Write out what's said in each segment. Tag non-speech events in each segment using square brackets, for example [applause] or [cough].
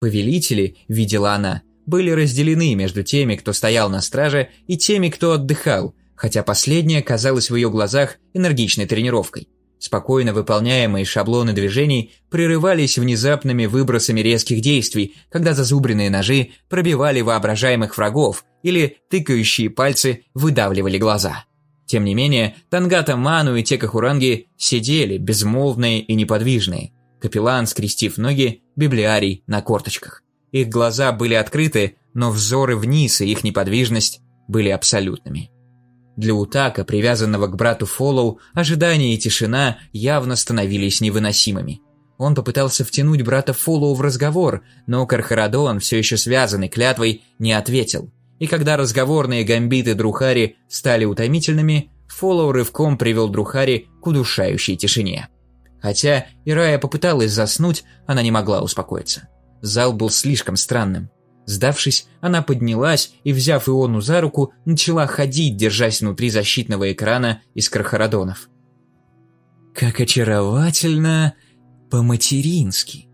Повелители, видела она, были разделены между теми, кто стоял на страже, и теми, кто отдыхал, хотя последняя казалась в ее глазах энергичной тренировкой. Спокойно выполняемые шаблоны движений прерывались внезапными выбросами резких действий, когда зазубренные ножи пробивали воображаемых врагов или тыкающие пальцы выдавливали глаза. Тем не менее, Тангата Ману и Текахуранги сидели, безмолвные и неподвижные. Капеллан, скрестив ноги, библиарий на корточках. Их глаза были открыты, но взоры вниз и их неподвижность были абсолютными. Для Утака, привязанного к брату Фоллоу, ожидание и тишина явно становились невыносимыми. Он попытался втянуть брата Фоллоу в разговор, но Кархарадон, все еще связанный клятвой, не ответил. И когда разговорные гамбиты Друхари стали утомительными, Фоллоу рывком привел Друхари к удушающей тишине. Хотя Ирая попыталась заснуть, она не могла успокоиться. Зал был слишком странным. Сдавшись, она поднялась и, взяв Иону за руку, начала ходить, держась внутри защитного экрана из крахородонов. «Как очаровательно по-матерински!»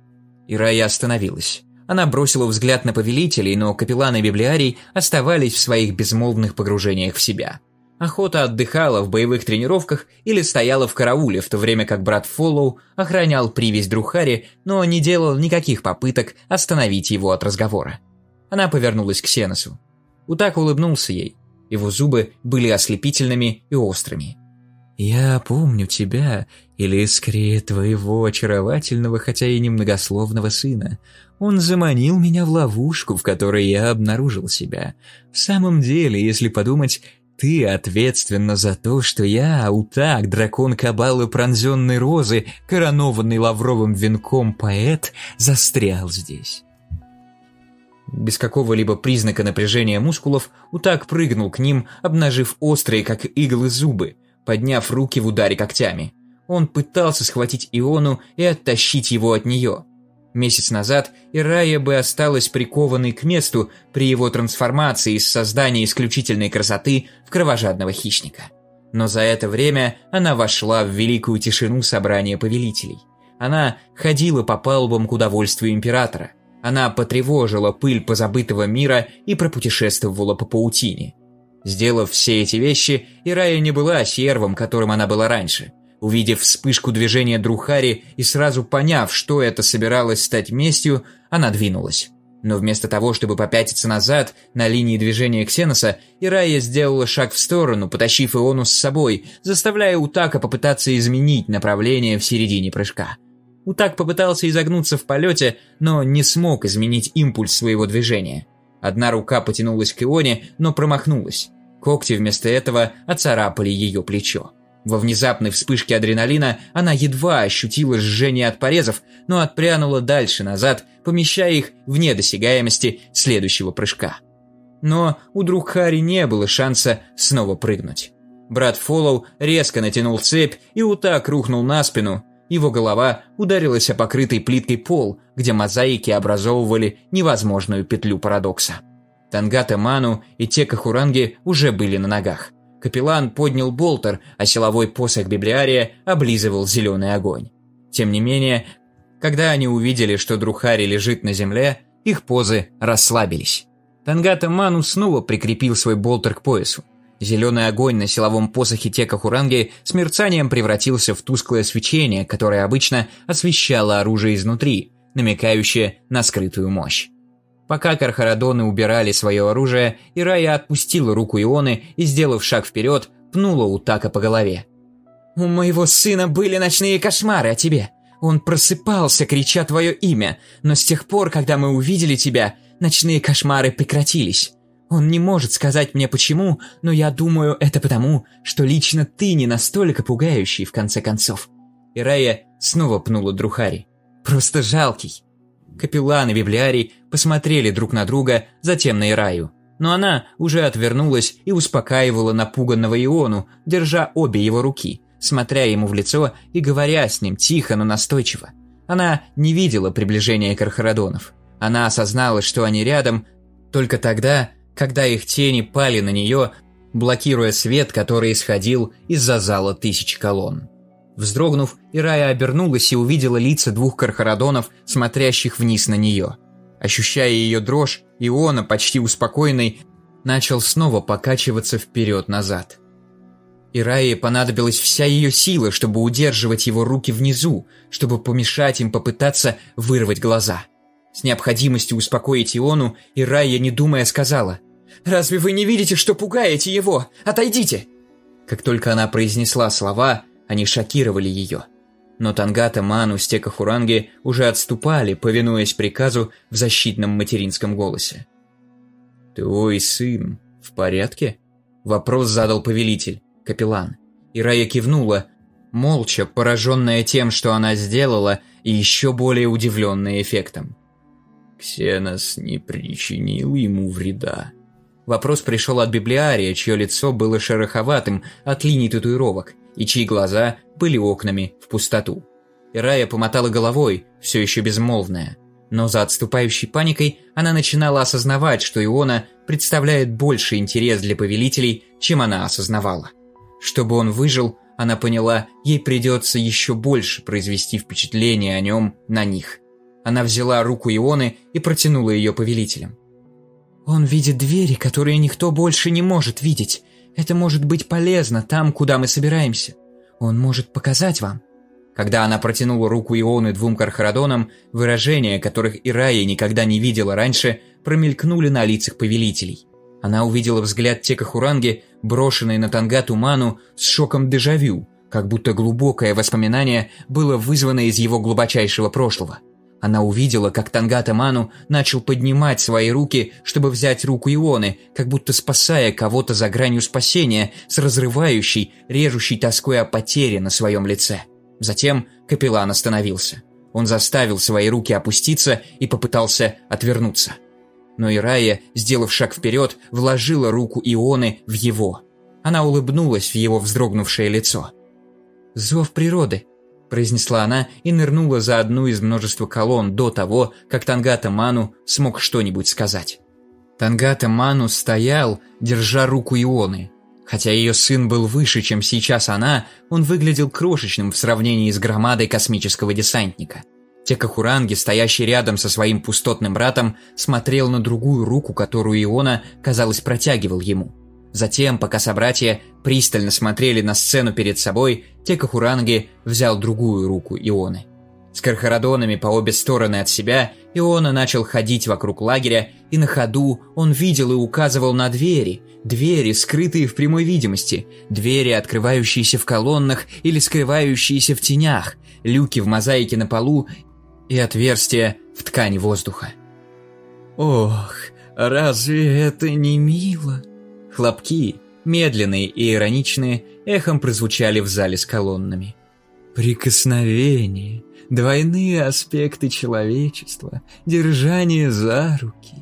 Ирая остановилась. Она бросила взгляд на повелителей, но капеллан и библиарий оставались в своих безмолвных погружениях в себя. Охота отдыхала в боевых тренировках или стояла в карауле, в то время как брат Фоллоу охранял привязь Друхари, но не делал никаких попыток остановить его от разговора. Она повернулась к Сеносу. Утак улыбнулся ей. Его зубы были ослепительными и острыми. «Я помню тебя, или скорее твоего очаровательного, хотя и немногословного сына. Он заманил меня в ловушку, в которой я обнаружил себя. В самом деле, если подумать, ты ответственна за то, что я, Утак, дракон Кабалы пронзенной розы, коронованный лавровым венком поэт, застрял здесь. Без какого-либо признака напряжения мускулов, Утак прыгнул к ним, обнажив острые, как иглы, зубы, подняв руки в ударе когтями. Он пытался схватить Иону и оттащить его от нее. Месяц назад Ирая бы осталась прикованной к месту при его трансформации из создания исключительной красоты в кровожадного хищника. Но за это время она вошла в великую тишину собрания повелителей. Она ходила по палубам к удовольствию императора – она потревожила пыль позабытого мира и пропутешествовала по паутине. Сделав все эти вещи, Ирая не была сервом, которым она была раньше. Увидев вспышку движения Друхари и сразу поняв, что это собиралось стать местью, она двинулась. Но вместо того, чтобы попятиться назад на линии движения Ксеноса, Ирая сделала шаг в сторону, потащив Иону с собой, заставляя Утака попытаться изменить направление в середине прыжка. Утак попытался изогнуться в полете, но не смог изменить импульс своего движения. Одна рука потянулась к Ионе, но промахнулась. Когти вместо этого оцарапали ее плечо. Во внезапной вспышке адреналина она едва ощутила жжение от порезов, но отпрянула дальше назад, помещая их вне досягаемости следующего прыжка. Но у Друкхари не было шанса снова прыгнуть. Брат Фоллоу резко натянул цепь, и Утак рухнул на спину, его голова ударилась о покрытый плиткой пол, где мозаики образовывали невозможную петлю парадокса. Тангата Ману и Тека Хуранги уже были на ногах. Капеллан поднял болтер, а силовой посох библиария облизывал зеленый огонь. Тем не менее, когда они увидели, что Друхари лежит на земле, их позы расслабились. Тангата Ману снова прикрепил свой болтер к поясу. Зеленый огонь на силовом посохе Тека Хуранги с мерцанием превратился в тусклое свечение, которое обычно освещало оружие изнутри, намекающее на скрытую мощь. Пока Кархарадоны убирали свое оружие, Ирая отпустила руку Ионы и, сделав шаг вперед, пнула Утака по голове. «У моего сына были ночные кошмары о тебе. Он просыпался, крича твое имя, но с тех пор, когда мы увидели тебя, ночные кошмары прекратились. Он не может сказать мне почему, но я думаю, это потому, что лично ты не настолько пугающий, в конце концов. Ирая снова пнула Друхари. Просто жалкий. Капеллан и библиарий посмотрели друг на друга, затем на Ираю. Но она уже отвернулась и успокаивала напуганного Иону, держа обе его руки, смотря ему в лицо и говоря с ним тихо, но настойчиво. Она не видела приближения Кархарадонов. Она осознала, что они рядом, только тогда, когда их тени пали на нее, блокируя свет, который исходил из-за зала тысяч колонн. Вздрогнув, Ирая обернулась и увидела лица двух кархарадонов, смотрящих вниз на нее. Ощущая ее дрожь, Иона, почти успокоенный, начал снова покачиваться вперед-назад. Ирае понадобилась вся ее сила, чтобы удерживать его руки внизу, чтобы помешать им попытаться вырвать глаза. С необходимостью успокоить Иону, Ирая, не думая, сказала «Разве вы не видите, что пугаете его? Отойдите!» Как только она произнесла слова, они шокировали ее. Но Тангата, Ману, Стека Хуранги уже отступали, повинуясь приказу в защитном материнском голосе. «Твой сын в порядке?» Вопрос задал повелитель, капеллан. И Рая кивнула, молча, пораженная тем, что она сделала, и еще более удивленная эффектом. Ксенос не причинил ему вреда. Вопрос пришел от библиария, чье лицо было шероховатым от линий татуировок, и чьи глаза были окнами в пустоту. Ирая помотала головой, все еще безмолвная. Но за отступающей паникой она начинала осознавать, что Иона представляет больше интерес для повелителей, чем она осознавала. Чтобы он выжил, она поняла, ей придется еще больше произвести впечатление о нем на них. Она взяла руку Ионы и протянула ее повелителям. «Он видит двери, которые никто больше не может видеть. Это может быть полезно там, куда мы собираемся. Он может показать вам». Когда она протянула руку Ионы двум Кархарадонам, выражения, которых Ирая никогда не видела раньше, промелькнули на лицах повелителей. Она увидела взгляд Текахуранги, брошенный на Танга Туману, с шоком дежавю, как будто глубокое воспоминание было вызвано из его глубочайшего прошлого. Она увидела, как Тангата Ману начал поднимать свои руки, чтобы взять руку Ионы, как будто спасая кого-то за гранью спасения с разрывающей, режущей тоской о потере на своем лице. Затем капеллан остановился. Он заставил свои руки опуститься и попытался отвернуться. Но Ирая, сделав шаг вперед, вложила руку Ионы в его. Она улыбнулась в его вздрогнувшее лицо. «Зов природы», – произнесла она и нырнула за одну из множества колонн до того, как Тангата Ману смог что-нибудь сказать. Тангата Ману стоял, держа руку Ионы, Хотя ее сын был выше, чем сейчас она, он выглядел крошечным в сравнении с громадой космического десантника. Текахуранги, стоящий рядом со своим пустотным братом, смотрел на другую руку, которую Иона, казалось, протягивал ему. Затем, пока собратья пристально смотрели на сцену перед собой, Текахуранги взял другую руку Ионы. С кархарадонами по обе стороны от себя Иона начал ходить вокруг лагеря, и на ходу он видел и указывал на двери, двери, скрытые в прямой видимости, двери, открывающиеся в колоннах или скрывающиеся в тенях, люки в мозаике на полу и отверстия в ткани воздуха. «Ох, разве это не мило?» Хлопки, медленные и ироничные, эхом прозвучали в зале с колоннами. «Прикосновение, двойные аспекты человечества, держание за руки.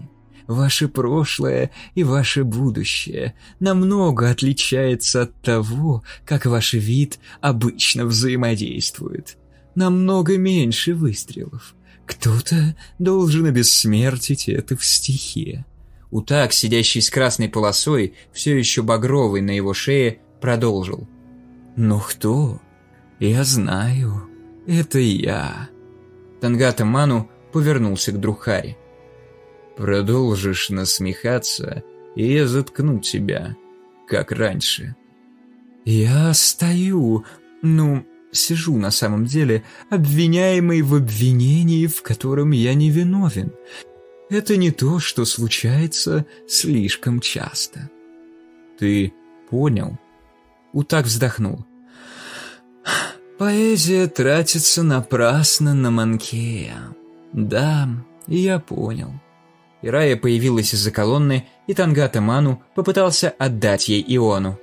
Ваше прошлое и ваше будущее намного отличается от того, как ваш вид обычно взаимодействует. Намного меньше выстрелов. Кто-то должен обессмертить это в стихе. Утак, сидящий с красной полосой, все еще багровый на его шее, продолжил. «Ну кто? Я знаю». «Это я». Тангата Ману повернулся к Друхаре. «Продолжишь насмехаться, и я заткну тебя, как раньше». «Я стою, ну, сижу на самом деле, обвиняемый в обвинении, в котором я не виновен. Это не то, что случается слишком часто». «Ты понял?» Утак вздохнул. Поэзия тратится напрасно на Манкея. Да, я понял. Ирая появилась из-за колонны, и Тангата Ману попытался отдать ей Иону.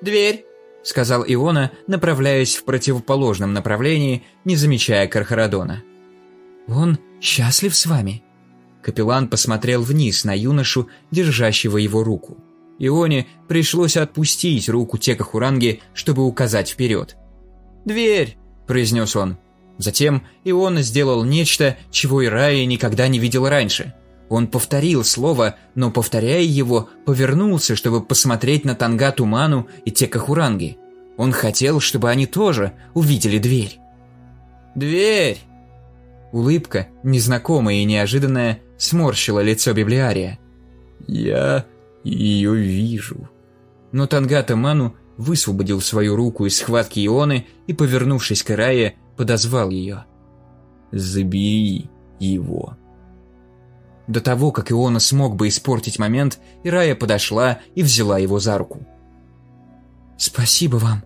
«Дверь!» — сказал Иона, направляясь в противоположном направлении, не замечая Кархарадона. «Он счастлив с вами?» Капеллан посмотрел вниз на юношу, держащего его руку. Ионе пришлось отпустить руку Текахуранги, чтобы указать вперед. «Дверь!» – произнес он. Затем и он сделал нечто, чего Ирая никогда не видел раньше. Он повторил слово, но, повторяя его, повернулся, чтобы посмотреть на Танга Туману и Текахуранги. Он хотел, чтобы они тоже увидели дверь. «Дверь!» Улыбка, незнакомая и неожиданная, сморщило лицо библиария. «Я ее вижу». Но Тангата Ману высвободил свою руку из схватки Ионы и, повернувшись к Ирае, подозвал ее. «Забери его». До того, как Иона смог бы испортить момент, Ирая подошла и взяла его за руку. «Спасибо вам».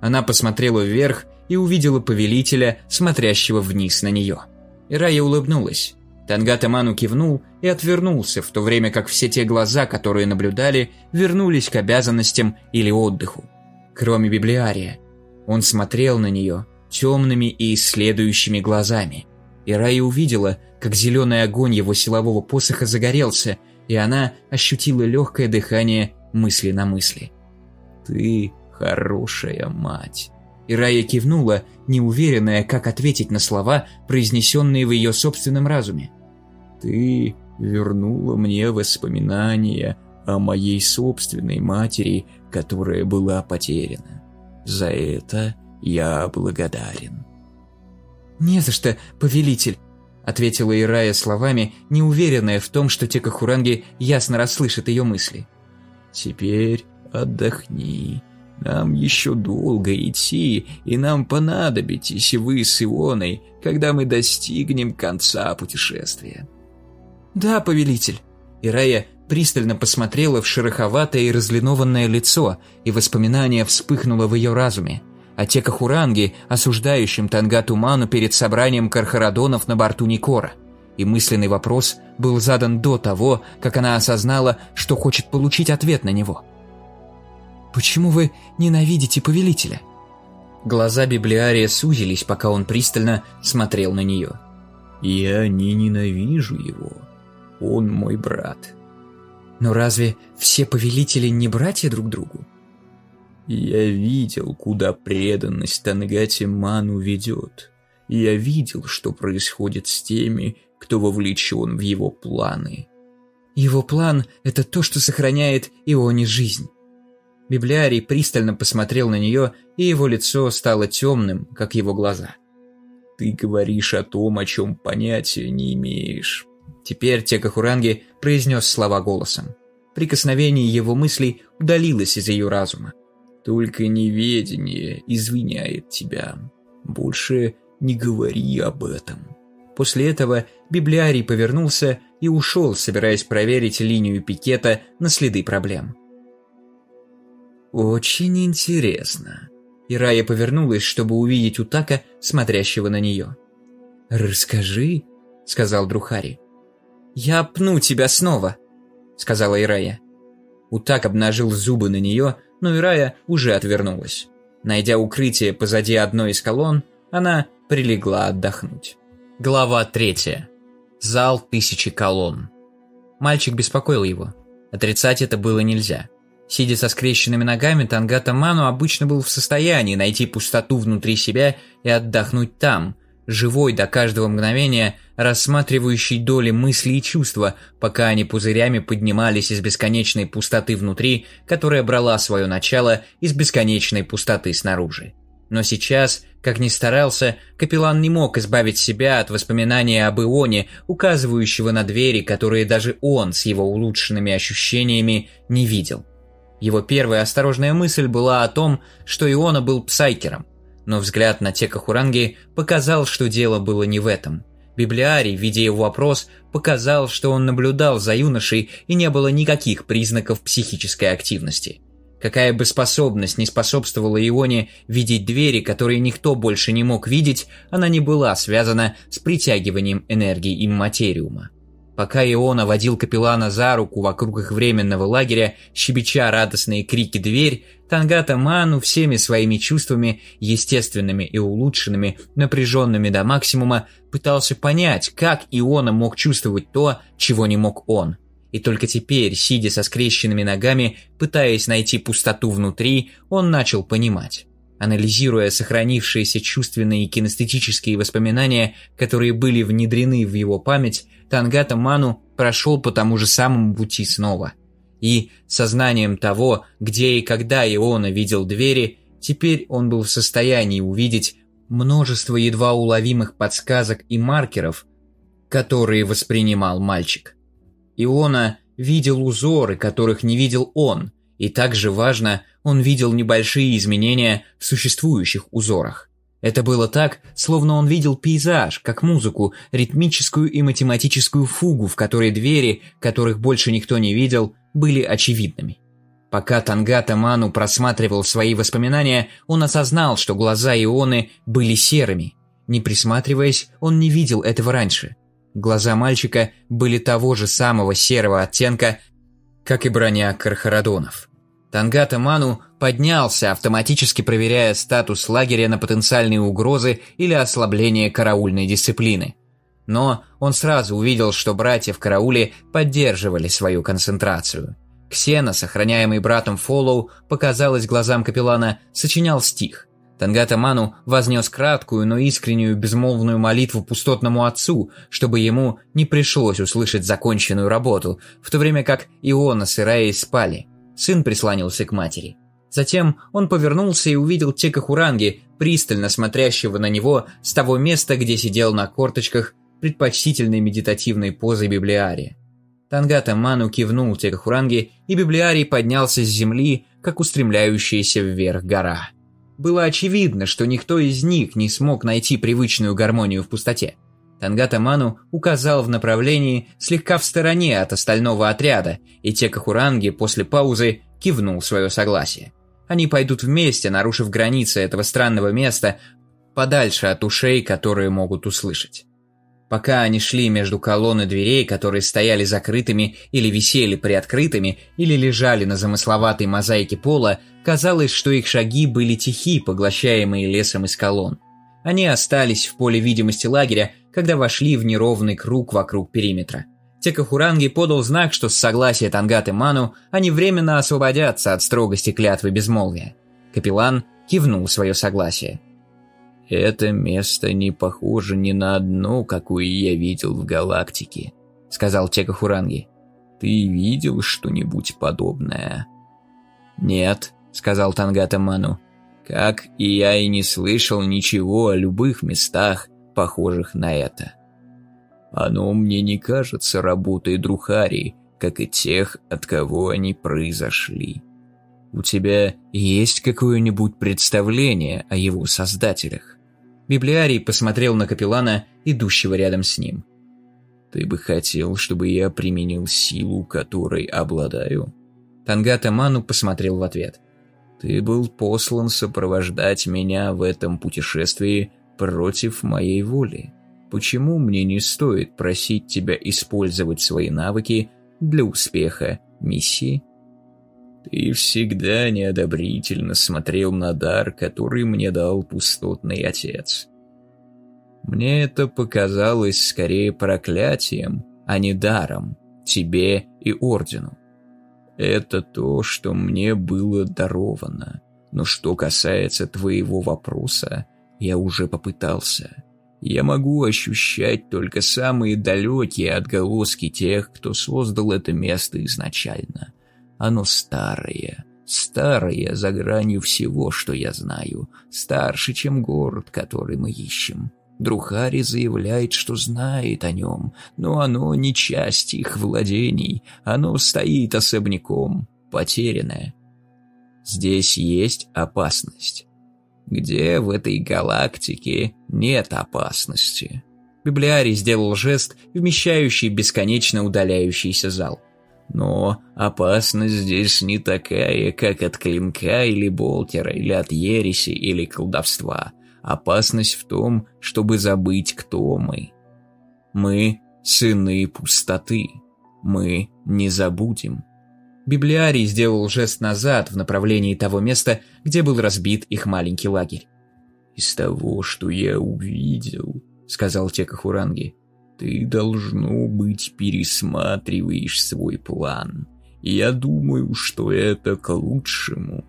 Она посмотрела вверх и увидела повелителя, смотрящего вниз на нее. Ирая улыбнулась. Тангата Ману кивнул и отвернулся, в то время как все те глаза, которые наблюдали, вернулись к обязанностям или отдыху. Кроме библиария. Он смотрел на нее темными и исследующими глазами. И Рая увидела, как зеленый огонь его силового посоха загорелся, и она ощутила легкое дыхание мысли на мысли. «Ты хорошая мать». И Рая кивнула, неуверенная, как ответить на слова, произнесенные в ее собственном разуме. Ты вернула мне воспоминания о моей собственной матери, которая была потеряна. За это я благодарен». «Не за что, повелитель», — ответила Ирая словами, неуверенная в том, что Текахуранги ясно расслышит ее мысли. «Теперь отдохни. Нам еще долго идти, и нам понадобитесь вы с Ионой, когда мы достигнем конца путешествия». «Да, повелитель». Ирая пристально посмотрела в шероховатое и разлинованное лицо, и воспоминание вспыхнуло в ее разуме. О Текахуранге, осуждающем Тангату Ману перед собранием кархарадонов на борту Никора. И мысленный вопрос был задан до того, как она осознала, что хочет получить ответ на него. «Почему вы ненавидите повелителя?» Глаза библиария сузились, пока он пристально смотрел на нее. «Я не ненавижу его», он мой брат. Но разве все повелители не братья друг другу? Я видел, куда преданность Тангати Ману ведет. Я видел, что происходит с теми, кто вовлечен в его планы. Его план — это то, что сохраняет Ионе жизнь. Библиарий пристально посмотрел на нее, и его лицо стало темным, как его глаза. «Ты говоришь о том, о чем понятия не имеешь. Теперь Текахуранги произнес слова голосом. Прикосновение его мыслей удалилось из ее разума. «Только неведение извиняет тебя. Больше не говори об этом». После этого библиарий повернулся и ушел, собираясь проверить линию пикета на следы проблем. «Очень интересно». Ирая повернулась, чтобы увидеть Утака, смотрящего на нее. «Расскажи», — сказал Друхари. «Я пну тебя снова», — сказала Ирая. Утак обнажил зубы на нее, но Ирая уже отвернулась. Найдя укрытие позади одной из колонн, она прилегла отдохнуть. Глава третья. Зал тысячи колонн. Мальчик беспокоил его. Отрицать это было нельзя. Сидя со скрещенными ногами, Тангата Ману обычно был в состоянии найти пустоту внутри себя и отдохнуть там, живой до каждого мгновения, рассматривающий доли мысли и чувства, пока они пузырями поднимались из бесконечной пустоты внутри, которая брала свое начало из бесконечной пустоты снаружи. Но сейчас, как ни старался, капеллан не мог избавить себя от воспоминания об Ионе, указывающего на двери, которые даже он с его улучшенными ощущениями не видел. Его первая осторожная мысль была о том, что Иона был псайкером, но взгляд на Тека Хуранги показал, что дело было не в этом – Библиарий, видя его вопрос, показал, что он наблюдал за юношей и не было никаких признаков психической активности. Какая бы способность не способствовала Ионе видеть двери, которые никто больше не мог видеть, она не была связана с притягиванием энергии имматериума. Пока Иона водил капеллана за руку вокруг их временного лагеря, щебеча радостные крики «Дверь!», Тангата Ману всеми своими чувствами, естественными и улучшенными, напряженными до максимума, пытался понять, как Иона мог чувствовать то, чего не мог он. И только теперь, сидя со скрещенными ногами, пытаясь найти пустоту внутри, он начал понимать. Анализируя сохранившиеся чувственные и кинестетические воспоминания, которые были внедрены в его память, Тангата Ману прошел по тому же самому пути снова. И сознанием того, где и когда Иона видел двери, теперь он был в состоянии увидеть множество едва уловимых подсказок и маркеров, которые воспринимал мальчик. Иона видел узоры, которых не видел он, и также важно, он видел небольшие изменения в существующих узорах. Это было так, словно он видел пейзаж, как музыку, ритмическую и математическую фугу, в которой двери, которых больше никто не видел, были очевидными. Пока Тангата Ману просматривал свои воспоминания, он осознал, что глаза Ионы были серыми. Не присматриваясь, он не видел этого раньше. Глаза мальчика были того же самого серого оттенка, как и броня Кархарадонов. Тангата Ману поднялся, автоматически проверяя статус лагеря на потенциальные угрозы или ослабление караульной дисциплины. Но он сразу увидел, что братья в карауле поддерживали свою концентрацию. Ксена, сохраняемый братом Фоллоу, показалось глазам капеллана, сочинял стих. Тангата Ману вознес краткую, но искреннюю безмолвную молитву пустотному отцу, чтобы ему не пришлось услышать законченную работу, в то время как Иона с Ираей спали – Сын прислонился к матери. Затем он повернулся и увидел Тека Хуранги, пристально смотрящего на него с того места, где сидел на корточках предпочтительной медитативной позы библиария. Тангата Ману кивнул Тека Хуранги, и библиарий поднялся с земли, как устремляющаяся вверх гора. Было очевидно, что никто из них не смог найти привычную гармонию в пустоте. Тангата Ману указал в направлении слегка в стороне от остального отряда, и Текахуранги после паузы кивнул свое согласие. Они пойдут вместе, нарушив границы этого странного места, подальше от ушей, которые могут услышать. Пока они шли между колонны дверей, которые стояли закрытыми или висели приоткрытыми, или лежали на замысловатой мозаике пола, казалось, что их шаги были тихи, поглощаемые лесом из колонн. Они остались в поле видимости лагеря, когда вошли в неровный круг вокруг периметра. Текахуранги подал знак, что с согласия Тангаты Ману они временно освободятся от строгости клятвы безмолвия. Капеллан кивнул свое согласие. «Это место не похоже ни на одно, какое я видел в галактике», — сказал Текахуранги. «Ты видел что-нибудь подобное?» «Нет», — сказал Тангата Ману. Как и я и не слышал ничего о любых местах, похожих на это. Оно мне не кажется работой Друхари, как и тех, от кого они произошли. У тебя есть какое-нибудь представление о его создателях? Библиарий посмотрел на капеллана, идущего рядом с ним. Ты бы хотел, чтобы я применил силу, которой обладаю? Тангата Ману посмотрел в ответ. Ты был послан сопровождать меня в этом путешествии против моей воли. Почему мне не стоит просить тебя использовать свои навыки для успеха миссии? Ты всегда неодобрительно смотрел на дар, который мне дал пустотный отец. Мне это показалось скорее проклятием, а не даром, тебе и ордену. Это то, что мне было даровано. Но что касается твоего вопроса, я уже попытался. Я могу ощущать только самые далекие отголоски тех, кто создал это место изначально. Оно старое, старое за гранью всего, что я знаю, старше, чем город, который мы ищем. Друхари заявляет, что знает о нем, но оно не часть их владений, оно стоит особняком, потерянное. Здесь есть опасность. Где в этой галактике нет опасности? Библиарий сделал жест, вмещающий бесконечно удаляющийся зал. Но опасность здесь не такая, как от клинка или болтера, или от ереси или колдовства – Опасность в том, чтобы забыть, кто мы. Мы – сыны пустоты. Мы не забудем. Библиарий сделал жест назад в направлении того места, где был разбит их маленький лагерь. «Из того, что я увидел», — сказал Текахуранги, — «ты, должно быть, пересматриваешь свой план. я думаю, что это к лучшему»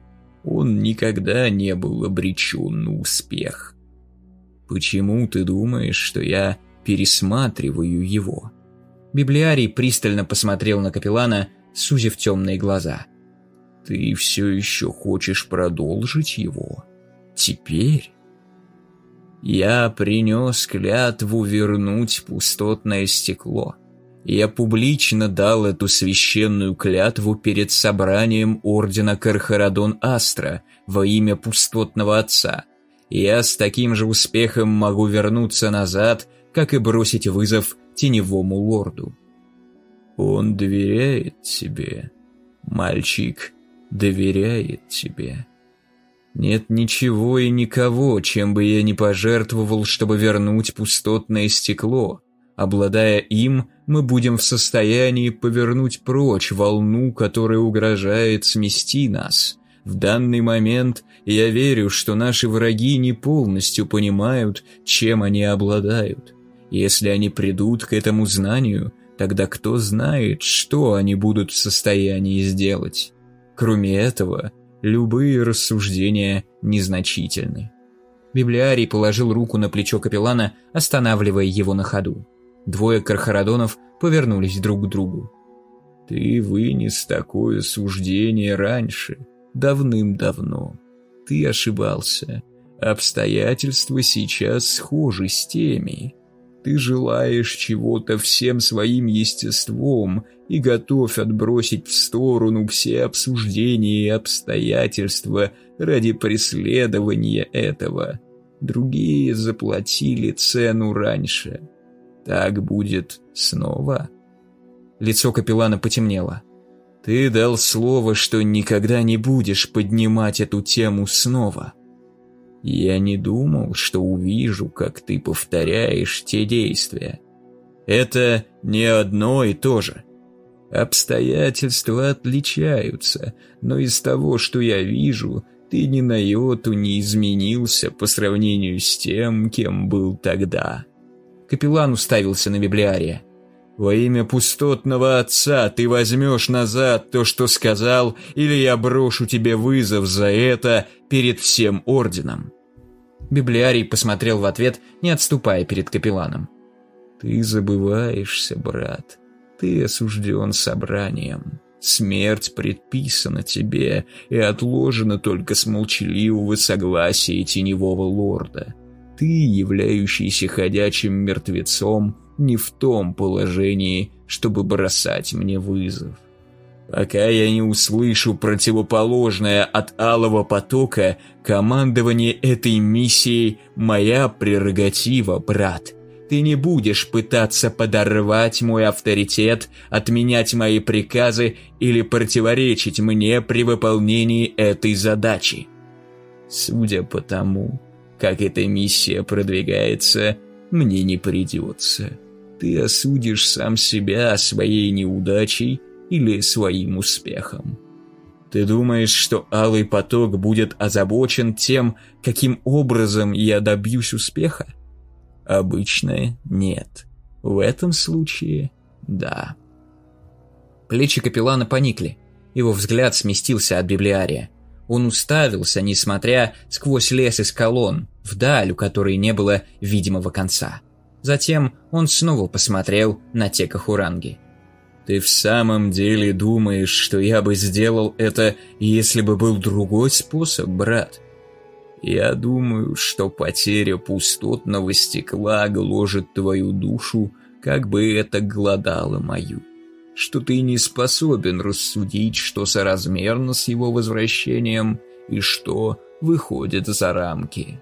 он никогда не был обречен на успех. Почему ты думаешь, что я пересматриваю его? Библиарий пристально посмотрел на капеллана, сузив темные глаза. Ты все еще хочешь продолжить его? Теперь? Я принес клятву вернуть пустотное стекло. Я публично дал эту священную клятву перед собранием Ордена Кархарадон Астра во имя пустотного отца. Я с таким же успехом могу вернуться назад, как и бросить вызов теневому лорду. Он доверяет тебе, мальчик доверяет тебе. Нет ничего и никого, чем бы я не пожертвовал, чтобы вернуть пустотное стекло. Обладая им, мы будем в состоянии повернуть прочь волну, которая угрожает смести нас. В данный момент я верю, что наши враги не полностью понимают, чем они обладают. Если они придут к этому знанию, тогда кто знает, что они будут в состоянии сделать. Кроме этого, любые рассуждения незначительны. Библиарий положил руку на плечо капеллана, останавливая его на ходу. Двое кархарадонов повернулись друг к другу. «Ты вынес такое суждение раньше, давным-давно. Ты ошибался. Обстоятельства сейчас схожи с теми. Ты желаешь чего-то всем своим естеством и готов отбросить в сторону все обсуждения и обстоятельства ради преследования этого. Другие заплатили цену раньше. Так будет снова. Лицо капеллана потемнело. Ты дал слово, что никогда не будешь поднимать эту тему снова. Я не думал, что увижу, как ты повторяешь те действия. Это не одно и то же. Обстоятельства отличаются, но из того, что я вижу, ты ни на йоту не изменился по сравнению с тем, кем был тогда. Капеллан уставился на библиария. «Во имя пустотного отца ты возьмешь назад то, что сказал, или я брошу тебе вызов за это перед всем орденом». Библиарий посмотрел в ответ, не отступая перед капелланом. «Ты забываешься, брат. Ты осужден собранием. Смерть предписана тебе и отложена только с молчаливого согласия теневого лорда. Ты, являющийся ходячим мертвецом, не в том положении, чтобы бросать мне вызов. Пока я не услышу противоположное от алого потока, командование этой миссией – моя прерогатива, брат. Ты не будешь пытаться подорвать мой авторитет, отменять мои приказы или противоречить мне при выполнении этой задачи. Судя по тому, как эта миссия продвигается, мне не придется. Ты осудишь сам себя своей неудачей или своим успехом. Ты думаешь, что Алый Поток будет озабочен тем, каким образом я добьюсь успеха? Обычно нет. В этом случае да. Плечи капеллана поникли. Его взгляд сместился от библиария. Он уставился, несмотря сквозь лес из колонн, вдаль, у которой не было видимого конца. Затем он снова посмотрел на те кахуранги. «Ты в самом деле думаешь, что я бы сделал это, если бы был другой способ, брат?» Я думаю, что потеря пустотного стекла гложет твою душу, как бы это глодало мою. Что ты не способен рассудить, что соразмерно с его возвращением и что выходит за рамки.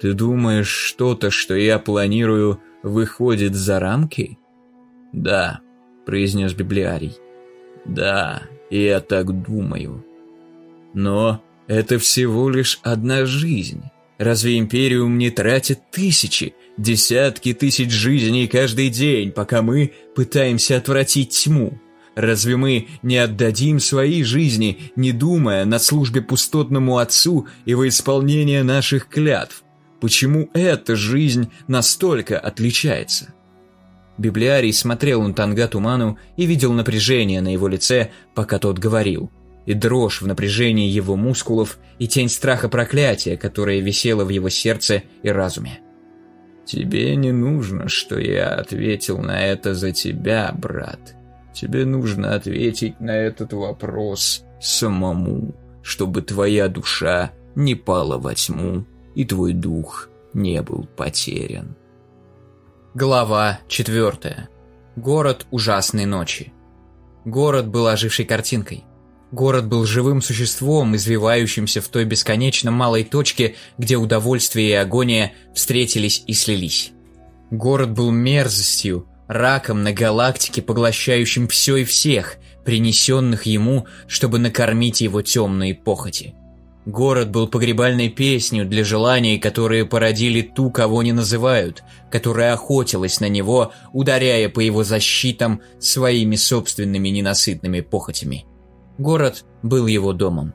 Ты думаешь, что-то, что я планирую, выходит за рамки? Да, произнес библиарий. Да, я так думаю. Но это всего лишь одна жизнь. Разве Империум не тратит тысячи, десятки тысяч жизней каждый день, пока мы пытаемся отвратить тьму? Разве мы не отдадим свои жизни, не думая на службе пустотному Отцу и во исполнение наших клятв? Почему эта жизнь настолько отличается? Библиарий смотрел на Танга Туману и видел напряжение на его лице, пока тот говорил – и дрожь в напряжении его мускулов, и тень страха проклятия, которая висела в его сердце и разуме. «Тебе не нужно, что я ответил на это за тебя, брат. Тебе нужно ответить на этот вопрос самому, чтобы твоя душа не пала во тьму и твой дух не был потерян. Глава 4. Город ужасной ночи. Город был ожившей картинкой. Город был живым существом, извивающимся в той бесконечно малой точке, где удовольствие и агония встретились и слились. Город был мерзостью, раком на галактике, поглощающим все и всех, принесенных ему, чтобы накормить его темные похоти. Город был погребальной песнью для желаний, которые породили ту, кого не называют, которая охотилась на него, ударяя по его защитам своими собственными ненасытными похотями. Город был его домом.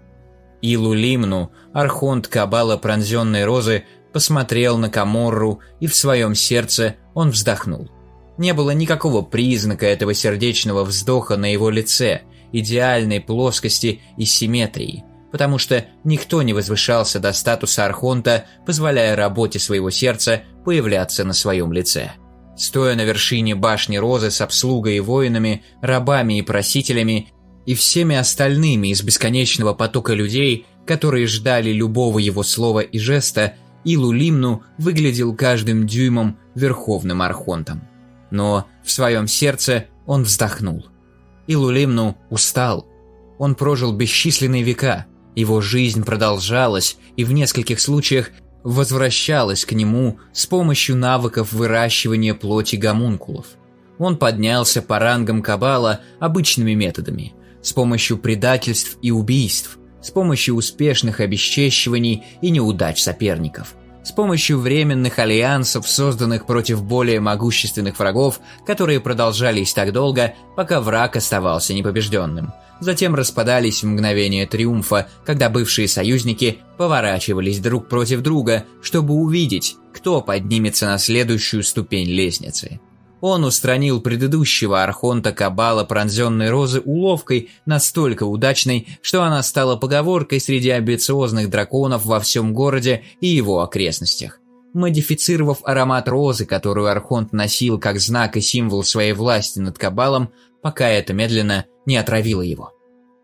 Илу Лимну, архонт Кабала пронзенной розы, посмотрел на Каморру, и в своем сердце он вздохнул. Не было никакого признака этого сердечного вздоха на его лице, идеальной плоскости и симметрии, потому что никто не возвышался до статуса Архонта, позволяя работе своего сердца появляться на своем лице. Стоя на вершине башни Розы с обслугой и воинами, рабами и просителями, и всеми остальными из бесконечного потока людей, которые ждали любого его слова и жеста, Илу Лимну выглядел каждым дюймом верховным архонтом. Но в своем сердце он вздохнул. Илу Лимну устал. Он прожил бесчисленные века, его жизнь продолжалась и в нескольких случаях возвращалась к нему с помощью навыков выращивания плоти гомункулов. Он поднялся по рангам Кабала обычными методами – с помощью предательств и убийств, с помощью успешных обесчещиваний и неудач соперников, с помощью временных альянсов, созданных против более могущественных врагов, которые продолжались так долго, пока враг оставался непобежденным. Затем распадались в мгновение триумфа, когда бывшие союзники поворачивались друг против друга, чтобы увидеть, кто поднимется на следующую ступень лестницы. Он устранил предыдущего архонта Кабала пронзенной розы уловкой настолько удачной, что она стала поговоркой среди амбициозных драконов во всем городе и его окрестностях. Модифицировав аромат розы, которую Архонт носил как знак и символ своей власти над Кабалом, пока это медленно не отравило его.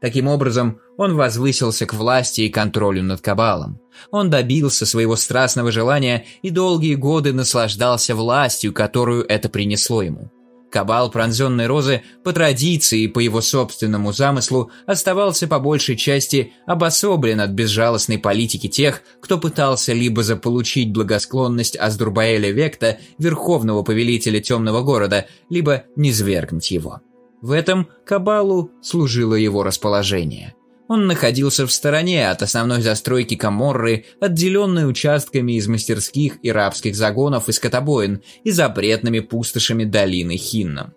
Таким образом, он возвысился к власти и контролю над Кабалом. Он добился своего страстного желания и долгие годы наслаждался властью, которую это принесло ему. Кабал пронзенной розы по традиции и по его собственному замыслу оставался по большей части обособлен от безжалостной политики тех, кто пытался либо заполучить благосклонность Аздурбаэля Векта, верховного повелителя темного города, либо низвергнуть его. В этом Кабалу служило его расположение. Он находился в стороне от основной застройки Каморры, отделенной участками из мастерских и рабских загонов и скотобоин и запретными пустошами долины Хинна.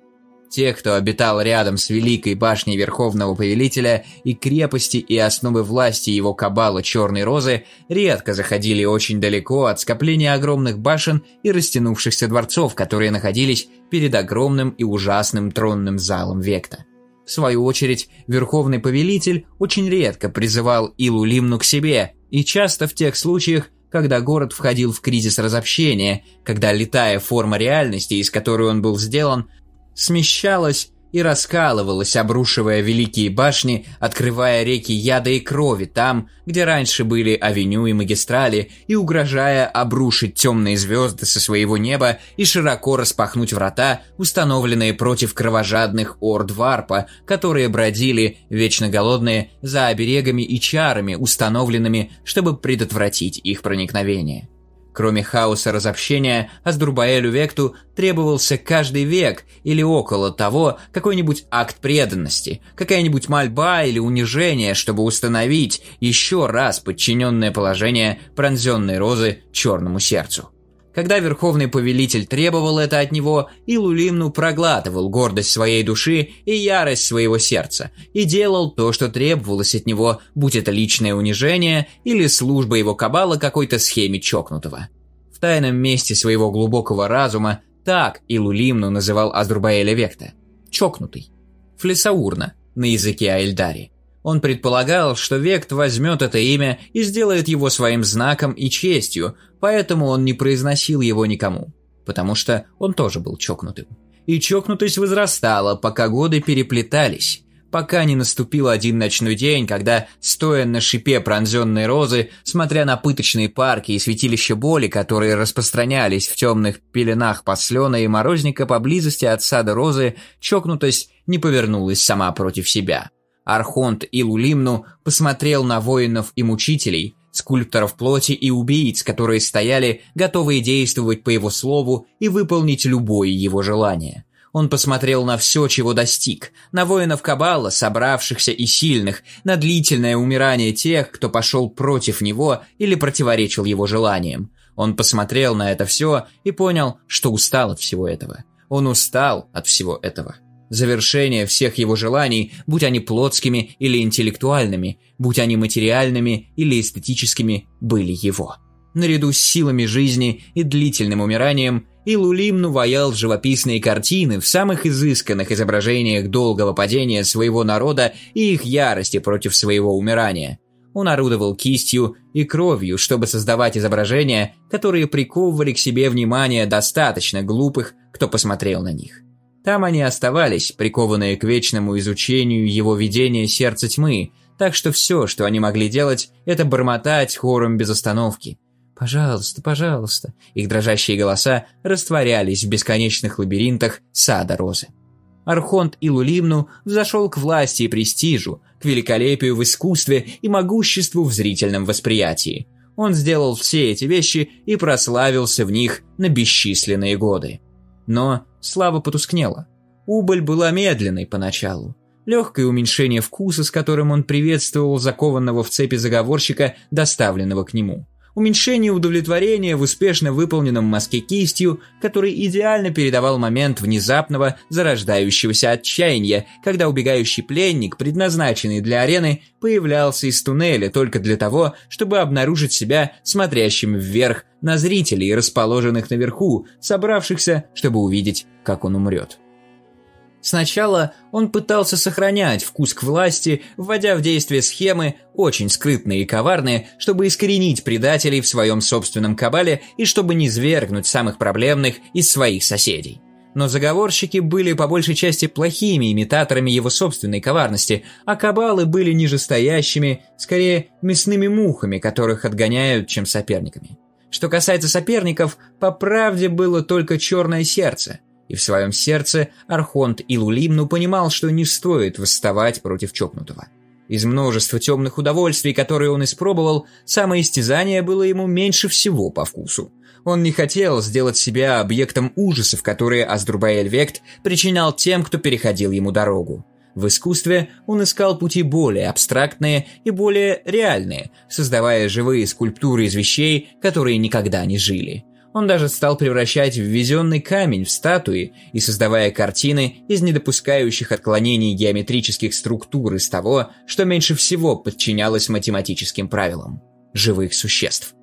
Те, кто обитал рядом с Великой башней Верховного Повелителя и крепости и основы власти его кабала Черной Розы, редко заходили очень далеко от скопления огромных башен и растянувшихся дворцов, которые находились перед огромным и ужасным тронным залом Векта. В свою очередь, Верховный Повелитель очень редко призывал Илу Лимну к себе, и часто в тех случаях, когда город входил в кризис разобщения, когда летая форма реальности, из которой он был сделан, смещалась и раскалывалась, обрушивая великие башни, открывая реки яда и крови там, где раньше были авеню и магистрали, и угрожая обрушить темные звезды со своего неба и широко распахнуть врата, установленные против кровожадных орд варпа, которые бродили, вечно голодные, за оберегами и чарами, установленными, чтобы предотвратить их проникновение. Кроме хаоса разобщения, Аздурбаэлю Векту требовался каждый век или около того какой-нибудь акт преданности, какая-нибудь мольба или унижение, чтобы установить еще раз подчиненное положение пронзенной розы черному сердцу. Когда Верховный Повелитель требовал это от него, Илулимну проглатывал гордость своей души и ярость своего сердца, и делал то, что требовалось от него, будь это личное унижение или служба его кабала какой-то схеме чокнутого. В тайном месте своего глубокого разума так Илулимну называл Аздурбаэля Векта – чокнутый. Флесаурна на языке Аэльдари. Он предполагал, что Вект возьмет это имя и сделает его своим знаком и честью, поэтому он не произносил его никому, потому что он тоже был чокнутым. И чокнутость возрастала, пока годы переплетались, пока не наступил один ночной день, когда, стоя на шипе пронзенной розы, смотря на пыточные парки и святилища боли, которые распространялись в темных пеленах послена и морозника поблизости от сада розы, чокнутость не повернулась сама против себя. Архонт Илулимну посмотрел на воинов и мучителей, скульпторов плоти и убийц, которые стояли, готовые действовать по его слову и выполнить любое его желание. Он посмотрел на все, чего достиг, на воинов Кабала, собравшихся и сильных, на длительное умирание тех, кто пошел против него или противоречил его желаниям. Он посмотрел на это все и понял, что устал от всего этого. Он устал от всего этого. Завершение всех его желаний, будь они плотскими или интеллектуальными, будь они материальными или эстетическими, были его. Наряду с силами жизни и длительным умиранием, Илулимну ваял живописные картины в самых изысканных изображениях долгого падения своего народа и их ярости против своего умирания. Он орудовал кистью и кровью, чтобы создавать изображения, которые приковывали к себе внимание достаточно глупых, кто посмотрел на них. Там они оставались, прикованные к вечному изучению его видения сердца тьмы, так что все, что они могли делать, это бормотать хором без остановки. «Пожалуйста, пожалуйста!» Их дрожащие голоса растворялись в бесконечных лабиринтах сада розы. Архонт Илулимну взошел к власти и престижу, к великолепию в искусстве и могуществу в зрительном восприятии. Он сделал все эти вещи и прославился в них на бесчисленные годы. Но слава потускнела. Убыль была медленной поначалу. Легкое уменьшение вкуса, с которым он приветствовал закованного в цепи заговорщика, доставленного к нему уменьшение удовлетворения в успешно выполненном мазке кистью, который идеально передавал момент внезапного зарождающегося отчаяния, когда убегающий пленник, предназначенный для арены, появлялся из туннеля только для того, чтобы обнаружить себя смотрящим вверх на зрителей, расположенных наверху, собравшихся, чтобы увидеть, как он умрет. Сначала он пытался сохранять вкус к власти, вводя в действие схемы, очень скрытные и коварные, чтобы искоренить предателей в своем собственном кабале и чтобы не свергнуть самых проблемных из своих соседей. Но заговорщики были по большей части плохими имитаторами его собственной коварности, а кабалы были нижестоящими, скорее мясными мухами, которых отгоняют, чем соперниками. Что касается соперников, по правде было только черное сердце – и в своем сердце Архонт Илулимну понимал, что не стоит восставать против чокнутого. Из множества темных удовольствий, которые он испробовал, самоистязание было ему меньше всего по вкусу. Он не хотел сделать себя объектом ужасов, которые Аздурбаэль Вект причинял тем, кто переходил ему дорогу. В искусстве он искал пути более абстрактные и более реальные, создавая живые скульптуры из вещей, которые никогда не жили. Он даже стал превращать ввезенный камень в статуи и создавая картины из недопускающих отклонений геометрических структур из того, что меньше всего подчинялось математическим правилам – живых существ.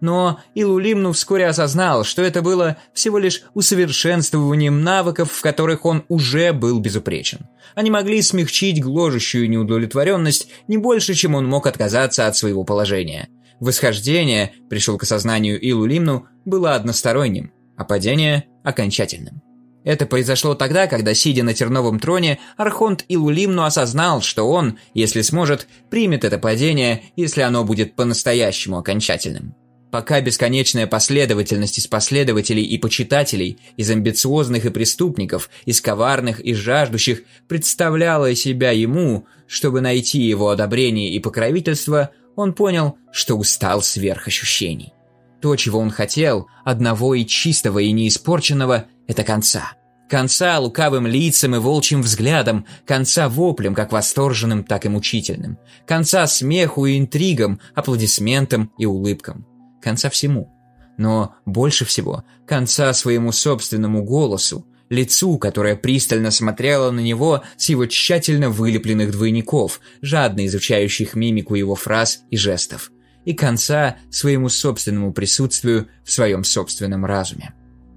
Но Илулимну вскоре осознал, что это было всего лишь усовершенствованием навыков, в которых он уже был безупречен. Они могли смягчить гложущую неудовлетворенность не больше, чем он мог отказаться от своего положения – Восхождение, пришел к осознанию Илу Лимну, было односторонним, а падение – окончательным. Это произошло тогда, когда, сидя на терновом троне, Архонт Илулимну осознал, что он, если сможет, примет это падение, если оно будет по-настоящему окончательным. Пока бесконечная последовательность из последователей и почитателей, из амбициозных и преступников, из коварных и жаждущих представляла себя ему, чтобы найти его одобрение и покровительство – он понял, что устал сверх ощущений. То, чего он хотел, одного и чистого и неиспорченного, это конца. Конца лукавым лицам и волчьим взглядом, конца воплем, как восторженным, так и мучительным. Конца смеху и интригам, аплодисментам и улыбкам. Конца всему. Но больше всего конца своему собственному голосу, лицу, которое пристально смотрело на него с его тщательно вылепленных двойников, жадно изучающих мимику его фраз и жестов, и конца своему собственному присутствию в своем собственном разуме.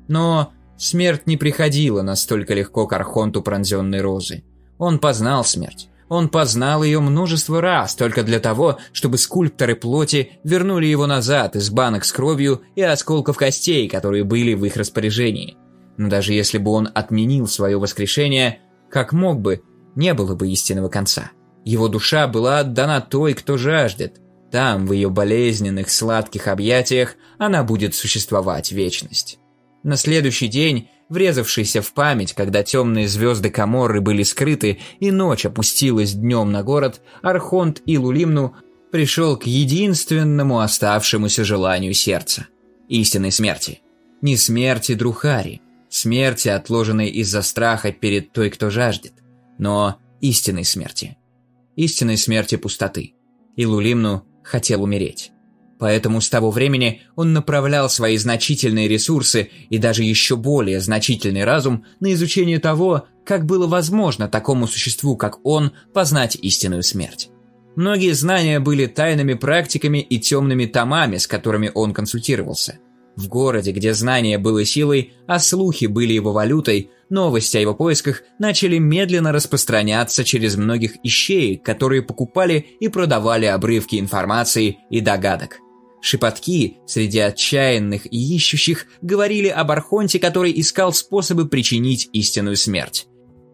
Но смерть не приходила настолько легко к Архонту пронзенной розы. Он познал смерть. Он познал ее множество раз только для того, чтобы скульпторы плоти вернули его назад из банок с кровью и осколков костей, которые были в их распоряжении – но даже если бы он отменил свое воскрешение, как мог бы, не было бы истинного конца. Его душа была отдана той, кто жаждет. Там, в ее болезненных, сладких объятиях, она будет существовать вечность. На следующий день, врезавшийся в память, когда темные звезды Каморры были скрыты и ночь опустилась днем на город, Архонт и Лулимну пришел к единственному оставшемуся желанию сердца – истинной смерти. Не смерти Друхари, смерти, отложенной из-за страха перед той, кто жаждет, но истинной смерти. Истинной смерти пустоты. И Лулимну хотел умереть. Поэтому с того времени он направлял свои значительные ресурсы и даже еще более значительный разум на изучение того, как было возможно такому существу, как он, познать истинную смерть. Многие знания были тайными практиками и темными томами, с которыми он консультировался. В городе, где знание было силой, а слухи были его валютой, новости о его поисках начали медленно распространяться через многих ищеек, которые покупали и продавали обрывки информации и догадок. Шепотки среди отчаянных и ищущих говорили об Архонте, который искал способы причинить истинную смерть.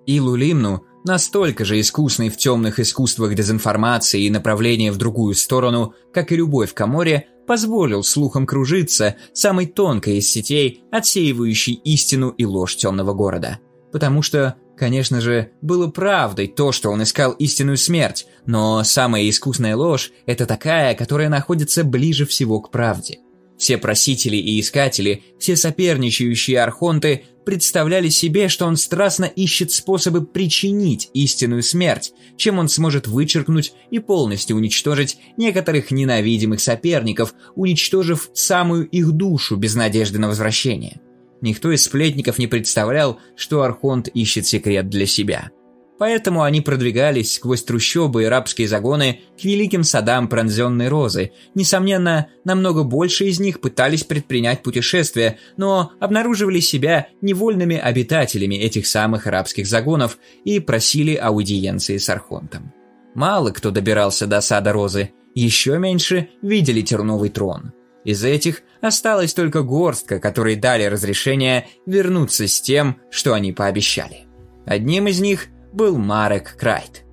И Лулимну настолько же искусный в темных искусствах дезинформации и направления в другую сторону, как и любой в Каморе, позволил слухам кружиться самой тонкой из сетей, отсеивающей истину и ложь темного города. Потому что, конечно же, было правдой то, что он искал истинную смерть, но самая искусная ложь – это такая, которая находится ближе всего к правде. Все просители и искатели, все соперничающие архонты представляли себе, что он страстно ищет способы причинить истинную смерть, чем он сможет вычеркнуть и полностью уничтожить некоторых ненавидимых соперников, уничтожив самую их душу без надежды на возвращение. Никто из сплетников не представлял, что Архонт ищет секрет для себя – Поэтому они продвигались сквозь трущобы и рабские загоны к великим садам пронзенной розы. Несомненно, намного больше из них пытались предпринять путешествие, но обнаруживали себя невольными обитателями этих самых рабских загонов и просили аудиенции с Архонтом. Мало кто добирался до сада розы, еще меньше видели терновый трон. Из этих осталась только горстка, которые дали разрешение вернуться с тем, что они пообещали. Одним из них был Марек Крайт.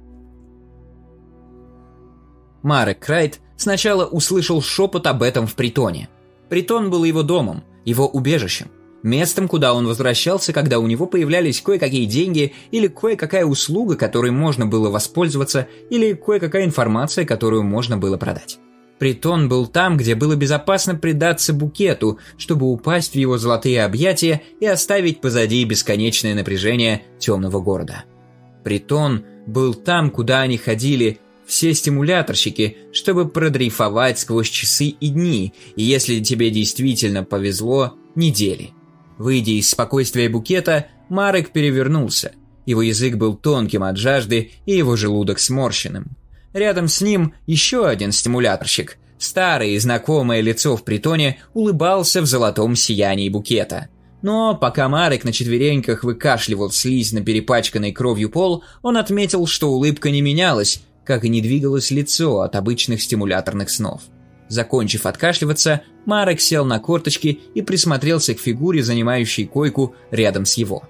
Марек Крайт сначала услышал шепот об этом в притоне. Притон был его домом, его убежищем, местом, куда он возвращался, когда у него появлялись кое-какие деньги или кое-какая услуга, которой можно было воспользоваться, или кое-какая информация, которую можно было продать. Притон был там, где было безопасно предаться букету, чтобы упасть в его золотые объятия и оставить позади бесконечное напряжение темного города. Притон был там, куда они ходили все стимуляторщики, чтобы продрейфовать сквозь часы и дни, и если тебе действительно повезло, недели. Выйдя из спокойствия букета, Марек перевернулся. Его язык был тонким от жажды и его желудок сморщенным. Рядом с ним еще один стимуляторщик. Старое и знакомое лицо в притоне улыбался в золотом сиянии букета – но пока Марек на четвереньках выкашливал слизь на перепачканный кровью пол, он отметил, что улыбка не менялась, как и не двигалось лицо от обычных стимуляторных снов. Закончив откашливаться, Марек сел на корточки и присмотрелся к фигуре, занимающей койку рядом с его.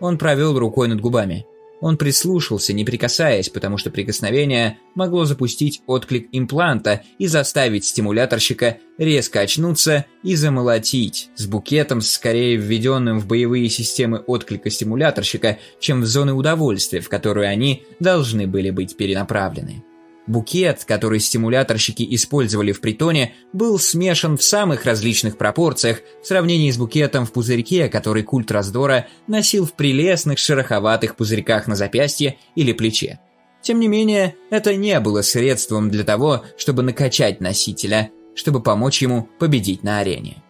Он провел рукой над губами. Он прислушался, не прикасаясь, потому что прикосновение могло запустить отклик импланта и заставить стимуляторщика резко очнуться и замолотить с букетом, скорее введенным в боевые системы отклика стимуляторщика, чем в зоны удовольствия, в которые они должны были быть перенаправлены. Букет, который стимуляторщики использовали в притоне, был смешан в самых различных пропорциях в сравнении с букетом в пузырьке, который культ раздора носил в прелестных шероховатых пузырьках на запястье или плече. Тем не менее, это не было средством для того, чтобы накачать носителя, чтобы помочь ему победить на арене.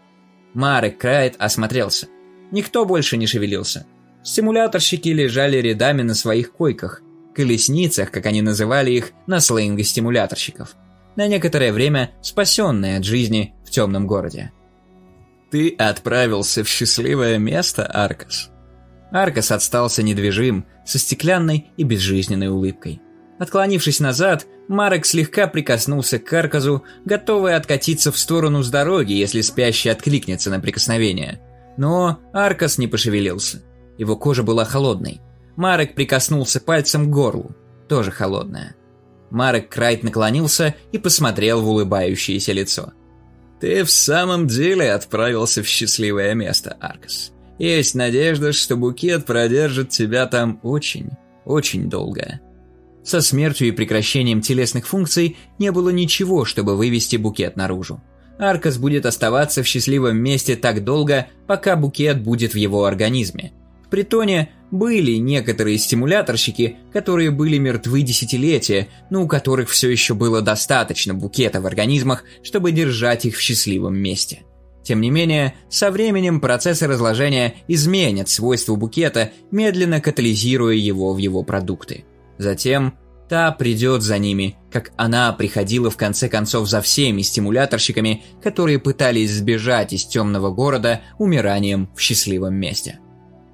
Марек Крайт осмотрелся. Никто больше не шевелился. Стимуляторщики лежали рядами на своих койках, колесницах, как они называли их, на сленге стимуляторщиков. На некоторое время спасенные от жизни в темном городе. «Ты отправился в счастливое место, Аркас?» Аркас отстался недвижим, со стеклянной и безжизненной улыбкой. Отклонившись назад, Марек слегка прикоснулся к Арказу, готовый откатиться в сторону с дороги, если спящий откликнется на прикосновение. Но Аркас не пошевелился. Его кожа была холодной. Марек прикоснулся пальцем к горлу, тоже холодное. Марек Крайт наклонился и посмотрел в улыбающееся лицо. «Ты в самом деле отправился в счастливое место, Аркас. Есть надежда, что букет продержит тебя там очень, очень долго». Со смертью и прекращением телесных функций не было ничего, чтобы вывести букет наружу. Аркас будет оставаться в счастливом месте так долго, пока букет будет в его организме. Притоне были некоторые стимуляторщики, которые были мертвы десятилетия, но у которых все еще было достаточно букета в организмах, чтобы держать их в счастливом месте. Тем не менее, со временем процессы разложения изменят свойства букета, медленно катализируя его в его продукты. Затем та придет за ними, как она приходила в конце концов за всеми стимуляторщиками, которые пытались сбежать из темного города умиранием в счастливом месте.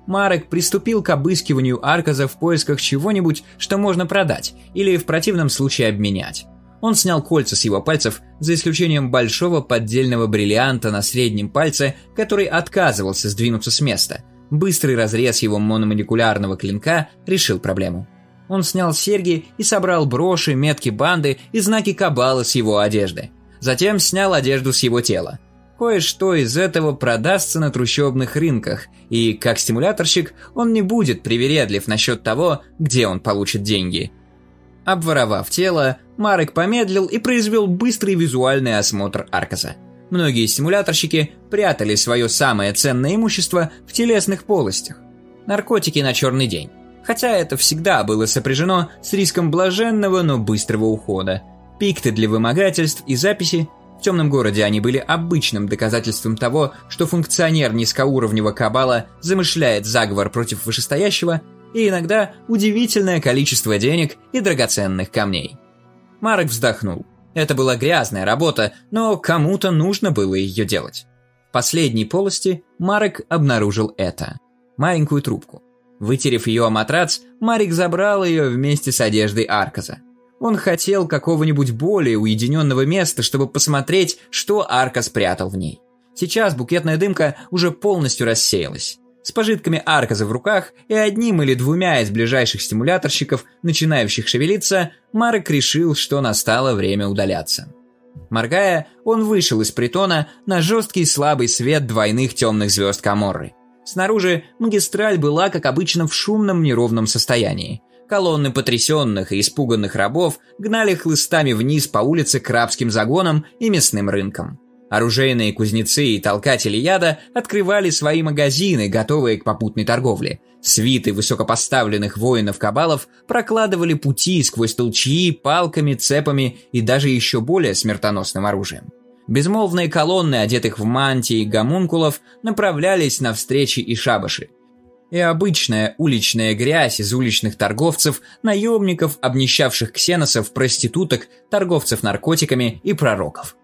Марек приступил к обыскиванию Арказа в поисках чего-нибудь, что можно продать, или в противном случае обменять. Он снял кольца с его пальцев, за исключением большого поддельного бриллианта на среднем пальце, который отказывался сдвинуться с места. Быстрый разрез его мономолекулярного клинка решил проблему. Он снял серьги и собрал броши, метки банды и знаки кабалы с его одежды. Затем снял одежду с его тела. Кое-что из этого продастся на трущобных рынках, и, как стимуляторщик, он не будет привередлив насчет того, где он получит деньги – Обворовав тело, Марек помедлил и произвел быстрый визуальный осмотр Арказа. Многие стимуляторщики прятали свое самое ценное имущество в телесных полостях. Наркотики на черный день. Хотя это всегда было сопряжено с риском блаженного, но быстрого ухода. Пикты для вымогательств и записи темном городе они были обычным доказательством того, что функционер низкоуровневого кабала замышляет заговор против вышестоящего и иногда удивительное количество денег и драгоценных камней. Марк вздохнул. Это была грязная работа, но кому-то нужно было ее делать. В последней полости Марек обнаружил это. Маленькую трубку. Вытерев ее о матрац, Марик забрал ее вместе с одеждой Арказа. Он хотел какого-нибудь более уединенного места, чтобы посмотреть, что Арка спрятал в ней. Сейчас букетная дымка уже полностью рассеялась. С пожитками арказа в руках и одним или двумя из ближайших стимуляторщиков, начинающих шевелиться, Марек решил, что настало время удаляться. Моргая, он вышел из притона на жесткий слабый свет двойных темных звезд Каморры. Снаружи магистраль была, как обычно, в шумном неровном состоянии. Колонны потрясенных и испуганных рабов гнали хлыстами вниз по улице к рабским загонам и мясным рынкам. Оружейные кузнецы и толкатели яда открывали свои магазины, готовые к попутной торговле. Свиты высокопоставленных воинов-кабалов прокладывали пути сквозь толчьи, палками, цепами и даже еще более смертоносным оружием. Безмолвные колонны, одетых в мантии гомункулов, направлялись на встречи и шабаши. И обычная уличная грязь из уличных торговцев, наемников, обнищавших ксеносов, проституток, торговцев наркотиками и пророков.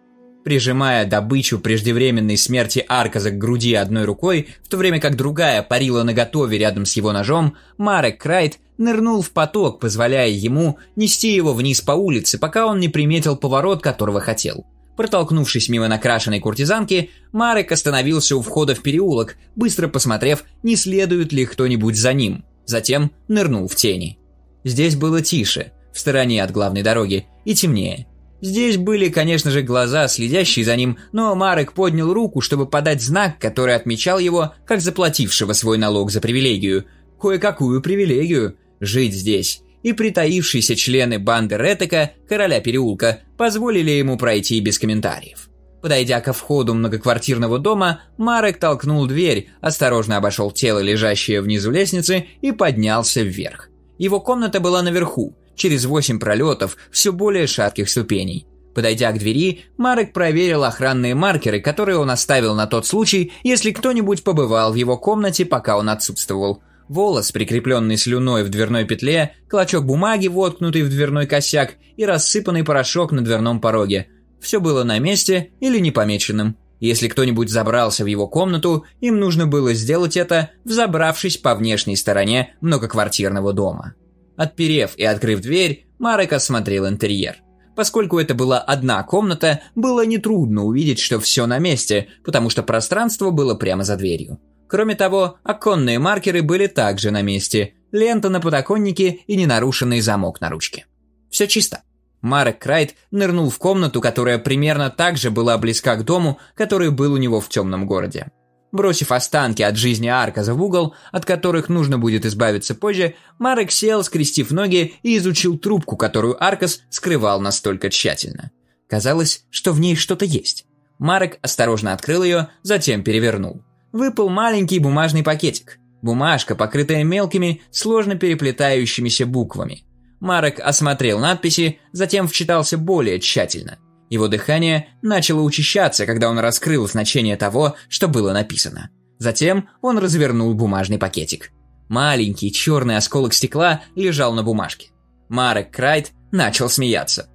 Прижимая добычу преждевременной смерти Арказа к груди одной рукой, в то время как другая парила наготове рядом с его ножом, Марек Крайт нырнул в поток, позволяя ему нести его вниз по улице, пока он не приметил поворот, которого хотел. Протолкнувшись мимо накрашенной куртизанки, Марек остановился у входа в переулок, быстро посмотрев, не следует ли кто-нибудь за ним. Затем нырнул в тени. Здесь было тише, в стороне от главной дороги, и темнее. Здесь были, конечно же, глаза, следящие за ним, но Марек поднял руку, чтобы подать знак, который отмечал его как заплатившего свой налог за привилегию. Кое-какую привилегию – жить здесь. И притаившиеся члены банды Ретека, короля переулка, позволили ему пройти без комментариев. Подойдя ко входу многоквартирного дома, Марек толкнул дверь, осторожно обошел тело, лежащее внизу лестницы, и поднялся вверх. Его комната была наверху, через восемь пролетов все более шатких ступеней. Подойдя к двери, Марек проверил охранные маркеры, которые он оставил на тот случай, если кто-нибудь побывал в его комнате, пока он отсутствовал. Волос, прикрепленный слюной в дверной петле, клочок бумаги, воткнутый в дверной косяк и рассыпанный порошок на дверном пороге. Все было на месте или непомеченным. Если кто-нибудь забрался в его комнату, им нужно было сделать это, взобравшись по внешней стороне многоквартирного дома. Отперев и открыв дверь, Марек осмотрел интерьер. Поскольку это была одна комната, было нетрудно увидеть, что все на месте, потому что пространство было прямо за дверью. Кроме того, оконные маркеры были также на месте. лента на подоконнике и ненарушенный замок на ручке. Все чисто. Марек Крайт нырнул в комнату, которая примерно так же была близка к дому, который был у него в темном городе. Бросив останки от жизни Арказа в угол, от которых нужно будет избавиться позже, Марек сел, скрестив ноги, и изучил трубку, которую Аркас скрывал настолько тщательно. Казалось, что в ней что-то есть. Марек осторожно открыл ее, затем перевернул. Выпал маленький бумажный пакетик. Бумажка, покрытая мелкими, сложно переплетающимися буквами. Марек осмотрел надписи, затем вчитался более тщательно – его дыхание начало учащаться, когда он раскрыл значение того, что было написано. Затем он развернул бумажный пакетик. Маленький черный осколок стекла лежал на бумажке. Марек Крайт начал смеяться.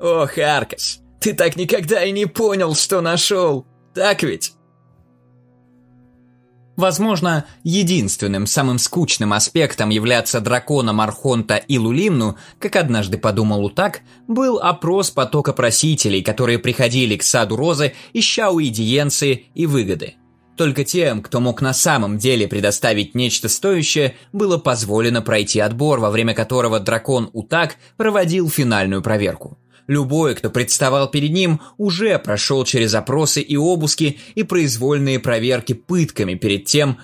«Ох, Аркас, ты так никогда и не понял, что нашел! Так ведь?» Возможно, единственным самым скучным аспектом являться драконом Архонта и Лулимну, как однажды подумал Утак, был опрос потока просителей, которые приходили к саду Розы, ища уидиенции и выгоды. Только тем, кто мог на самом деле предоставить нечто стоящее, было позволено пройти отбор, во время которого дракон Утак проводил финальную проверку. Любой, кто представал перед ним, уже прошел через опросы и обыски и произвольные проверки пытками перед тем,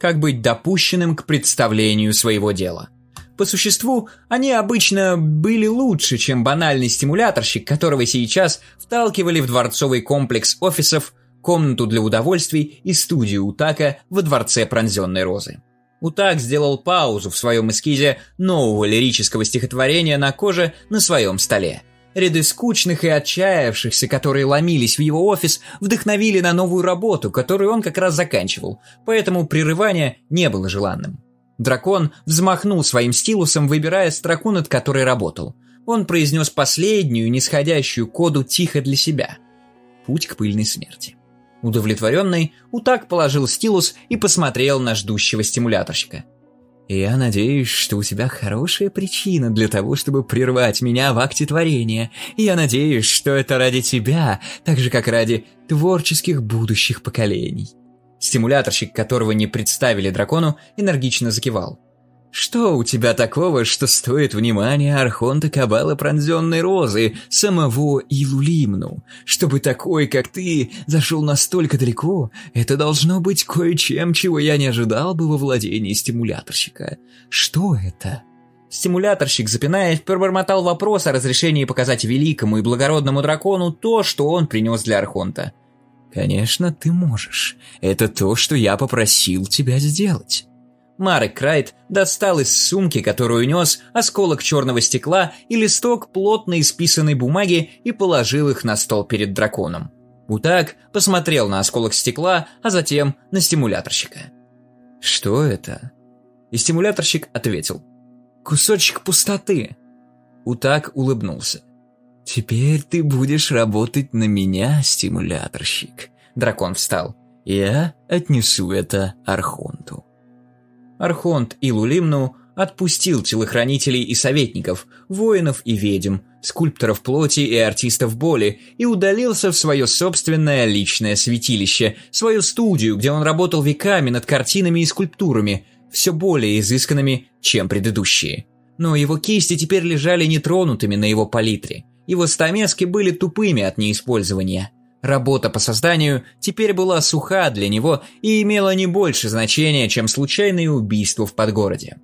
как быть допущенным к представлению своего дела. По существу, они обычно были лучше, чем банальный стимуляторщик, которого сейчас вталкивали в дворцовый комплекс офисов, комнату для удовольствий и студию Утака во дворце пронзенной розы. Утак сделал паузу в своем эскизе нового лирического стихотворения на коже на своем столе – Ряды скучных и отчаявшихся, которые ломились в его офис, вдохновили на новую работу, которую он как раз заканчивал, поэтому прерывание не было желанным. Дракон взмахнул своим стилусом, выбирая строку, над которой работал. Он произнес последнюю, нисходящую коду тихо для себя. Путь к пыльной смерти. Удовлетворенный, Утак положил стилус и посмотрел на ждущего стимуляторщика. «Я надеюсь, что у тебя хорошая причина для того, чтобы прервать меня в акте творения. я надеюсь, что это ради тебя, так же, как ради творческих будущих поколений». Стимуляторщик, которого не представили дракону, энергично закивал. Что у тебя такого, что стоит внимания Архонта Кабала Пронзенной Розы, самого Илулимну? Чтобы такой, как ты, зашел настолько далеко, это должно быть кое-чем, чего я не ожидал бы во владении стимуляторщика. Что это?» Стимуляторщик, запинаясь, пробормотал вопрос о разрешении показать великому и благородному дракону то, что он принес для Архонта. «Конечно, ты можешь. Это то, что я попросил тебя сделать». Марек Крайт достал из сумки, которую нес, осколок черного стекла и листок плотно исписанной бумаги и положил их на стол перед драконом. Утак посмотрел на осколок стекла, а затем на стимуляторщика. «Что это?» И стимуляторщик ответил. «Кусочек пустоты». Утак улыбнулся. «Теперь ты будешь работать на меня, стимуляторщик». Дракон встал. «Я отнесу это Архонту». Архонт Илулимну отпустил телохранителей и советников, воинов и ведьм, скульпторов плоти и артистов боли и удалился в свое собственное личное святилище, свою студию, где он работал веками над картинами и скульптурами, все более изысканными, чем предыдущие. Но его кисти теперь лежали нетронутыми на его палитре. Его стамески были тупыми от неиспользования – Работа по созданию теперь была суха для него и имела не больше значения, чем случайные убийства в подгороде.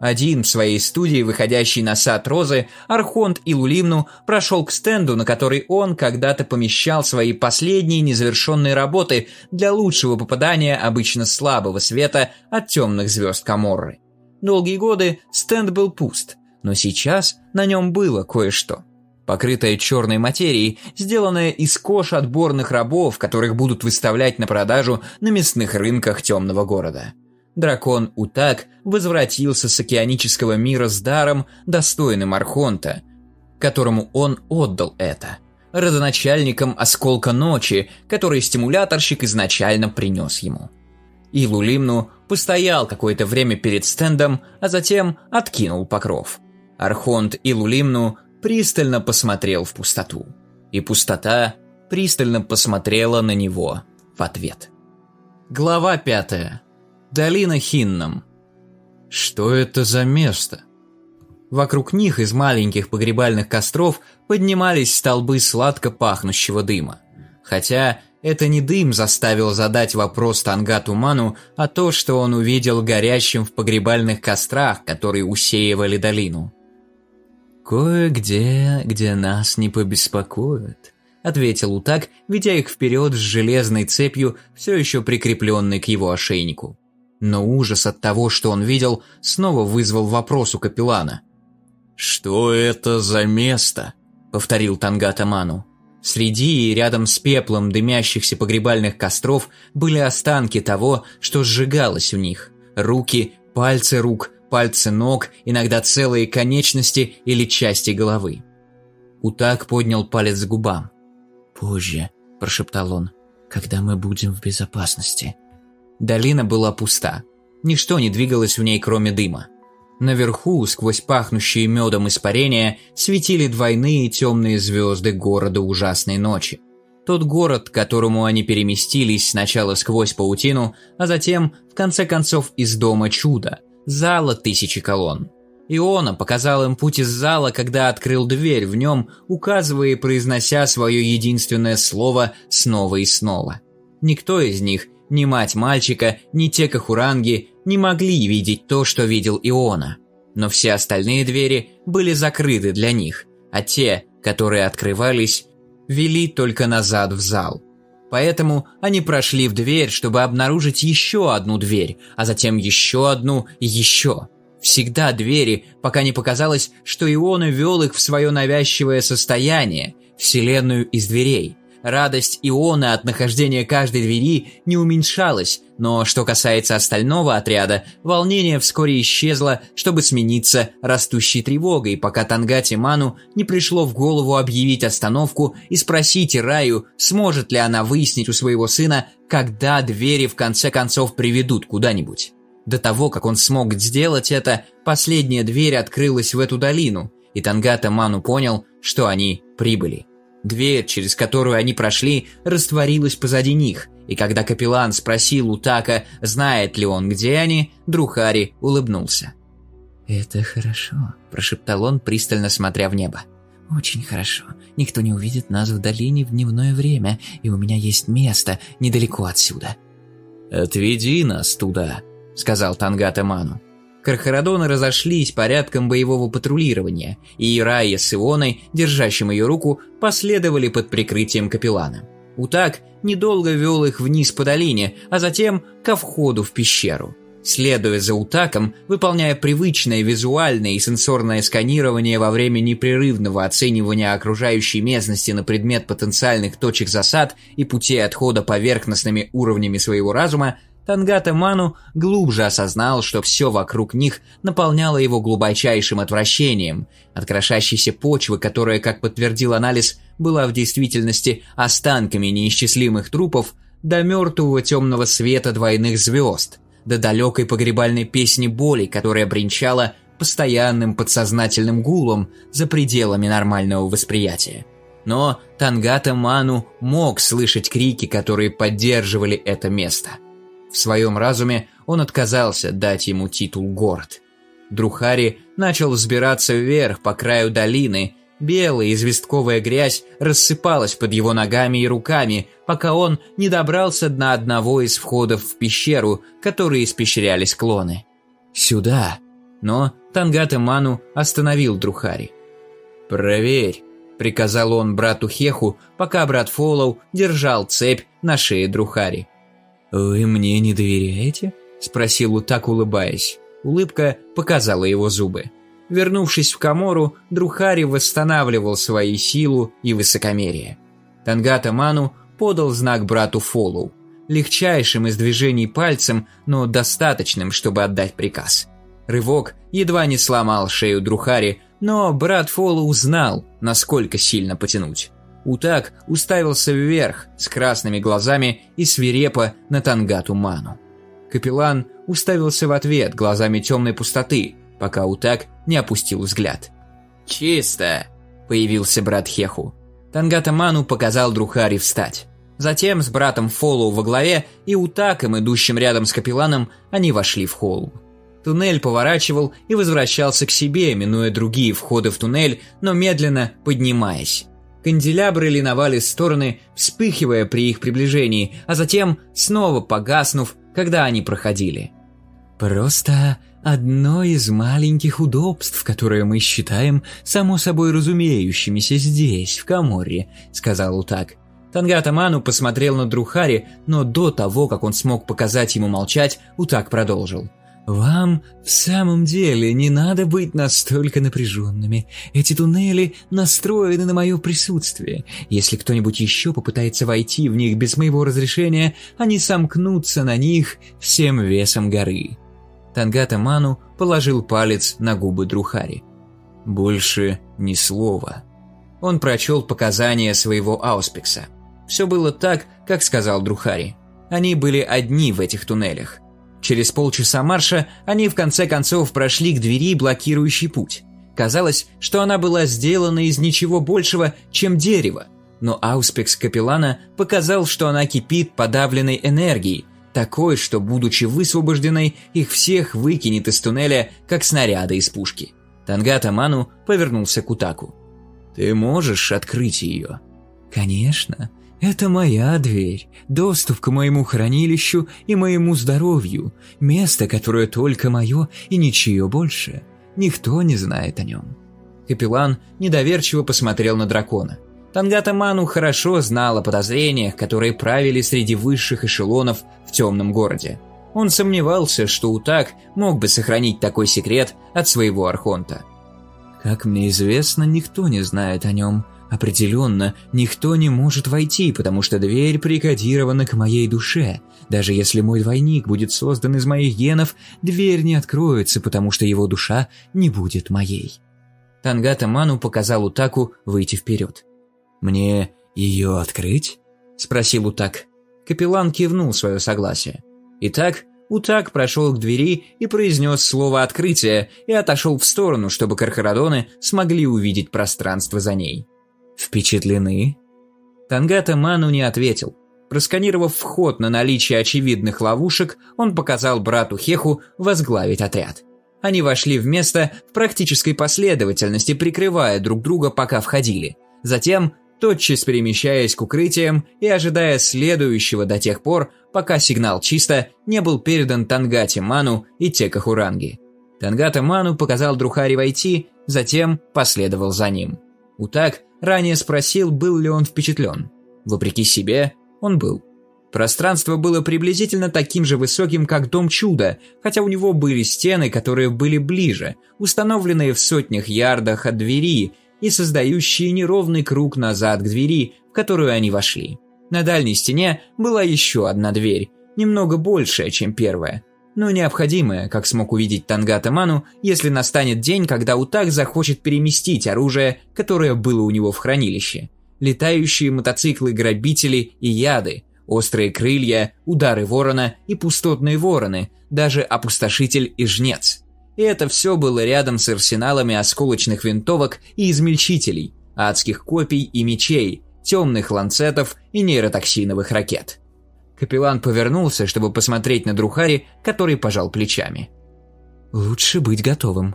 Один в своей студии, выходящий на сад Розы, Архонт и Лулимну прошел к стенду, на который он когда-то помещал свои последние незавершенные работы для лучшего попадания обычно слабого света от темных звезд Каморры. Долгие годы стенд был пуст, но сейчас на нем было кое-что покрытая черной материей, сделанная из кож отборных рабов, которых будут выставлять на продажу на мясных рынках темного города. Дракон Утак возвратился с океанического мира с даром, достойным Архонта, которому он отдал это, родоначальником Осколка Ночи, который стимуляторщик изначально принес ему. И Лулимну постоял какое-то время перед стендом, а затем откинул покров. Архонт и Лулимну пристально посмотрел в пустоту. И пустота пристально посмотрела на него в ответ. Глава пятая. Долина Хинном. Что это за место? Вокруг них из маленьких погребальных костров поднимались столбы сладко пахнущего дыма. Хотя это не дым заставил задать вопрос Тангату Ману, а то, что он увидел горящим в погребальных кострах, которые усеивали долину. «Кое-где, где нас не побеспокоят», — ответил Утак, ведя их вперед с железной цепью, все еще прикрепленной к его ошейнику. Но ужас от того, что он видел, снова вызвал вопрос у капеллана. «Что это за место?» — повторил Тангата Ману. Среди и рядом с пеплом дымящихся погребальных костров были останки того, что сжигалось в них. Руки, пальцы рук, пальцы ног, иногда целые конечности или части головы. Утак поднял палец к губам. «Позже», – прошептал он, – «когда мы будем в безопасности». Долина была пуста. Ничто не двигалось в ней, кроме дыма. Наверху, сквозь пахнущие медом испарения, светили двойные темные звезды города ужасной ночи. Тот город, к которому они переместились сначала сквозь паутину, а затем, в конце концов, из дома чуда, зала тысячи колонн. Иона показал им путь из зала, когда открыл дверь в нем, указывая и произнося свое единственное слово снова и снова. Никто из них ни мать мальчика, ни те кахуранги не могли видеть то, что видел Иона. Но все остальные двери были закрыты для них, а те, которые открывались, вели только назад в зал. Поэтому они прошли в дверь, чтобы обнаружить еще одну дверь, а затем еще одну и еще. Всегда двери, пока не показалось, что Иона вел их в свое навязчивое состояние, вселенную из дверей. Радость Ионы от нахождения каждой двери не уменьшалась, но что касается остального отряда, волнение вскоре исчезло, чтобы смениться растущей тревогой, пока Тангати Ману не пришло в голову объявить остановку и спросить Раю, сможет ли она выяснить у своего сына, когда двери в конце концов приведут куда-нибудь. До того, как он смог сделать это, последняя дверь открылась в эту долину, и Тангата Ману понял, что они прибыли. Дверь, через которую они прошли, растворилась позади них, и когда капеллан спросил у Така, знает ли он, где они, Друхари улыбнулся. «Это хорошо», – прошептал он, пристально смотря в небо. «Очень хорошо. Никто не увидит нас в долине в дневное время, и у меня есть место недалеко отсюда». «Отведи нас туда», – сказал Тангата Ману. Кархарадоны разошлись порядком боевого патрулирования, и Ирайя с Ионой, держащим ее руку, последовали под прикрытием капеллана. Утак недолго вел их вниз по долине, а затем ко входу в пещеру. Следуя за Утаком, выполняя привычное визуальное и сенсорное сканирование во время непрерывного оценивания окружающей местности на предмет потенциальных точек засад и путей отхода поверхностными уровнями своего разума, Тангата Ману глубже осознал, что все вокруг них наполняло его глубочайшим отвращением от крошащейся почвы, которая, как подтвердил анализ, была в действительности останками неисчислимых трупов, до мертвого темного света двойных звезд, до далекой погребальной песни боли, которая бренчала постоянным подсознательным гулом за пределами нормального восприятия. Но Тангата Ману мог слышать крики, которые поддерживали это место – в своем разуме он отказался дать ему титул «город». Друхари начал взбираться вверх по краю долины, белая известковая грязь рассыпалась под его ногами и руками, пока он не добрался до одного из входов в пещеру, которые испещряли склоны. «Сюда!» Но Тангата Ману остановил Друхари. «Проверь», — приказал он брату Хеху, пока брат Фоллоу держал цепь на шее Друхари. «Вы мне не доверяете?» – спросил Утак, улыбаясь. Улыбка показала его зубы. Вернувшись в Камору, Друхари восстанавливал свои силу и высокомерие. Тангата Ману подал знак брату Фолу, легчайшим из движений пальцем, но достаточным, чтобы отдать приказ. Рывок едва не сломал шею Друхари, но брат Фолу узнал, насколько сильно потянуть. Утак уставился вверх с красными глазами и свирепо на Тангату Ману. Капеллан уставился в ответ глазами темной пустоты, пока Утак не опустил взгляд. «Чисто!» – появился брат Хеху. Тангата Ману показал Друхари встать. Затем с братом Фолу во главе и Утаком, идущим рядом с капелланом, они вошли в холл. Туннель поворачивал и возвращался к себе, минуя другие входы в туннель, но медленно поднимаясь. Канделябры линовали стороны, вспыхивая при их приближении, а затем снова погаснув, когда они проходили. «Просто одно из маленьких удобств, которые мы считаем само собой разумеющимися здесь, в Каморре», — сказал Утак. Тангата Ману посмотрел на Друхари, но до того, как он смог показать ему молчать, Утак продолжил. «Вам в самом деле не надо быть настолько напряженными. Эти туннели настроены на мое присутствие. Если кто-нибудь еще попытается войти в них без моего разрешения, они сомкнутся на них всем весом горы». Тангата Ману положил палец на губы Друхари. «Больше ни слова». Он прочел показания своего ауспекса. Все было так, как сказал Друхари. Они были одни в этих туннелях. Через полчаса марша они в конце концов прошли к двери, блокирующей путь. Казалось, что она была сделана из ничего большего, чем дерево. Но ауспекс капеллана показал, что она кипит подавленной энергией, такой, что, будучи высвобожденной, их всех выкинет из туннеля, как снаряды из пушки. Тангата Ману повернулся к Утаку. «Ты можешь открыть ее?» «Конечно. Это моя дверь, доступ к моему хранилищу и моему здоровью, место, которое только мое и ничье больше. Никто не знает о нем». Капеллан недоверчиво посмотрел на дракона. Тангата Ману хорошо знал о подозрениях, которые правили среди высших эшелонов в темном городе. Он сомневался, что Утак мог бы сохранить такой секрет от своего архонта. «Как мне известно, никто не знает о нем», Определенно, никто не может войти, потому что дверь прикодирована к моей душе. Даже если мой двойник будет создан из моих генов, дверь не откроется, потому что его душа не будет моей. Тангата Ману показал Утаку выйти вперед. «Мне ее открыть?» – спросил Утак. Капеллан кивнул свое согласие. Итак, Утак прошел к двери и произнес слово «открытие» и отошел в сторону, чтобы кархарадоны смогли увидеть пространство за ней. «Впечатлены?» Тангата Ману не ответил. Просканировав вход на наличие очевидных ловушек, он показал брату Хеху возглавить отряд. Они вошли в место в практической последовательности, прикрывая друг друга, пока входили. Затем, тотчас перемещаясь к укрытиям и ожидая следующего до тех пор, пока сигнал чисто не был передан Тангате Ману и Текахуранги. Тангата Ману показал Друхари войти, затем последовал за ним. Утак ранее спросил, был ли он впечатлен. Вопреки себе, он был. Пространство было приблизительно таким же высоким, как Дом Чуда, хотя у него были стены, которые были ближе, установленные в сотнях ярдах от двери и создающие неровный круг назад к двери, в которую они вошли. На дальней стене была еще одна дверь, немного большая, чем первая, но необходимое, как смог увидеть Тангата Ману, если настанет день, когда Утак захочет переместить оружие, которое было у него в хранилище. Летающие мотоциклы-грабители и яды, острые крылья, удары ворона и пустотные вороны, даже опустошитель и жнец. И это все было рядом с арсеналами осколочных винтовок и измельчителей, адских копий и мечей, темных ланцетов и нейротоксиновых ракет. Капеллан повернулся, чтобы посмотреть на Друхари, который пожал плечами. «Лучше быть готовым».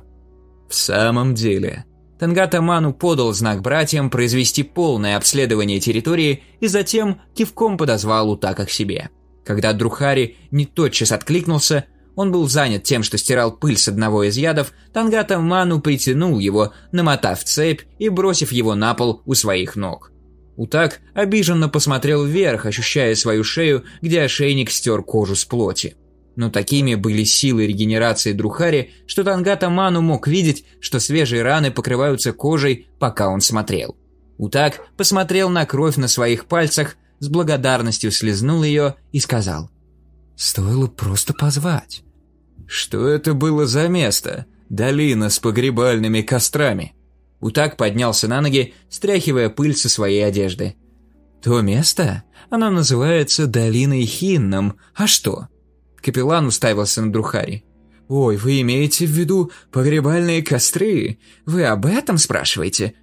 «В самом деле...» Тангата Ману подал знак братьям произвести полное обследование территории и затем кивком подозвал Утака к себе. Когда Друхари не тотчас откликнулся, он был занят тем, что стирал пыль с одного из ядов, Тангата Ману притянул его, намотав цепь и бросив его на пол у своих ног. Утак обиженно посмотрел вверх, ощущая свою шею, где ошейник стер кожу с плоти. Но такими были силы регенерации Друхари, что Тангата Ману мог видеть, что свежие раны покрываются кожей, пока он смотрел. Утак посмотрел на кровь на своих пальцах, с благодарностью слезнул ее и сказал. «Стоило просто позвать». «Что это было за место? Долина с погребальными кострами?» Утак поднялся на ноги, стряхивая пыль со своей одежды. «То место? Оно называется Долиной Хинном. А что?» Капеллан уставился на Друхари. «Ой, вы имеете в виду погребальные костры? Вы об этом спрашиваете?»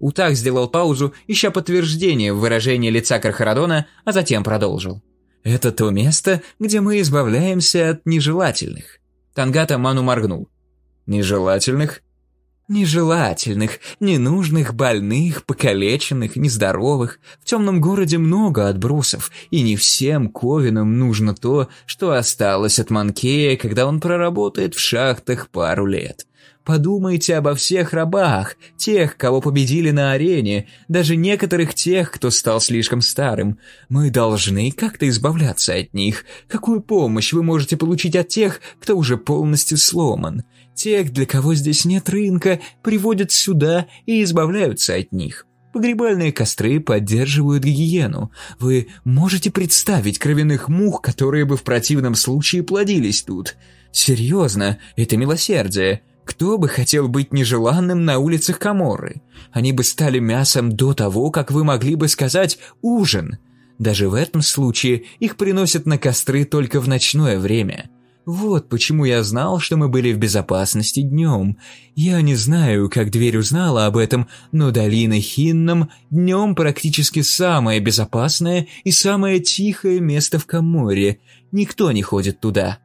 Утак сделал паузу, ища подтверждение в выражении лица Кархарадона, а затем продолжил. «Это то место, где мы избавляемся от нежелательных». Тангата Ману моргнул. «Нежелательных?» Нежелательных, ненужных, больных, покалеченных, нездоровых. В темном городе много отбросов, и не всем Ковинам нужно то, что осталось от Манкея, когда он проработает в шахтах пару лет. Подумайте обо всех рабах, тех, кого победили на арене, даже некоторых тех, кто стал слишком старым. Мы должны как-то избавляться от них. Какую помощь вы можете получить от тех, кто уже полностью сломан? Тех, для кого здесь нет рынка, приводят сюда и избавляются от них. Погребальные костры поддерживают гигиену. Вы можете представить кровяных мух, которые бы в противном случае плодились тут? Серьезно, это милосердие. Кто бы хотел быть нежеланным на улицах Каморры? Они бы стали мясом до того, как вы могли бы сказать «ужин». Даже в этом случае их приносят на костры только в ночное время. Вот почему я знал, что мы были в безопасности днем. Я не знаю, как дверь узнала об этом, но долина Хинном днем практически самое безопасное и самое тихое место в Каморе. Никто не ходит туда.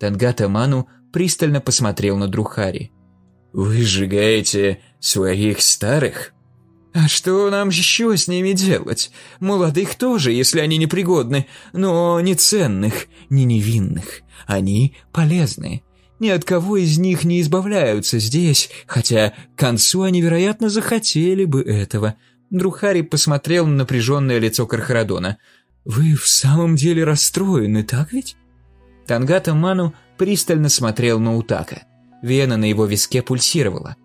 Тангата Ману пристально посмотрел на Друхари. «Вы сжигаете своих старых?» «А что нам еще с ними делать? Молодых тоже, если они непригодны, но не ценных, не невинных. Они полезны. Ни от кого из них не избавляются здесь, хотя к концу они, вероятно, захотели бы этого». Друхари посмотрел на напряженное лицо Кархарадона. «Вы в самом деле расстроены, так ведь?» Тангата Ману пристально смотрел на Утака. Вена на его виске пульсировала.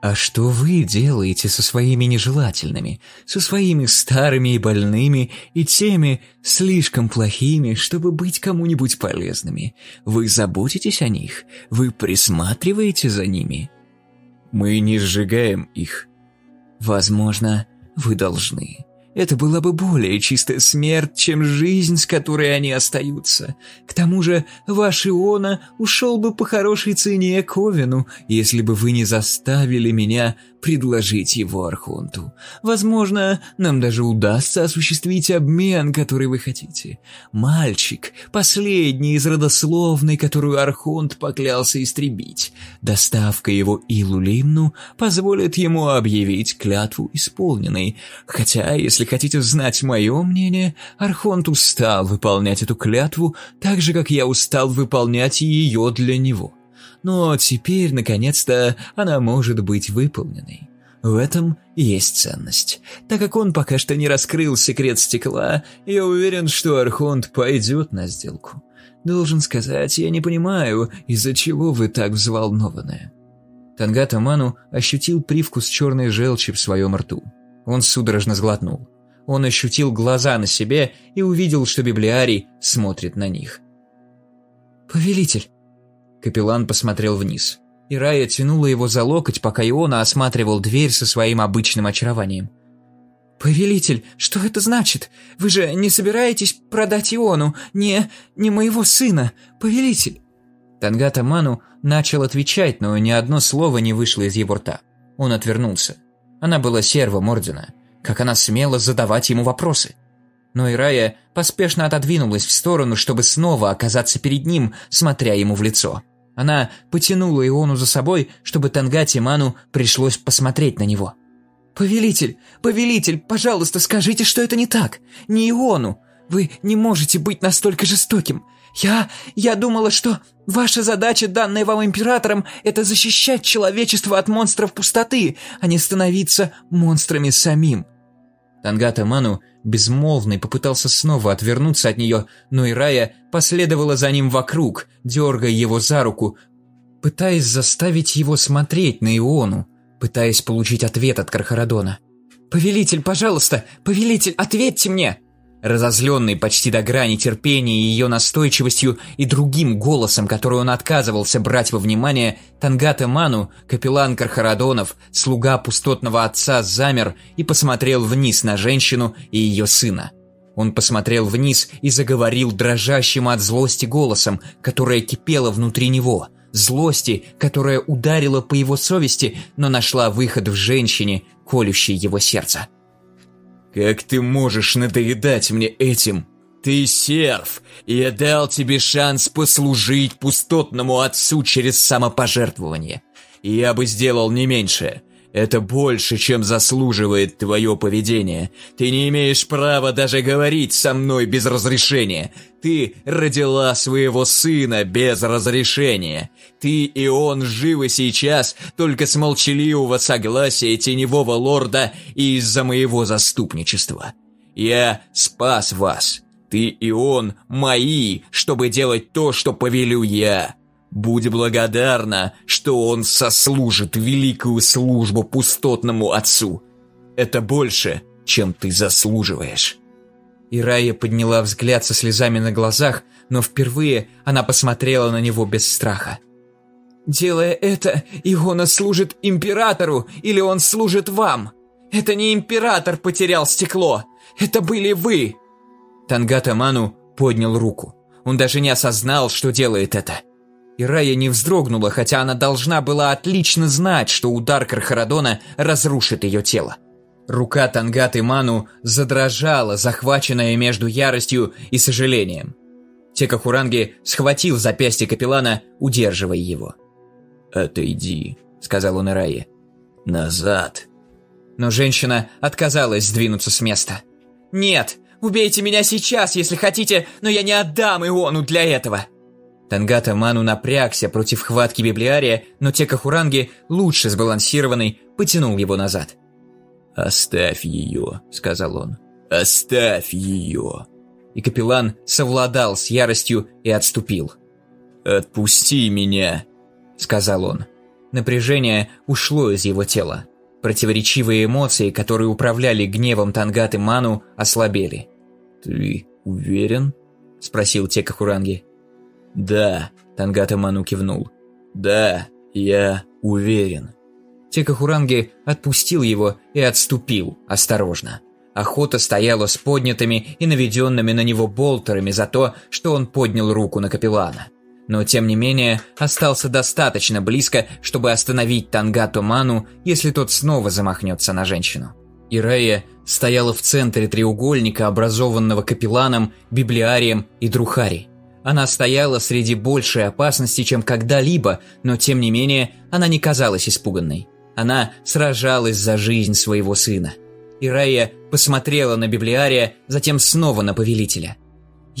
А что вы делаете со своими нежелательными, со своими старыми и больными и теми слишком плохими, чтобы быть кому-нибудь полезными? Вы заботитесь о них? Вы присматриваете за ними? Мы не сжигаем их. Возможно, вы должны. Это была бы более чистая смерть, чем жизнь, с которой они остаются. К тому же, ваш Иона ушел бы по хорошей цене к Овину, если бы вы не заставили меня предложить его Архонту. Возможно, нам даже удастся осуществить обмен, который вы хотите. Мальчик, последний из родословной, которую Архонт поклялся истребить. Доставка его Илулимну позволит ему объявить клятву исполненной. Хотя, если хотите знать мое мнение, Архонт устал выполнять эту клятву так же, как я устал выполнять ее для него но теперь, наконец-то, она может быть выполненной. В этом есть ценность. Так как он пока что не раскрыл секрет стекла, я уверен, что Архонт пойдет на сделку. Должен сказать, я не понимаю, из-за чего вы так взволнованы. Тангата Ману ощутил привкус черной желчи в своем рту. Он судорожно сглотнул. Он ощутил глаза на себе и увидел, что библиарий смотрит на них. «Повелитель!» Капеллан посмотрел вниз. И Рая тянула его за локоть, пока Иона осматривал дверь со своим обычным очарованием. «Повелитель, что это значит? Вы же не собираетесь продать Иону, не... не моего сына, повелитель?» Тангата Ману начал отвечать, но ни одно слово не вышло из его рта. Он отвернулся. Она была сервом Ордена. Как она смела задавать ему вопросы? Но Ирая поспешно отодвинулась в сторону, чтобы снова оказаться перед ним, смотря ему в лицо. Она потянула Иону за собой, чтобы Тангати Ману пришлось посмотреть на него. «Повелитель, повелитель, пожалуйста, скажите, что это не так. Не Иону. Вы не можете быть настолько жестоким. Я... я думала, что ваша задача, данная вам императором, это защищать человечество от монстров пустоты, а не становиться монстрами самим». Тангата Ману, безмолвный, попытался снова отвернуться от нее, но Ирая последовала за ним вокруг, дергая его за руку, пытаясь заставить его смотреть на Иону, пытаясь получить ответ от Кархарадона. «Повелитель, пожалуйста! Повелитель, ответьте мне!» Разозленный почти до грани терпения ее настойчивостью и другим голосом, который он отказывался брать во внимание, Тангата Ману, капеллан Кархарадонов, слуга пустотного отца, замер и посмотрел вниз на женщину и ее сына. Он посмотрел вниз и заговорил дрожащим от злости голосом, которая кипела внутри него. Злости, которая ударила по его совести, но нашла выход в женщине, колющей его сердце. «Как ты можешь надоедать мне этим?» Ты серф, я дал тебе шанс послужить пустотному отцу через самопожертвование. Я бы сделал не меньше. Это больше, чем заслуживает твое поведение. Ты не имеешь права даже говорить со мной без разрешения. Ты родила своего сына без разрешения. Ты и он живы сейчас только с молчаливого согласия теневого лорда и из-за моего заступничества. Я спас вас. Ты и он мои, чтобы делать то, что повелю я. Будь благодарна, что он сослужит великую службу пустотному отцу. Это больше, чем ты заслуживаешь». Ирая подняла взгляд со слезами на глазах, но впервые она посмотрела на него без страха. «Делая это, Иона служит императору, или он служит вам? Это не император потерял стекло, это были вы!» Тангата Ману поднял руку. Он даже не осознал, что делает это. И Рая не вздрогнула, хотя она должна была отлично знать, что удар Кархарадона разрушит ее тело. Рука Тангаты Ману задрожала, захваченная между яростью и сожалением. Текахуранги схватил запястье капеллана, удерживая его. «Отойди», — сказал он Ирае. «Назад». Но женщина отказалась сдвинуться с места. «Нет, убейте меня сейчас, если хотите, но я не отдам Иону для этого!» Тангата Ману напрягся против хватки библиария, но Текахуранги, лучше сбалансированный, потянул его назад. «Оставь ее», — сказал он. «Оставь ее». И капеллан совладал с яростью и отступил. «Отпусти меня», — сказал он. Напряжение ушло из его тела. Противоречивые эмоции, которые управляли гневом Тангаты Ману, ослабели. «Ты уверен?» — спросил Текахуранги. «Да», — Тангата Ману кивнул. «Да, я уверен». Текахуранги отпустил его и отступил, осторожно. Охота стояла с поднятыми и наведенными на него болтерами за то, что он поднял руку на капеллана. Но, тем не менее, остался достаточно близко, чтобы остановить Тангату Ману, если тот снова замахнется на женщину. Ирея стояла в центре треугольника, образованного капелланом, библиарием и друхари. Она стояла среди большей опасности, чем когда-либо, но тем не менее она не казалась испуганной. Она сражалась за жизнь своего сына. Ирая посмотрела на библиария, затем снова на повелителя –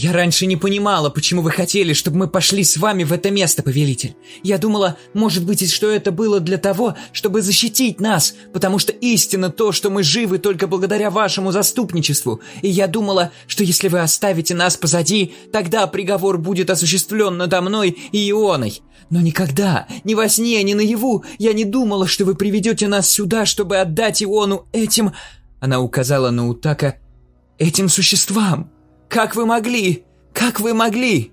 «Я раньше не понимала, почему вы хотели, чтобы мы пошли с вами в это место, повелитель. Я думала, может быть, что это было для того, чтобы защитить нас, потому что истина то, что мы живы только благодаря вашему заступничеству. И я думала, что если вы оставите нас позади, тогда приговор будет осуществлен надо мной и Ионой. Но никогда, ни во сне, ни наяву, я не думала, что вы приведете нас сюда, чтобы отдать Иону этим...» Она указала на Утака «этим существам». Как вы могли? Как вы могли?»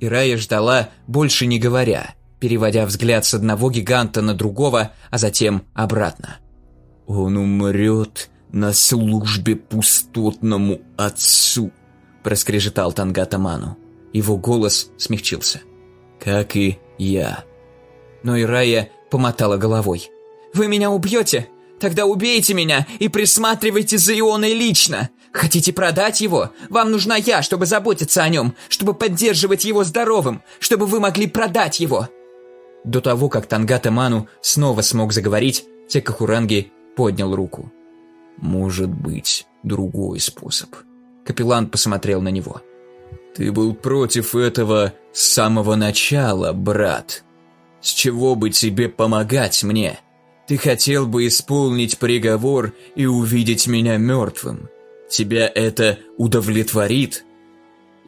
Ирая ждала, больше не говоря, переводя взгляд с одного гиганта на другого, а затем обратно. «Он умрет на службе пустотному отцу», – проскрежетал Тангатаману. Его голос смягчился. «Как и я». Но Ирая помотала головой. «Вы меня убьете? Тогда убейте меня и присматривайте за Ионой лично. Хотите продать его? Вам нужна я, чтобы заботиться о нем, чтобы поддерживать его здоровым, чтобы вы могли продать его!» До того, как Тангата Ману снова смог заговорить, Текахуранги поднял руку. «Может быть, другой способ». Капеллан посмотрел на него. «Ты был против этого с самого начала, брат. С чего бы тебе помогать мне? Ты хотел бы исполнить приговор и увидеть меня мертвым. Тебя это удовлетворит?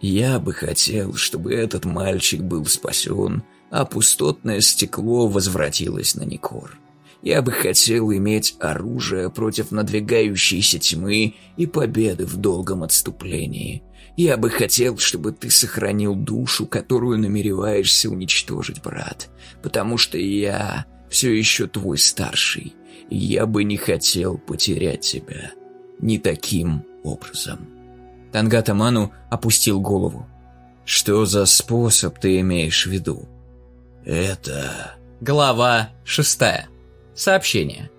Я бы хотел, чтобы этот мальчик был спасен, а пустотное стекло возвратилось на Никор. Я бы хотел иметь оружие против надвигающейся тьмы и победы в долгом отступлении. Я бы хотел, чтобы ты сохранил душу, которую намереваешься уничтожить, брат, потому что я все еще твой старший, я бы не хотел потерять тебя. Не таким образом. Тангата Ману опустил голову. «Что за способ ты имеешь в виду?» «Это...» Глава шестая. Сообщение.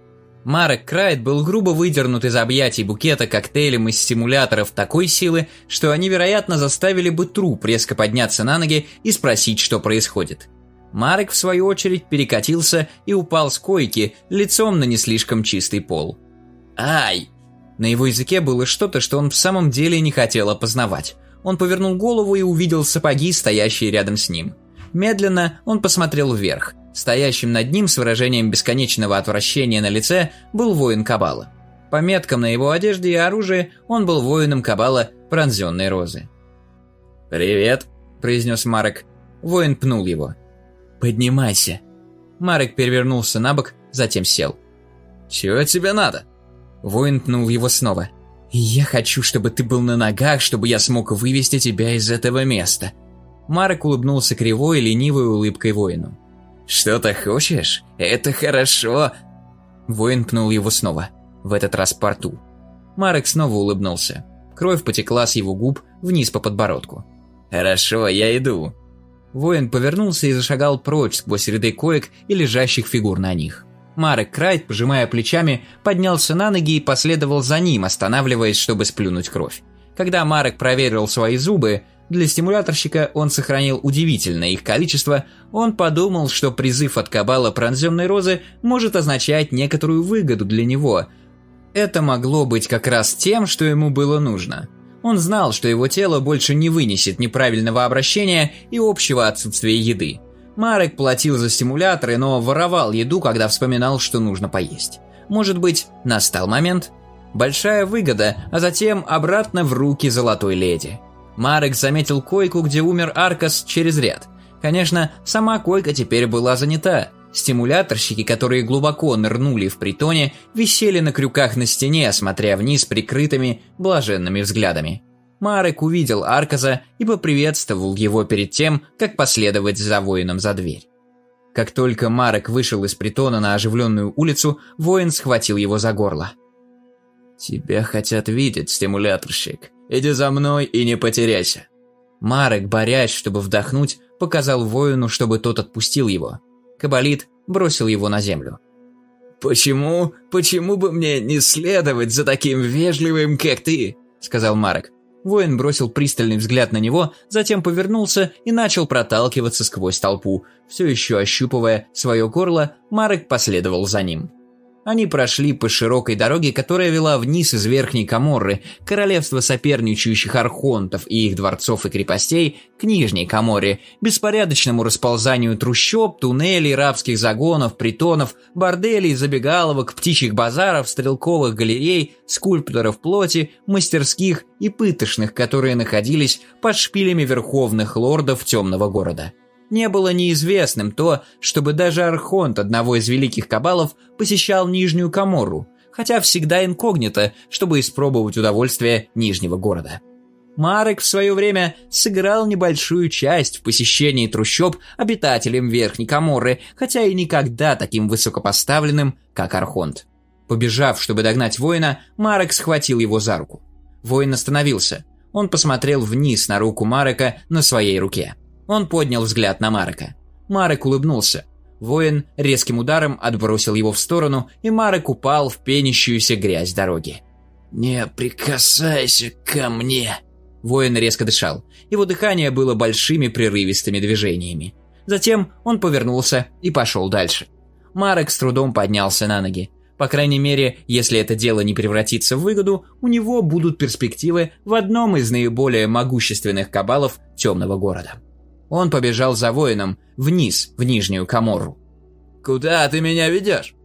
Марек Крайт был грубо выдернут из объятий букета коктейлем из стимуляторов такой силы, что они, вероятно, заставили бы труп резко подняться на ноги и спросить, что происходит. Марек, в свою очередь, перекатился и упал с койки, лицом на не слишком чистый пол. «Ай!» На его языке было что-то, что он в самом деле не хотел опознавать. Он повернул голову и увидел сапоги, стоящие рядом с ним. Медленно он посмотрел вверх. Стоящим над ним с выражением бесконечного отвращения на лице был воин Кабала. По меткам на его одежде и оружии он был воином Кабала пронзенной розы. «Привет», – произнес Марек. Воин пнул его. «Поднимайся». Марек перевернулся на бок, затем сел. «Чего тебе надо?» Воин пнул его снова. «Я хочу, чтобы ты был на ногах, чтобы я смог вывести тебя из этого места». Марек улыбнулся кривой, ленивой улыбкой воину. «Что-то хочешь? Это хорошо!» Воин пнул его снова, в этот раз по рту. Марек снова улыбнулся. Кровь потекла с его губ вниз по подбородку. «Хорошо, я иду». Воин повернулся и зашагал прочь сквозь ряды коек и лежащих фигур на них. Марек Крайт, пожимая плечами, поднялся на ноги и последовал за ним, останавливаясь, чтобы сплюнуть кровь. Когда Марек проверил свои зубы, для стимуляторщика он сохранил удивительное их количество, он подумал, что призыв от Кабала пронзенной розы может означать некоторую выгоду для него. Это могло быть как раз тем, что ему было нужно. Он знал, что его тело больше не вынесет неправильного обращения и общего отсутствия еды. Марек платил за стимуляторы, но воровал еду, когда вспоминал, что нужно поесть. Может быть, настал момент? Большая выгода, а затем обратно в руки золотой леди. Марек заметил койку, где умер Аркас через ряд. Конечно, сама койка теперь была занята. Стимуляторщики, которые глубоко нырнули в притоне, висели на крюках на стене, смотря вниз прикрытыми, блаженными взглядами. Марек увидел Арказа и поприветствовал его перед тем, как последовать за воином за дверь. Как только Марек вышел из притона на оживленную улицу, воин схватил его за горло. «Тебя хотят видеть, стимуляторщик. Иди за мной и не потеряйся». Марек, борясь, чтобы вдохнуть, показал воину, чтобы тот отпустил его. Кабалит бросил его на землю. «Почему, почему бы мне не следовать за таким вежливым, как ты?» – сказал Марек. Воин бросил пристальный взгляд на него, затем повернулся и начал проталкиваться сквозь толпу. Все еще ощупывая свое горло, Марек последовал за ним. Они прошли по широкой дороге, которая вела вниз из Верхней Каморры, королевства соперничающих архонтов и их дворцов и крепостей, к Нижней Каморре, беспорядочному расползанию трущоб, туннелей, рабских загонов, притонов, борделей, забегаловок, птичьих базаров, стрелковых галерей, скульпторов плоти, мастерских и пытошных, которые находились под шпилями верховных лордов темного города. Не было неизвестным то, чтобы даже архонт одного из великих кабалов посещал Нижнюю Каморру, хотя всегда инкогнито, чтобы испробовать удовольствие Нижнего города. Марек в свое время сыграл небольшую часть в посещении трущоб обитателям Верхней Каморры, хотя и никогда таким высокопоставленным, как Архонт. Побежав, чтобы догнать воина, Марек схватил его за руку. Воин остановился. Он посмотрел вниз на руку Марека на своей руке. Он поднял взгляд на Марека. Марек улыбнулся. Воин резким ударом отбросил его в сторону, и Марек упал в пенящуюся грязь дороги. «Не прикасайся ко мне!» Воин резко дышал. Его дыхание было большими прерывистыми движениями. Затем он повернулся и пошел дальше. Марек с трудом поднялся на ноги. По крайней мере, если это дело не превратится в выгоду, у него будут перспективы в одном из наиболее могущественных кабалов темного города. Он побежал за воином, вниз, в Нижнюю Каморру. «Куда ты меня ведешь?»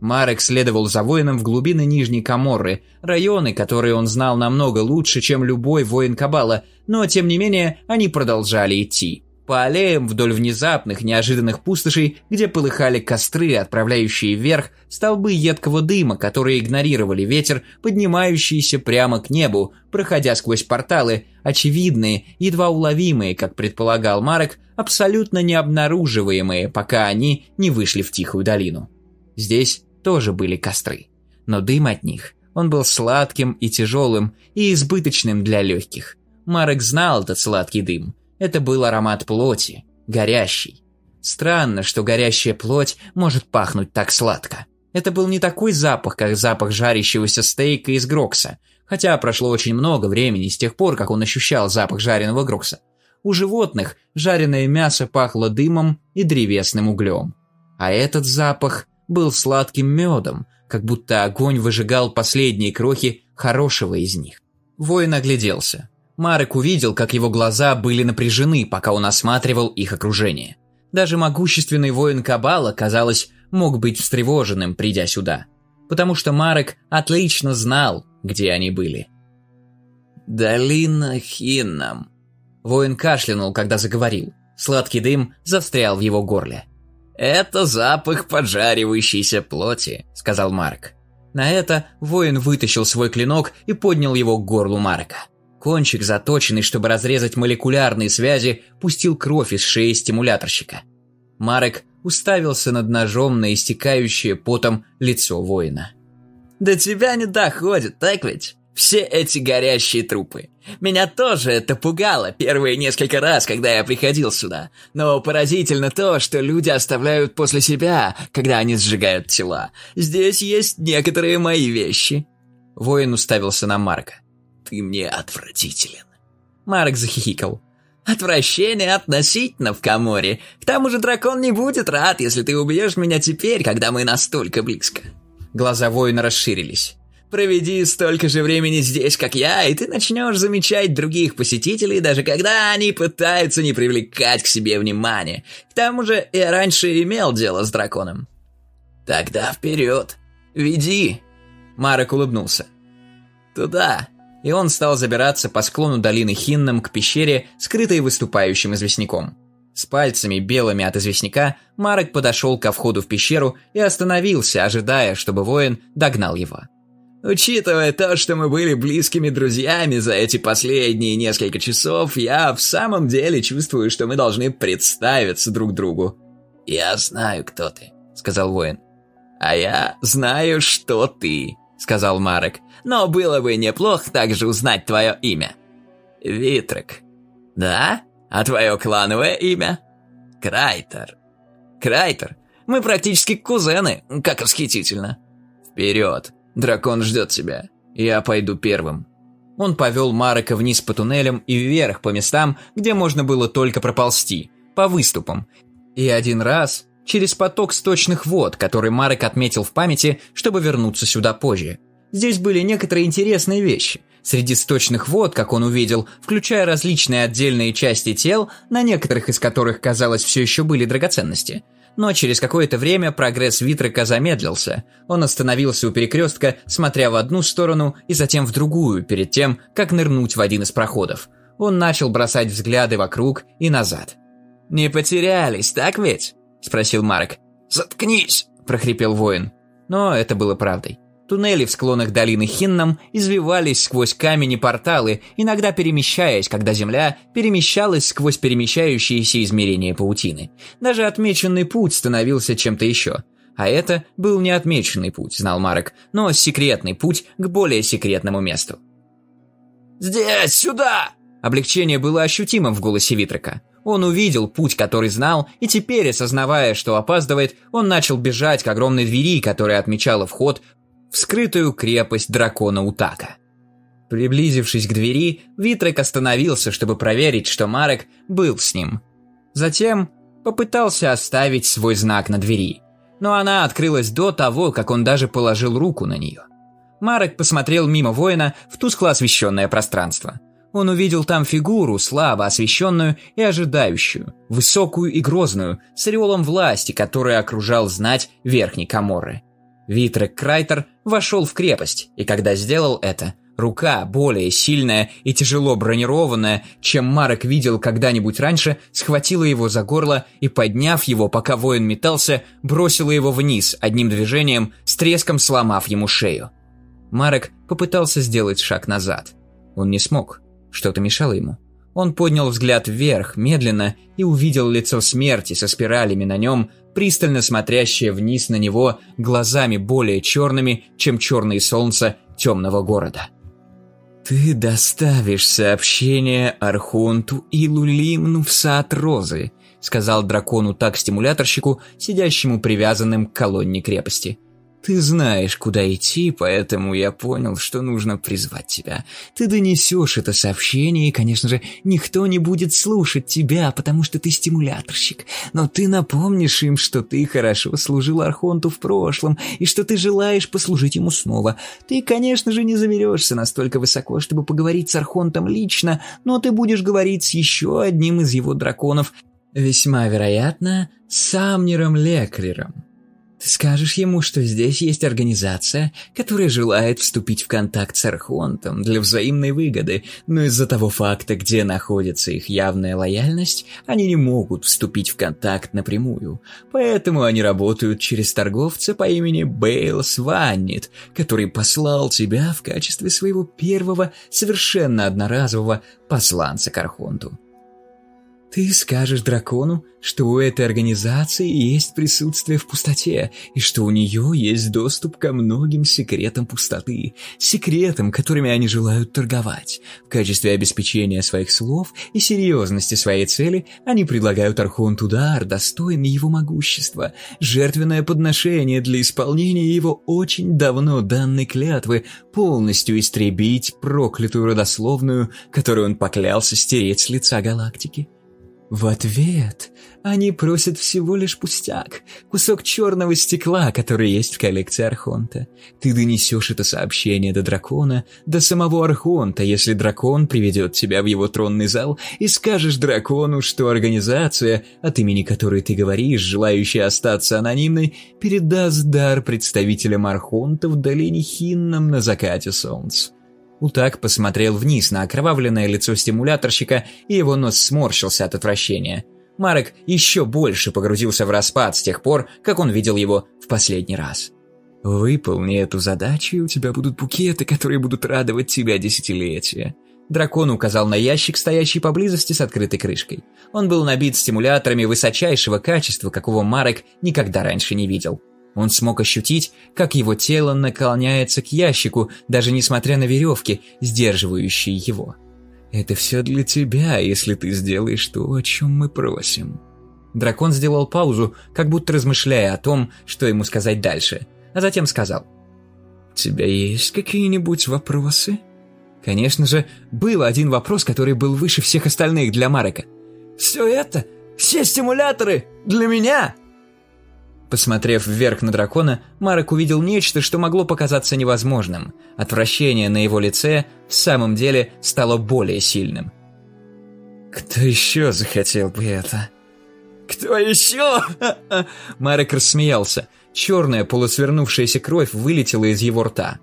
Марек следовал за воином в глубины Нижней Каморры, районы, которые он знал намного лучше, чем любой воин Кабала, но тем не менее они продолжали идти по аллеям вдоль внезапных, неожиданных пустошей, где полыхали костры, отправляющие вверх столбы едкого дыма, которые игнорировали ветер, поднимающийся прямо к небу, проходя сквозь порталы, очевидные, едва уловимые, как предполагал Марек, абсолютно необнаруживаемые, пока они не вышли в тихую долину. Здесь тоже были костры, но дым от них, он был сладким и тяжелым, и избыточным для легких. Марек знал этот сладкий дым – это был аромат плоти, горящий. Странно, что горящая плоть может пахнуть так сладко. Это был не такой запах, как запах жарящегося стейка из Грокса, хотя прошло очень много времени с тех пор, как он ощущал запах жареного Грокса. У животных жареное мясо пахло дымом и древесным углем. А этот запах был сладким медом, как будто огонь выжигал последние крохи хорошего из них. Воин огляделся. Марек увидел, как его глаза были напряжены, пока он осматривал их окружение. Даже могущественный воин Кабала, казалось, мог быть встревоженным, придя сюда. Потому что Марек отлично знал, где они были. «Долина Хиннам». Воин кашлянул, когда заговорил. Сладкий дым застрял в его горле. «Это запах поджаривающейся плоти», — сказал Марк. На это воин вытащил свой клинок и поднял его к горлу Марка. Кончик, заточенный, чтобы разрезать молекулярные связи, пустил кровь из шеи стимуляторщика. Марек уставился над ножом на истекающее потом лицо воина. «До тебя не доходит, так ведь? Все эти горящие трупы. Меня тоже это пугало первые несколько раз, когда я приходил сюда. Но поразительно то, что люди оставляют после себя, когда они сжигают тела. Здесь есть некоторые мои вещи». Воин уставился на Марка. «Ты мне отвратителен». Марк захихикал. «Отвращение относительно в Каморе. К тому же дракон не будет рад, если ты убьешь меня теперь, когда мы настолько близко». Глаза воина расширились. «Проведи столько же времени здесь, как я, и ты начнешь замечать других посетителей, даже когда они пытаются не привлекать к себе внимания. К тому же я раньше имел дело с драконом». «Тогда вперед. Веди!» Марок улыбнулся. «Туда!» И он стал забираться по склону долины Хинном к пещере, скрытой выступающим известняком. С пальцами белыми от известняка Марек подошел ко входу в пещеру и остановился, ожидая, чтобы воин догнал его. Учитывая то, что мы были близкими друзьями за эти последние несколько часов, я в самом деле чувствую, что мы должны представиться друг другу. «Я знаю, кто ты», — сказал воин. «А я знаю, что ты», — сказал Марек но было бы неплохо также узнать твое имя». «Витрек». «Да? А твое клановое имя?» «Крайтер». «Крайтер? Мы практически кузены, как восхитительно». «Вперед! Дракон ждет тебя. Я пойду первым». Он повел Марека вниз по туннелям и вверх по местам, где можно было только проползти, по выступам. И один раз через поток сточных вод, который Марек отметил в памяти, чтобы вернуться сюда позже. Здесь были некоторые интересные вещи. Среди сточных вод, как он увидел, включая различные отдельные части тел, на некоторых из которых, казалось, все еще были драгоценности. Но через какое-то время прогресс Витрека замедлился. Он остановился у перекрестка, смотря в одну сторону и затем в другую, перед тем, как нырнуть в один из проходов. Он начал бросать взгляды вокруг и назад. «Не потерялись, так ведь?» – спросил Марк. «Заткнись!» – прохрипел воин. Но это было правдой. Туннели в склонах долины Хинном извивались сквозь камень порталы, иногда перемещаясь, когда Земля перемещалась сквозь перемещающиеся измерения паутины. Даже отмеченный путь становился чем-то еще. А это был не отмеченный путь, знал Марек, но секретный путь к более секретному месту. «Здесь, сюда!» Облегчение было ощутимо в голосе Витрека. Он увидел путь, который знал, и теперь, осознавая, что опаздывает, он начал бежать к огромной двери, которая отмечала вход в скрытую крепость дракона Утака. Приблизившись к двери, Витрек остановился, чтобы проверить, что Марек был с ним. Затем попытался оставить свой знак на двери, но она открылась до того, как он даже положил руку на нее. Марек посмотрел мимо воина в тускло освещенное пространство. Он увидел там фигуру, слабо освещенную и ожидающую, высокую и грозную, с ореолом власти, который окружал знать Верхней Каморры. Витрек Крайтер вошел в крепость, и когда сделал это, рука, более сильная и тяжело бронированная, чем Марек видел когда-нибудь раньше, схватила его за горло и, подняв его, пока воин метался, бросила его вниз одним движением, с треском сломав ему шею. Марек попытался сделать шаг назад. Он не смог. Что-то мешало ему. Он поднял взгляд вверх, медленно, и увидел лицо смерти со спиралями на нем, пристально смотрящее вниз на него глазами более черными, чем черные солнца темного города. «Ты доставишь сообщение Архонту и Лулимну в сад Розы», сказал дракону так стимуляторщику, сидящему привязанным к колонне крепости. Ты знаешь, куда идти, поэтому я понял, что нужно призвать тебя. Ты донесешь это сообщение, и, конечно же, никто не будет слушать тебя, потому что ты стимуляторщик. Но ты напомнишь им, что ты хорошо служил Архонту в прошлом, и что ты желаешь послужить ему снова. Ты, конечно же, не заберешься настолько высоко, чтобы поговорить с Архонтом лично, но ты будешь говорить с еще одним из его драконов, весьма вероятно, с Самнером Лекрером. Ты скажешь ему, что здесь есть организация, которая желает вступить в контакт с Архонтом для взаимной выгоды, но из-за того факта, где находится их явная лояльность, они не могут вступить в контакт напрямую. Поэтому они работают через торговца по имени Бейл Сваннит, который послал тебя в качестве своего первого совершенно одноразового посланца к Архонту. Ты скажешь дракону, что у этой организации есть присутствие в пустоте, и что у нее есть доступ ко многим секретам пустоты, секретам, которыми они желают торговать. В качестве обеспечения своих слов и серьезности своей цели они предлагают Архонту дар, достойный его могущества, жертвенное подношение для исполнения его очень давно данной клятвы полностью истребить проклятую родословную, которую он поклялся стереть с лица галактики. В ответ они просят всего лишь пустяк, кусок черного стекла, который есть в коллекции Архонта. Ты донесешь это сообщение до дракона, до самого Архонта, если дракон приведет тебя в его тронный зал, и скажешь дракону, что организация, от имени которой ты говоришь, желающая остаться анонимной, передаст дар представителям Архонта в долине Хинном на закате солнца. Утак посмотрел вниз на окровавленное лицо стимуляторщика, и его нос сморщился от отвращения. Марек еще больше погрузился в распад с тех пор, как он видел его в последний раз. «Выполни эту задачу, и у тебя будут букеты, которые будут радовать тебя десятилетия». Дракон указал на ящик, стоящий поблизости с открытой крышкой. Он был набит стимуляторами высочайшего качества, какого Марек никогда раньше не видел. Он смог ощутить, как его тело наклоняется к ящику, даже несмотря на веревки, сдерживающие его. «Это все для тебя, если ты сделаешь то, о чем мы просим». Дракон сделал паузу, как будто размышляя о том, что ему сказать дальше, а затем сказал. «У тебя есть какие-нибудь вопросы?» Конечно же, был один вопрос, который был выше всех остальных для Марека. «Все это? Все стимуляторы? Для меня?» Посмотрев вверх на дракона, Марок увидел нечто, что могло показаться невозможным. Отвращение на его лице в самом деле стало более сильным. «Кто еще захотел бы это?» «Кто еще?» [laughs] Марек рассмеялся. Черная полусвернувшаяся кровь вылетела из его рта.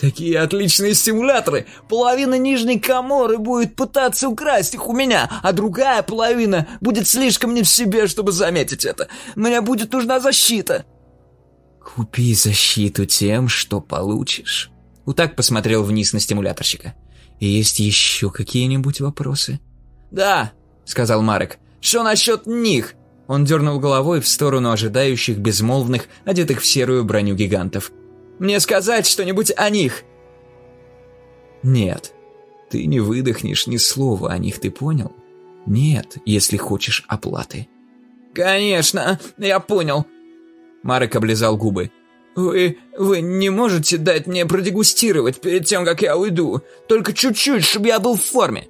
Такие отличные стимуляторы! Половина нижней коморы будет пытаться украсть их у меня, а другая половина будет слишком не в себе, чтобы заметить это. Мне будет нужна защита. Купи защиту тем, что получишь. Утак посмотрел вниз на стимуляторщика. Есть еще какие-нибудь вопросы? Да, сказал Марек. Что насчет них? Он дернул головой в сторону ожидающих безмолвных, одетых в серую броню гигантов. Мне сказать что-нибудь о них?» «Нет. Ты не выдохнешь ни слова о них, ты понял? Нет, если хочешь оплаты». «Конечно, я понял». Марек облизал губы. «Вы... вы не можете дать мне продегустировать перед тем, как я уйду? Только чуть-чуть, чтобы я был в форме?»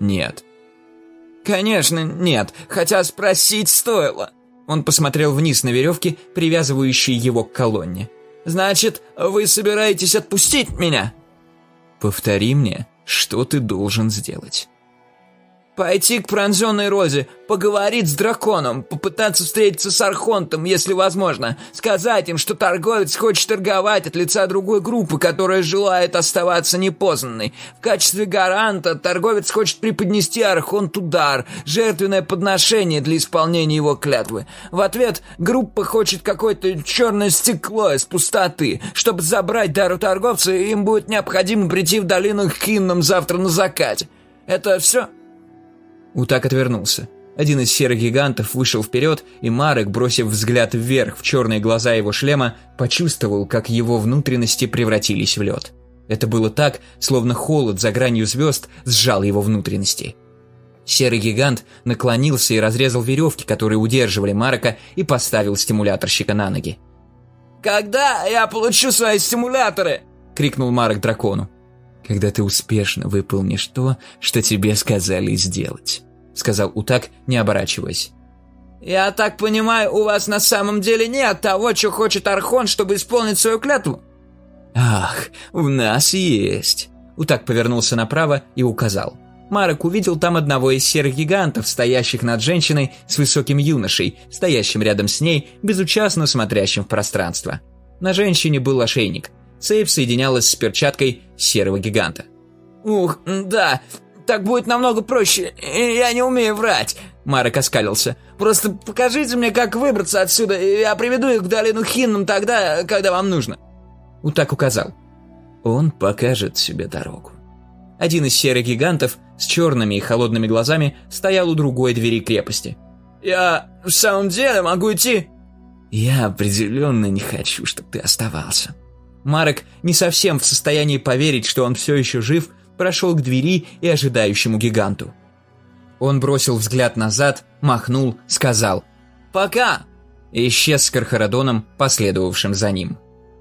«Нет». «Конечно, нет, хотя спросить стоило». Он посмотрел вниз на веревки, привязывающие его к колонне. Значит, вы собираетесь отпустить меня?» «Повтори мне, что ты должен сделать». Пойти к пронзенной Розе, поговорить с драконом, попытаться встретиться с Архонтом, если возможно. Сказать им, что торговец хочет торговать от лица другой группы, которая желает оставаться непознанной. В качестве гаранта торговец хочет преподнести Архонту дар, жертвенное подношение для исполнения его клятвы. В ответ группа хочет какое-то черное стекло из пустоты. Чтобы забрать дар у торговца, им будет необходимо прийти в долину Хинном завтра на закате. Это все? Утак отвернулся. Один из серых гигантов вышел вперед, и Марек, бросив взгляд вверх в черные глаза его шлема, почувствовал, как его внутренности превратились в лед. Это было так, словно холод за гранью звезд сжал его внутренности. Серый гигант наклонился и разрезал веревки, которые удерживали Марека, и поставил стимуляторщика на ноги. когда я получу свои стимуляторы?» — крикнул Марк дракону. «Когда ты успешно выполнишь то, что тебе сказали сделать», — сказал Утак, не оборачиваясь. «Я так понимаю, у вас на самом деле нет того, что хочет Архон, чтобы исполнить свою клятву?» «Ах, в нас есть!» Утак повернулся направо и указал. Марок увидел там одного из серых гигантов, стоящих над женщиной с высоким юношей, стоящим рядом с ней, безучастно смотрящим в пространство. На женщине был ошейник. Цепь соединялась с перчаткой серого гиганта. «Ух, да, так будет намного проще. Я не умею врать», — Марок оскалился. «Просто покажите мне, как выбраться отсюда, и я приведу их к долину Хинном тогда, когда вам нужно». Утак указал. «Он покажет себе дорогу». Один из серых гигантов с черными и холодными глазами стоял у другой двери крепости. «Я в самом деле могу идти?» «Я определенно не хочу, чтобы ты оставался». Марек, не совсем в состоянии поверить, что он все еще жив, прошел к двери и ожидающему гиганту. Он бросил взгляд назад, махнул, сказал «Пока!» и исчез с Кархарадоном, последовавшим за ним.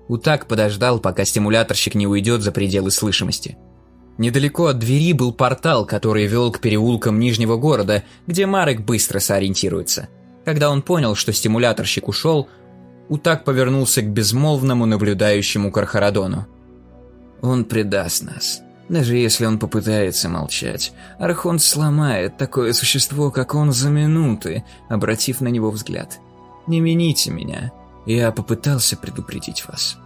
Утак подождал, пока стимуляторщик не уйдет за пределы слышимости. Недалеко от двери был портал, который вел к переулкам Нижнего города, где Марек быстро сориентируется. Когда он понял, что стимуляторщик ушел, Утак повернулся к безмолвному наблюдающему Кархарадону. «Он предаст нас. Даже если он попытается молчать, Архон сломает такое существо, как он, за минуты, обратив на него взгляд. Не вините меня. Я попытался предупредить вас».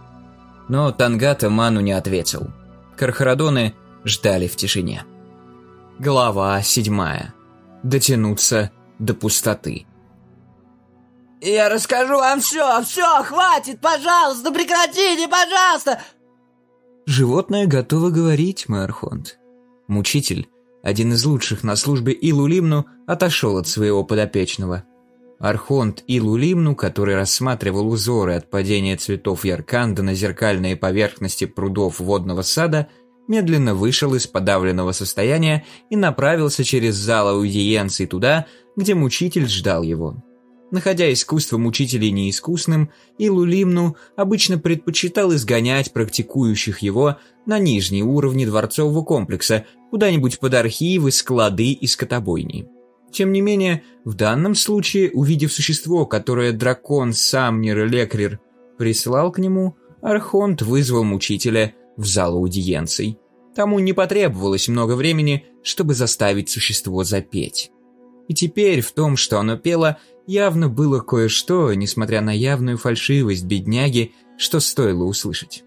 Но Тангата Ману не ответил. Кархарадоны ждали в тишине. Глава седьмая. Дотянуться до пустоты. «Я расскажу вам все, все, хватит, пожалуйста, прекратите, пожалуйста!» Животное готово говорить, мой Архонт. Мучитель, один из лучших на службе Илулимну, отошел от своего подопечного. Архонт Илулимну, который рассматривал узоры от падения цветов Ярканда на зеркальные поверхности прудов водного сада – медленно вышел из подавленного состояния и направился через зал аудиенции туда, где мучитель ждал его. Находя искусство мучителей неискусным, Илулимну обычно предпочитал изгонять практикующих его на нижние уровни дворцового комплекса, куда-нибудь под архивы, склады и скотобойни. Тем не менее, в данном случае, увидев существо, которое дракон Самнир Лекрир прислал к нему, Архонт вызвал мучителя в зал аудиенций. Тому не потребовалось много времени, чтобы заставить существо запеть. И теперь в том, что оно пело, явно было кое-что, несмотря на явную фальшивость бедняги, что стоило услышать.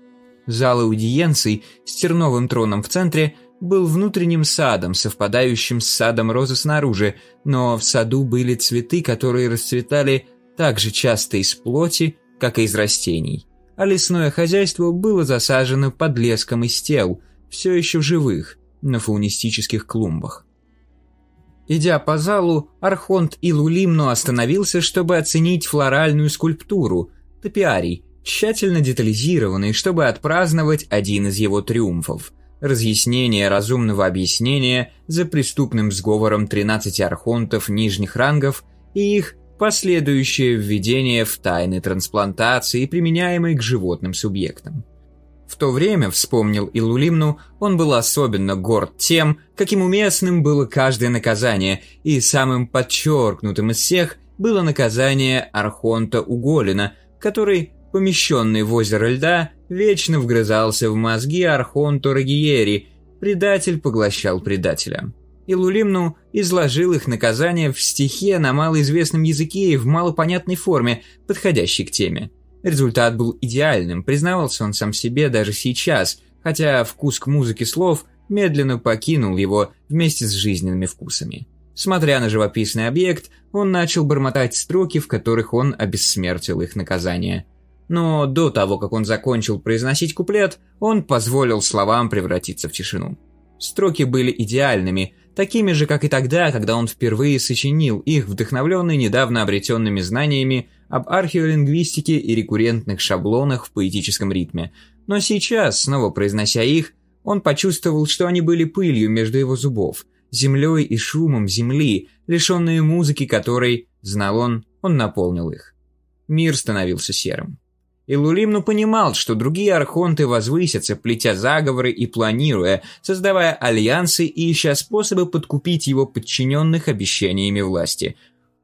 Зал аудиенций с терновым троном в центре был внутренним садом, совпадающим с садом розы снаружи, но в саду были цветы, которые расцветали так же часто из плоти, как и из растений а лесное хозяйство было засажено подлеском из тел, все еще живых, на фаунистических клумбах. Идя по залу, Архонт Илулимно остановился, чтобы оценить флоральную скульптуру, топиарий, тщательно детализированный, чтобы отпраздновать один из его триумфов – разъяснение разумного объяснения за преступным сговором 13 архонтов нижних рангов и их последующее введение в тайны трансплантации, применяемой к животным субъектам. В то время, вспомнил Илулимну, он был особенно горд тем, каким уместным было каждое наказание, и самым подчеркнутым из всех было наказание Архонта Уголина, который, помещенный в озеро льда, вечно вгрызался в мозги Архонту Рагиери, предатель поглощал предателя и Лулимну изложил их наказание в стихе на малоизвестном языке и в малопонятной форме, подходящей к теме. Результат был идеальным, признавался он сам себе даже сейчас, хотя вкус к музыке слов медленно покинул его вместе с жизненными вкусами. Смотря на живописный объект, он начал бормотать строки, в которых он обессмертил их наказание. Но до того, как он закончил произносить куплет, он позволил словам превратиться в тишину. Строки были идеальными, такими же, как и тогда, когда он впервые сочинил их, вдохновленный недавно обретенными знаниями об археолингвистике и рекуррентных шаблонах в поэтическом ритме. Но сейчас, снова произнося их, он почувствовал, что они были пылью между его зубов, землей и шумом земли, лишенные музыки которой, знал он, он наполнил их. Мир становился серым. И Лулимну понимал, что другие архонты возвысятся, плетя заговоры и планируя, создавая альянсы и ища способы подкупить его подчиненных обещаниями власти.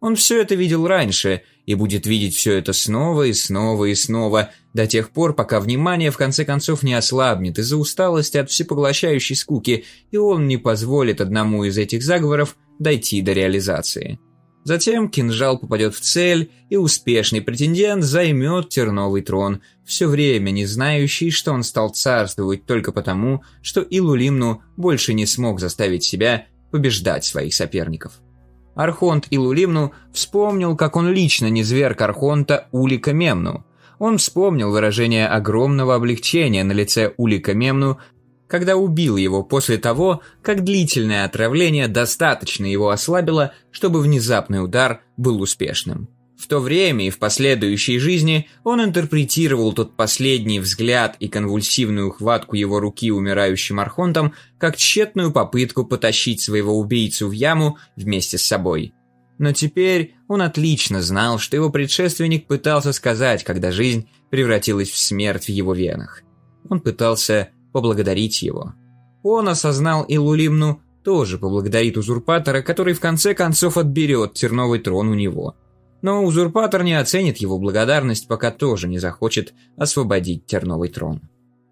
Он все это видел раньше и будет видеть все это снова и снова и снова, до тех пор, пока внимание в конце концов не ослабнет из-за усталости от всепоглощающей скуки, и он не позволит одному из этих заговоров дойти до реализации. Затем кинжал попадет в цель, и успешный претендент займет терновый трон, все время не знающий, что он стал царствовать только потому, что Илулимну больше не смог заставить себя побеждать своих соперников. Архонт Илулимну вспомнил, как он лично не зверг Архонта Улика Мемну. Он вспомнил выражение огромного облегчения на лице Улика Мемну, когда убил его после того, как длительное отравление достаточно его ослабило, чтобы внезапный удар был успешным. В то время и в последующей жизни он интерпретировал тот последний взгляд и конвульсивную хватку его руки умирающим архонтом как тщетную попытку потащить своего убийцу в яму вместе с собой. Но теперь он отлично знал, что его предшественник пытался сказать, когда жизнь превратилась в смерть в его венах. Он пытался поблагодарить его. Он осознал и Лулимну тоже поблагодарит узурпатора, который в конце концов отберет терновый трон у него. Но узурпатор не оценит его благодарность, пока тоже не захочет освободить терновый трон.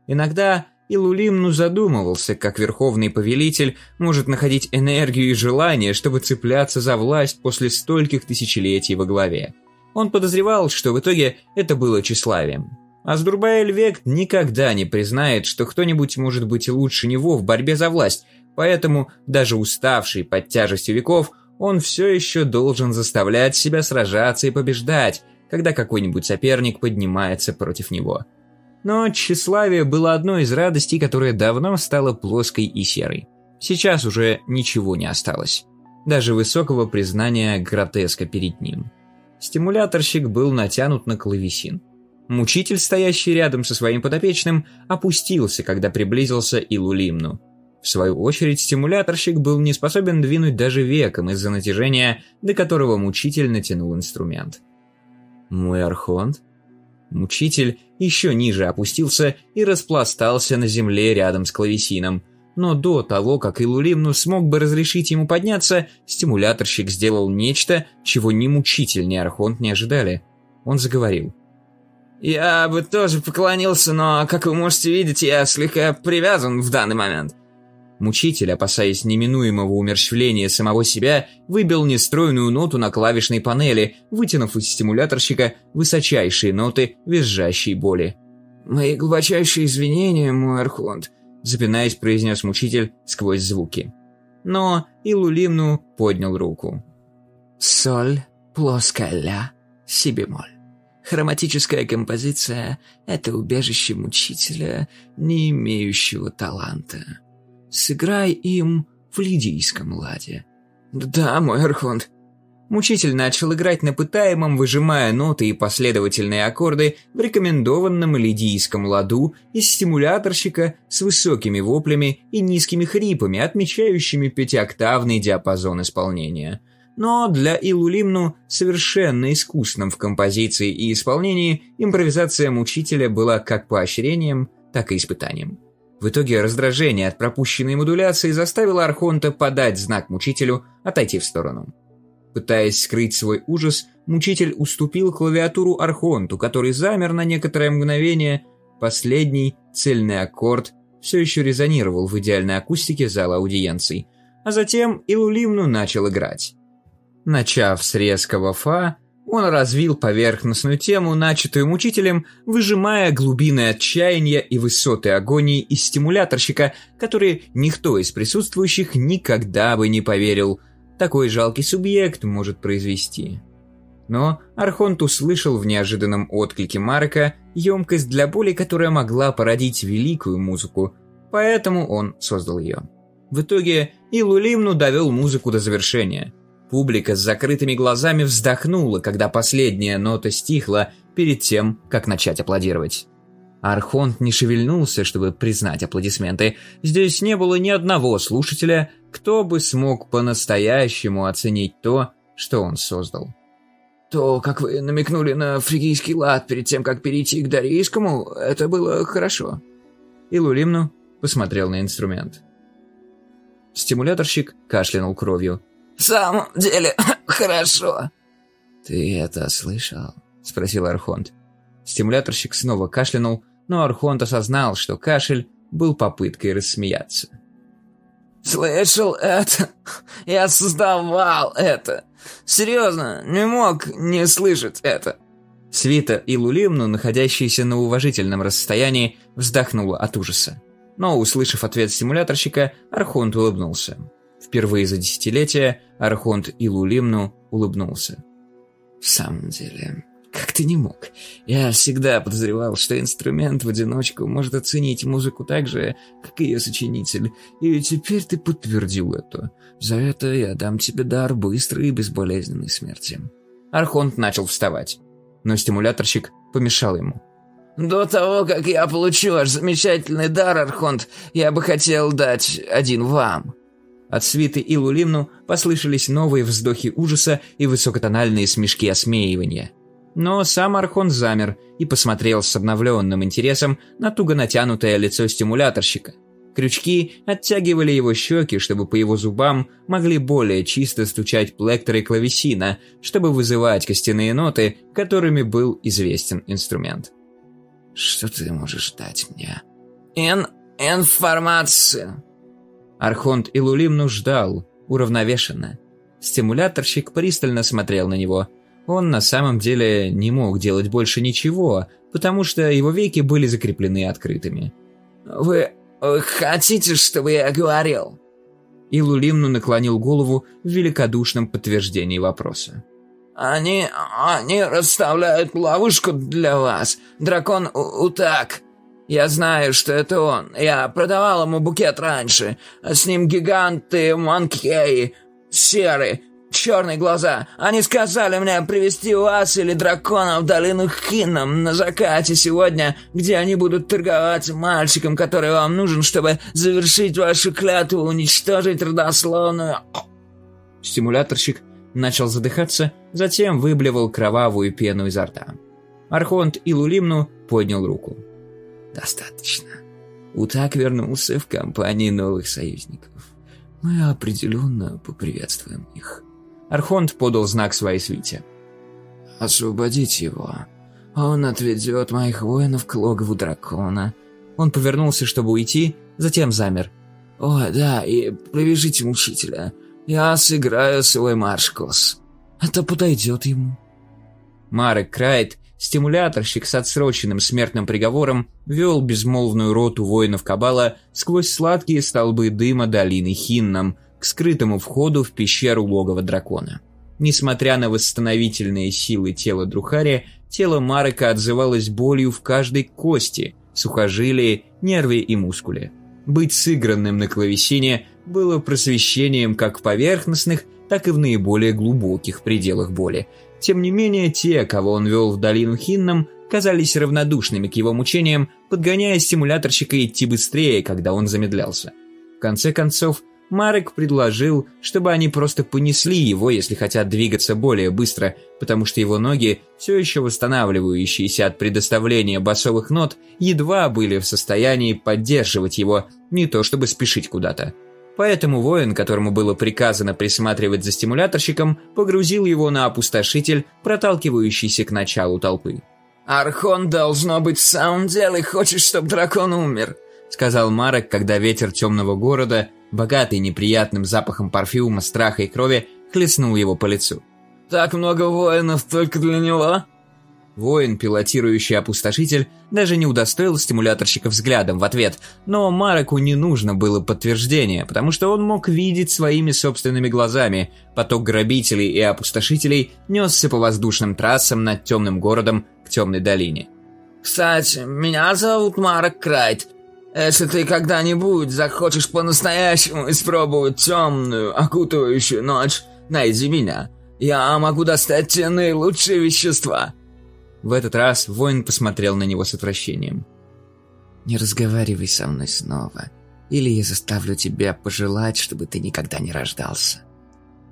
Иногда Илулимну задумывался, как верховный повелитель может находить энергию и желание, чтобы цепляться за власть после стольких тысячелетий во главе. Он подозревал, что в итоге это было тщеславием. Аздурбаэль Век никогда не признает, что кто-нибудь может быть лучше него в борьбе за власть, поэтому, даже уставший под тяжестью веков, он все еще должен заставлять себя сражаться и побеждать, когда какой-нибудь соперник поднимается против него. Но тщеславие было одной из радостей, которая давно стала плоской и серой. Сейчас уже ничего не осталось. Даже высокого признания гротеска перед ним. Стимуляторщик был натянут на клавесин. Мучитель, стоящий рядом со своим подопечным, опустился, когда приблизился Илулимну. В свою очередь, стимуляторщик был не способен двинуть даже веком из-за натяжения, до которого мучитель натянул инструмент. «Мой архонт?» Мучитель еще ниже опустился и распластался на земле рядом с клавесином. Но до того, как Илулимну смог бы разрешить ему подняться, стимуляторщик сделал нечто, чего ни мучитель, ни архонт не ожидали. Он заговорил. «Я бы тоже поклонился, но, как вы можете видеть, я слегка привязан в данный момент». Мучитель, опасаясь неминуемого умерщвления самого себя, выбил нестройную ноту на клавишной панели, вытянув из стимуляторщика высочайшие ноты визжащей боли. «Мои глубочайшие извинения, мой Архонт», — запинаясь, произнес мучитель сквозь звуки. Но Илулимну поднял руку. «Соль, плоская ля, си бемоль». Хроматическая композиция — это убежище мучителя, не имеющего таланта. Сыграй им в лидийском ладе. Да, мой архонт. Мучитель начал играть на пытаемом, выжимая ноты и последовательные аккорды в рекомендованном лидийском ладу из стимуляторщика с высокими воплями и низкими хрипами, отмечающими пятиоктавный диапазон исполнения но для Илулимну совершенно искусным в композиции и исполнении импровизация мучителя была как поощрением, так и испытанием. В итоге раздражение от пропущенной модуляции заставило Архонта подать знак мучителю отойти в сторону. Пытаясь скрыть свой ужас, мучитель уступил клавиатуру Архонту, который замер на некоторое мгновение. Последний, цельный аккорд, все еще резонировал в идеальной акустике зала аудиенций. А затем Илулимну начал играть. Начав с резкого фа, он развил поверхностную тему, начатую мучителем, выжимая глубины отчаяния и высоты агонии из стимуляторщика, которые никто из присутствующих никогда бы не поверил, такой жалкий субъект может произвести. Но Архонт услышал в неожиданном отклике Марка емкость для боли, которая могла породить великую музыку, поэтому он создал ее. В итоге Илулимну довел музыку до завершения – Публика с закрытыми глазами вздохнула, когда последняя нота стихла перед тем, как начать аплодировать. Архонт не шевельнулся, чтобы признать аплодисменты. Здесь не было ни одного слушателя, кто бы смог по-настоящему оценить то, что он создал. То, как вы намекнули на фригийский лад перед тем, как перейти к дарийскому, это было хорошо». И Лулимну посмотрел на инструмент. Стимуляторщик кашлянул кровью. «В самом деле, [laughs] хорошо». «Ты это слышал?» — спросил Архонт. Стимуляторщик снова кашлянул, но Архонт осознал, что кашель был попыткой рассмеяться. «Слышал это? [laughs] Я создавал это. Серьезно, не мог не слышать это». Свита и Лулимну, находящиеся на уважительном расстоянии, вздохнула от ужаса. Но, услышав ответ стимуляторщика, Архонт улыбнулся. Впервые за десятилетия Архонт и Лулимну улыбнулся. «В самом деле, как ты не мог? Я всегда подозревал, что инструмент в одиночку может оценить музыку так же, как ее сочинитель. И теперь ты подтвердил это. За это я дам тебе дар быстрой и безболезненной смерти». Архонт начал вставать, но стимуляторщик помешал ему. «До того, как я получу ваш замечательный дар, Архонт, я бы хотел дать один вам». От свиты и Лулимну послышались новые вздохи ужаса и высокотональные смешки осмеивания. Но сам Архон замер и посмотрел с обновленным интересом на туго натянутое лицо стимуляторщика. Крючки оттягивали его щеки, чтобы по его зубам могли более чисто стучать плекторы клавесина, чтобы вызывать костяные ноты, которыми был известен инструмент. «Что ты можешь дать мне?» «Ин... информацию», Архонт Илулимну ждал, уравновешенно. Стимуляторщик пристально смотрел на него. Он на самом деле не мог делать больше ничего, потому что его веки были закреплены открытыми. «Вы, вы хотите, чтобы я говорил?» Илулимну наклонил голову в великодушном подтверждении вопроса. «Они... они расставляют ловушку для вас, дракон Утак. Я знаю, что это он. Я продавал ему букет раньше. А с ним гиганты, манкеи, серые, черные глаза. Они сказали мне привести вас или дракона в долину Хинном на закате сегодня, где они будут торговать мальчиком, который вам нужен, чтобы завершить вашу клятву, уничтожить родословную...» Стимуляторщик начал задыхаться, затем выблевал кровавую пену изо рта. Архонт Илулимну поднял руку. Достаточно. Утак вернулся в компании новых союзников. Мы определенно поприветствуем их. Архонт подал знак своей свите. «Освободить его. Он отведет моих воинов к логову дракона». Он повернулся, чтобы уйти, затем замер. «О, да, и привяжите мучителя. Я сыграю свой марш-кос. Это подойдет ему». Марек Крайт Стимуляторщик с отсроченным смертным приговором вел безмолвную роту воинов Кабала сквозь сладкие столбы дыма долины Хинном к скрытому входу в пещеру логова дракона. Несмотря на восстановительные силы тела Друхари, тело Марека отзывалось болью в каждой кости, сухожилии, нерве и мускуле. Быть сыгранным на клавесине было просвещением как в поверхностных, так и в наиболее глубоких пределах боли – тем не менее, те, кого он вел в долину Хинном, казались равнодушными к его мучениям, подгоняя стимуляторщика идти быстрее, когда он замедлялся. В конце концов, Марек предложил, чтобы они просто понесли его, если хотят двигаться более быстро, потому что его ноги, все еще восстанавливающиеся от предоставления басовых нот, едва были в состоянии поддерживать его, не то чтобы спешить куда-то. Поэтому воин, которому было приказано присматривать за стимуляторщиком, погрузил его на опустошитель, проталкивающийся к началу толпы. «Архон, должно быть, в самом деле хочет, чтобы дракон умер», сказал Марек, когда ветер темного города, богатый неприятным запахом парфюма, страха и крови, хлестнул его по лицу. «Так много воинов только для него?» Воин, пилотирующий опустошитель, даже не удостоил стимуляторщика взглядом в ответ, но Мареку не нужно было подтверждение, потому что он мог видеть своими собственными глазами. Поток грабителей и опустошителей несся по воздушным трассам над темным городом к темной долине. «Кстати, меня зовут Марек Крайт. Если ты когда-нибудь захочешь по-настоящему испробовать темную, окутывающую ночь, найди меня. Я могу достать те наилучшие вещества». В этот раз воин посмотрел на него с отвращением. «Не разговаривай со мной снова, или я заставлю тебя пожелать, чтобы ты никогда не рождался».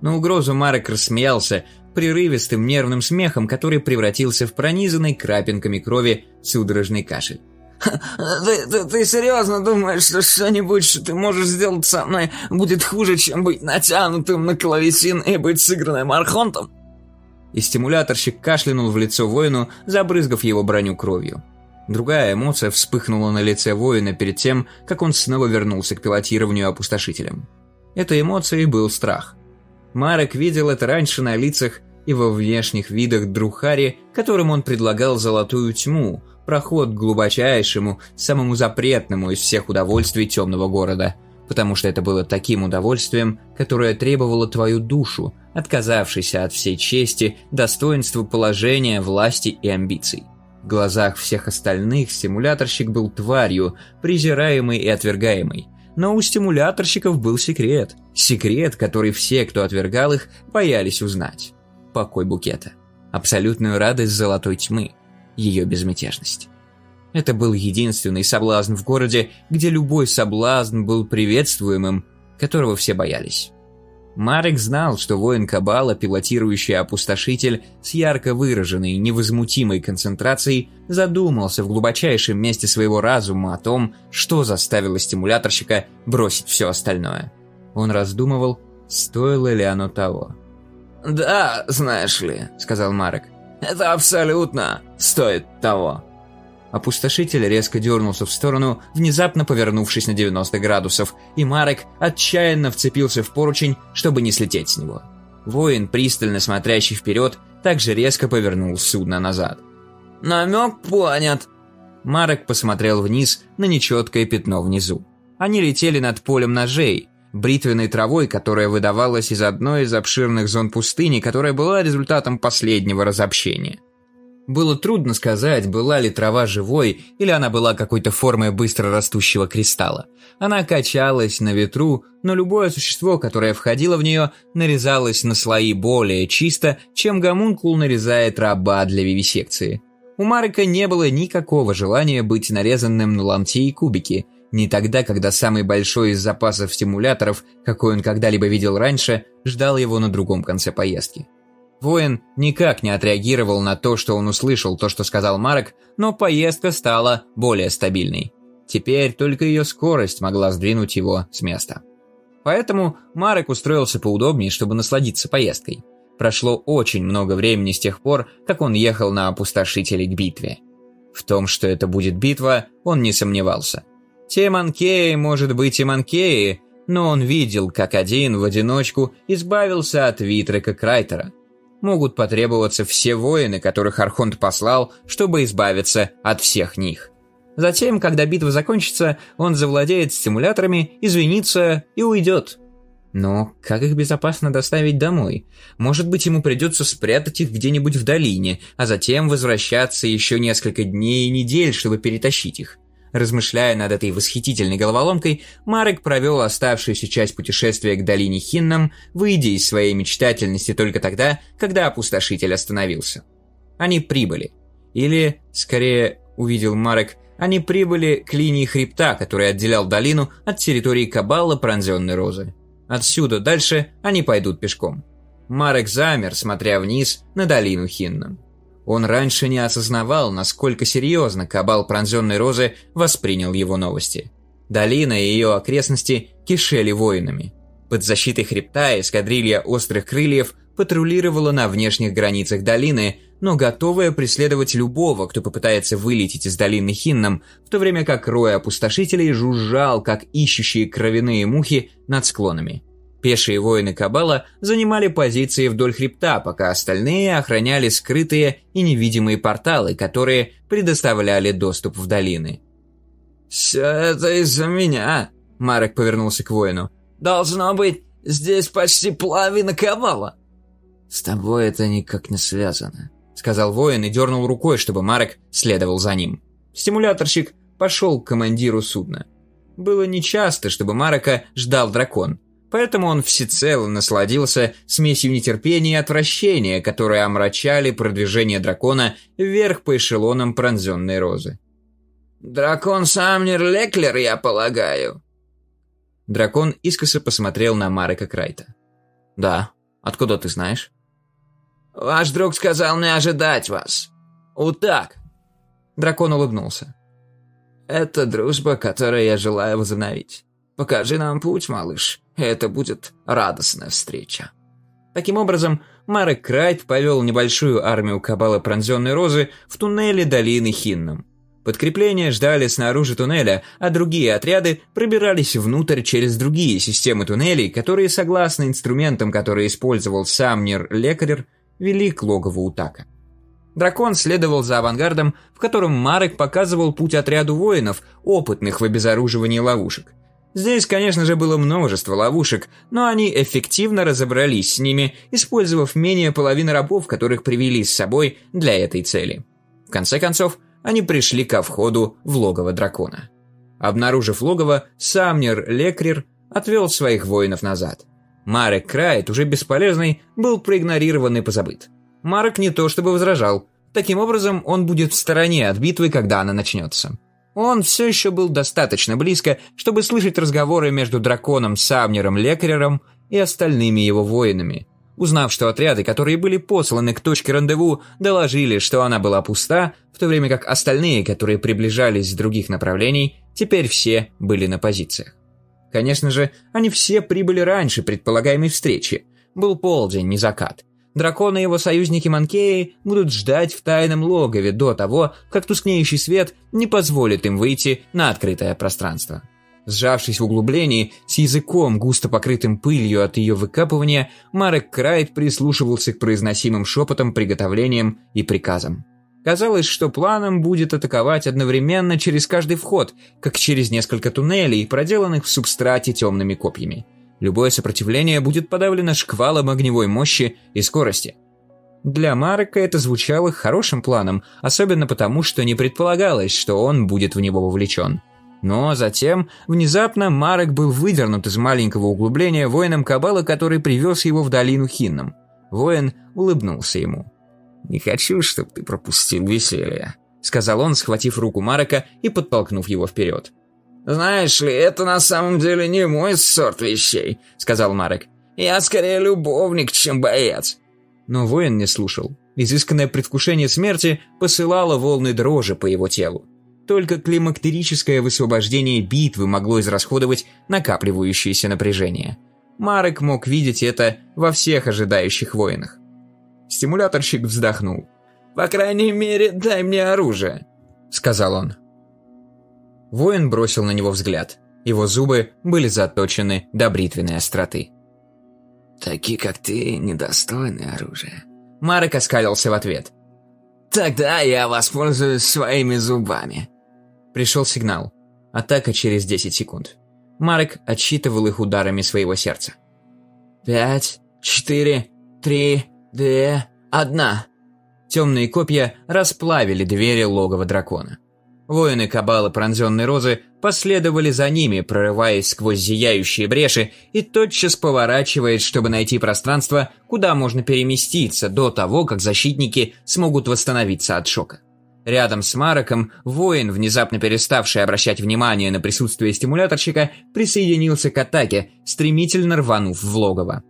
На угрозу Марек рассмеялся прерывистым нервным смехом, который превратился в пронизанный крапинками крови судорожный кашель. [laughs] Ты, ты, ты серьезно думаешь, что что-нибудь, что ты можешь сделать со мной, будет хуже, чем быть натянутым на клавесин и быть сыгранным архонтом? И стимуляторщик кашлянул в лицо воину, забрызгав его броню кровью. Другая эмоция вспыхнула на лице воина перед тем, как он снова вернулся к пилотированию опустошителем. Этой эмоцией был страх. Марек видел это раньше на лицах и во внешних видах Друхари, которым он предлагал золотую тьму, проход к глубочайшему, самому запретному из всех удовольствий темного города, потому что это было таким удовольствием, которое требовало твою душу, отказавшейся от всей чести, достоинства, положения, власти и амбиций. В глазах всех остальных стимуляторщик был тварью, презираемой и отвергаемой. Но у стимуляторщиков был секрет. Секрет, который все, кто отвергал их, боялись узнать. Покой букета. Абсолютную радость золотой тьмы. Ее безмятежность. Это был единственный соблазн в городе, где любой соблазн был приветствуемым, которого все боялись. Марек знал, что воин Кабала, пилотирующий опустошитель с ярко выраженной, невозмутимой концентрацией, задумался в глубочайшем месте своего разума о том, что заставило стимуляторщика бросить все остальное. Он раздумывал, стоило ли оно того. «Да, знаешь ли», — сказал Марек, — «это абсолютно стоит того». Опустошитель резко дернулся в сторону, внезапно повернувшись на 90 градусов, и Марек отчаянно вцепился в поручень, чтобы не слететь с него. Воин, пристально смотрящий вперед, также резко повернул судно назад. «Намек понят!» Марек посмотрел вниз на нечеткое пятно внизу. Они летели над полем ножей, бритвенной травой, которая выдавалась из одной из обширных зон пустыни, которая была результатом последнего разобщения. Было трудно сказать, была ли трава живой, или она была какой-то формой быстро растущего кристалла. Она качалась на ветру, но любое существо, которое входило в нее, нарезалось на слои более чисто, чем гомункул нарезает раба для вивисекции. У Марика не было никакого желания быть нарезанным на ломти и кубики, не тогда, когда самый большой из запасов стимуляторов, какой он когда-либо видел раньше, ждал его на другом конце поездки. Воин никак не отреагировал на то, что он услышал то, что сказал Марк, но поездка стала более стабильной. Теперь только ее скорость могла сдвинуть его с места. Поэтому Марек устроился поудобнее, чтобы насладиться поездкой. Прошло очень много времени с тех пор, как он ехал на опустошителе к битве. В том, что это будет битва, он не сомневался. Те манкеи, может быть, и манкеи, но он видел, как один в одиночку избавился от Витрека Крайтера – могут потребоваться все воины, которых Архонт послал, чтобы избавиться от всех них. Затем, когда битва закончится, он завладеет стимуляторами, извинится и уйдет. Но как их безопасно доставить домой? Может быть, ему придется спрятать их где-нибудь в долине, а затем возвращаться еще несколько дней и недель, чтобы перетащить их. Размышляя над этой восхитительной головоломкой, Марек провел оставшуюся часть путешествия к долине Хиннам, выйдя из своей мечтательности только тогда, когда опустошитель остановился. Они прибыли. Или, скорее, увидел Марек, они прибыли к линии хребта, который отделял долину от территории Кабала пронзенной розы. Отсюда дальше они пойдут пешком. Марек замер, смотря вниз на долину Хиннам. Он раньше не осознавал, насколько серьезно Кабал Пронзенной Розы воспринял его новости. Долина и ее окрестности кишели воинами. Под защитой хребта эскадрилья острых крыльев патрулировала на внешних границах долины, но готовая преследовать любого, кто попытается вылететь из долины Хинном, в то время как рой опустошителей жужжал, как ищущие кровяные мухи над склонами. Пешие воины Кабала занимали позиции вдоль хребта, пока остальные охраняли скрытые и невидимые порталы, которые предоставляли доступ в долины. «Все это из-за меня», — Марек повернулся к воину. «Должно быть, здесь почти половина Кабала». «С тобой это никак не связано», — сказал воин и дернул рукой, чтобы Марек следовал за ним. Стимуляторщик пошел к командиру судна. Было нечасто, чтобы Марека ждал дракон — Поэтому он всецело насладился смесью нетерпения и отвращения, которые омрачали продвижение дракона вверх по эшелонам пронзенной розы. «Дракон Самнер Леклер, я полагаю?» Дракон искоса посмотрел на Марека Крайта. «Да», Откуда ты знаешь?» «Ваш друг сказал не ожидать вас. Вот так». Дракон улыбнулся. «Это дружба, которую я желаю возобновить. Покажи нам путь, малыш, это будет радостная встреча». Таким образом, Марек Крайт повел небольшую армию Кабала Пронзенной Розы в туннеле долины Хинном. Подкрепления ждали снаружи туннеля, а другие отряды пробирались внутрь через другие системы туннелей, которые, согласно инструментам, которые использовал Самнер Лекарер, вели к логову Утака. Дракон следовал за авангардом, в котором Марек показывал путь отряду воинов, опытных в обезоруживании ловушек. Здесь, конечно же, было множество ловушек, но они эффективно разобрались с ними, использовав менее половины рабов, которых привели с собой для этой цели. В конце концов, они пришли ко входу в логово дракона. Обнаружив логово, Самнер Лекрир отвел своих воинов назад. Марек Крайт, уже бесполезный, был проигнорирован и позабыт. Марек не то чтобы возражал. Таким образом, он будет в стороне от битвы, когда она начнется. Он все еще был достаточно близко, чтобы слышать разговоры между драконом Самнером Лекарером и остальными его воинами, Узнав, что отряды, которые были посланы к точке рандеву, доложили, что она была пуста, в то время как остальные, которые приближались с других направлений, теперь все были на позициях. Конечно же, они все прибыли раньше предполагаемой встречи. Был полдень, не закат. Дракон и его союзники Манкеи будут ждать в тайном логове до того, как тускнеющий свет не позволит им выйти на открытое пространство. Сжавшись в углублении, с языком, густо покрытым пылью от ее выкапывания, Марек Крайт прислушивался к произносимым шепотам, приготовлениям и приказам. Казалось, что планом будет атаковать одновременно через каждый вход, как через несколько туннелей, проделанных в субстрате темными копьями. Любое сопротивление будет подавлено шквалом огневой мощи и скорости. Для Марека это звучало хорошим планом, особенно потому, что не предполагалось, что он будет в него вовлечен. Но затем, внезапно, Марек был выдернут из маленького углубления воином Кабала, который привез его в долину Хинном. Воин улыбнулся ему. «Не хочу, чтобы ты пропустил веселье», — сказал он, схватив руку Марека и подтолкнув его вперед. «Знаешь ли, это на самом деле не мой сорт вещей», — сказал Марек. «Я скорее любовник, чем боец». Но воин не слушал. Изысканное предвкушение смерти посылало волны дрожи по его телу. Только климактерическое высвобождение битвы могло израсходовать накапливающееся напряжение. Марек мог видеть это во всех ожидающих воинах. Стимуляторщик вздохнул. «По крайней мере, дай мне оружие», — сказал он. Воин бросил на него взгляд. Его зубы были заточены до бритвенной остроты. «Такие, как ты, недостойны оружия». Марек оскалился в ответ. «Тогда я воспользуюсь своими зубами». Пришел сигнал. Атака через 10 секунд. Марек отсчитывал их ударами своего сердца. «Пять, четыре, три, две, одна». Темные копья расплавили двери логова дракона. Воины Кабалы Пронзенной Розы последовали за ними, прорываясь сквозь зияющие бреши и тотчас поворачиваясь, чтобы найти пространство, куда можно переместиться до того, как защитники смогут восстановиться от шока. Рядом с Мароком воин, внезапно переставший обращать внимание на присутствие стимуляторщика, присоединился к атаке, стремительно рванув в логово.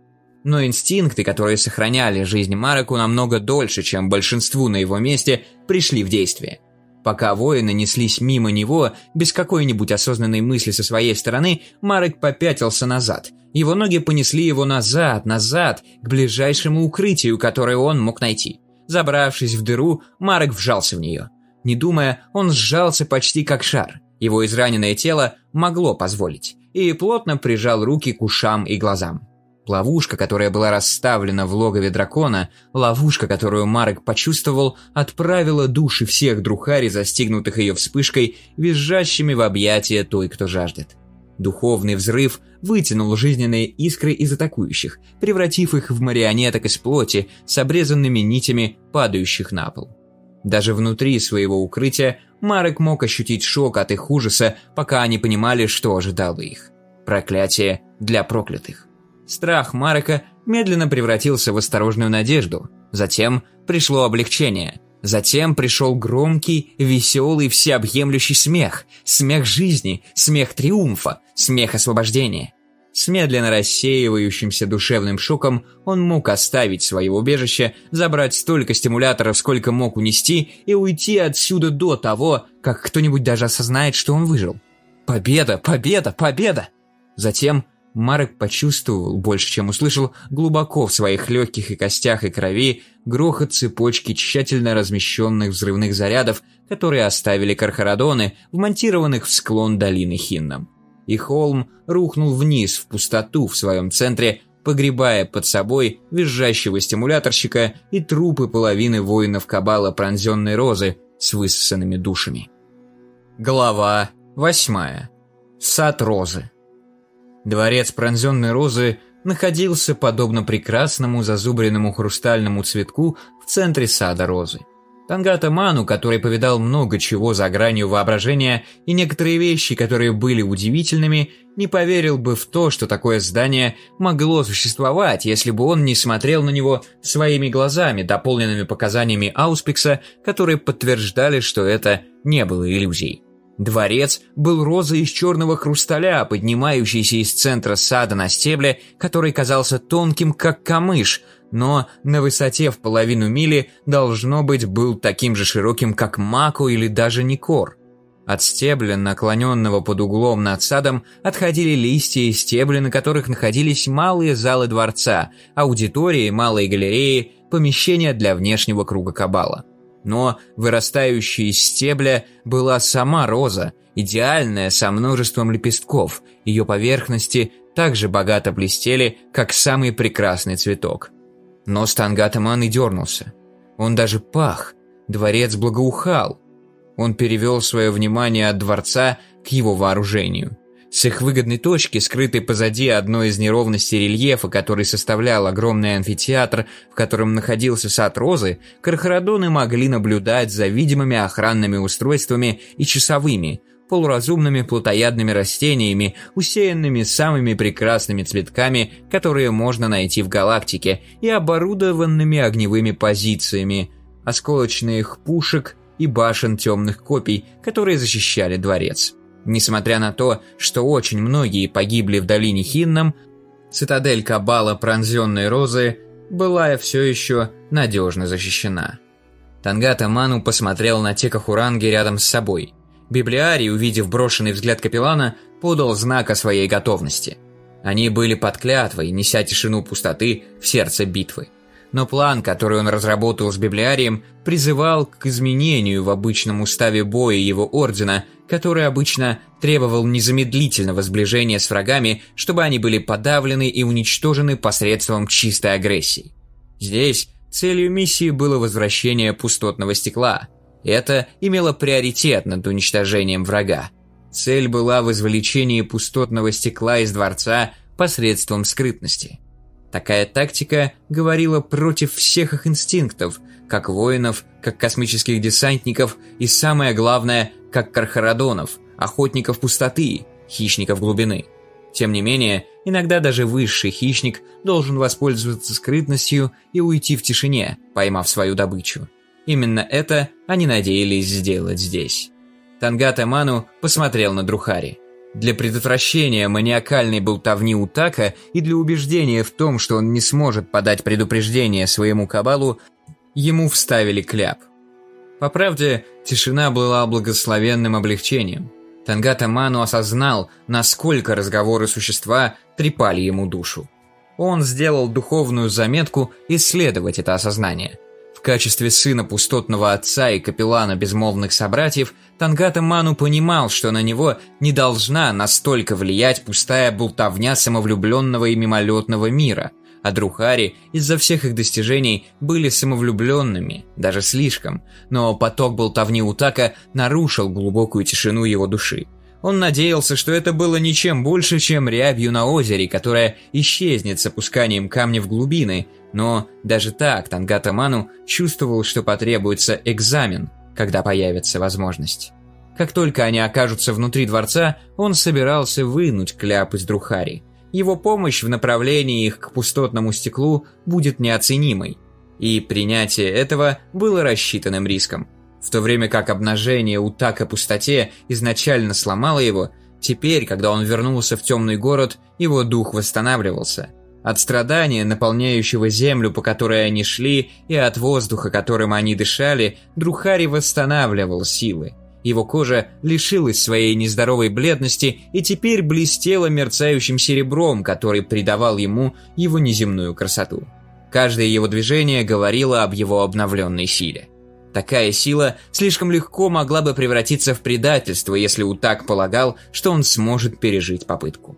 Но инстинкты, которые сохраняли жизнь Мароку намного дольше, чем большинству на его месте, пришли в действие. Пока воины неслись мимо него, без какой-нибудь осознанной мысли со своей стороны, Марек попятился назад. Его ноги понесли его назад, назад, к ближайшему укрытию, которое он мог найти. Забравшись в дыру, Марек вжался в нее. Не думая, он сжался почти как шар. Его израненное тело могло позволить. И плотно прижал руки к ушам и глазам. Ловушка, которая была расставлена в логове дракона, ловушка, которую Марек почувствовал, отправила души всех друхари, застигнутых ее вспышкой, визжащими в объятия той, кто жаждет. Духовный взрыв вытянул жизненные искры из атакующих, превратив их в марионеток из плоти с обрезанными нитями, падающих на пол. Даже внутри своего укрытия Марек мог ощутить шок от их ужаса, пока они понимали, что ожидало их. Проклятие для проклятых. Страх Марека медленно превратился в осторожную надежду. Затем пришло облегчение. Затем пришел громкий, веселый, всеобъемлющий смех. Смех жизни, смех триумфа, смех освобождения. С медленно рассеивающимся душевным шоком он мог оставить свое убежище, забрать столько стимуляторов, сколько мог унести, и уйти отсюда до того, как кто-нибудь даже осознает, что он выжил. Победа, победа, победа! Затем Марек почувствовал, больше чем услышал, глубоко в своих легких и костях и крови грохот цепочки тщательно размещенных взрывных зарядов, которые оставили кархарадоны, вмонтированных в склон долины Хинном и холм рухнул вниз в пустоту в своем центре, погребая под собой визжащего стимуляторщика и трупы половины воинов Кабала пронзенной розы с высосанными душами. Глава восьмая. Сад розы. Дворец пронзенной розы находился, подобно прекрасному зазубренному хрустальному цветку, в центре сада розы. Тангата Ману, который повидал много чего за гранью воображения и некоторые вещи, которые были удивительными, не поверил бы в то, что такое здание могло существовать, если бы он не смотрел на него своими глазами, дополненными показаниями Ауспикса, которые подтверждали, что это не было иллюзией. Дворец был розой из черного хрусталя, поднимающейся из центра сада на стебле, который казался тонким, как камыш – но на высоте в половину мили должно быть был таким же широким, как Маку или даже Никор. От стебля, наклоненного под углом над садом, отходили листья и стебли, на которых находились малые залы дворца, аудитории, малые галереи, помещения для внешнего круга кабала. Но вырастающая из стебля была сама роза, идеальная, со множеством лепестков, ее поверхности также богато блестели, как самый прекрасный цветок. Но Стангатаман и дернулся. Он даже пах, дворец благоухал. Он перевел свое внимание от дворца к его вооружению. С их выгодной точки, скрытой позади одной из неровностей рельефа, который составлял огромный амфитеатр, в котором находился сад Розы, Кархарадоны могли наблюдать за видимыми охранными устройствами и часовыми, полуразумными плотоядными растениями, усеянными самыми прекрасными цветками, которые можно найти в галактике, и оборудованными огневыми позициями, осколочных пушек и башен темных копий, которые защищали дворец. Несмотря на то, что очень многие погибли в долине Хинном, цитадель Кабала Пронзенной Розы была все еще надежно защищена. Тангата Ману посмотрел на Текахуранги рядом с собой – Библиарий, увидев брошенный взгляд капеллана, подал знак о своей готовности. Они были под клятвой, неся тишину пустоты в сердце битвы. Но план, который он разработал с библиарием, призывал к изменению в обычном уставе боя его ордена, который обычно требовал незамедлительного сближения с врагами, чтобы они были подавлены и уничтожены посредством чистой агрессии. Здесь целью миссии было возвращение пустотного стекла – это имело приоритет над уничтожением врага. Цель была в извлечении пустотного стекла из дворца посредством скрытности. Такая тактика говорила против всех их инстинктов, как воинов, как космических десантников и, самое главное, как кархарадонов, охотников пустоты, хищников глубины. Тем не менее, иногда даже высший хищник должен воспользоваться скрытностью и уйти в тишине, поймав свою добычу. Именно это они надеялись сделать здесь. Тангата Ману посмотрел на Друхари. Для предотвращения маниакальной болтовни Утака и для убеждения в том, что он не сможет подать предупреждение своему кабалу, ему вставили кляп. По правде, тишина была благословенным облегчением. Тангата Ману осознал, насколько разговоры существа трепали ему душу. Он сделал духовную заметку исследовать это осознание – в качестве сына пустотного отца и капеллана безмолвных собратьев, Тангата Ману понимал, что на него не должна настолько влиять пустая болтовня самовлюбленного и мимолетного мира, а Друхари из-за всех их достижений были самовлюбленными, даже слишком, но поток болтовни Утака нарушил глубокую тишину его души. Он надеялся, что это было ничем больше, чем рябью на озере, которая исчезнет с опусканием камня в глубины, но даже так Тангата Ману чувствовал, что потребуется экзамен, когда появится возможность. Как только они окажутся внутри дворца, он собирался вынуть кляп из Друхари. Его помощь в направлении их к пустотному стеклу будет неоценимой, и принятие этого было рассчитанным риском. В то время как обнажение Утака пустоте изначально сломало его, Теперь, когда он вернулся в темный город, его дух восстанавливался. От страдания, наполняющего землю, по которой они шли, и от воздуха, которым они дышали, Друхари восстанавливал силы. Его кожа лишилась своей нездоровой бледности и теперь блестела мерцающим серебром, который придавал ему его неземную красоту. Каждое его движение говорило об его обновленной силе. Такая сила слишком легко могла бы превратиться в предательство, если Утак полагал, что он сможет пережить попытку.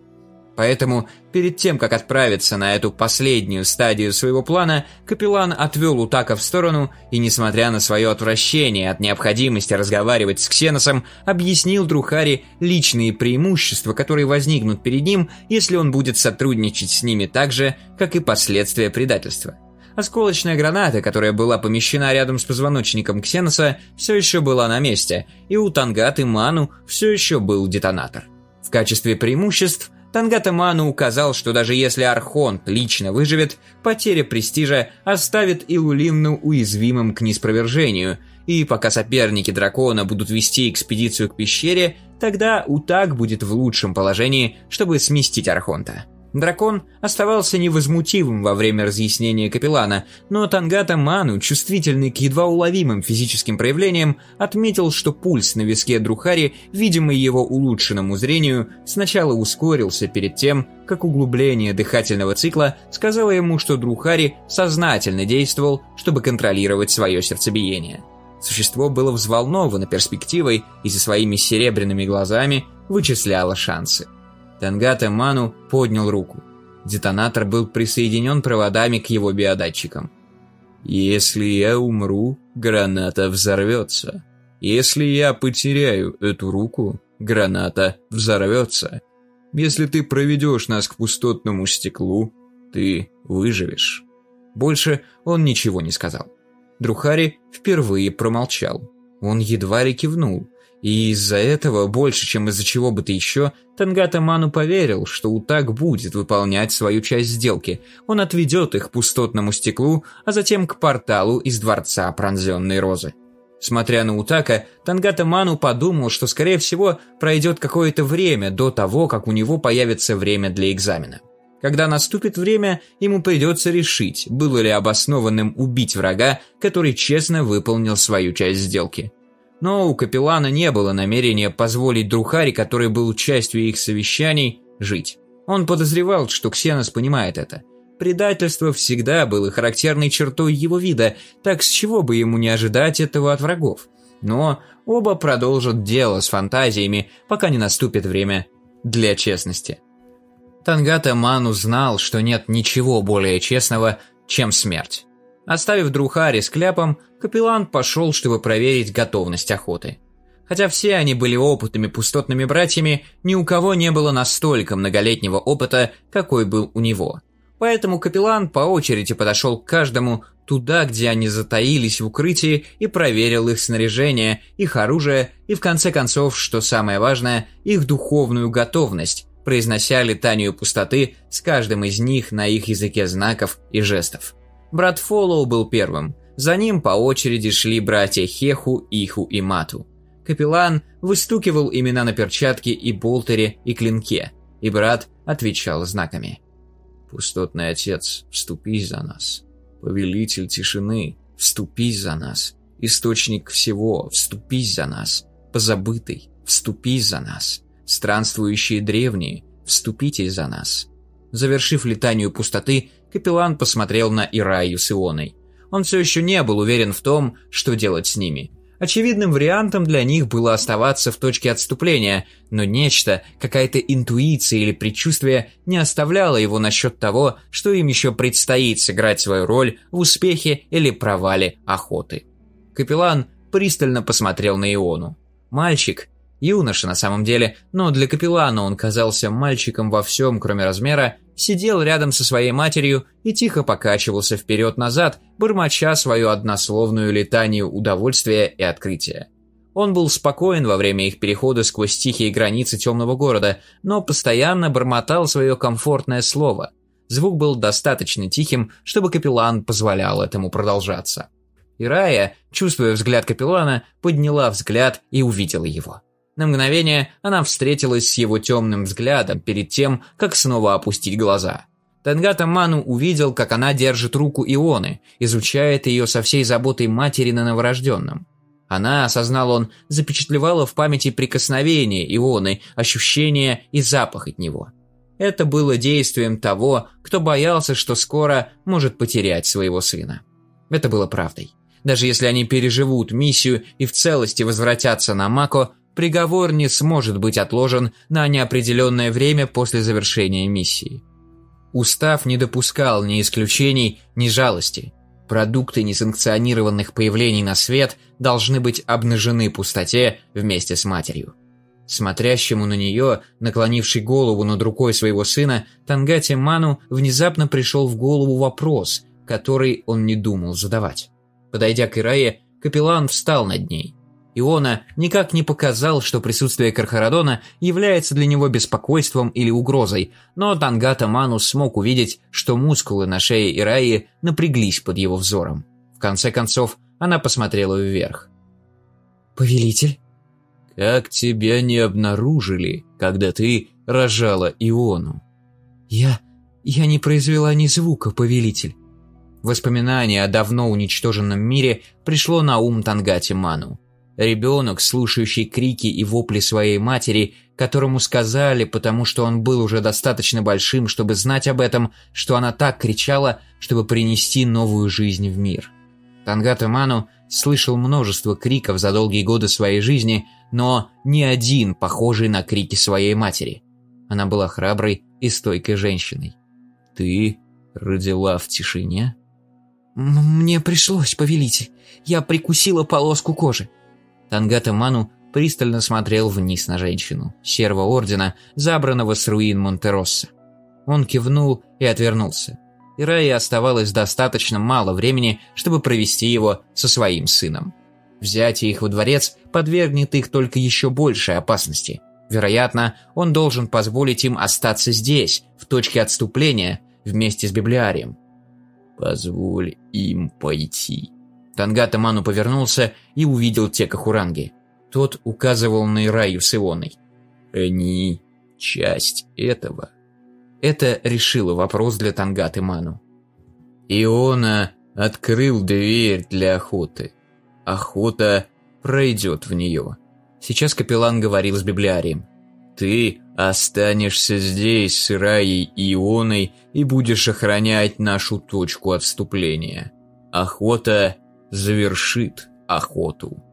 Поэтому, перед тем, как отправиться на эту последнюю стадию своего плана, капеллан отвел Утака в сторону и, несмотря на свое отвращение от необходимости разговаривать с Ксеносом, объяснил Друхари личные преимущества, которые возникнут перед ним, если он будет сотрудничать с ними так же, как и последствия предательства. Осколочная граната, которая была помещена рядом с позвоночником Ксеноса, все еще была на месте, и у Тангаты Ману все еще был детонатор. В качестве преимуществ – Тангата Ману указал, что даже если Архонт лично выживет, потеря престижа оставит Илулимну уязвимым к неспровержению, и пока соперники дракона будут вести экспедицию к пещере, тогда Утак будет в лучшем положении, чтобы сместить Архонта. Дракон оставался невозмутимым во время разъяснения капеллана, но Тангата Ману, чувствительный к едва уловимым физическим проявлениям, отметил, что пульс на виске Друхари, видимый его улучшенному зрению, сначала ускорился перед тем, как углубление дыхательного цикла сказало ему, что Друхари сознательно действовал, чтобы контролировать свое сердцебиение. Существо было взволновано перспективой и со своими серебряными глазами вычисляло шансы. Тангата Ману поднял руку. Детонатор был присоединен проводами к его биодатчикам. «Если я умру, граната взорвется. Если я потеряю эту руку, граната взорвется. Если ты проведешь нас к пустотному стеклу, ты выживешь». Больше он ничего не сказал. Друхари впервые промолчал. Он едва ли кивнул. И из-за этого, больше, чем из-за чего бы то еще, Тангата Ману поверил, что Утак будет выполнять свою часть сделки. Он отведет их к пустотному стеклу, а затем к порталу из Дворца Пронзенной Розы. Смотря на Утака, Тангата Ману подумал, что, скорее всего, пройдет какое-то время до того, как у него появится время для экзамена. Когда наступит время, ему придется решить, было ли обоснованным убить врага, который честно выполнил свою часть сделки. Но у капеллана не было намерения позволить Друхари, который был частью их совещаний, жить. Он подозревал, что Ксенос понимает это. Предательство всегда было характерной чертой его вида, так с чего бы ему не ожидать этого от врагов. Но оба продолжат дело с фантазиями, пока не наступит время для честности. Тангата Ману знал, что нет ничего более честного, чем смерть. Оставив Друхари с кляпом, капеллан пошел, чтобы проверить готовность охоты. Хотя все они были опытными пустотными братьями, ни у кого не было настолько многолетнего опыта, какой был у него. Поэтому капеллан по очереди подошел к каждому туда, где они затаились в укрытии, и проверил их снаряжение, их оружие и, в конце концов, что самое важное, их духовную готовность, произнося летанию пустоты с каждым из них на их языке знаков и жестов. Брат Фоллоу был первым. За ним по очереди шли братья Хеху, Иху и Мату. Капеллан выстукивал имена на перчатке и болтере, и клинке, и брат отвечал знаками. «Пустотный отец, вступись за нас. Повелитель тишины, вступись за нас. Источник всего, вступись за нас. Позабытый, вступись за нас. Странствующие древние, вступите за нас». Завершив летанию пустоты, капеллан посмотрел на Ираю с Ионой. Он все еще не был уверен в том, что делать с ними. Очевидным вариантом для них было оставаться в точке отступления, но нечто, какая-то интуиция или предчувствие не оставляло его насчет того, что им еще предстоит сыграть свою роль в успехе или провале охоты. Капеллан пристально посмотрел на Иону. Мальчик, юноша на самом деле, но для капеллана он казался мальчиком во всем, кроме размера, сидел рядом со своей матерью и тихо покачивался вперед-назад, бормоча свою однословную летанию удовольствия и открытия. Он был спокоен во время их перехода сквозь тихие границы темного города, но постоянно бормотал свое комфортное слово. Звук был достаточно тихим, чтобы капеллан позволял этому продолжаться. И Рая, чувствуя взгляд капеллана, подняла взгляд и увидела его. На мгновение она встретилась с его темным взглядом перед тем, как снова опустить глаза. Тангата Ману увидел, как она держит руку Ионы, изучает ее со всей заботой матери на новорожденном. Она, осознал он, запечатлевала в памяти прикосновение Ионы, ощущение и запах от него. Это было действием того, кто боялся, что скоро может потерять своего сына. Это было правдой. Даже если они переживут миссию и в целости возвратятся на Мако, приговор не сможет быть отложен на неопределенное время после завершения миссии. Устав не допускал ни исключений, ни жалости. Продукты несанкционированных появлений на свет должны быть обнажены пустоте вместе с матерью. Смотрящему на нее, наклонивший голову над рукой своего сына, Тангати Ману внезапно пришел в голову вопрос, который он не думал задавать. Подойдя к Ирае, капеллан встал над ней. Иона никак не показал, что присутствие Кархарадона является для него беспокойством или угрозой, но Тангата Ману смог увидеть, что мускулы на шее Ираи напряглись под его взором. В конце концов, она посмотрела вверх. «Повелитель?» «Как тебя не обнаружили, когда ты рожала Иону?» «Я... я не произвела ни звука, повелитель». Воспоминание о давно уничтоженном мире пришло на ум Тангати Ману. Ребенок, слушающий крики и вопли своей матери, которому сказали, потому что он был уже достаточно большим, чтобы знать об этом, что она так кричала, чтобы принести новую жизнь в мир. Тангата Ману слышал множество криков за долгие годы своей жизни, но ни один похожий на крики своей матери. Она была храброй и стойкой женщиной. «Ты родила в тишине?» «Мне пришлось, повелитель. Я прикусила полоску кожи». Тангата Ману пристально смотрел вниз на женщину, серого ордена, забранного с руин Монтеросса. Он кивнул и отвернулся. Ирае оставалось достаточно мало времени, чтобы провести его со своим сыном. Взятие их во дворец подвергнет их только еще большей опасности. Вероятно, он должен позволить им остаться здесь, в точке отступления, вместе с библиарием. «Позволь им пойти», Тангата Ману повернулся и увидел Тека Хуранги. Тот указывал на Ираю с Ионой. «Они часть этого». Это решило вопрос для Тангаты Ману. Иона открыл дверь для охоты. Охота пройдет в нее. Сейчас капеллан говорил с библиарием. «Ты останешься здесь с Ираей и Ионой и будешь охранять нашу точку отступления. Охота завершит охоту.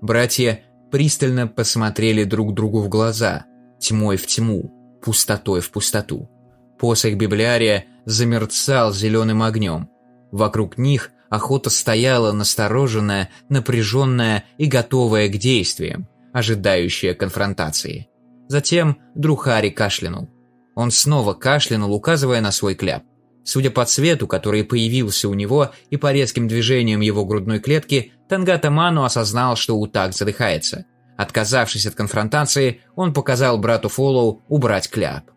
Братья пристально посмотрели друг другу в глаза, тьмой в тьму, пустотой в пустоту. Посох библиария замерцал зеленым огнем. Вокруг них охота стояла настороженная, напряженная и готовая к действиям, ожидающая конфронтации. Затем Друхари кашлянул. Он снова кашлянул, указывая на свой кляп. Судя по цвету, который появился у него, и по резким движениям его грудной клетки, Тангата Ману осознал, что Утак задыхается. Отказавшись от конфронтации, он показал брату Фоллоу убрать кляп.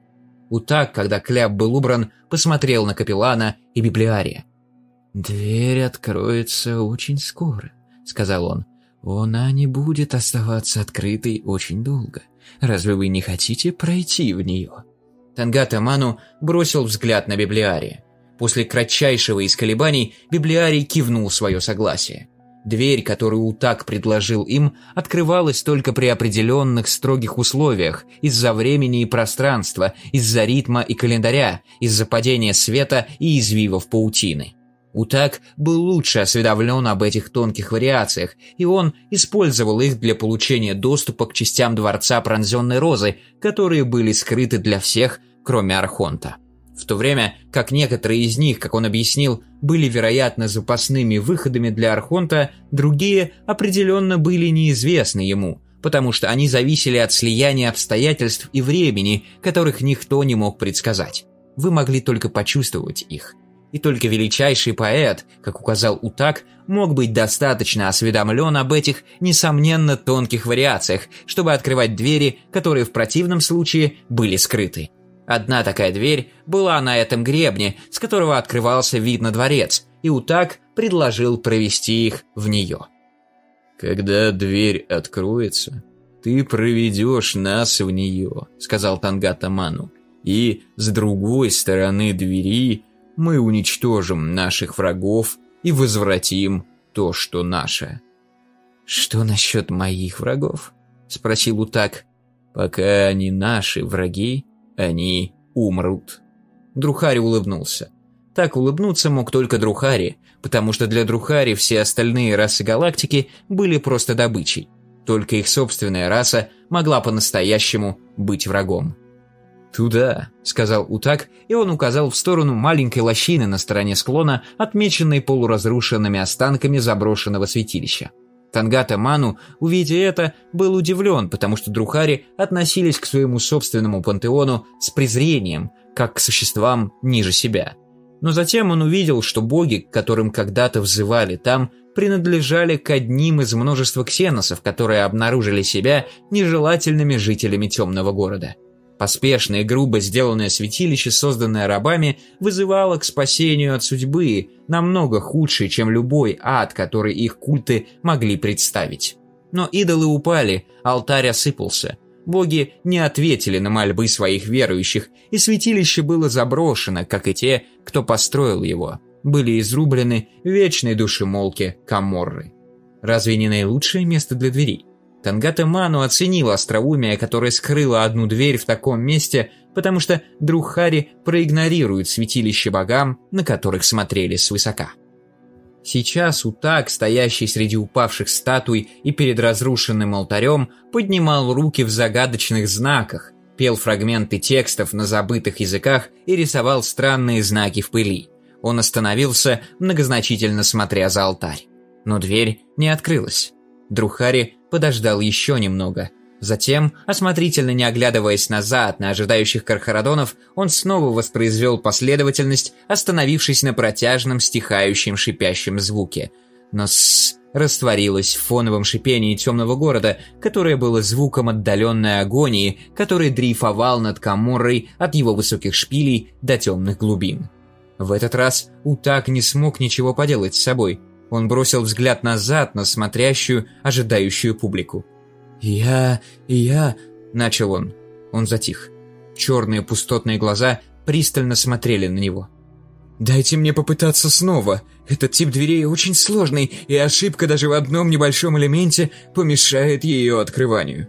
Утак, когда кляп был убран, посмотрел на капеллана и библиария. «Дверь откроется очень скоро», — сказал он. «Она не будет оставаться открытой очень долго. Разве вы не хотите пройти в нее?» Тангата Ману бросил взгляд на библиария. После кратчайшего из колебаний библиарий кивнул свое согласие. Дверь, которую Утак предложил им, открывалась только при определенных строгих условиях, из-за времени и пространства, из-за ритма и календаря, из-за падения света и извивов паутины. Утак был лучше осведомлен об этих тонких вариациях, и он использовал их для получения доступа к частям Дворца Пронзенной Розы, которые были скрыты для всех, кроме Архонта. В то время как некоторые из них, как он объяснил, были, вероятно, запасными выходами для Архонта, другие определенно были неизвестны ему, потому что они зависели от слияния обстоятельств и времени, которых никто не мог предсказать. Вы могли только почувствовать их. И только величайший поэт, как указал Утак, мог быть достаточно осведомлен об этих, несомненно, тонких вариациях, чтобы открывать двери, которые в противном случае были скрыты. Одна такая дверь была на этом гребне, с которого открывался вид на дворец, и Утак предложил провести их в нее. «Когда дверь откроется, ты проведешь нас в нее», — сказал Тангата Ману. «И с другой стороны двери мы уничтожим наших врагов и возвратим то, что наше». «Что насчет моих врагов?» — спросил Утак. «Пока они наши враги, они умрут». Друхари улыбнулся. Так улыбнуться мог только Друхари, потому что для Друхари все остальные расы галактики были просто добычей. Только их собственная раса могла по-настоящему быть врагом. «Туда», — сказал Утак, и он указал в сторону маленькой лощины на стороне склона, отмеченной полуразрушенными останками заброшенного святилища. Тангата Ману, увидя это, был удивлен, потому что Друхари относились к своему собственному пантеону с презрением, как к существам ниже себя. Но затем он увидел, что боги, к которым когда-то взывали там, принадлежали к одним из множества ксеносов, которые обнаружили себя нежелательными жителями темного города. Поспешное и грубо сделанное святилище, созданное рабами, вызывало к спасению от судьбы, намного худшее, чем любой ад, который их культы могли представить. Но идолы упали, алтарь осыпался. Боги не ответили на мольбы своих верующих, и святилище было заброшено, как и те, кто построил его. Были изрублены вечной душемолки Каморры. Разве не наилучшее место для дверей? Тангата Ману оценил остроумие, которое скрыло одну дверь в таком месте, потому что друг Хари проигнорирует святилище богам, на которых смотрели свысока. Сейчас Утак, стоящий среди упавших статуй и перед разрушенным алтарем, поднимал руки в загадочных знаках, пел фрагменты текстов на забытых языках и рисовал странные знаки в пыли. Он остановился, многозначительно смотря за алтарь. Но дверь не открылась. Друхари подождал еще немного. Затем, осмотрительно не оглядываясь назад на ожидающих кархарадонов, он снова воспроизвел последовательность, остановившись на протяжном стихающем шипящем звуке. Но «с» растворилось в фоновом шипении темного города, которое было звуком отдаленной агонии, который дрейфовал над Каморрой от его высоких шпилей до темных глубин. В этот раз Утак не смог ничего поделать с собой – он бросил взгляд назад на смотрящую, ожидающую публику. «Я... я...» – начал он. Он затих. Черные пустотные глаза пристально смотрели на него. «Дайте мне попытаться снова. Этот тип дверей очень сложный, и ошибка даже в одном небольшом элементе помешает ее открыванию».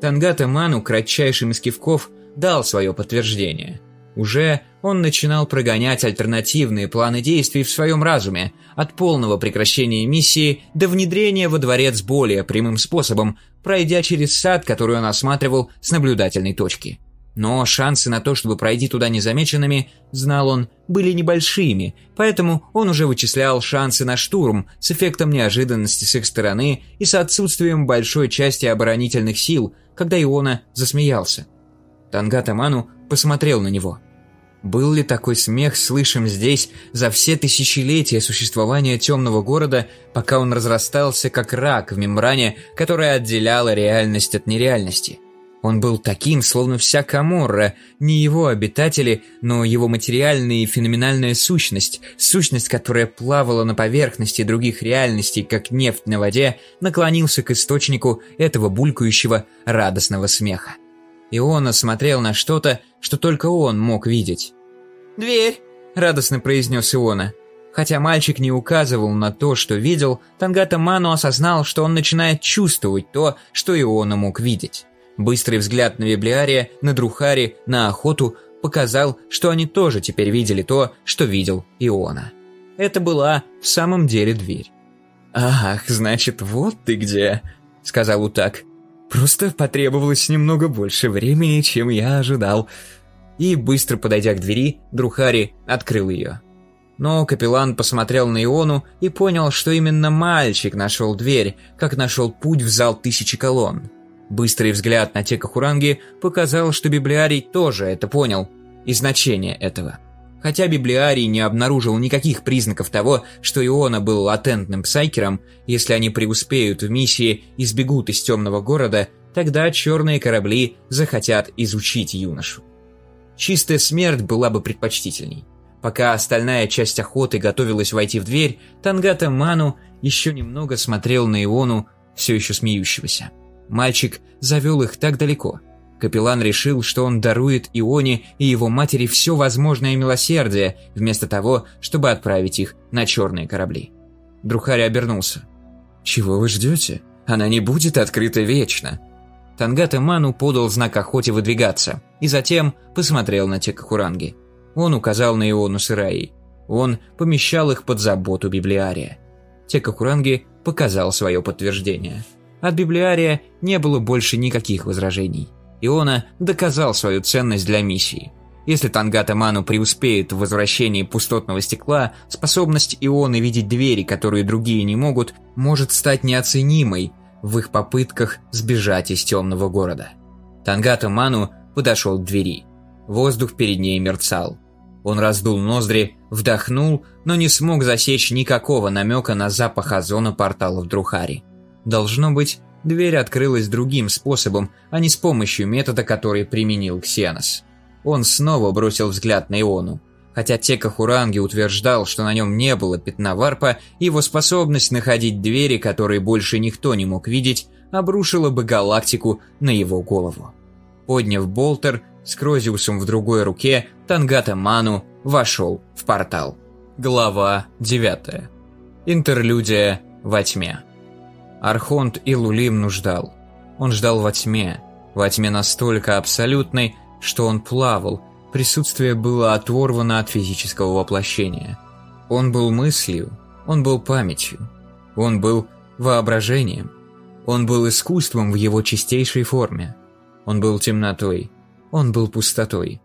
Тангата Ману кратчайшим из кивков дал свое подтверждение – уже он начинал прогонять альтернативные планы действий в своем разуме, от полного прекращения миссии до внедрения во дворец более прямым способом, пройдя через сад, который он осматривал с наблюдательной точки. Но шансы на то, чтобы пройти туда незамеченными, знал он, были небольшими, поэтому он уже вычислял шансы на штурм с эффектом неожиданности с их стороны и с отсутствием большой части оборонительных сил, когда Иона засмеялся. Тангата Ману посмотрел на него. Был ли такой смех слышим здесь за все тысячелетия существования темного города, пока он разрастался как рак в мембране, которая отделяла реальность от нереальности? Он был таким, словно вся Каморра, не его обитатели, но его материальная и феноменальная сущность, сущность, которая плавала на поверхности других реальностей, как нефть на воде, наклонился к источнику этого булькающего радостного смеха. И он осмотрел на что-то, что только он мог видеть. «Дверь!» – радостно произнес Иона. Хотя мальчик не указывал на то, что видел, Тангата Ману осознал, что он начинает чувствовать то, что Иона мог видеть. Быстрый взгляд на Библиария, на Друхари, на охоту показал, что они тоже теперь видели то, что видел Иона. Это была в самом деле дверь. «Ах, значит, вот ты где», — сказал Утак. Просто потребовалось немного больше времени, чем я ожидал. И, быстро подойдя к двери, Друхари открыл ее. Но капеллан посмотрел на Иону и понял, что именно мальчик нашел дверь, как нашел путь в зал тысячи колонн. Быстрый взгляд на Текахуранги показал, что библиарий тоже это понял, и значение этого. Хотя библиарий не обнаружил никаких признаков того, что Иона был латентным псайкером, если они преуспеют в миссии и сбегут из темного города, тогда черные корабли захотят изучить юношу. Чистая смерть была бы предпочтительней. Пока остальная часть охоты готовилась войти в дверь, Тангата Ману еще немного смотрел на Иону, все еще смеющегося. Мальчик завел их так далеко. Капеллан решил, что он дарует Ионе и его матери все возможное милосердие, вместо того, чтобы отправить их на черные корабли. Друхари обернулся. «Чего вы ждете? Она не будет открыта вечно!» Тангата Ману подал знак охоте выдвигаться, и затем посмотрел на Текахуранги. Он указал на Иону с Ираей. Он помещал их под заботу библиария. Текахуранги показал свое подтверждение. От библиария не было больше никаких возражений. Иона доказал свою ценность для миссии. Если Тангата Ману преуспеет в возвращении пустотного стекла, способность Ионы видеть двери, которые другие не могут, может стать неоценимой в их попытках сбежать из темного города. Тангата Ману подошел к двери. Воздух перед ней мерцал. Он раздул ноздри, вдохнул, но не смог засечь никакого намека на запах озона в Друхари. Должно быть, дверь открылась другим способом, а не с помощью метода, который применил Ксенос. Он снова бросил взгляд на Иону. Хотя Тека Хуранги утверждал, что на нем не было пятна варпа, его способность находить двери, которые больше никто не мог видеть, обрушила бы галактику на его голову. Подняв болтер, с Крозиусом в другой руке, Тангата Ману вошел в портал. Глава 9. Интерлюдия во тьме. Архонт Илулим нуждал. Он ждал во тьме, во тьме настолько абсолютной, что он плавал, присутствие было оторвано от физического воплощения. Он был мыслью, он был памятью, он был воображением, он был искусством в его чистейшей форме, он был темнотой, он был пустотой.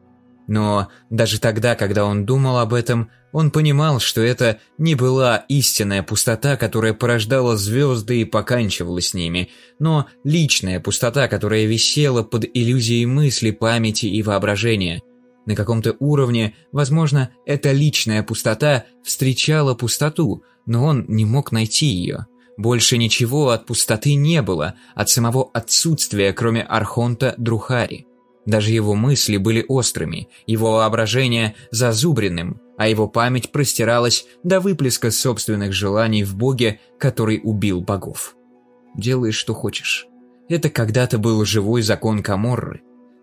Но даже тогда, когда он думал об этом, он понимал, что это не была истинная пустота, которая порождала звезды и поканчивала с ними, но личная пустота, которая висела под иллюзией мысли, памяти и воображения. На каком-то уровне, возможно, эта личная пустота встречала пустоту, но он не мог найти ее. Больше ничего от пустоты не было, от самого отсутствия, кроме Архонта Друхари. Даже его мысли были острыми, его воображение зазубренным, а его память простиралась до выплеска собственных желаний в Боге, который убил богов. Делай, что хочешь. Это когда-то был живой закон Каморры.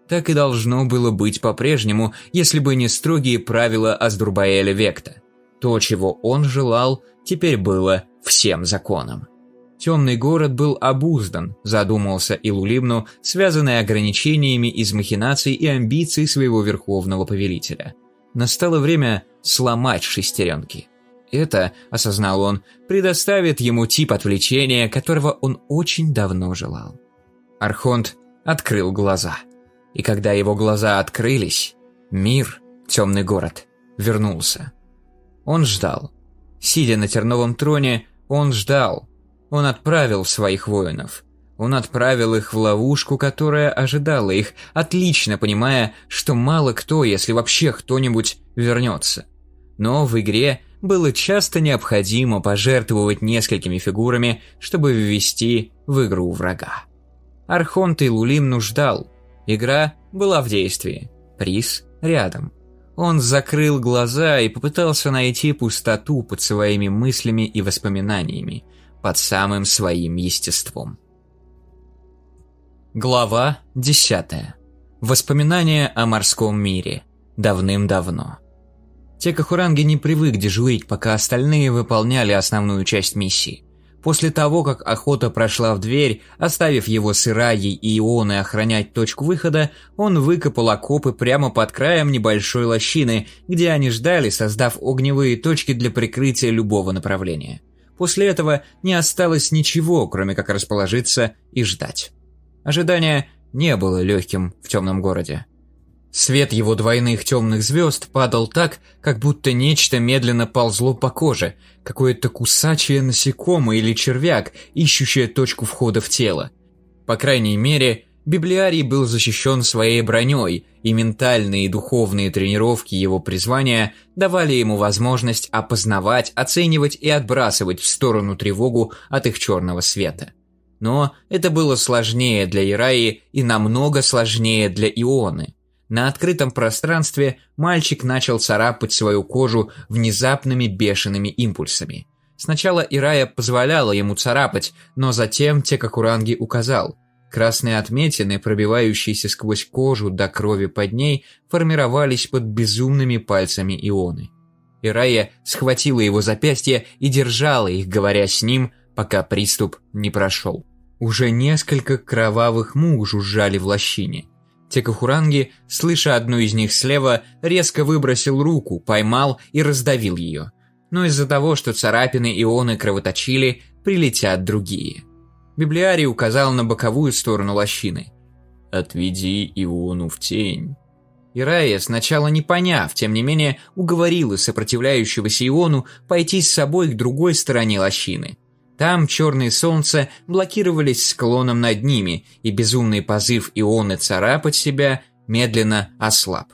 Так и должно было быть по-прежнему, если бы не строгие правила Аздурбаэля Векта. То, чего он желал, теперь было всем законом. Темный город был обуздан, задумался Илулимну, связанный ограничениями из махинаций и амбиций своего верховного повелителя. Настало время сломать шестеренки. Это, осознал он, предоставит ему тип отвлечения, которого он очень давно желал. Архонт открыл глаза. И когда его глаза открылись, мир, темный город, вернулся. Он ждал. Сидя на терновом троне, он ждал, он отправил своих воинов. Он отправил их в ловушку, которая ожидала их, отлично понимая, что мало кто, если вообще кто-нибудь, вернется. Но в игре было часто необходимо пожертвовать несколькими фигурами, чтобы ввести в игру врага. Архонт и Лулим нуждал. Игра была в действии. Приз рядом. Он закрыл глаза и попытался найти пустоту под своими мыслями и воспоминаниями – под самым своим естеством. Глава 10. Воспоминания о морском мире. Давным-давно. Текахуранги не привык дежурить, пока остальные выполняли основную часть миссии. После того, как охота прошла в дверь, оставив его с Ираей и Ионой охранять точку выхода, он выкопал окопы прямо под краем небольшой лощины, где они ждали, создав огневые точки для прикрытия любого направления. После этого не осталось ничего, кроме как расположиться и ждать. Ожидание не было легким в темном городе. Свет его двойных темных звезд падал так, как будто нечто медленно ползло по коже, какое-то кусачее насекомое или червяк, ищущее точку входа в тело. По крайней мере, Библиарий был защищен своей броней, и ментальные и духовные тренировки его призвания давали ему возможность опознавать, оценивать и отбрасывать в сторону тревогу от их черного света. Но это было сложнее для Ираи и намного сложнее для Ионы. На открытом пространстве мальчик начал царапать свою кожу внезапными бешеными импульсами. Сначала Ирая позволяла ему царапать, но затем Текакуранги указал – Красные отметины, пробивающиеся сквозь кожу до крови под ней, формировались под безумными пальцами Ионы. Ирая схватила его запястье и держала их, говоря с ним, пока приступ не прошел. Уже несколько кровавых мух жужжали в лощине. Текахуранги, слыша одну из них слева, резко выбросил руку, поймал и раздавил ее. Но из-за того, что царапины ионы кровоточили, прилетят другие. Библиарий указал на боковую сторону лощины. «Отведи Иону в тень». Ирая, сначала не поняв, тем не менее, уговорила сопротивляющегося Иону пойти с собой к другой стороне лощины. Там черные солнца блокировались склоном над ними, и безумный позыв Ионы царапать себя медленно ослаб.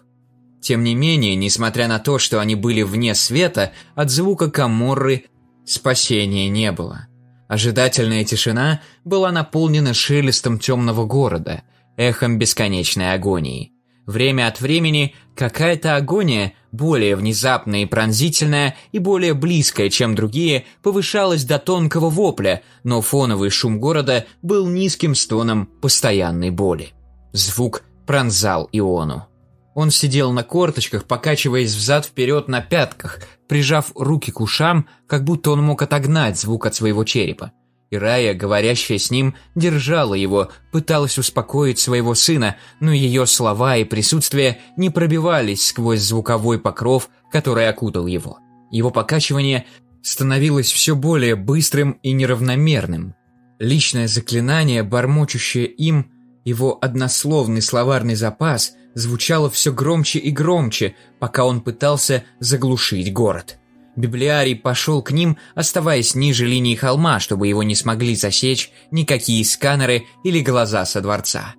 Тем не менее, несмотря на то, что они были вне света, от звука Каморры спасения не было. Ожидательная тишина была наполнена шелестом темного города, эхом бесконечной агонии. Время от времени какая-то агония, более внезапная и пронзительная, и более близкая, чем другие, повышалась до тонкого вопля, но фоновый шум города был низким стоном постоянной боли. Звук пронзал Иону. Он сидел на корточках, покачиваясь взад-вперед на пятках, прижав руки к ушам, как будто он мог отогнать звук от своего черепа. И Рая, говорящая с ним, держала его, пыталась успокоить своего сына, но ее слова и присутствие не пробивались сквозь звуковой покров, который окутал его. Его покачивание становилось все более быстрым и неравномерным. Личное заклинание, бормочущее им, его однословный словарный запас, звучало все громче и громче, пока он пытался заглушить город. Библиарий пошел к ним, оставаясь ниже линии холма, чтобы его не смогли засечь никакие сканеры или глаза со дворца.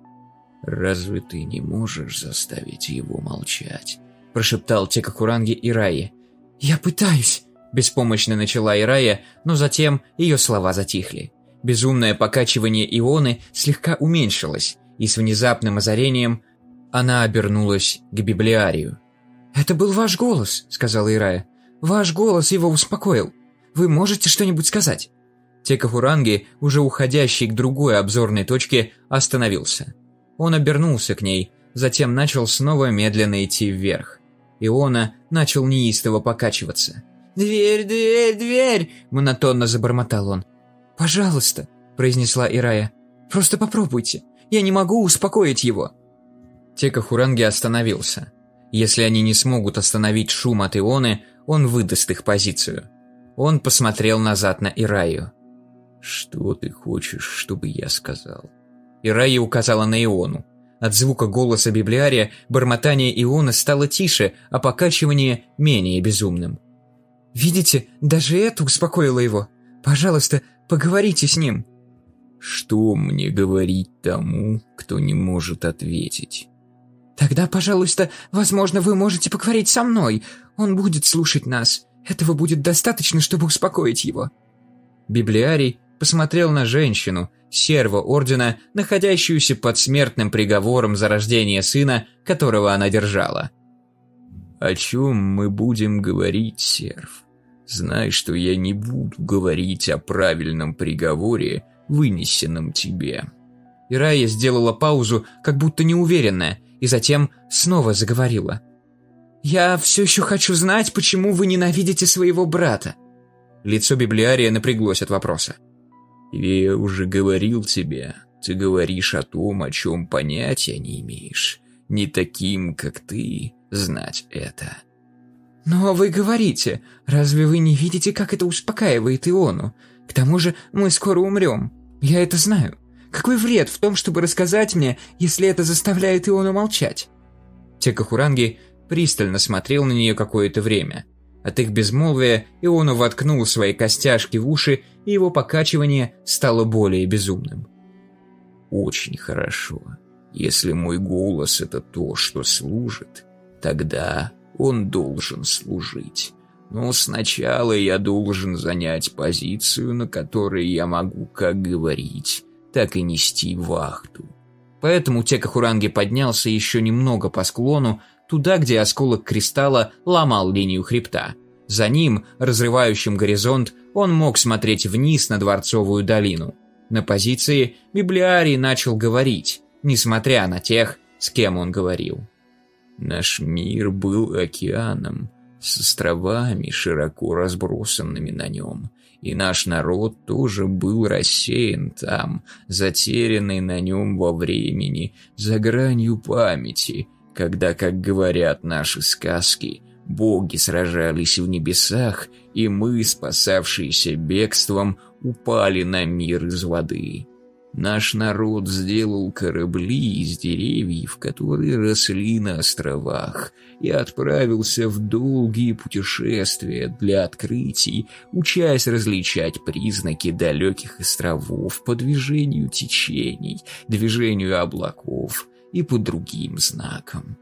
«Разве ты не можешь заставить его молчать?» – прошептал Текакуранги Ираи. «Я пытаюсь», – беспомощно начала Ирая, но затем ее слова затихли. Безумное покачивание Ионы слегка уменьшилось, и с внезапным озарением она обернулась к библиарию. «Это был ваш голос», – сказала Ирая. Ваш голос его успокоил. Вы можете что-нибудь сказать?» Текахуранги, уже уходящий к другой обзорной точке, остановился. Он обернулся к ней, затем начал снова медленно идти вверх. Иона начал неистово покачиваться. «Дверь, дверь, дверь!» – монотонно забормотал он. «Пожалуйста», – произнесла Ирая. «Просто попробуйте. Я не могу успокоить его». Текахуранги остановился. Если они не смогут остановить шум от Ионы, он выдаст их позицию. Он посмотрел назад на Ираю. «Что ты хочешь, чтобы я сказал?» Ирая указала на Иону. От звука голоса библиария бормотание Ионы стало тише, а покачивание менее безумным. «Видите, даже это успокоило его. Пожалуйста, поговорите с ним». «Что мне говорить тому, кто не может ответить?» «Тогда, пожалуйста, возможно, вы можете поговорить со мной. Он будет слушать нас. Этого будет достаточно, чтобы успокоить его». Библиарий посмотрел на женщину, серва ордена, находящуюся под смертным приговором за рождение сына, которого она держала. «О чем мы будем говорить, серв? Знай, что я не буду говорить о правильном приговоре, вынесенном тебе». Ирая сделала паузу, как будто неуверенная, и затем снова заговорила. «Я все еще хочу знать, почему вы ненавидите своего брата». Лицо библиария напряглось от вопроса. «Я уже говорил тебе, ты говоришь о том, о чем понятия не имеешь. Не таким, как ты, знать это». «Но вы говорите, разве вы не видите, как это успокаивает Иону? К тому же мы скоро умрем. Я это знаю. Какой вред в том, чтобы рассказать мне, если это заставляет Иону молчать?» Текахуранги пристально смотрел на нее какое-то время. От их безмолвия Иону воткнул свои костяшки в уши, и его покачивание стало более безумным. «Очень хорошо. Если мой голос — это то, что служит, тогда он должен служить. Но сначала я должен занять позицию, на которой я могу как говорить, так и нести вахту. Поэтому Текахуранги поднялся еще немного по склону, туда, где осколок кристалла ломал линию хребта. За ним, разрывающим горизонт, он мог смотреть вниз на Дворцовую долину. На позиции библиарий начал говорить, несмотря на тех, с кем он говорил. Наш мир был океаном, с островами, широко разбросанными на нем, и наш народ тоже был рассеян там, затерянный на нем во времени, за гранью памяти, когда, как говорят наши сказки, боги сражались в небесах, и мы, спасавшиеся бегством, упали на мир из воды. Наш народ сделал корабли из деревьев, которые росли на островах, и отправился в долгие путешествия для открытий, учась различать признаки далеких островов по движению течений, движению облаков и по другим знакам.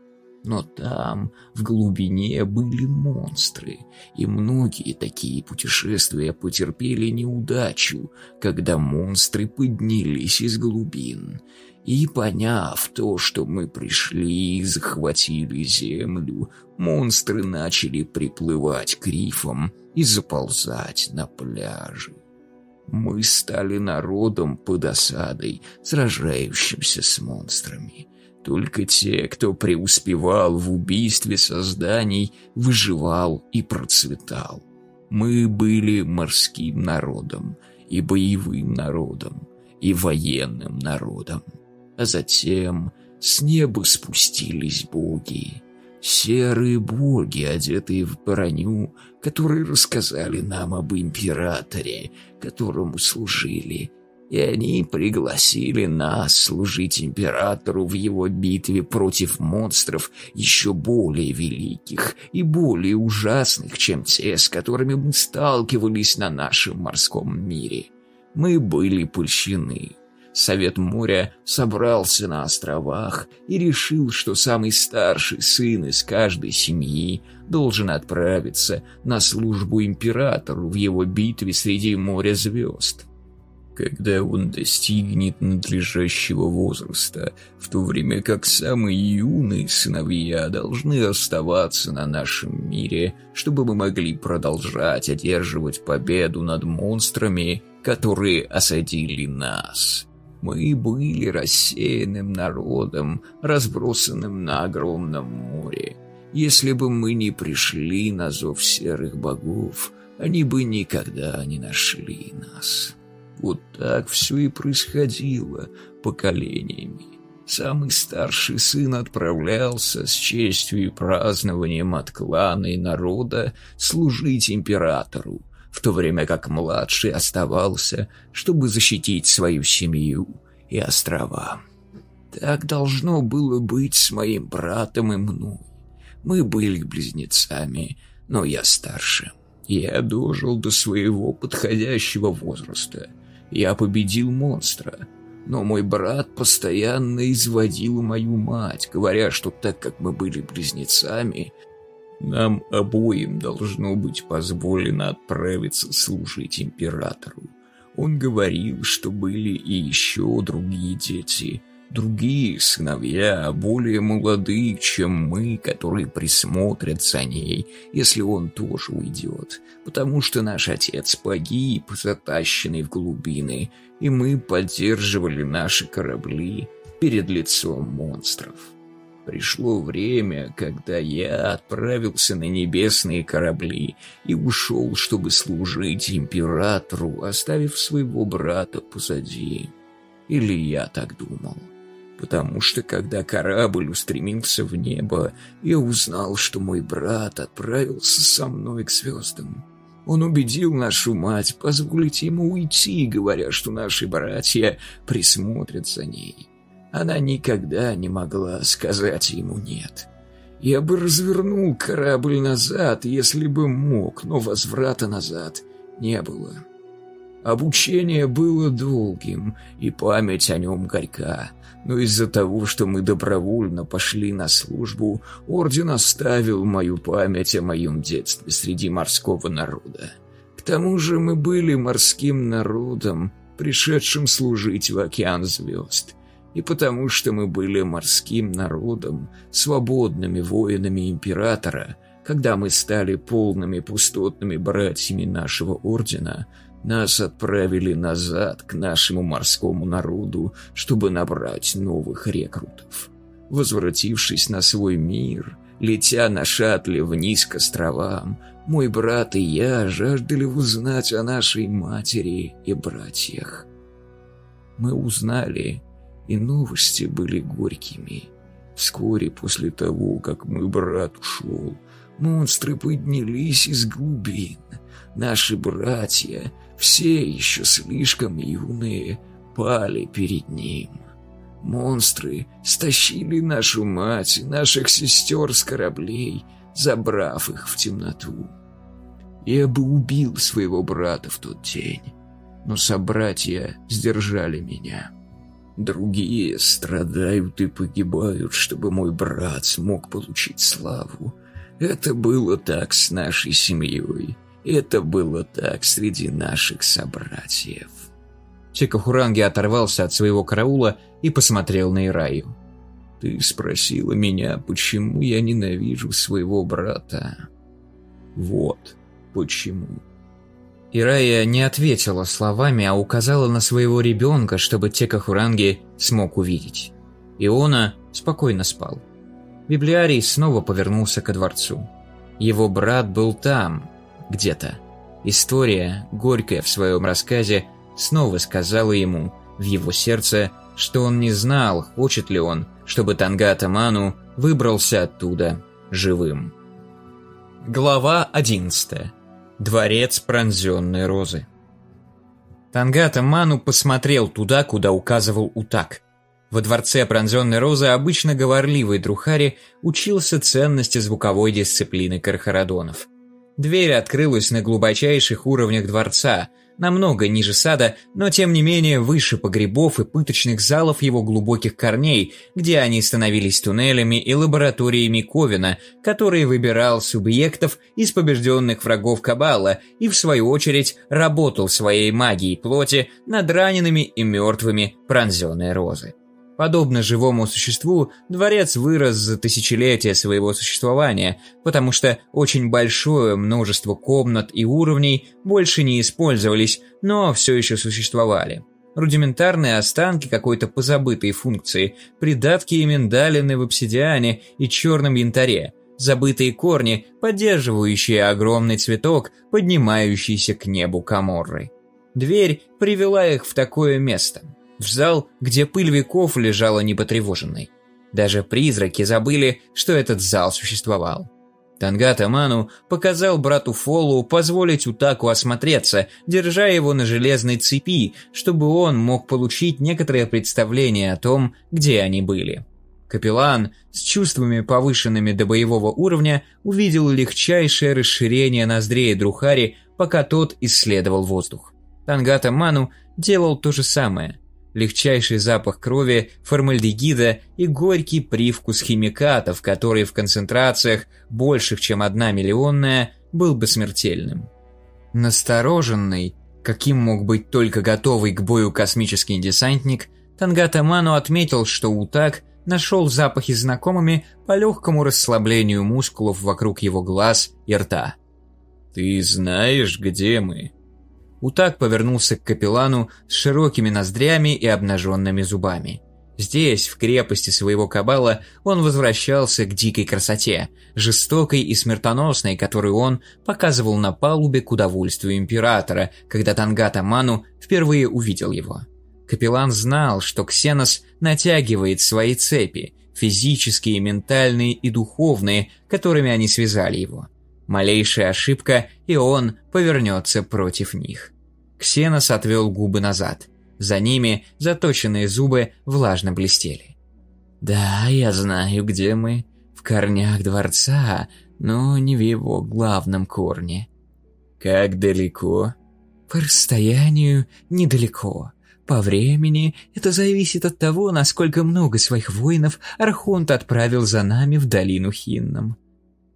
Но там, в глубине, были монстры, и многие такие путешествия потерпели неудачу, когда монстры поднялись из глубин. И поняв то, что мы пришли и захватили землю, монстры начали приплывать к рифам и заползать на пляжи. Мы стали народом под осадой, сражающимся с монстрами. Только те, кто преуспевал в убийстве созданий, выживал и процветал. Мы были морским народом, и боевым народом, и военным народом. А затем с неба спустились боги. Серые боги, одетые в броню, которые рассказали нам об императоре, которому служили, и они пригласили нас служить императору в его битве против монстров еще более великих и более ужасных, чем те, с которыми мы сталкивались на нашем морском мире. Мы были польщены. Совет моря собрался на островах и решил, что самый старший сын из каждой семьи должен отправиться на службу императору в его битве среди моря звезд когда он достигнет надлежащего возраста, в то время как самые юные сыновья должны оставаться на нашем мире, чтобы мы могли продолжать одерживать победу над монстрами, которые осадили нас. Мы были рассеянным народом, разбросанным на огромном море. Если бы мы не пришли на зов серых богов, они бы никогда не нашли нас». Вот так все и происходило поколениями. Самый старший сын отправлялся с честью и празднованием от клана и народа служить императору, в то время как младший оставался, чтобы защитить свою семью и острова. Так должно было быть с моим братом и мной. Мы были близнецами, но я старше. Я дожил до своего подходящего возраста — я победил монстра, но мой брат постоянно изводил мою мать, говоря, что так как мы были близнецами, нам обоим должно быть позволено отправиться служить императору. Он говорил, что были и еще другие дети, другие сыновья, более молодые, чем мы, которые присмотрят за ней, если он тоже уйдет, потому что наш отец погиб, затащенный в глубины, и мы поддерживали наши корабли перед лицом монстров. Пришло время, когда я отправился на небесные корабли и ушел, чтобы служить императору, оставив своего брата позади. Или я так думал потому что когда корабль устремился в небо, я узнал, что мой брат отправился со мной к звездам. Он убедил нашу мать позволить ему уйти, говоря, что наши братья присмотрят за ней. Она никогда не могла сказать ему «нет». Я бы развернул корабль назад, если бы мог, но возврата назад не было. Обучение было долгим, и память о нем горька но из-за того, что мы добровольно пошли на службу, орден оставил мою память о моем детстве среди морского народа. К тому же мы были морским народом, пришедшим служить в океан звезд. И потому что мы были морским народом, свободными воинами императора, когда мы стали полными пустотными братьями нашего ордена, Нас отправили назад к нашему морскому народу, чтобы набрать новых рекрутов. Возвратившись на свой мир, летя на шаттле вниз к островам, мой брат и я жаждали узнать о нашей матери и братьях. Мы узнали, и новости были горькими. Вскоре после того, как мой брат ушел, монстры поднялись из глубин. Наши братья, все еще слишком юные, пали перед ним. Монстры стащили нашу мать и наших сестер с кораблей, забрав их в темноту. Я бы убил своего брата в тот день, но собратья сдержали меня. Другие страдают и погибают, чтобы мой брат смог получить славу. Это было так с нашей семьей. Это было так среди наших собратьев. Чекахуранги оторвался от своего караула и посмотрел на Ираю. «Ты спросила меня, почему я ненавижу своего брата. Вот почему». Ирая не ответила словами, а указала на своего ребенка, чтобы Текахуранги смог увидеть. Иона спокойно спал. Библиарий снова повернулся ко дворцу. Его брат был там, где-то. История, горькая в своем рассказе, снова сказала ему, в его сердце, что он не знал, хочет ли он, чтобы Тангата Ману выбрался оттуда живым. Глава 11. Дворец пронзенной розы. Тангата Ману посмотрел туда, куда указывал Утак. Во дворце пронзенной розы обычно говорливый Друхари учился ценности звуковой дисциплины Кархарадонов. Дверь открылась на глубочайших уровнях дворца – намного ниже сада, но тем не менее выше погребов и пыточных залов его глубоких корней, где они становились туннелями и лабораториями Ковина, который выбирал субъектов из побежденных врагов Кабала и, в свою очередь, работал своей магией плоти над ранеными и мертвыми пронзенной розы. Подобно живому существу, дворец вырос за тысячелетия своего существования, потому что очень большое множество комнат и уровней больше не использовались, но все еще существовали. Рудиментарные останки какой-то позабытой функции, придатки и миндалины в обсидиане и черном янтаре, забытые корни, поддерживающие огромный цветок, поднимающийся к небу Каморры. Дверь привела их в такое место – в зал, где пыль веков лежала непотревоженной. Даже призраки забыли, что этот зал существовал. Тангата Ману показал брату Фолу позволить Утаку осмотреться, держа его на железной цепи, чтобы он мог получить некоторое представление о том, где они были. Капеллан с чувствами, повышенными до боевого уровня, увидел легчайшее расширение ноздрей Друхари, пока тот исследовал воздух. Тангата Ману делал то же самое легчайший запах крови, формальдегида и горький привкус химикатов, который в концентрациях больших, чем одна миллионная, был бы смертельным. Настороженный, каким мог быть только готовый к бою космический десантник, Тангата Ману отметил, что Утак нашел запахи знакомыми по легкому расслаблению мускулов вокруг его глаз и рта. «Ты знаешь, где мы?» Утак повернулся к капеллану с широкими ноздрями и обнаженными зубами. Здесь, в крепости своего кабала, он возвращался к дикой красоте, жестокой и смертоносной, которую он показывал на палубе к удовольствию императора, когда Тангата Ману впервые увидел его. Капеллан знал, что Ксенос натягивает свои цепи, физические, ментальные и духовные, которыми они связали его. Малейшая ошибка, и он повернется против них. Ксенос отвел губы назад. За ними заточенные зубы влажно блестели. «Да, я знаю, где мы. В корнях дворца, но не в его главном корне». «Как далеко?» «По расстоянию недалеко. По времени это зависит от того, насколько много своих воинов Архонт отправил за нами в долину Хинном.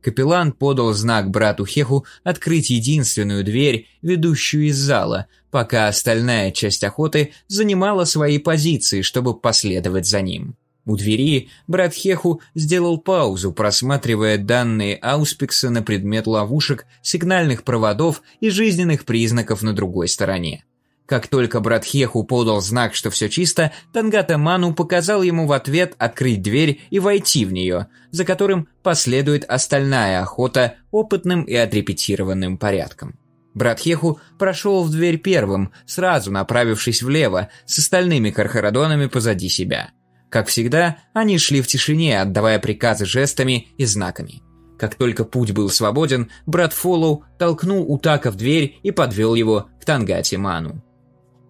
Капеллан подал знак брату Хеху открыть единственную дверь, ведущую из зала, пока остальная часть охоты занимала свои позиции, чтобы последовать за ним. У двери брат Хеху сделал паузу, просматривая данные Ауспекса на предмет ловушек, сигнальных проводов и жизненных признаков на другой стороне. Как только брат Хеху подал знак, что все чисто, Тангата Ману показал ему в ответ открыть дверь и войти в нее, за которым последует остальная охота опытным и отрепетированным порядком. Брат Хеху прошел в дверь первым, сразу направившись влево, с остальными кархарадонами позади себя. Как всегда, они шли в тишине, отдавая приказы жестами и знаками. Как только путь был свободен, брат Фоллоу толкнул Утака в дверь и подвел его к Тангате Ману.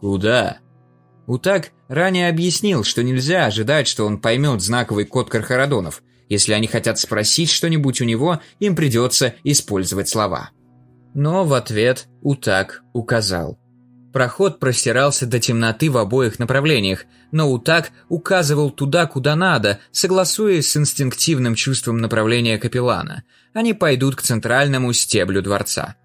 «Куда?» Утак ранее объяснил, что нельзя ожидать, что он поймет знаковый код Кархарадонов. Если они хотят спросить что-нибудь у него, им придется использовать слова. Но в ответ Утак указал. Проход простирался до темноты в обоих направлениях, но Утак указывал туда, куда надо, согласуясь с инстинктивным чувством направления капеллана. Они пойдут к центральному стеблю дворца.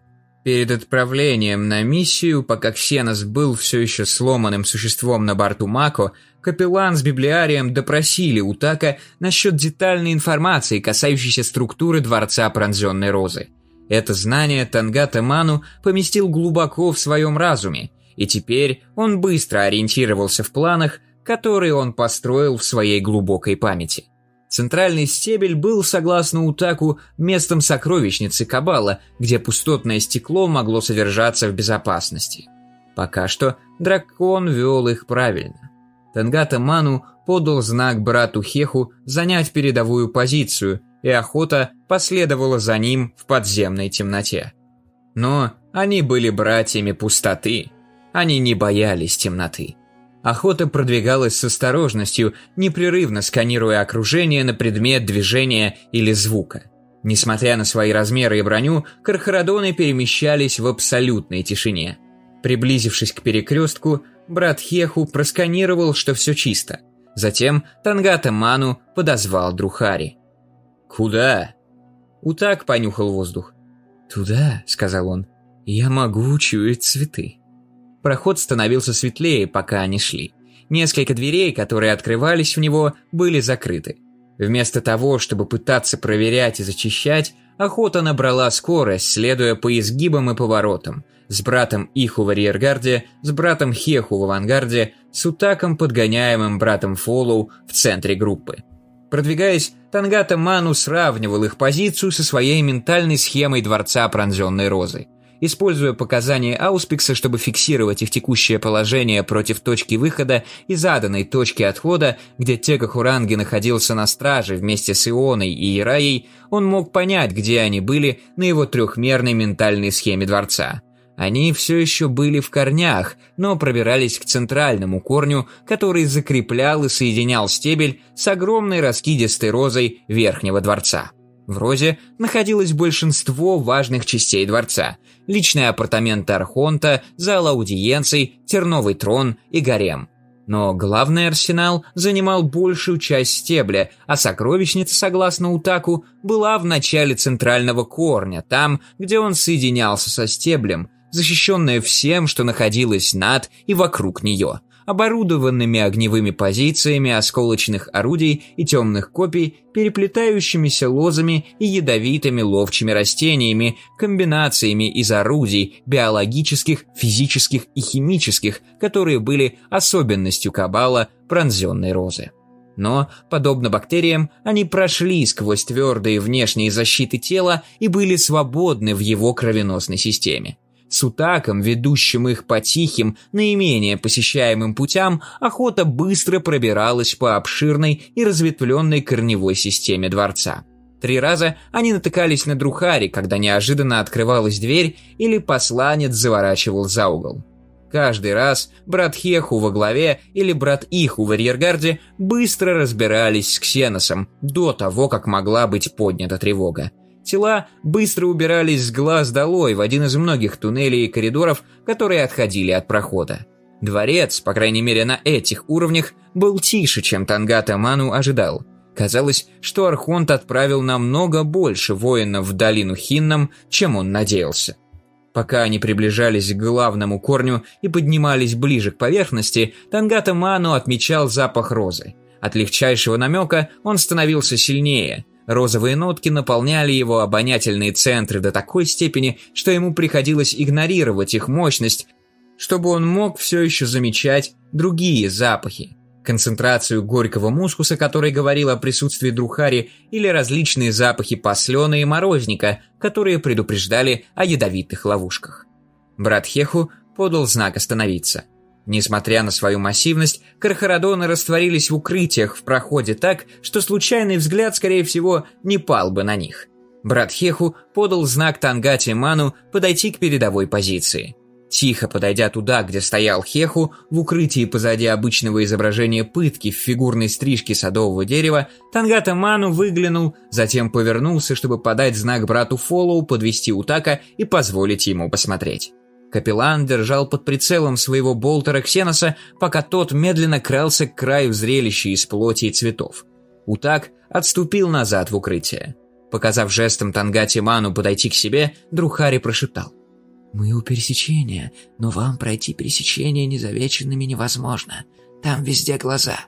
Перед отправлением на миссию, пока Ксенос был все еще сломанным существом на борту Мако, капеллан с библиарием допросили Утака насчет детальной информации, касающейся структуры Дворца Пронзенной Розы. Это знание Тангата Ману поместил глубоко в своем разуме, и теперь он быстро ориентировался в планах, которые он построил в своей глубокой памяти. Центральный стебель был, согласно Утаку, местом сокровищницы Кабала, где пустотное стекло могло содержаться в безопасности. Пока что дракон вел их правильно. Тангата Ману подал знак брату Хеху занять передовую позицию, и охота последовала за ним в подземной темноте. Но они были братьями пустоты. Они не боялись темноты. Охота продвигалась с осторожностью, непрерывно сканируя окружение на предмет движения или звука. Несмотря на свои размеры и броню, кархарадоны перемещались в абсолютной тишине. Приблизившись к перекрестку, брат Хеху просканировал, что все чисто. Затем Тангата Ману подозвал Друхари. «Куда?» Утак понюхал воздух. «Туда», — сказал он, — «я могу учуять цветы». Проход становился светлее, пока они шли. Несколько дверей, которые открывались в него, были закрыты. Вместо того, чтобы пытаться проверять и зачищать, охота набрала скорость, следуя по изгибам и поворотам. С братом Иху в арьергарде, с братом Хеху в авангарде, с Утаком, подгоняемым братом Фоллоу в центре группы. Продвигаясь, Тангата Ману сравнивал их позицию со своей ментальной схемой Дворца Пронзенной Розы используя показания Ауспикса, чтобы фиксировать их текущее положение против точки выхода и заданной точки отхода, где Текахуранги находился на страже вместе с Ионой и Ираей, он мог понять, где они были на его трехмерной ментальной схеме дворца. Они все еще были в корнях, но пробирались к центральному корню, который закреплял и соединял стебель с огромной раскидистой розой верхнего дворца. В розе находилось большинство важных частей дворца – личные апартаменты Архонта, зал аудиенций, терновый трон и гарем. Но главный арсенал занимал большую часть стебля, а сокровищница, согласно Утаку, была в начале центрального корня, там, где он соединялся со стеблем, защищенная всем, что находилось над и вокруг нее – оборудованными огневыми позициями осколочных орудий и темных копий, переплетающимися лозами и ядовитыми ловчими растениями, комбинациями из орудий, биологических, физических и химических, которые были особенностью кабала пронзенной розы. Но, подобно бактериям, они прошли сквозь твердые внешние защиты тела и были свободны в его кровеносной системе. С утаком, ведущим их по тихим, наименее посещаемым путям, охота быстро пробиралась по обширной и разветвленной корневой системе дворца. Три раза они натыкались на Друхари, когда неожиданно открывалась дверь или посланец заворачивал за угол. Каждый раз брат Хеху во главе или брат Иху в арьергарде быстро разбирались с Ксеносом до того, как могла быть поднята тревога. Тела быстро убирались с глаз долой в один из многих туннелей и коридоров, которые отходили от прохода. Дворец, по крайней мере на этих уровнях, был тише, чем Тангата Ману ожидал. Казалось, что Архонт отправил намного больше воинов в долину Хинном, чем он надеялся. Пока они приближались к главному корню и поднимались ближе к поверхности, Тангата Ману отмечал запах розы. От легчайшего намека он становился сильнее. Розовые нотки наполняли его обонятельные центры до такой степени, что ему приходилось игнорировать их мощность, чтобы он мог все еще замечать другие запахи. Концентрацию горького мускуса, который говорил о присутствии друхари, или различные запахи послена и морозника, которые предупреждали о ядовитых ловушках. Брат Хеху подал знак остановиться. Несмотря на свою массивность, кархарадоны растворились в укрытиях в проходе так, что случайный взгляд, скорее всего, не пал бы на них. Брат Хеху подал знак Тангати Ману подойти к передовой позиции. Тихо подойдя туда, где стоял Хеху, в укрытии позади обычного изображения пытки в фигурной стрижке садового дерева, Тангата Ману выглянул, затем повернулся, чтобы подать знак брату Фоллоу подвести Утака и позволить ему посмотреть. Капеллан держал под прицелом своего болтера Ксеноса, пока тот медленно крался к краю зрелища из плоти и цветов. Утак отступил назад в укрытие. Показав жестом Тангати Ману подойти к себе, Друхари прошептал. «Мы у пересечения, но вам пройти пересечение незавеченными невозможно. Там везде глаза».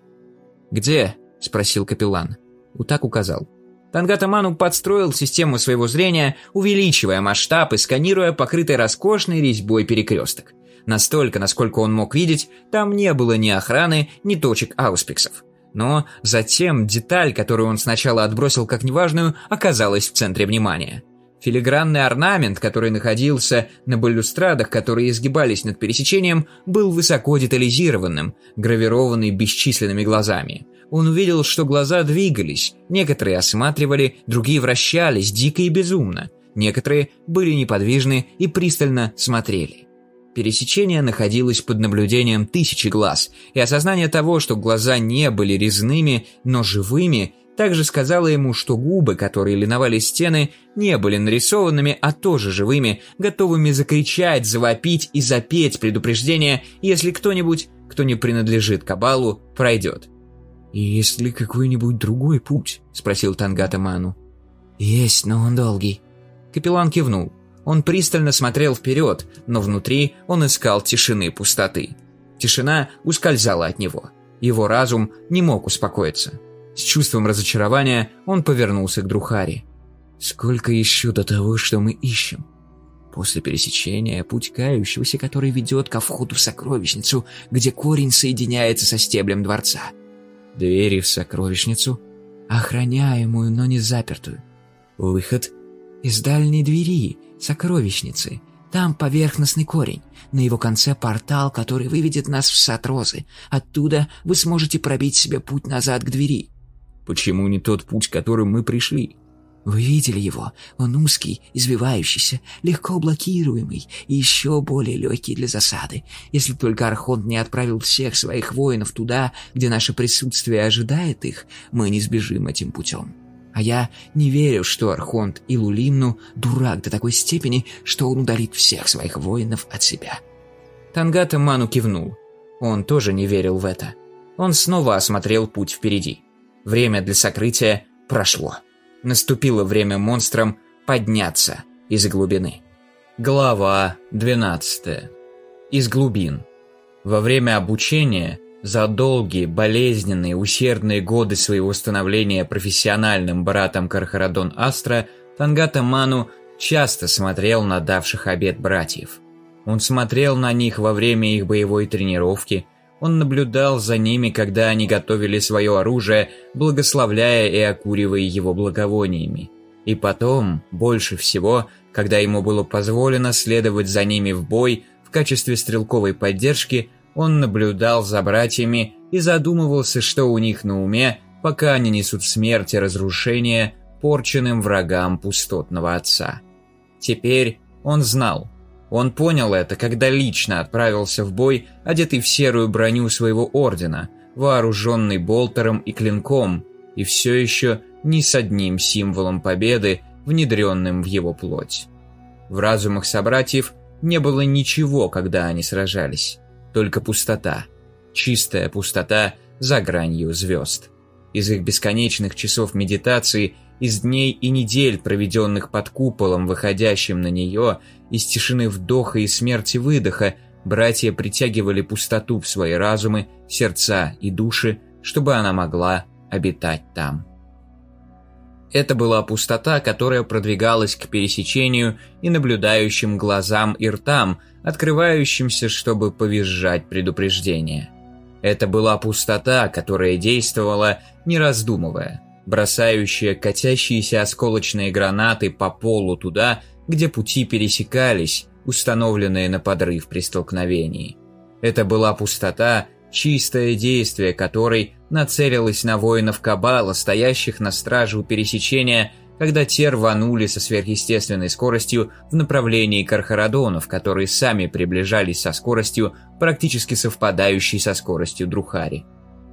«Где?» – спросил капеллан. Утак указал. Тангатаману подстроил систему своего зрения, увеличивая масштаб и сканируя покрытый роскошной резьбой перекресток. Настолько, насколько он мог видеть, там не было ни охраны, ни точек ауспиксов. Но затем деталь, которую он сначала отбросил как неважную, оказалась в центре внимания. Филигранный орнамент, который находился на балюстрадах, которые изгибались над пересечением, был высоко детализированным, гравированный бесчисленными глазами он увидел, что глаза двигались, некоторые осматривали, другие вращались дико и безумно, некоторые были неподвижны и пристально смотрели. Пересечение находилось под наблюдением тысячи глаз, и осознание того, что глаза не были резными, но живыми, также сказала ему, что губы, которые линовали стены, не были нарисованными, а тоже живыми, готовыми закричать, завопить и запеть предупреждение, если кто-нибудь, кто не принадлежит Кабалу, пройдет. «Есть ли какой-нибудь другой путь?» – спросил Тангата Ману. «Есть, но он долгий». Капеллан кивнул. Он пристально смотрел вперед, но внутри он искал тишины пустоты. Тишина ускользала от него. Его разум не мог успокоиться. С чувством разочарования он повернулся к Друхаре. «Сколько еще до того, что мы ищем?» После пересечения путь кающегося, который ведет ко входу в сокровищницу, где корень соединяется со стеблем дворца – Двери в сокровищницу, охраняемую, но не запертую. Выход из дальней двери, сокровищницы. Там поверхностный корень, на его конце портал, который выведет нас в сад розы. Оттуда вы сможете пробить себе путь назад к двери. Почему не тот путь, которым мы пришли? Вы видели его? Он узкий, извивающийся, легко блокируемый и еще более легкий для засады. Если только Архонт не отправил всех своих воинов туда, где наше присутствие ожидает их, мы не сбежим этим путем. А я не верю, что Архонт и Лулимну дурак до такой степени, что он удалит всех своих воинов от себя. Тангата Ману кивнул. Он тоже не верил в это. Он снова осмотрел путь впереди. Время для сокрытия прошло. Наступило время монстрам подняться из глубины. Глава 12. Из глубин. Во время обучения, за долгие, болезненные, усердные годы своего становления профессиональным братом Кархарадон Астра, Тангата Ману часто смотрел на давших обед братьев. Он смотрел на них во время их боевой тренировки, он наблюдал за ними, когда они готовили свое оружие, благословляя и окуривая его благовониями. И потом, больше всего, когда ему было позволено следовать за ними в бой в качестве стрелковой поддержки, он наблюдал за братьями и задумывался, что у них на уме, пока они несут смерть и разрушение порченным врагам пустотного отца. Теперь он знал, он понял это, когда лично отправился в бой, одетый в серую броню своего ордена, вооруженный болтером и клинком, и все еще ни с одним символом победы, внедренным в его плоть. В разумах собратьев не было ничего, когда они сражались, только пустота, чистая пустота за гранью звезд. Из их бесконечных часов медитации из дней и недель, проведенных под куполом, выходящим на нее, из тишины вдоха и смерти выдоха, братья притягивали пустоту в свои разумы, сердца и души, чтобы она могла обитать там. Это была пустота, которая продвигалась к пересечению и наблюдающим глазам и ртам, открывающимся, чтобы повизжать предупреждение. Это была пустота, которая действовала, не раздумывая, бросающая катящиеся осколочные гранаты по полу туда, где пути пересекались, установленные на подрыв при столкновении. Это была пустота, чистое действие которой нацелилось на воинов Кабала, стоящих на страже у пересечения, когда те рванули со сверхъестественной скоростью в направлении Кархарадонов, которые сами приближались со скоростью, практически совпадающей со скоростью Друхари.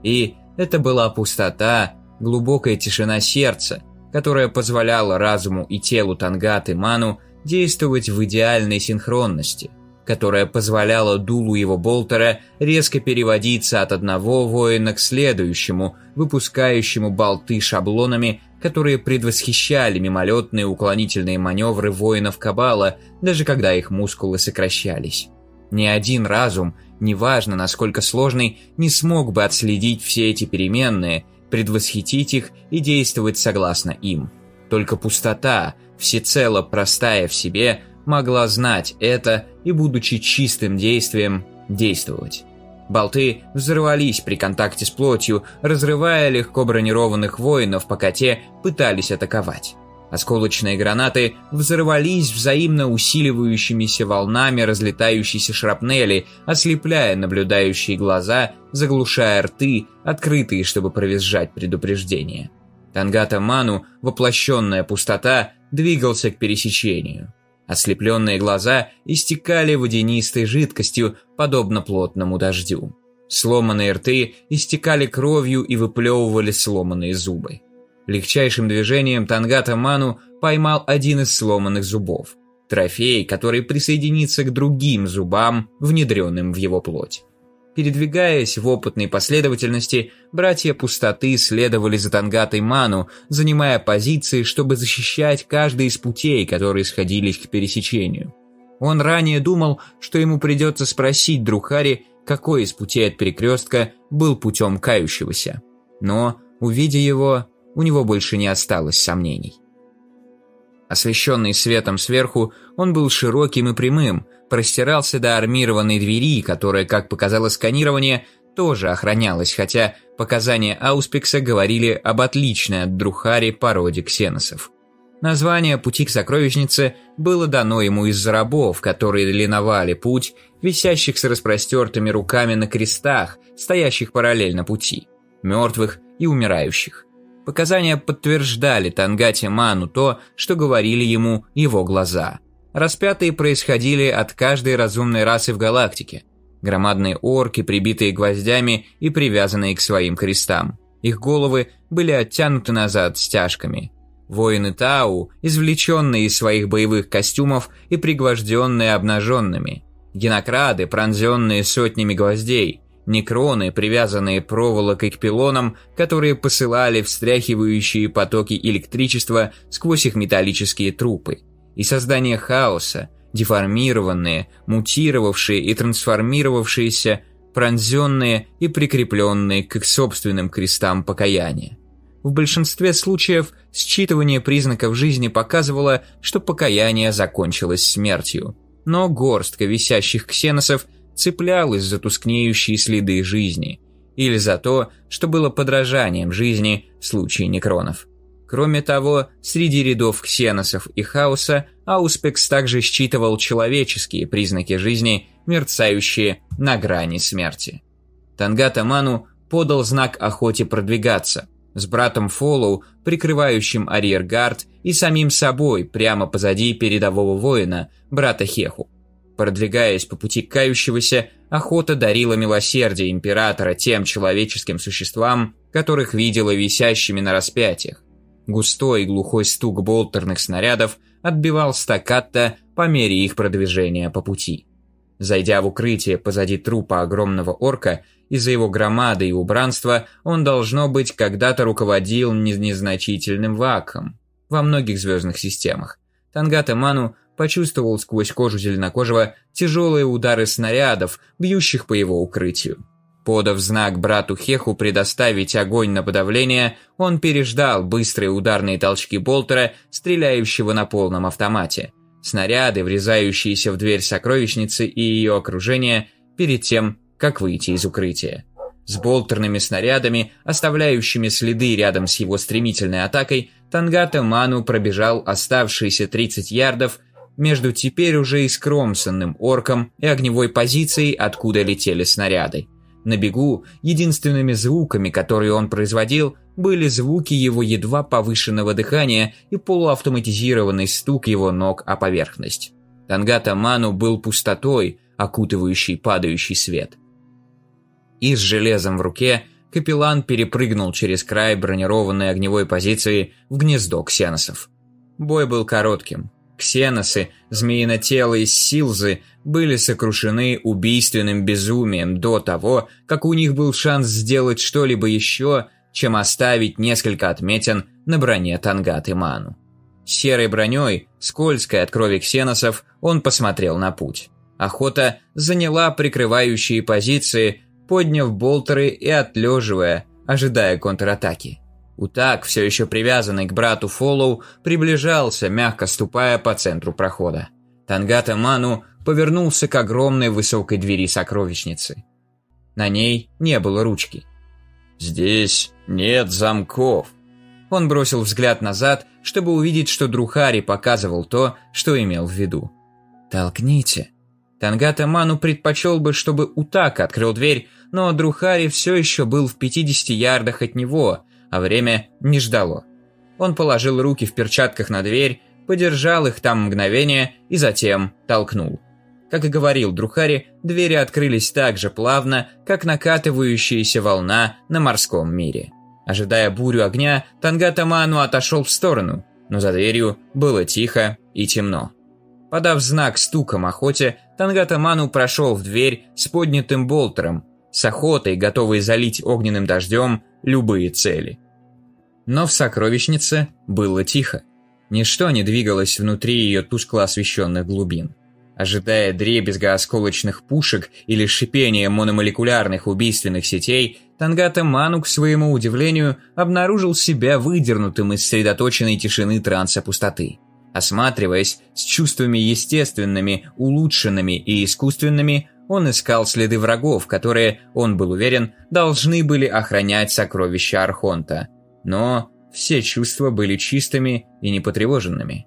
И это была пустота, глубокая тишина сердца, которая позволяла разуму и телу Тангаты Ману действовать в идеальной синхронности – которая позволяла дулу его болтера резко переводиться от одного воина к следующему, выпускающему болты шаблонами, которые предвосхищали мимолетные уклонительные маневры воинов Кабала, даже когда их мускулы сокращались. Ни один разум, неважно насколько сложный, не смог бы отследить все эти переменные, предвосхитить их и действовать согласно им. Только пустота, всецело простая в себе, могла знать это и, будучи чистым действием, действовать. Болты взорвались при контакте с плотью, разрывая легко бронированных воинов, пока те пытались атаковать. Осколочные гранаты взорвались взаимно усиливающимися волнами разлетающейся шрапнели, ослепляя наблюдающие глаза, заглушая рты, открытые, чтобы провизжать предупреждение. Тангата Ману, воплощенная пустота, двигался к пересечению. Ослепленные глаза истекали водянистой жидкостью, подобно плотному дождю. Сломанные рты истекали кровью и выплевывали сломанные зубы. Легчайшим движением Тангата Ману поймал один из сломанных зубов. Трофей, который присоединится к другим зубам, внедренным в его плоть. Передвигаясь в опытной последовательности, братья пустоты следовали за Тангатой Ману, занимая позиции, чтобы защищать каждый из путей, которые сходились к пересечению. Он ранее думал, что ему придется спросить Друхари, какой из путей от перекрестка был путем кающегося. Но, увидя его, у него больше не осталось сомнений. Освещенный светом сверху, он был широким и прямым, простирался до армированной двери, которая, как показало сканирование, тоже охранялась, хотя показания Ауспекса говорили об отличной от Друхари породе ксеносов. Название «Пути к сокровищнице» было дано ему из-за рабов, которые линовали путь, висящих с распростертыми руками на крестах, стоящих параллельно пути, мертвых и умирающих. Показания подтверждали Тангате Ману то, что говорили ему его глаза. Распятые происходили от каждой разумной расы в галактике. Громадные орки, прибитые гвоздями и привязанные к своим крестам. Их головы были оттянуты назад стяжками. Воины Тау, извлеченные из своих боевых костюмов и пригвожденные обнаженными. Генокрады, пронзенные сотнями гвоздей некроны, привязанные проволокой к пилонам, которые посылали встряхивающие потоки электричества сквозь их металлические трупы, и создание хаоса, деформированные, мутировавшие и трансформировавшиеся, пронзенные и прикрепленные к их собственным крестам покаяния. В большинстве случаев считывание признаков жизни показывало, что покаяние закончилось смертью. Но горстка висящих ксеносов – цеплялась за тускнеющие следы жизни или за то, что было подражанием жизни в случае некронов. Кроме того, среди рядов ксеносов и хаоса Ауспекс также считывал человеческие признаки жизни, мерцающие на грани смерти. Тангата Ману подал знак охоте продвигаться, с братом Фоллоу, прикрывающим арьергард, и самим собой прямо позади передового воина, брата Хеху. Продвигаясь по пути кающегося, охота дарила милосердие императора тем человеческим существам, которых видела висящими на распятиях. Густой и глухой стук болтерных снарядов отбивал стаккато по мере их продвижения по пути. Зайдя в укрытие позади трупа огромного орка, из-за его громады и убранства он, должно быть, когда-то руководил незначительным ваком во многих звездных системах. Тангата Ману почувствовал сквозь кожу зеленокожего тяжелые удары снарядов, бьющих по его укрытию. Подав знак брату Хеху предоставить огонь на подавление, он переждал быстрые ударные толчки болтера, стреляющего на полном автомате. Снаряды, врезающиеся в дверь сокровищницы и ее окружение, перед тем, как выйти из укрытия. С болтерными снарядами, оставляющими следы рядом с его стремительной атакой, Тангата Ману пробежал оставшиеся 30 ярдов между теперь уже искромсанным орком и огневой позицией, откуда летели снаряды. На бегу единственными звуками, которые он производил, были звуки его едва повышенного дыхания и полуавтоматизированный стук его ног о поверхность. Тангата Ману был пустотой, окутывающей падающий свет. И с железом в руке капеллан перепрыгнул через край бронированной огневой позиции в гнездо ксеносов. Бой был коротким. Ксеносы, змеинотелые силзы, были сокрушены убийственным безумием до того, как у них был шанс сделать что-либо еще, чем оставить несколько отметин на броне Тангат и Ману. Серой броней, скользкой от крови ксеносов, он посмотрел на путь. Охота заняла прикрывающие позиции, подняв болтеры и отлеживая, ожидая контратаки. Утак, все еще привязанный к брату Фоллоу, приближался, мягко ступая по центру прохода. Тангата Ману повернулся к огромной высокой двери сокровищницы. На ней не было ручки. «Здесь нет замков». Он бросил взгляд назад, чтобы увидеть, что Друхари показывал то, что имел в виду. «Толкните». Тангата Ману предпочел бы, чтобы Утак открыл дверь, но Друхари все еще был в 50 ярдах от него, а время не ждало. Он положил руки в перчатках на дверь, подержал их там мгновение и затем толкнул. Как и говорил Друхари, двери открылись так же плавно, как накатывающаяся волна на морском мире. Ожидая бурю огня, Тангатаману отошел в сторону, но за дверью было тихо и темно. Подав знак стуком охоте, Тангатаману прошел в дверь с поднятым болтером, с охотой, готовый залить огненным дождем любые цели. Но в сокровищнице было тихо. Ничто не двигалось внутри ее тускло освещенных глубин. Ожидая дребезга осколочных пушек или шипения мономолекулярных убийственных сетей, Тангата Ману, к своему удивлению, обнаружил себя выдернутым из сосредоточенной тишины транса пустоты. Осматриваясь с чувствами естественными, улучшенными и искусственными, он искал следы врагов, которые, он был уверен, должны были охранять сокровища Архонта. Но все чувства были чистыми и непотревоженными.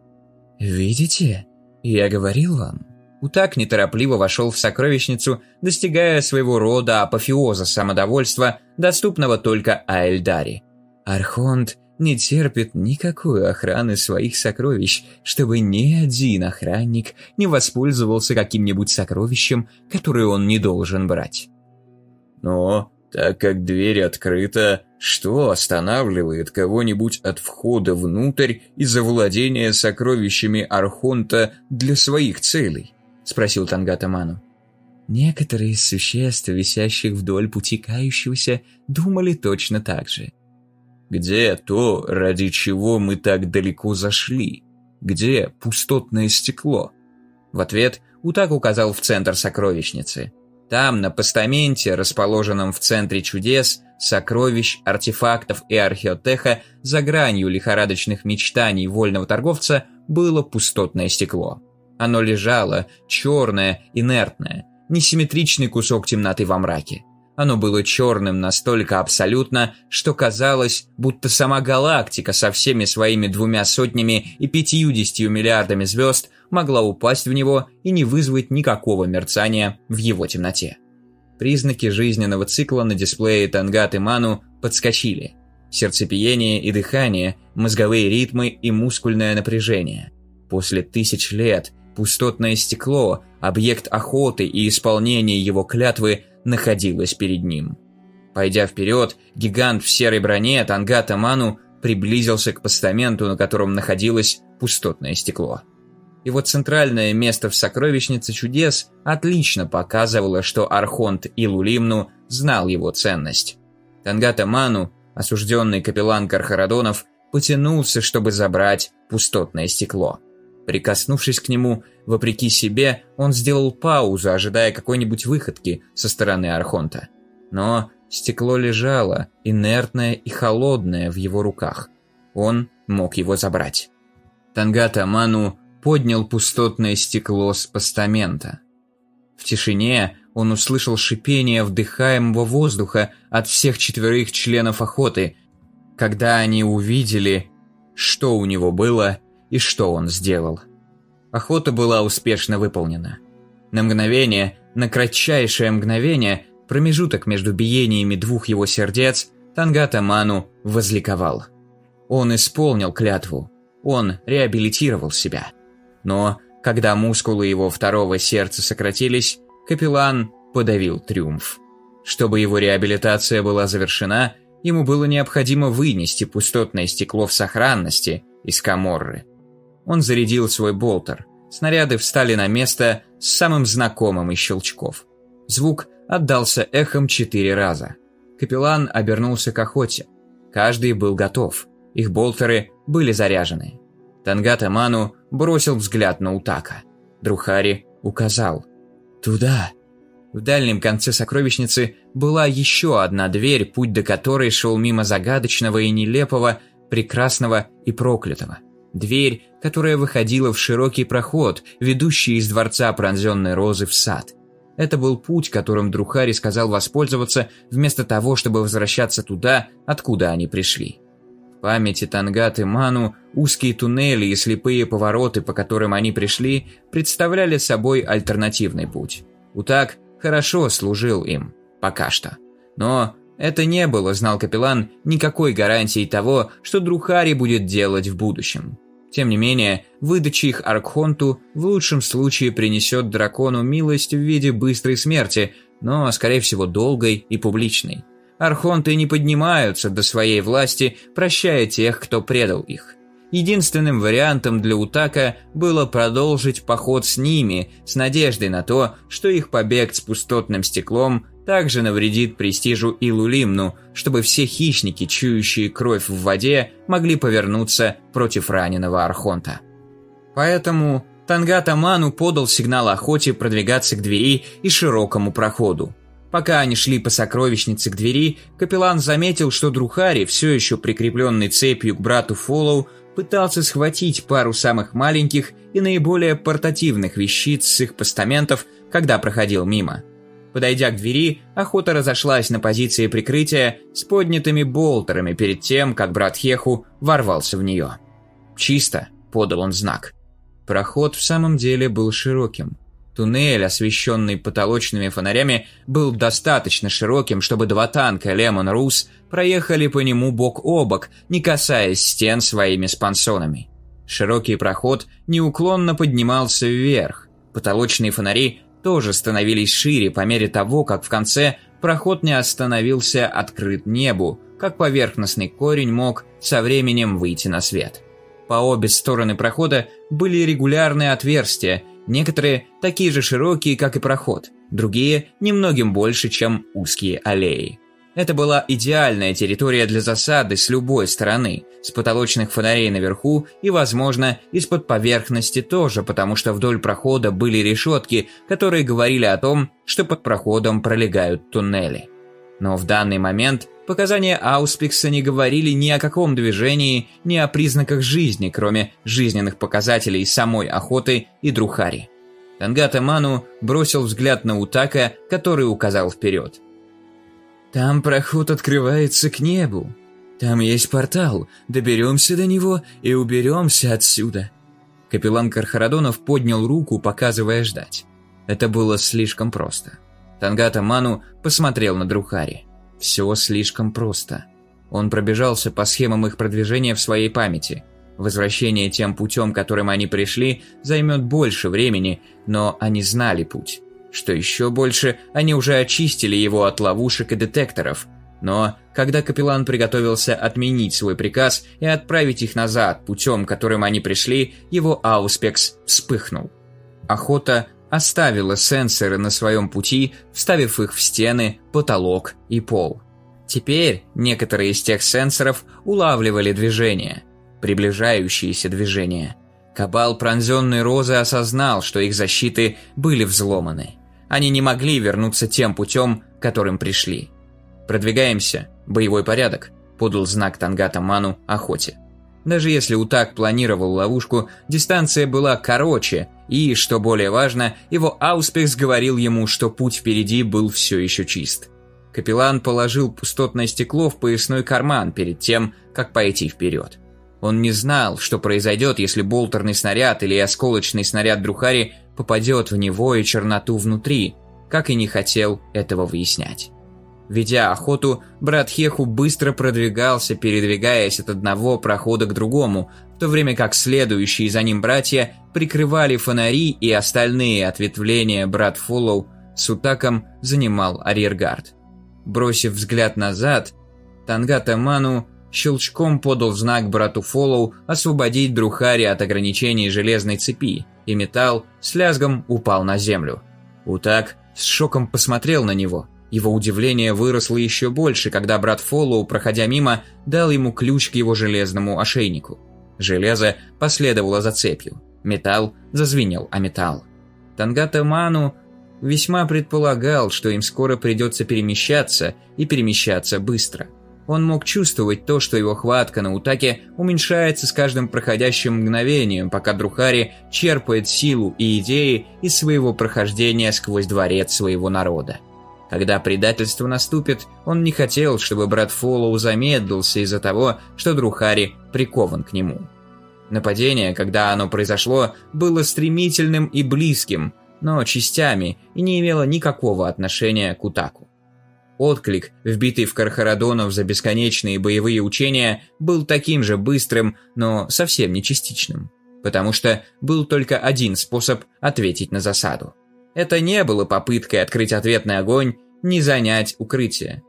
«Видите? Я говорил вам». Утак неторопливо вошел в сокровищницу, достигая своего рода апофеоза самодовольства, доступного только Аэльдаре. Архонт не терпит никакой охраны своих сокровищ, чтобы ни один охранник не воспользовался каким-нибудь сокровищем, которое он не должен брать. Но, так как дверь открыта, что останавливает кого-нибудь от входа внутрь и завладения сокровищами Архонта для своих целей? Спросил Тангата Ману. Некоторые из существ, висящих вдоль пути кающегося, думали точно так же – где то, ради чего мы так далеко зашли? Где пустотное стекло? В ответ Утак указал в центр сокровищницы. Там, на постаменте, расположенном в центре чудес, сокровищ, артефактов и археотеха, за гранью лихорадочных мечтаний вольного торговца, было пустотное стекло. Оно лежало, черное, инертное, несимметричный кусок темноты во мраке. Оно было черным настолько абсолютно, что казалось, будто сама галактика со всеми своими двумя сотнями и пятьюдесятью миллиардами звезд могла упасть в него и не вызвать никакого мерцания в его темноте. Признаки жизненного цикла на дисплее Тангат и Ману подскочили. Сердцепиение и дыхание, мозговые ритмы и мускульное напряжение. После тысяч лет пустотное стекло, объект охоты и исполнения его клятвы – находилась перед ним. Пойдя вперед, гигант в серой броне Тангата Ману приблизился к постаменту, на котором находилось пустотное стекло. Его центральное место в сокровищнице чудес отлично показывало, что Архонт Илулимну знал его ценность. Тангата Ману, осужденный капеллан Кархарадонов, потянулся, чтобы забрать пустотное стекло. Прикоснувшись к нему, вопреки себе, он сделал паузу, ожидая какой-нибудь выходки со стороны Архонта. Но стекло лежало, инертное и холодное в его руках. Он мог его забрать. Тангата Ману поднял пустотное стекло с постамента. В тишине он услышал шипение вдыхаемого воздуха от всех четверых членов охоты, когда они увидели, что у него было и что он сделал. Охота была успешно выполнена. На мгновение, на кратчайшее мгновение, промежуток между биениями двух его сердец, Тангата Ману возликовал. Он исполнил клятву. Он реабилитировал себя. Но, когда мускулы его второго сердца сократились, капеллан подавил триумф. Чтобы его реабилитация была завершена, ему было необходимо вынести пустотное стекло в сохранности из каморры. Он зарядил свой болтер. Снаряды встали на место с самым знакомым из щелчков. Звук отдался эхом четыре раза. Капеллан обернулся к охоте. Каждый был готов. Их болтеры были заряжены. Тангата Ману бросил взгляд на Утака. Друхари указал. «Туда!» В дальнем конце сокровищницы была еще одна дверь, путь до которой шел мимо загадочного и нелепого, прекрасного и проклятого. Дверь, которая выходила в широкий проход, ведущий из дворца пронзенной розы в сад. Это был путь, которым Друхари сказал воспользоваться, вместо того, чтобы возвращаться туда, откуда они пришли памяти Тангат и Ману узкие туннели и слепые повороты, по которым они пришли, представляли собой альтернативный путь. Утак хорошо служил им, пока что. Но это не было, знал капеллан, никакой гарантии того, что Друхари будет делать в будущем. Тем не менее, выдача их Аркхонту в лучшем случае принесет дракону милость в виде быстрой смерти, но, скорее всего, долгой и публичной. Архонты не поднимаются до своей власти, прощая тех, кто предал их. Единственным вариантом для Утака было продолжить поход с ними, с надеждой на то, что их побег с пустотным стеклом также навредит престижу Илулимну, чтобы все хищники, чующие кровь в воде, могли повернуться против раненого Архонта. Поэтому Тангата Ману подал сигнал охоте продвигаться к двери и широкому проходу. Пока они шли по сокровищнице к двери, капеллан заметил, что Друхари, все еще прикрепленный цепью к брату Фоллоу, пытался схватить пару самых маленьких и наиболее портативных вещиц с их постаментов, когда проходил мимо. Подойдя к двери, охота разошлась на позиции прикрытия с поднятыми болтерами перед тем, как брат Хеху ворвался в нее. «Чисто», — подал он знак. Проход в самом деле был широким. Туннель, освещенный потолочными фонарями, был достаточно широким, чтобы два танка Лемон Рус проехали по нему бок о бок, не касаясь стен своими спансонами. Широкий проход неуклонно поднимался вверх. Потолочные фонари тоже становились шире по мере того, как в конце проход не остановился открыт небу, как поверхностный корень мог со временем выйти на свет. По обе стороны прохода были регулярные отверстия, Некоторые такие же широкие, как и проход, другие немногим больше, чем узкие аллеи. Это была идеальная территория для засады с любой стороны, с потолочных фонарей наверху и, возможно, из-под поверхности тоже, потому что вдоль прохода были решетки, которые говорили о том, что под проходом пролегают туннели. Но в данный момент показания Ауспикса не говорили ни о каком движении, ни о признаках жизни, кроме жизненных показателей самой охоты и Друхари. Тангата Ману бросил взгляд на Утака, который указал вперед. «Там проход открывается к небу. Там есть портал. Доберемся до него и уберемся отсюда». Капеллан Кархарадонов поднял руку, показывая ждать. Это было слишком просто. Тангата Ману посмотрел на Друхари. Все слишком просто. Он пробежался по схемам их продвижения в своей памяти. Возвращение тем путем, которым они пришли, займет больше времени, но они знали путь. Что еще больше, они уже очистили его от ловушек и детекторов. Но, когда капеллан приготовился отменить свой приказ и отправить их назад путем, которым они пришли, его ауспекс вспыхнул. Охота оставила сенсоры на своем пути, вставив их в стены, потолок и пол. Теперь некоторые из тех сенсоров улавливали движение, приближающиеся движения. Кабал пронзенной розы осознал, что их защиты были взломаны. Они не могли вернуться тем путем, которым пришли. Продвигаемся. Боевой порядок», – подал знак Тангата Ману охоте. Даже если Утак планировал ловушку, дистанция была короче, и, что более важно, его ауспекс говорил ему, что путь впереди был все еще чист. Капеллан положил пустотное стекло в поясной карман перед тем, как пойти вперед. Он не знал, что произойдет, если болтерный снаряд или осколочный снаряд Друхари попадет в него и черноту внутри, как и не хотел этого выяснять. Ведя охоту, брат Хеху быстро продвигался, передвигаясь от одного прохода к другому, в то время как следующие за ним братья прикрывали фонари и остальные ответвления брат Фоллоу с Утаком занимал арьергард. Бросив взгляд назад, Тангата Ману щелчком подал знак брату Фоллоу освободить Друхари от ограничений железной цепи, и металл с лязгом упал на землю. Утак с шоком посмотрел на него – его удивление выросло еще больше, когда брат Фоллоу, проходя мимо, дал ему ключ к его железному ошейнику. Железо последовало за цепью. Металл зазвенел о металл. Тангата Ману весьма предполагал, что им скоро придется перемещаться, и перемещаться быстро. Он мог чувствовать то, что его хватка на Утаке уменьшается с каждым проходящим мгновением, пока Друхари черпает силу и идеи из своего прохождения сквозь дворец своего народа. Когда предательство наступит, он не хотел, чтобы брат Фоллоу замедлился из-за того, что Друхари прикован к нему. Нападение, когда оно произошло, было стремительным и близким, но частями и не имело никакого отношения к Утаку. Отклик, вбитый в Кархарадонов за бесконечные боевые учения, был таким же быстрым, но совсем не частичным, потому что был только один способ ответить на засаду. Это не было попыткой открыть ответный огонь, не занять укрытие.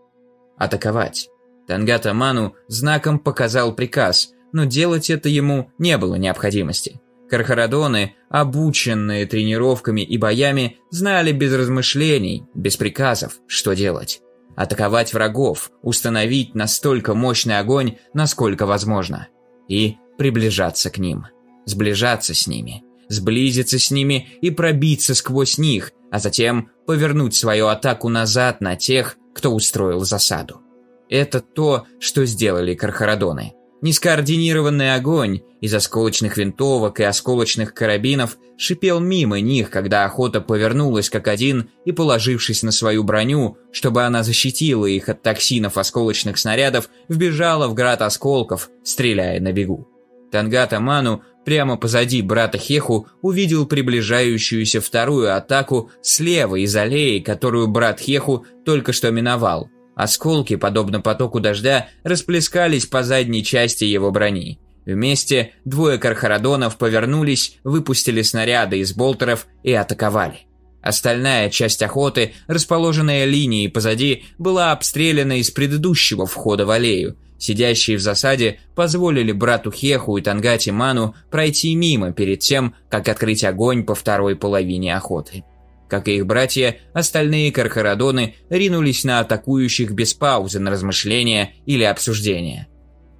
Атаковать. Тангата Ману знаком показал приказ, но делать это ему не было необходимости. Кархарадоны, обученные тренировками и боями, знали без размышлений, без приказов, что делать. Атаковать врагов, установить настолько мощный огонь, насколько возможно. И приближаться к ним. Сближаться с ними сблизиться с ними и пробиться сквозь них, а затем повернуть свою атаку назад на тех, кто устроил засаду. Это то, что сделали кархарадоны. Нескоординированный огонь из осколочных винтовок и осколочных карабинов шипел мимо них, когда охота повернулась как один и, положившись на свою броню, чтобы она защитила их от токсинов осколочных снарядов, вбежала в град осколков, стреляя на бегу. Тангата Ману прямо позади брата Хеху увидел приближающуюся вторую атаку слева из аллеи, которую брат Хеху только что миновал. Осколки, подобно потоку дождя, расплескались по задней части его брони. Вместе двое кархарадонов повернулись, выпустили снаряды из болтеров и атаковали. Остальная часть охоты, расположенная линией позади, была обстреляна из предыдущего входа в аллею, Сидящие в засаде позволили брату Хеху и Тангати Ману пройти мимо перед тем, как открыть огонь по второй половине охоты. Как и их братья, остальные кархарадоны ринулись на атакующих без паузы на размышления или обсуждения –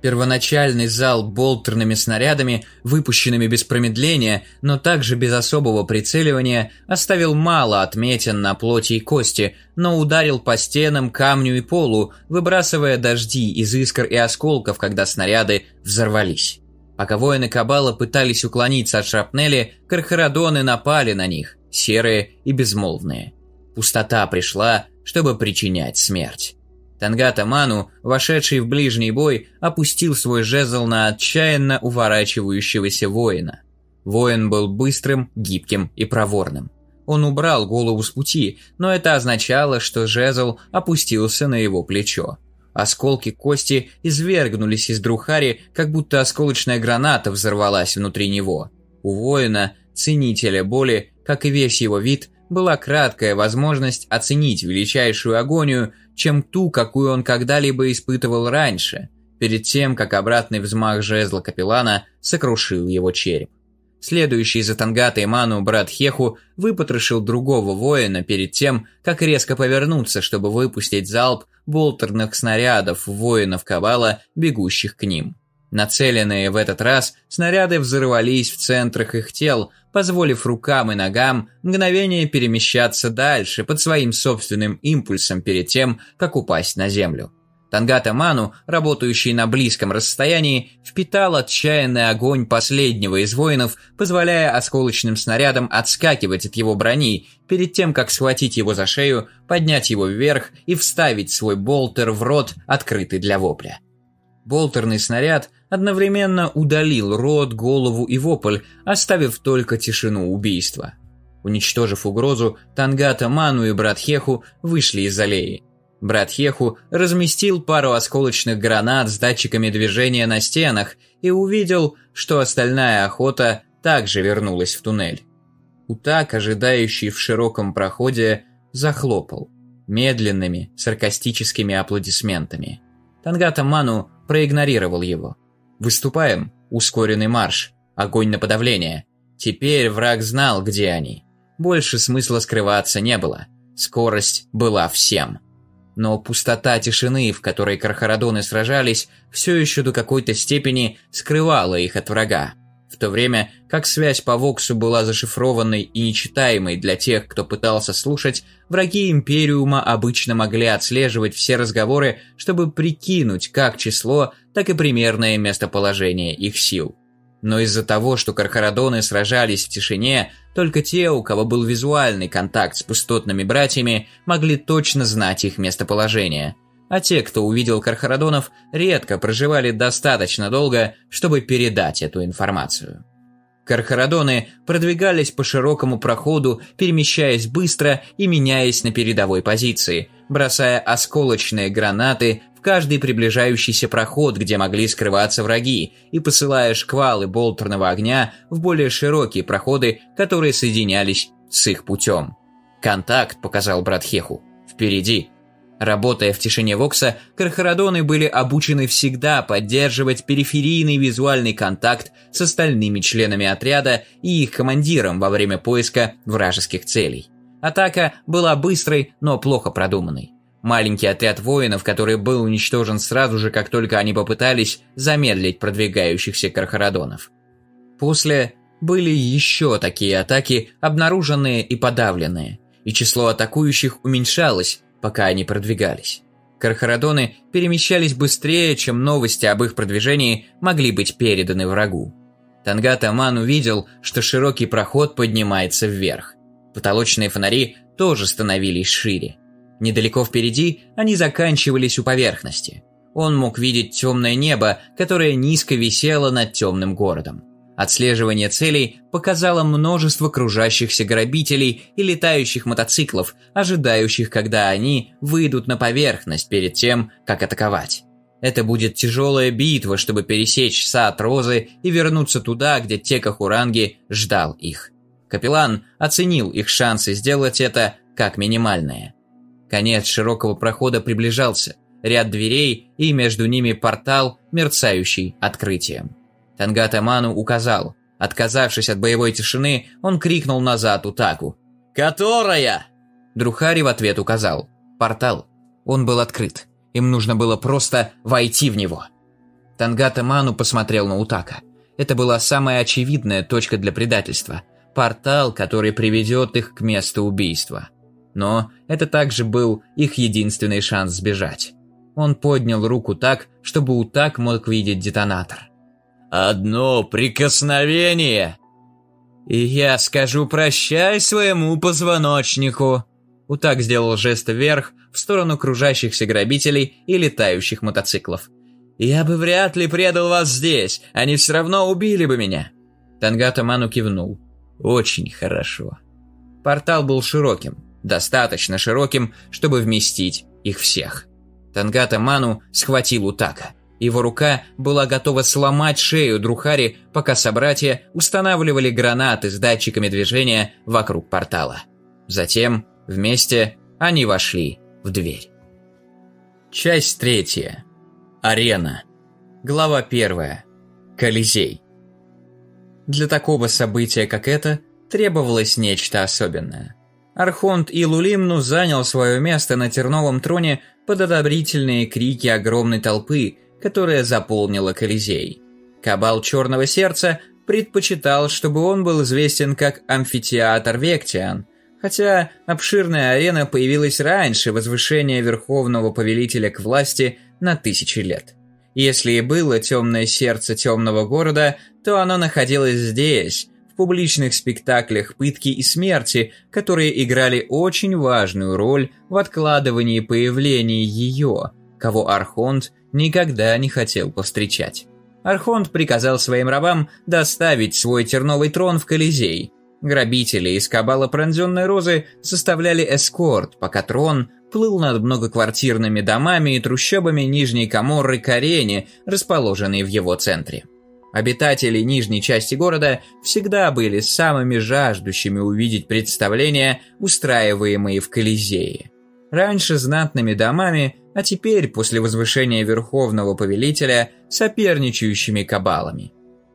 Первоначальный зал болтерными снарядами, выпущенными без промедления, но также без особого прицеливания, оставил мало отметин на плоти и кости, но ударил по стенам, камню и полу, выбрасывая дожди из искр и осколков, когда снаряды взорвались. Пока воины Кабала пытались уклониться от шрапнели, кархарадоны напали на них, серые и безмолвные. Пустота пришла, чтобы причинять смерть. Тангата Ману, вошедший в ближний бой, опустил свой жезл на отчаянно уворачивающегося воина. Воин был быстрым, гибким и проворным. Он убрал голову с пути, но это означало, что жезл опустился на его плечо. Осколки кости извергнулись из Друхари, как будто осколочная граната взорвалась внутри него. У воина, ценителя боли, как и весь его вид, была краткая возможность оценить величайшую агонию, чем ту, какую он когда-либо испытывал раньше, перед тем, как обратный взмах жезла капеллана сокрушил его череп. Следующий за Тангатой Ману брат Хеху выпотрошил другого воина перед тем, как резко повернуться, чтобы выпустить залп болтерных снарядов воинов Кабала, бегущих к ним. Нацеленные в этот раз, снаряды взорвались в центрах их тел, позволив рукам и ногам мгновение перемещаться дальше под своим собственным импульсом перед тем, как упасть на землю. Тангата Ману, работающий на близком расстоянии, впитал отчаянный огонь последнего из воинов, позволяя осколочным снарядам отскакивать от его брони, перед тем, как схватить его за шею, поднять его вверх и вставить свой болтер в рот, открытый для вопля. Болтерный снаряд одновременно удалил рот, голову и вопль, оставив только тишину убийства. Уничтожив угрозу, Тангата Ману и брат Хеху вышли из аллеи. Брат Хеху разместил пару осколочных гранат с датчиками движения на стенах и увидел, что остальная охота также вернулась в туннель. Утак, ожидающий в широком проходе, захлопал медленными, саркастическими аплодисментами. Тангата Ману проигнорировал его. «Выступаем. Ускоренный марш. Огонь на подавление. Теперь враг знал, где они. Больше смысла скрываться не было. Скорость была всем». Но пустота тишины, в которой кархарадоны сражались, все еще до какой-то степени скрывала их от врага. В то время как связь по Воксу была зашифрованной и нечитаемой для тех, кто пытался слушать, враги Империума обычно могли отслеживать все разговоры, чтобы прикинуть как число, так и примерное местоположение их сил. Но из-за того, что Кархарадоны сражались в тишине, только те, у кого был визуальный контакт с пустотными братьями, могли точно знать их местоположение. А те, кто увидел Кархарадонов, редко проживали достаточно долго, чтобы передать эту информацию. Кархарадоны продвигались по широкому проходу, перемещаясь быстро и меняясь на передовой позиции, бросая осколочные гранаты каждый приближающийся проход, где могли скрываться враги, и посылая шквалы болтерного огня в более широкие проходы, которые соединялись с их путем. «Контакт», — показал брат Хеху. «Впереди». Работая в тишине Вокса, Кархарадоны были обучены всегда поддерживать периферийный визуальный контакт с остальными членами отряда и их командиром во время поиска вражеских целей. Атака была быстрой, но плохо продуманной. Маленький отряд воинов, который был уничтожен сразу же, как только они попытались замедлить продвигающихся кархарадонов. После были еще такие атаки, обнаруженные и подавленные, и число атакующих уменьшалось, пока они продвигались. Кархарадоны перемещались быстрее, чем новости об их продвижении могли быть переданы врагу. Тангата Ман увидел, что широкий проход поднимается вверх. Потолочные фонари тоже становились шире. Недалеко впереди они заканчивались у поверхности. Он мог видеть темное небо, которое низко висело над темным городом. Отслеживание целей показало множество кружащихся грабителей и летающих мотоциклов, ожидающих, когда они выйдут на поверхность перед тем, как атаковать. Это будет тяжелая битва, чтобы пересечь сад Розы и вернуться туда, где Текахуранги ждал их. Капеллан оценил их шансы сделать это как минимальные. Конец широкого прохода приближался, ряд дверей и между ними портал, мерцающий открытием. Тангата Ману указал. Отказавшись от боевой тишины, он крикнул назад Утаку. «Которая?» Друхари в ответ указал. «Портал». Он был открыт. Им нужно было просто войти в него. Тангата Ману посмотрел на Утака. Это была самая очевидная точка для предательства. Портал, который приведет их к месту убийства. Но это также был их единственный шанс сбежать. Он поднял руку так, чтобы Утак мог видеть детонатор. «Одно прикосновение!» «И я скажу прощай своему позвоночнику!» Утак сделал жест вверх, в сторону кружащихся грабителей и летающих мотоциклов. «Я бы вряд ли предал вас здесь, они все равно убили бы меня!» Тангата Ману кивнул. «Очень хорошо». Портал был широким, достаточно широким, чтобы вместить их всех. Тангата Ману схватил Утака. Его рука была готова сломать шею Друхари, пока собратья устанавливали гранаты с датчиками движения вокруг портала. Затем, вместе, они вошли в дверь. Часть третья. Арена. Глава первая. Колизей. Для такого события, как это, требовалось нечто особенное – Архонт Илулимну занял свое место на терновом троне под одобрительные крики огромной толпы, которая заполнила Колизей. Кабал Черного Сердца предпочитал, чтобы он был известен как амфитеатр Вектиан, хотя обширная арена появилась раньше возвышения Верховного Повелителя к власти на тысячи лет. Если и было темное сердце темного города, то оно находилось здесь, в публичных спектаклях пытки и смерти, которые играли очень важную роль в откладывании появления ее, кого Архонт никогда не хотел повстречать. Архонт приказал своим рабам доставить свой терновый трон в Колизей. Грабители из кабала пронзенной розы составляли эскорт, пока трон плыл над многоквартирными домами и трущобами Нижней Каморры Карени, расположенной в его центре. Обитатели нижней части города всегда были самыми жаждущими увидеть представления, устраиваемые в Колизее. Раньше знатными домами, а теперь, после возвышения Верховного Повелителя, соперничающими кабалами.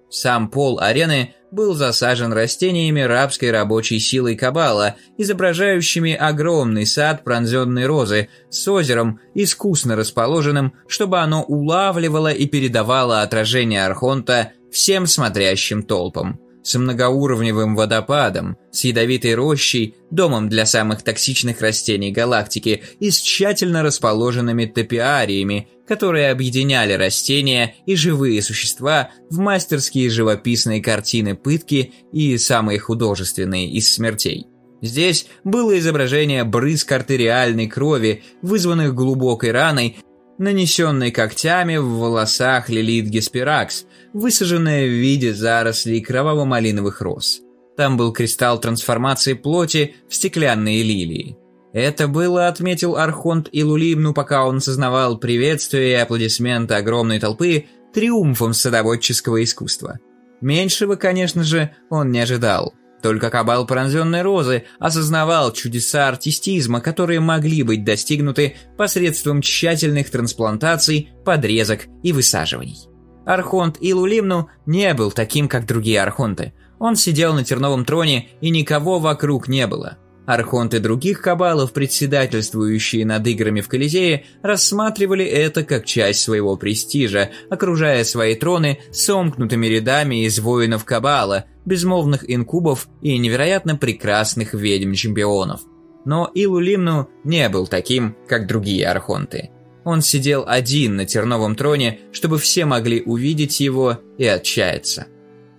Сам пол арены был засажен растениями рабской рабочей силой кабала, изображающими огромный сад пронзенной розы с озером, искусно расположенным, чтобы оно улавливало и передавало отражение Архонта всем смотрящим толпам с многоуровневым водопадом, с ядовитой рощей, домом для самых токсичных растений галактики и с тщательно расположенными топиариями, которые объединяли растения и живые существа в мастерские живописные картины пытки и самые художественные из смертей. Здесь было изображение брызг артериальной крови, вызванных глубокой раной, нанесенной когтями в волосах Лилит Геспиракс, высаженная в виде зарослей кроваво-малиновых роз. Там был кристалл трансформации плоти в стеклянные лилии. Это было, отметил Архонт Илулимну, пока он сознавал приветствие и аплодисменты огромной толпы триумфом садоводческого искусства. Меньшего, конечно же, он не ожидал. Только кабал пронзенной розы осознавал чудеса артистизма, которые могли быть достигнуты посредством тщательных трансплантаций, подрезок и высаживаний. Архонт Илулимну не был таким, как другие архонты. Он сидел на терновом троне, и никого вокруг не было. Архонты других кабалов, председательствующие над играми в Колизее, рассматривали это как часть своего престижа, окружая свои троны сомкнутыми рядами из воинов кабала, безмолвных инкубов и невероятно прекрасных ведьм-чемпионов. Но Илулимну не был таким, как другие архонты. Он сидел один на терновом троне, чтобы все могли увидеть его и отчаяться.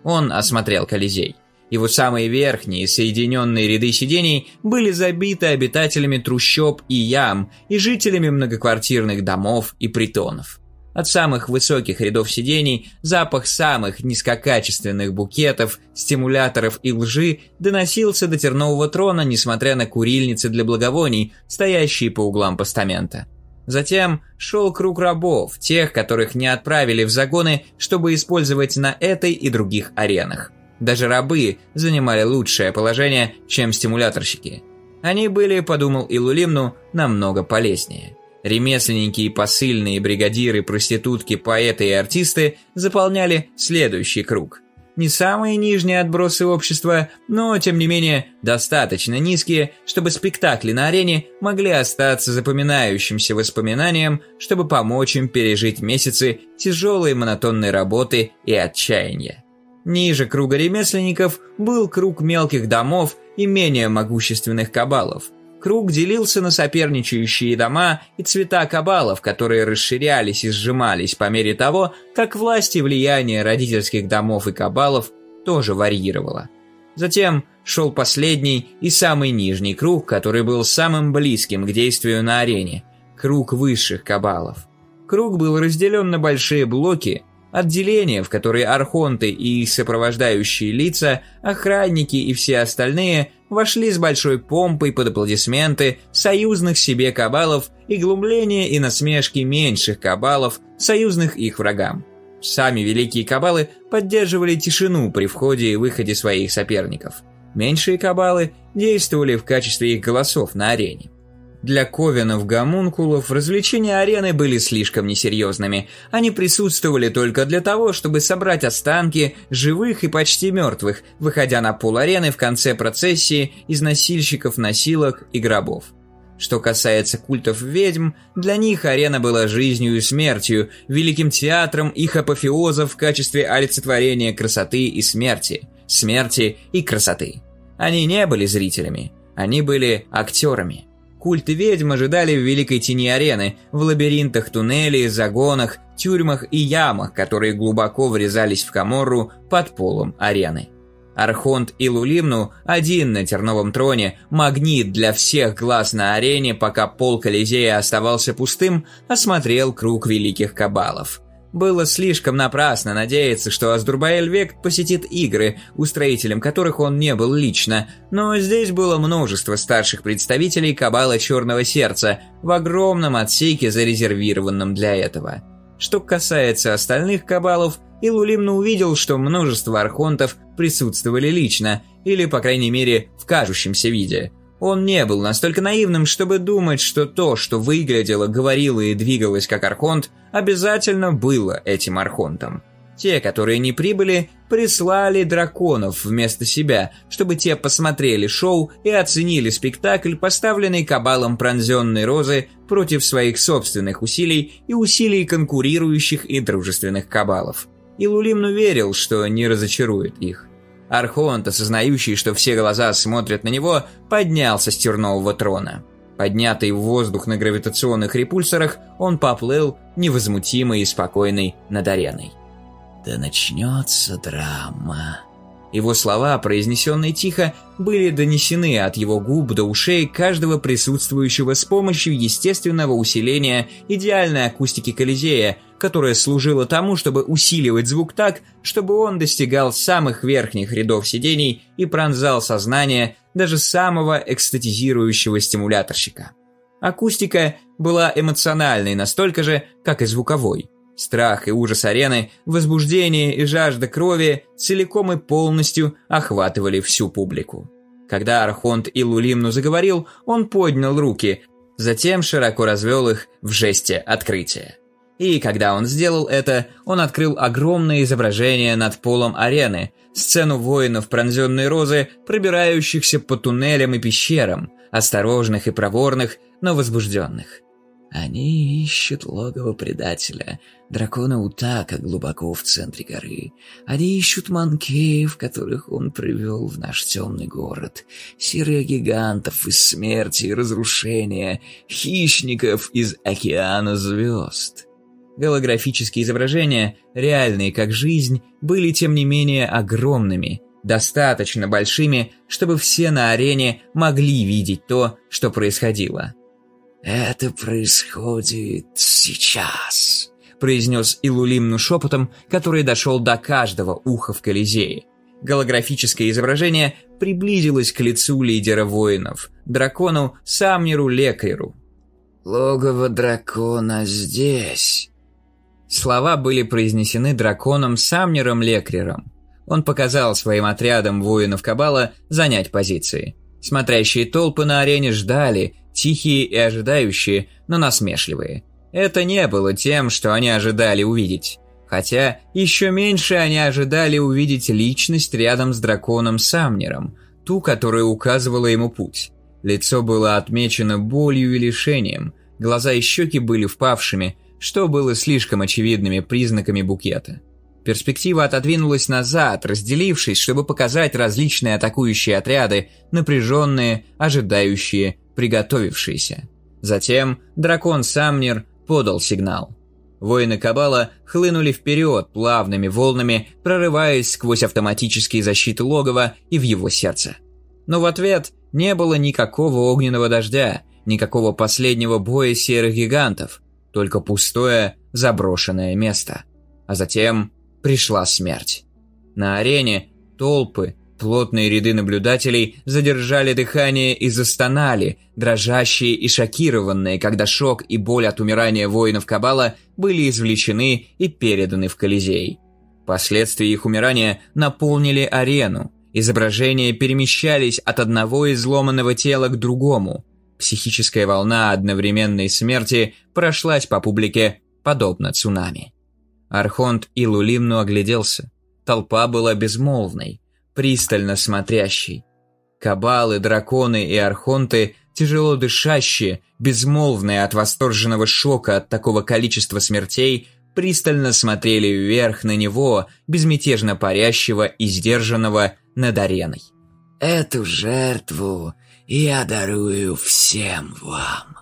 Он осмотрел Колизей. Его самые верхние соединенные ряды сидений были забиты обитателями трущоб и ям и жителями многоквартирных домов и притонов. От самых высоких рядов сидений запах самых низкокачественных букетов, стимуляторов и лжи доносился до тернового трона, несмотря на курильницы для благовоний, стоящие по углам постамента. Затем шел круг рабов, тех, которых не отправили в загоны, чтобы использовать на этой и других аренах. Даже рабы занимали лучшее положение, чем стимуляторщики. Они были, подумал Илулимну, намного полезнее. Ремесленники и посыльные, бригадиры, проститутки, поэты и артисты заполняли следующий круг. Не самые нижние отбросы общества, но, тем не менее, достаточно низкие, чтобы спектакли на арене могли остаться запоминающимся воспоминанием, чтобы помочь им пережить месяцы тяжелой монотонной работы и отчаяния. Ниже круга ремесленников был круг мелких домов и менее могущественных кабалов. Круг делился на соперничающие дома и цвета кабалов, которые расширялись и сжимались по мере того, как власть и влияние родительских домов и кабалов тоже варьировало. Затем шел последний и самый нижний круг, который был самым близким к действию на арене – круг высших кабалов. Круг был разделен на большие блоки, Отделение, в которое архонты и их сопровождающие лица, охранники и все остальные вошли с большой помпой под аплодисменты союзных себе кабалов и глумление и насмешки меньших кабалов, союзных их врагам. Сами великие кабалы поддерживали тишину при входе и выходе своих соперников. Меньшие кабалы действовали в качестве их голосов на арене. Для ковенов-гомункулов развлечения арены были слишком несерьезными. Они присутствовали только для того, чтобы собрать останки живых и почти мертвых, выходя на пол арены в конце процессии из носильщиков носилок и гробов. Что касается культов ведьм, для них арена была жизнью и смертью, великим театром их апофеоза в качестве олицетворения красоты и смерти, смерти и красоты. Они не были зрителями, они были актерами. Культы ведьм ожидали в великой тени арены, в лабиринтах туннелей, загонах, тюрьмах и ямах, которые глубоко врезались в Каморру под полом арены. Архонт и Лулимну один на терновом троне, магнит для всех глаз на арене, пока пол Колизея оставался пустым, осмотрел круг великих кабалов. Было слишком напрасно надеяться, что Аздурбаэль Век посетит игры, устроителем которых он не был лично, но здесь было множество старших представителей Кабала Черного Сердца в огромном отсеке, зарезервированном для этого. Что касается остальных Кабалов – и Лулимна увидел, что множество архонтов присутствовали лично, или, по крайней мере, в кажущемся виде. Он не был настолько наивным, чтобы думать, что то, что выглядело, говорило и двигалось как архонт, обязательно было этим архонтом. Те, которые не прибыли, прислали драконов вместо себя, чтобы те посмотрели шоу и оценили спектакль, поставленный кабалом пронзенной розы против своих собственных усилий и усилий конкурирующих и дружественных кабалов и Лулимну верил, что не разочарует их. Архонт, осознающий, что все глаза смотрят на него, поднялся с тернового трона. Поднятый в воздух на гравитационных репульсорах, он поплыл, невозмутимый и спокойный, над ареной. «Да начнется драма», его слова, произнесенные тихо, были донесены от его губ до ушей каждого присутствующего с помощью естественного усиления идеальной акустики Колизея, которая служила тому, чтобы усиливать звук так, чтобы он достигал самых верхних рядов сидений и пронзал сознание даже самого экстатизирующего стимуляторщика. Акустика была эмоциональной настолько же, как и звуковой – Страх и ужас арены, возбуждение и жажда крови целиком и полностью охватывали всю публику. Когда Архонт Илулимну заговорил, он поднял руки, затем широко развел их в жесте открытия. И когда он сделал это, он открыл огромное изображение над полом арены, сцену воинов пронзенной розы, пробирающихся по туннелям и пещерам, осторожных и проворных, но возбужденных. Они ищут логово предателя, дракона Утака глубоко в центре горы. Они ищут манкеев, которых он привел в наш темный город, серых гигантов из смерти и разрушения, хищников из океана звезд. Голографические изображения, реальные как жизнь, были тем не менее огромными, достаточно большими, чтобы все на арене могли видеть то, что происходило. «Это происходит сейчас», — произнес Илулимну шепотом, который дошел до каждого уха в Колизее. Голографическое изображение приблизилось к лицу лидера воинов, дракону Самниру Лекайру. «Логово дракона здесь». Слова были произнесены драконом Самнером Лекрером. Он показал своим отрядам воинов Кабала занять позиции. Смотрящие толпы на арене ждали, тихие и ожидающие, но насмешливые. Это не было тем, что они ожидали увидеть. Хотя еще меньше они ожидали увидеть личность рядом с драконом Самнером, ту, которая указывала ему путь. Лицо было отмечено болью и лишением, глаза и щеки были впавшими, что было слишком очевидными признаками букета. Перспектива отодвинулась назад, разделившись, чтобы показать различные атакующие отряды, напряженные, ожидающие, приготовившиеся. Затем дракон Самнер подал сигнал. Воины Кабала хлынули вперед плавными волнами, прорываясь сквозь автоматические защиты логова и в его сердце. Но в ответ не было никакого огненного дождя, никакого последнего боя серых гигантов, только пустое заброшенное место. А затем пришла смерть. На арене толпы, плотные ряды наблюдателей задержали дыхание и застонали, дрожащие и шокированные, когда шок и боль от умирания воинов Кабала были извлечены и переданы в Колизей. Последствия их умирания наполнили арену. Изображения перемещались от одного изломанного тела к другому. Психическая волна одновременной смерти прошлась по публике, подобно цунами. Архонт и Лулимну огляделся. Толпа была безмолвной, пристально смотрящей. Кабалы, драконы и архонты тяжело дышащие, безмолвные от восторженного шока от такого количества смертей, пристально смотрели вверх на него, безмятежно парящего и сдержанного над ареной. «Эту жертву я дарую всем вам».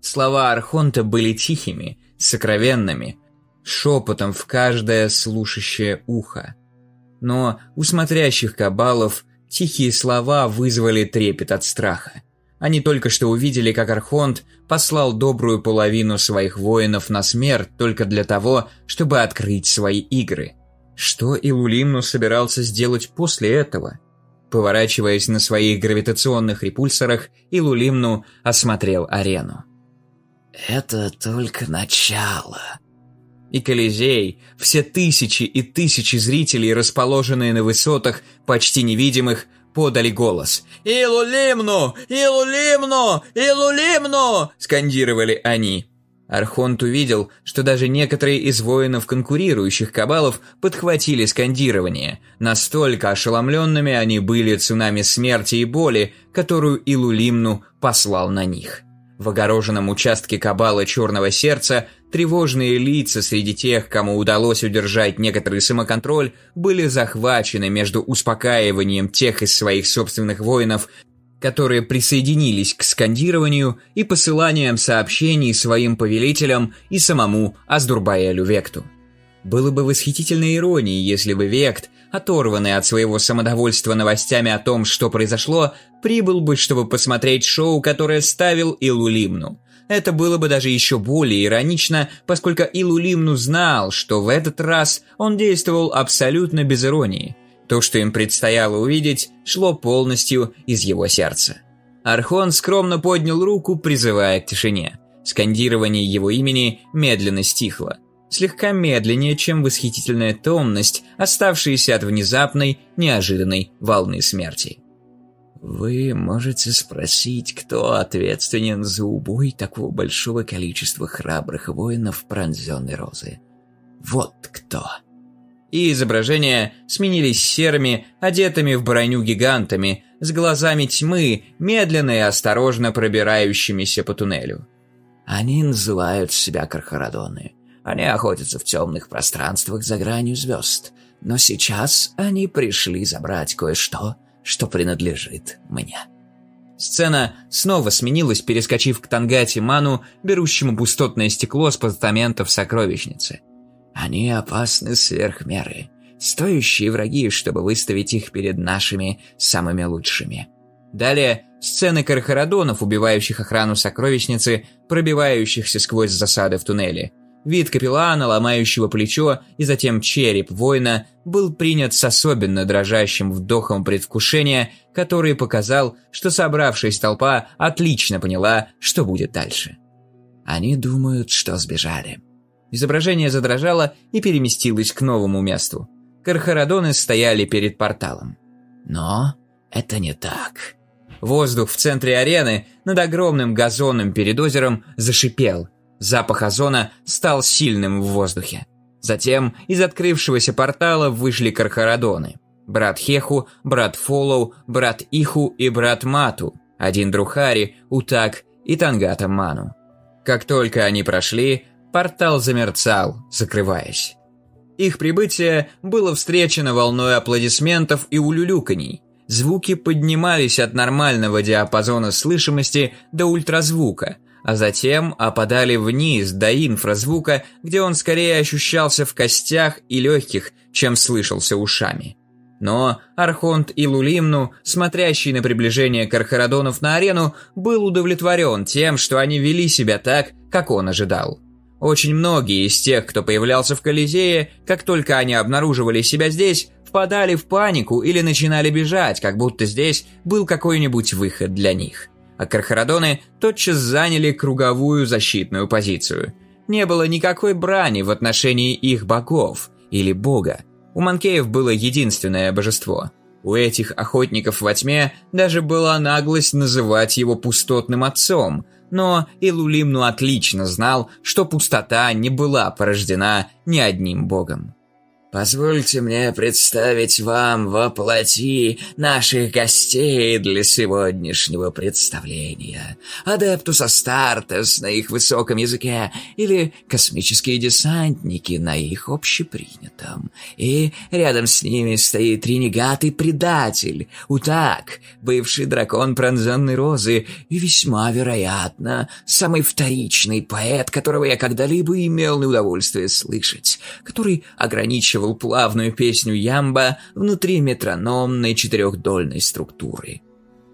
Слова Архонта были тихими, сокровенными, шепотом в каждое слушающее ухо. Но у смотрящих кабалов тихие слова вызвали трепет от страха. Они только что увидели, как Архонт послал добрую половину своих воинов на смерть только для того, чтобы открыть свои игры. Что Илулимну собирался сделать после этого? Поворачиваясь на своих гравитационных репульсорах, Илулимну осмотрел арену. «Это только начало», и Колизей, все тысячи и тысячи зрителей, расположенные на высотах, почти невидимых, подали голос. «Илулимну! Илулимну! Илулимну!» – скандировали они. Архонт увидел, что даже некоторые из воинов конкурирующих кабалов подхватили скандирование. Настолько ошеломленными они были цунами смерти и боли, которую Илулимну послал на них. В огороженном участке кабала Черного Сердца тревожные лица среди тех, кому удалось удержать некоторый самоконтроль, были захвачены между успокаиванием тех из своих собственных воинов, которые присоединились к скандированию и посыланием сообщений своим повелителям и самому Аздурбаэлю Векту. Было бы восхитительной иронией, если бы Вект, оторванный от своего самодовольства новостями о том, что произошло, прибыл бы, чтобы посмотреть шоу, которое ставил Илулимну. Это было бы даже еще более иронично, поскольку Илулимну знал, что в этот раз он действовал абсолютно без иронии. То, что им предстояло увидеть, шло полностью из его сердца. Архон скромно поднял руку, призывая к тишине. Скандирование его имени медленно стихло слегка медленнее, чем восхитительная томность, оставшаяся от внезапной, неожиданной волны смерти. Вы можете спросить, кто ответственен за убой такого большого количества храбрых воинов пронзенной розы. Вот кто. И изображения сменились серыми, одетыми в броню гигантами, с глазами тьмы, медленно и осторожно пробирающимися по туннелю. Они называют себя Кархарадоны. Они охотятся в темных пространствах за гранью звезд. Но сейчас они пришли забрать кое-что, что принадлежит мне. Сцена снова сменилась, перескочив к Тангате Ману, берущему пустотное стекло с постаментов сокровищницы. Они опасны сверх меры. Стоящие враги, чтобы выставить их перед нашими самыми лучшими. Далее сцены кархарадонов, убивающих охрану сокровищницы, пробивающихся сквозь засады в туннеле – Вид капеллана, ломающего плечо, и затем череп воина был принят с особенно дрожащим вдохом предвкушения, который показал, что собравшаяся толпа отлично поняла, что будет дальше. Они думают, что сбежали. Изображение задрожало и переместилось к новому месту. Кархарадоны стояли перед порталом. Но это не так. Воздух в центре арены над огромным газоном перед озером зашипел – Запах озона стал сильным в воздухе. Затем из открывшегося портала вышли кархарадоны. Брат Хеху, брат Фолоу, брат Иху и брат Мату, один Друхари, Утак и Тангата Ману. Как только они прошли, портал замерцал, закрываясь. Их прибытие было встречено волной аплодисментов и улюлюканий. Звуки поднимались от нормального диапазона слышимости до ультразвука – а затем опадали вниз до инфразвука, где он скорее ощущался в костях и легких, чем слышался ушами. Но Архонт и Лулимну, смотрящий на приближение Кархарадонов на арену, был удовлетворен тем, что они вели себя так, как он ожидал. Очень многие из тех, кто появлялся в Колизее, как только они обнаруживали себя здесь, впадали в панику или начинали бежать, как будто здесь был какой-нибудь выход для них а Кархарадоны тотчас заняли круговую защитную позицию. Не было никакой брани в отношении их богов или бога. У манкеев было единственное божество. У этих охотников во тьме даже была наглость называть его пустотным отцом, но Илулимну отлично знал, что пустота не была порождена ни одним богом. Позвольте мне представить вам во плоти наших гостей для сегодняшнего представления. Адептус Астартес на их высоком языке или космические десантники на их общепринятом. И рядом с ними стоит ренегат и предатель, Утак, бывший дракон пронзенной розы и весьма вероятно самый вторичный поэт, которого я когда-либо имел удовольствие слышать, который ограничивал рассказывал плавную песню ямба внутри метрономной четырехдольной структуры.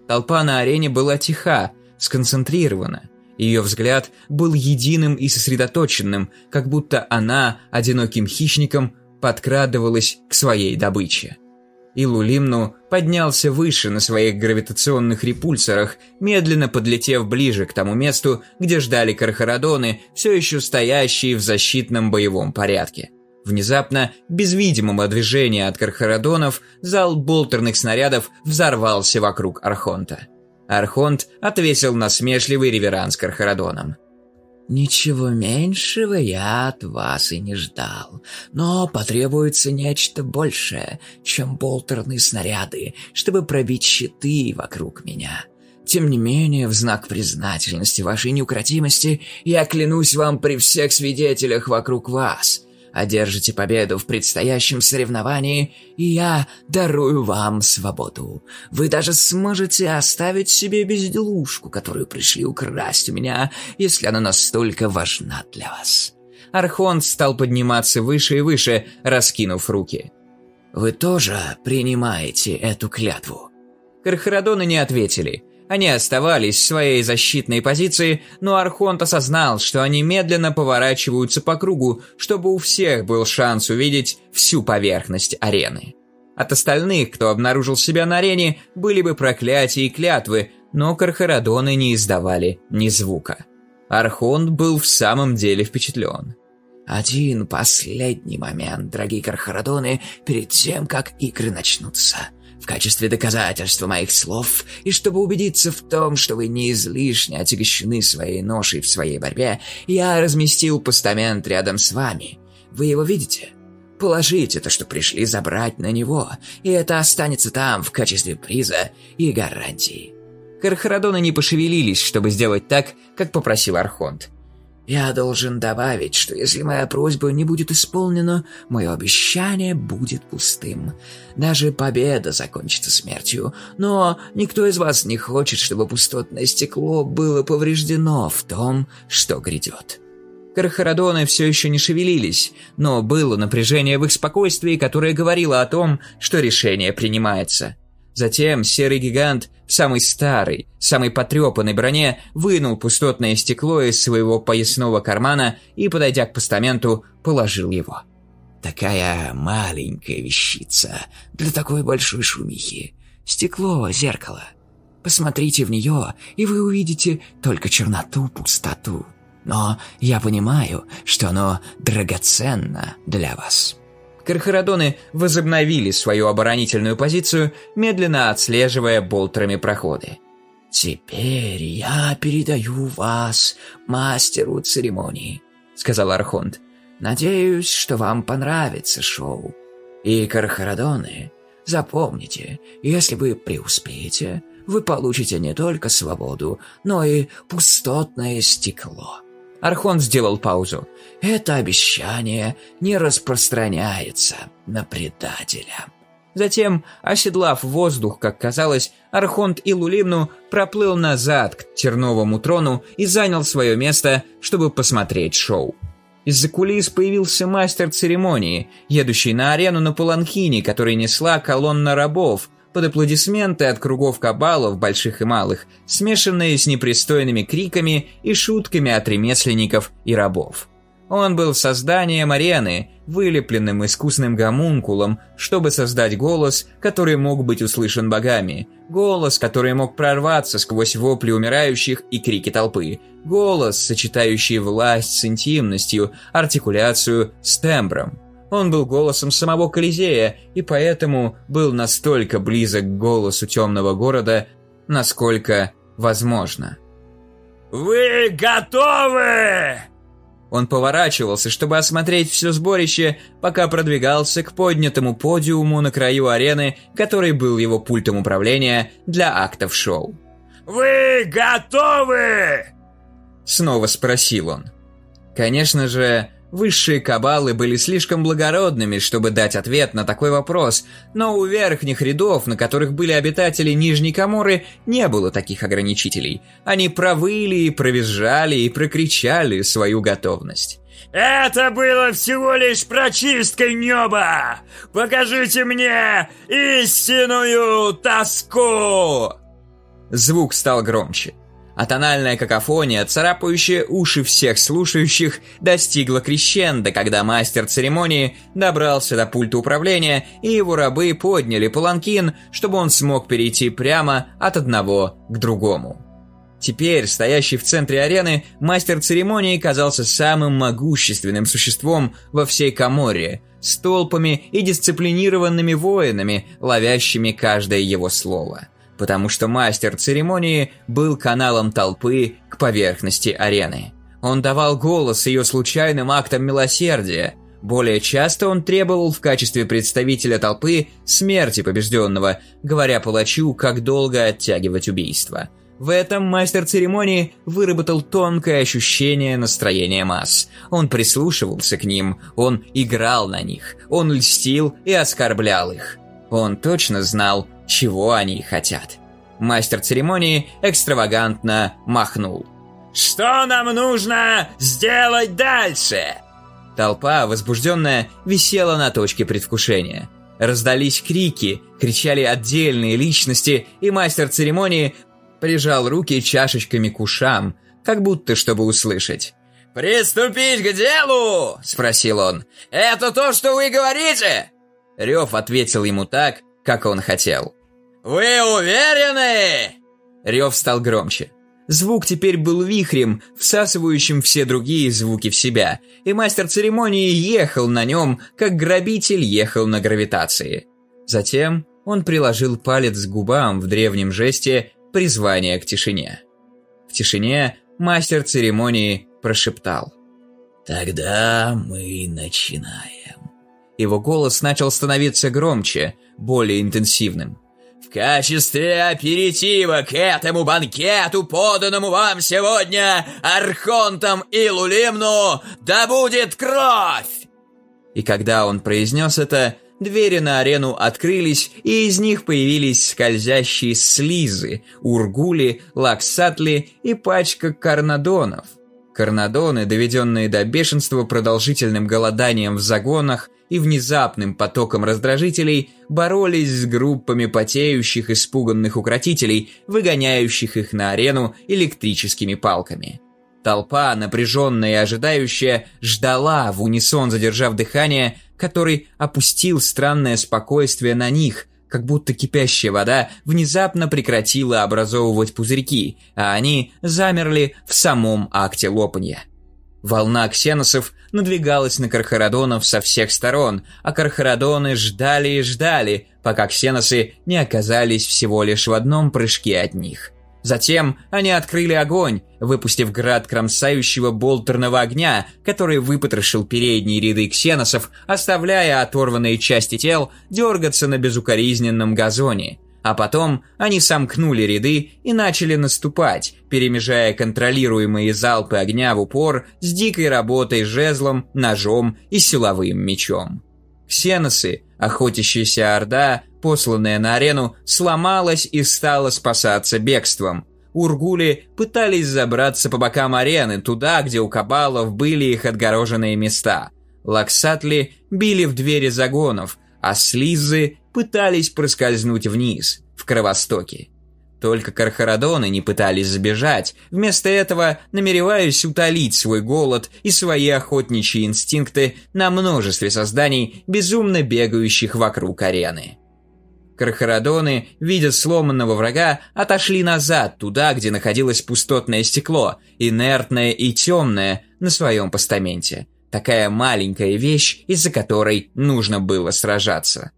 Толпа на арене была тиха, сконцентрирована. Ее взгляд был единым и сосредоточенным, как будто она, одиноким хищником, подкрадывалась к своей добыче. И Лулимну поднялся выше на своих гравитационных репульсорах, медленно подлетев ближе к тому месту, где ждали кархарадоны, все еще стоящие в защитном боевом порядке. Внезапно, без видимого движения от кархарадонов, зал болтерных снарядов взорвался вокруг Архонта. Архонт отвесил насмешливый реверанс кархарадонам. «Ничего меньшего я от вас и не ждал, но потребуется нечто большее, чем болтерные снаряды, чтобы пробить щиты вокруг меня». Тем не менее, в знак признательности вашей неукротимости, я клянусь вам при всех свидетелях вокруг вас одержите победу в предстоящем соревновании, и я дарую вам свободу. Вы даже сможете оставить себе безделушку, которую пришли украсть у меня, если она настолько важна для вас». Архон стал подниматься выше и выше, раскинув руки. «Вы тоже принимаете эту клятву?» Кархарадоны не ответили – они оставались в своей защитной позиции, но Архонт осознал, что они медленно поворачиваются по кругу, чтобы у всех был шанс увидеть всю поверхность арены. От остальных, кто обнаружил себя на арене, были бы проклятия и клятвы, но Кархарадоны не издавали ни звука. Архонт был в самом деле впечатлен. «Один последний момент, дорогие Кархарадоны, перед тем, как игры начнутся», качестве доказательства моих слов и чтобы убедиться в том, что вы не излишне отягощены своей ношей в своей борьбе, я разместил постамент рядом с вами. Вы его видите? Положите то, что пришли забрать на него, и это останется там в качестве приза и гарантии». Кархарадоны не пошевелились, чтобы сделать так, как попросил Архонт. Я должен добавить, что если моя просьба не будет исполнена, мое обещание будет пустым. Даже победа закончится смертью, но никто из вас не хочет, чтобы пустотное стекло было повреждено в том, что грядет. Кархарадоны все еще не шевелились, но было напряжение в их спокойствии, которое говорило о том, что решение принимается. Затем серый гигант в самой старой, самой потрепанной броне вынул пустотное стекло из своего поясного кармана и, подойдя к постаменту, положил его. Такая маленькая вещица для такой большой шумихи. Стекло, зеркало. Посмотрите в нее, и вы увидите только черноту, пустоту. Но я понимаю, что оно драгоценно для вас. Кархарадоны возобновили свою оборонительную позицию, медленно отслеживая болтерами проходы. «Теперь я передаю вас мастеру церемонии», — сказал Архонт. «Надеюсь, что вам понравится шоу. И, Кархарадоны, запомните, если вы преуспеете, вы получите не только свободу, но и пустотное стекло». Архон сделал паузу. «Это обещание не распространяется на предателя». Затем, оседлав воздух, как казалось, Архонт и Лулимну проплыл назад к терновому трону и занял свое место, чтобы посмотреть шоу. Из-за кулис появился мастер церемонии, едущий на арену на Паланхине, который несла колонна рабов, под аплодисменты от кругов кабалов, больших и малых, смешанные с непристойными криками и шутками от ремесленников и рабов. Он был созданием арены, вылепленным искусным гомункулом, чтобы создать голос, который мог быть услышан богами, голос, который мог прорваться сквозь вопли умирающих и крики толпы, голос, сочетающий власть с интимностью, артикуляцию с тембром. Он был голосом самого Колизея, и поэтому был настолько близок к голосу темного города, насколько возможно. «Вы готовы?» Он поворачивался, чтобы осмотреть все сборище, пока продвигался к поднятому подиуму на краю арены, который был его пультом управления для актов шоу. «Вы готовы?» Снова спросил он. Конечно же, Высшие кабалы были слишком благородными, чтобы дать ответ на такой вопрос, но у верхних рядов, на которых были обитатели Нижней Каморы, не было таких ограничителей. Они провыли провизжали и прокричали свою готовность. «Это было всего лишь прочисткой неба! Покажите мне истинную тоску!» Звук стал громче а тональная какофония, царапающая уши всех слушающих, достигла крещенда, когда мастер церемонии добрался до пульта управления, и его рабы подняли паланкин, чтобы он смог перейти прямо от одного к другому. Теперь, стоящий в центре арены, мастер церемонии казался самым могущественным существом во всей Каморре, с толпами и дисциплинированными воинами, ловящими каждое его слово – потому что мастер церемонии был каналом толпы к поверхности арены. Он давал голос ее случайным актам милосердия. Более часто он требовал в качестве представителя толпы смерти побежденного, говоря палачу, как долго оттягивать убийство. В этом мастер церемонии выработал тонкое ощущение настроения масс. Он прислушивался к ним, он играл на них, он льстил и оскорблял их. Он точно знал, чего они хотят. Мастер церемонии экстравагантно махнул. «Что нам нужно сделать дальше?» Толпа, возбужденная, висела на точке предвкушения. Раздались крики, кричали отдельные личности, и мастер церемонии прижал руки чашечками к ушам, как будто чтобы услышать. «Приступить к делу?» – спросил он. «Это то, что вы говорите?» Рев ответил ему так, как он хотел. «Вы уверены?» Рев стал громче. Звук теперь был вихрем, всасывающим все другие звуки в себя, и мастер церемонии ехал на нем, как грабитель ехал на гравитации. Затем он приложил палец к губам в древнем жесте призвания к тишине. В тишине мастер церемонии прошептал. «Тогда мы начинаем». Его голос начал становиться громче, более интенсивным. В качестве аперитива к этому банкету, поданному вам сегодня Архонтом и Лулимну, да будет кровь!» И когда он произнес это, двери на арену открылись, и из них появились скользящие слизы, ургули, лаксатли и пачка карнадонов. Карнадоны, доведенные до бешенства продолжительным голоданием в загонах, и внезапным потоком раздражителей боролись с группами потеющих испуганных укротителей, выгоняющих их на арену электрическими палками. Толпа, напряженная и ожидающая, ждала, в унисон задержав дыхание, который опустил странное спокойствие на них, как будто кипящая вода внезапно прекратила образовывать пузырьки, а они замерли в самом акте лопанья. Волна ксеносов надвигалась на Кархарадонов со всех сторон, а Кархарадоны ждали и ждали, пока ксеносы не оказались всего лишь в одном прыжке от них. Затем они открыли огонь, выпустив град кромсающего болтерного огня, который выпотрошил передние ряды ксеносов, оставляя оторванные части тел дергаться на безукоризненном газоне – а потом они сомкнули ряды и начали наступать, перемежая контролируемые залпы огня в упор с дикой работой жезлом, ножом и силовым мечом. Ксеносы, охотящаяся орда, посланная на арену, сломалась и стала спасаться бегством. Ургули пытались забраться по бокам арены, туда, где у кабалов были их отгороженные места. Лаксатли били в двери загонов, а слизы пытались проскользнуть вниз, в кровостоки. Только Кархарадоны не пытались сбежать, вместо этого намереваясь утолить свой голод и свои охотничьи инстинкты на множестве созданий, безумно бегающих вокруг арены. Кархарадоны, видя сломанного врага, отошли назад, туда, где находилось пустотное стекло, инертное и темное, на своем постаменте. Такая маленькая вещь, из-за которой нужно было сражаться.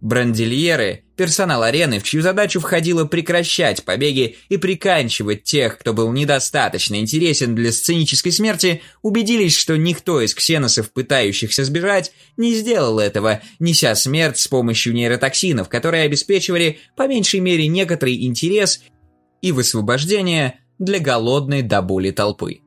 Брандильеры, персонал арены, в чью задачу входило прекращать побеги и приканчивать тех, кто был недостаточно интересен для сценической смерти, убедились, что никто из ксеносов, пытающихся сбежать, не сделал этого, неся смерть с помощью нейротоксинов, которые обеспечивали, по меньшей мере, некоторый интерес и высвобождение для голодной до боли толпы.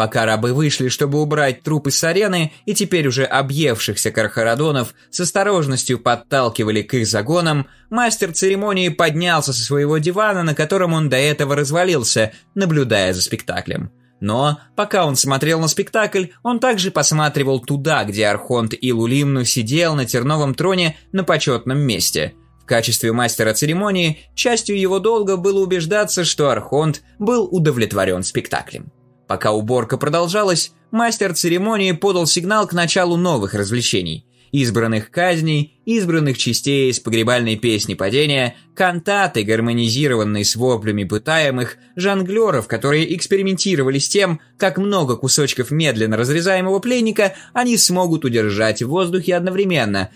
Пока рабы вышли, чтобы убрать трупы с арены, и теперь уже объевшихся кархарадонов с осторожностью подталкивали к их загонам, мастер церемонии поднялся со своего дивана, на котором он до этого развалился, наблюдая за спектаклем. Но, пока он смотрел на спектакль, он также посматривал туда, где Архонт Илулимну сидел на терновом троне на почетном месте. В качестве мастера церемонии, частью его долга было убеждаться, что Архонт был удовлетворен спектаклем. Пока уборка продолжалась, мастер церемонии подал сигнал к началу новых развлечений. Избранных казней, избранных частей из погребальной песни падения, кантаты, гармонизированные с воплями пытаемых, жонглеров, которые экспериментировали с тем, как много кусочков медленно разрезаемого пленника они смогут удержать в воздухе одновременно,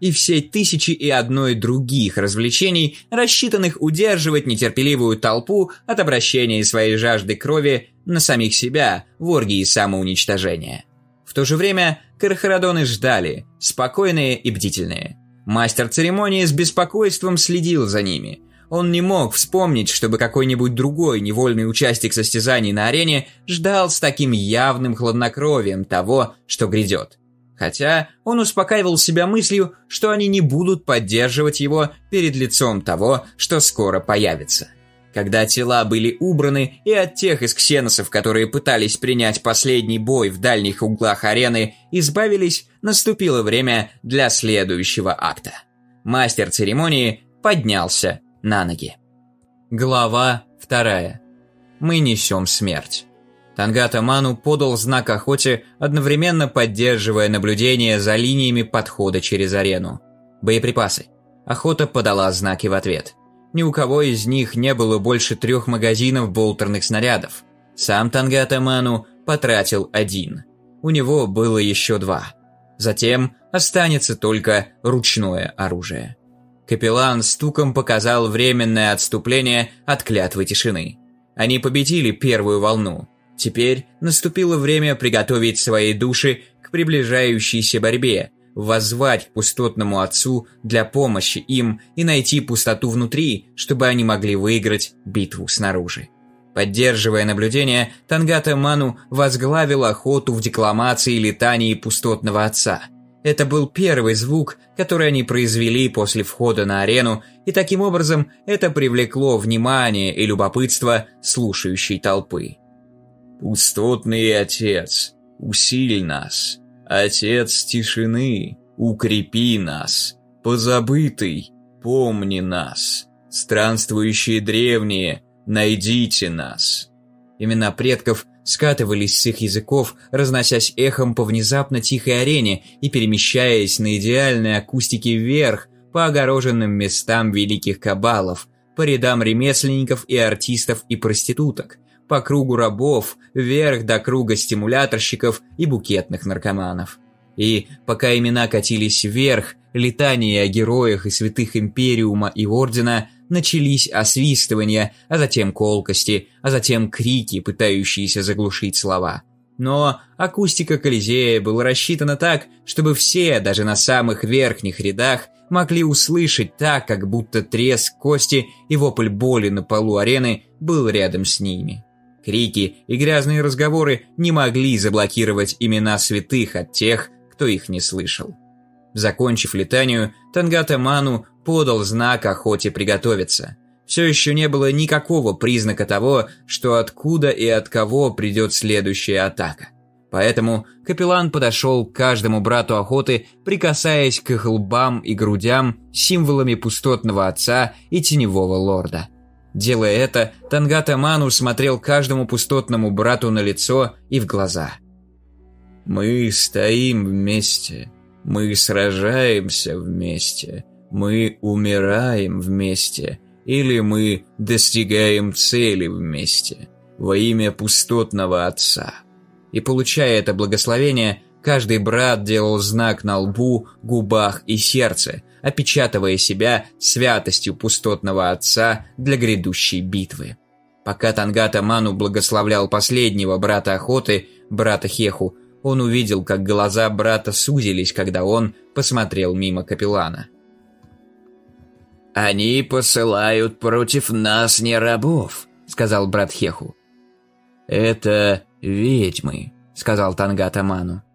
и все тысячи и одной других развлечений, рассчитанных удерживать нетерпеливую толпу от обращения своей жажды крови на самих себя в оргии самоуничтожения. В то же время Кархарадоны ждали, спокойные и бдительные. Мастер церемонии с беспокойством следил за ними. Он не мог вспомнить, чтобы какой-нибудь другой невольный участник состязаний на арене ждал с таким явным хладнокровием того, что грядет. Хотя он успокаивал себя мыслью, что они не будут поддерживать его перед лицом того, что скоро появится. Когда тела были убраны, и от тех из ксеносов, которые пытались принять последний бой в дальних углах арены, избавились, наступило время для следующего акта. Мастер церемонии поднялся на ноги. Глава вторая. Мы несем смерть. Тангата Ману подал знак охоте, одновременно поддерживая наблюдение за линиями подхода через арену. Боеприпасы. Охота подала знаки в ответ. Ни у кого из них не было больше трех магазинов болтерных снарядов. Сам Тангата Ману потратил один. У него было еще два. Затем останется только ручное оружие. Капеллан стуком показал временное отступление от клятвы тишины. Они победили первую волну, Теперь наступило время приготовить свои души к приближающейся борьбе, воззвать к пустотному отцу для помощи им и найти пустоту внутри, чтобы они могли выиграть битву снаружи. Поддерживая наблюдение, Тангата Ману возглавил охоту в декламации летании пустотного отца. Это был первый звук, который они произвели после входа на арену, и таким образом это привлекло внимание и любопытство слушающей толпы. Пустотный Отец, усиль нас. Отец тишины, укрепи нас. Позабытый, помни нас. Странствующие древние, найдите нас. Имена предков скатывались с их языков, разносясь эхом по внезапно тихой арене и перемещаясь на идеальной акустике вверх по огороженным местам великих кабалов, по рядам ремесленников и артистов и проституток, по кругу рабов, вверх до круга стимуляторщиков и букетных наркоманов. И пока имена катились вверх, летания о героях и святых Империума и Ордена начались освистывания, а затем колкости, а затем крики, пытающиеся заглушить слова. Но акустика Колизея была рассчитана так, чтобы все, даже на самых верхних рядах, могли услышать так, как будто треск кости и вопль боли на полу арены был рядом с ними. Крики и грязные разговоры не могли заблокировать имена святых от тех, кто их не слышал. Закончив летанию, Тангата Ману подал знак охоте приготовиться. Все еще не было никакого признака того, что откуда и от кого придет следующая атака. Поэтому капеллан подошел к каждому брату охоты, прикасаясь к их лбам и грудям символами пустотного отца и теневого лорда – Делая это, Тангата Ману смотрел каждому пустотному брату на лицо и в глаза. «Мы стоим вместе, мы сражаемся вместе, мы умираем вместе, или мы достигаем цели вместе, во имя пустотного Отца». И получая это благословение, каждый брат делал знак на лбу, губах и сердце – опечатывая себя святостью пустотного отца для грядущей битвы. Пока Тангата Ману благословлял последнего брата охоты, брата Хеху, он увидел, как глаза брата сузились, когда он посмотрел мимо капеллана. «Они посылают против нас не рабов», — сказал брат Хеху. «Это ведьмы», — сказал Тангата Ману.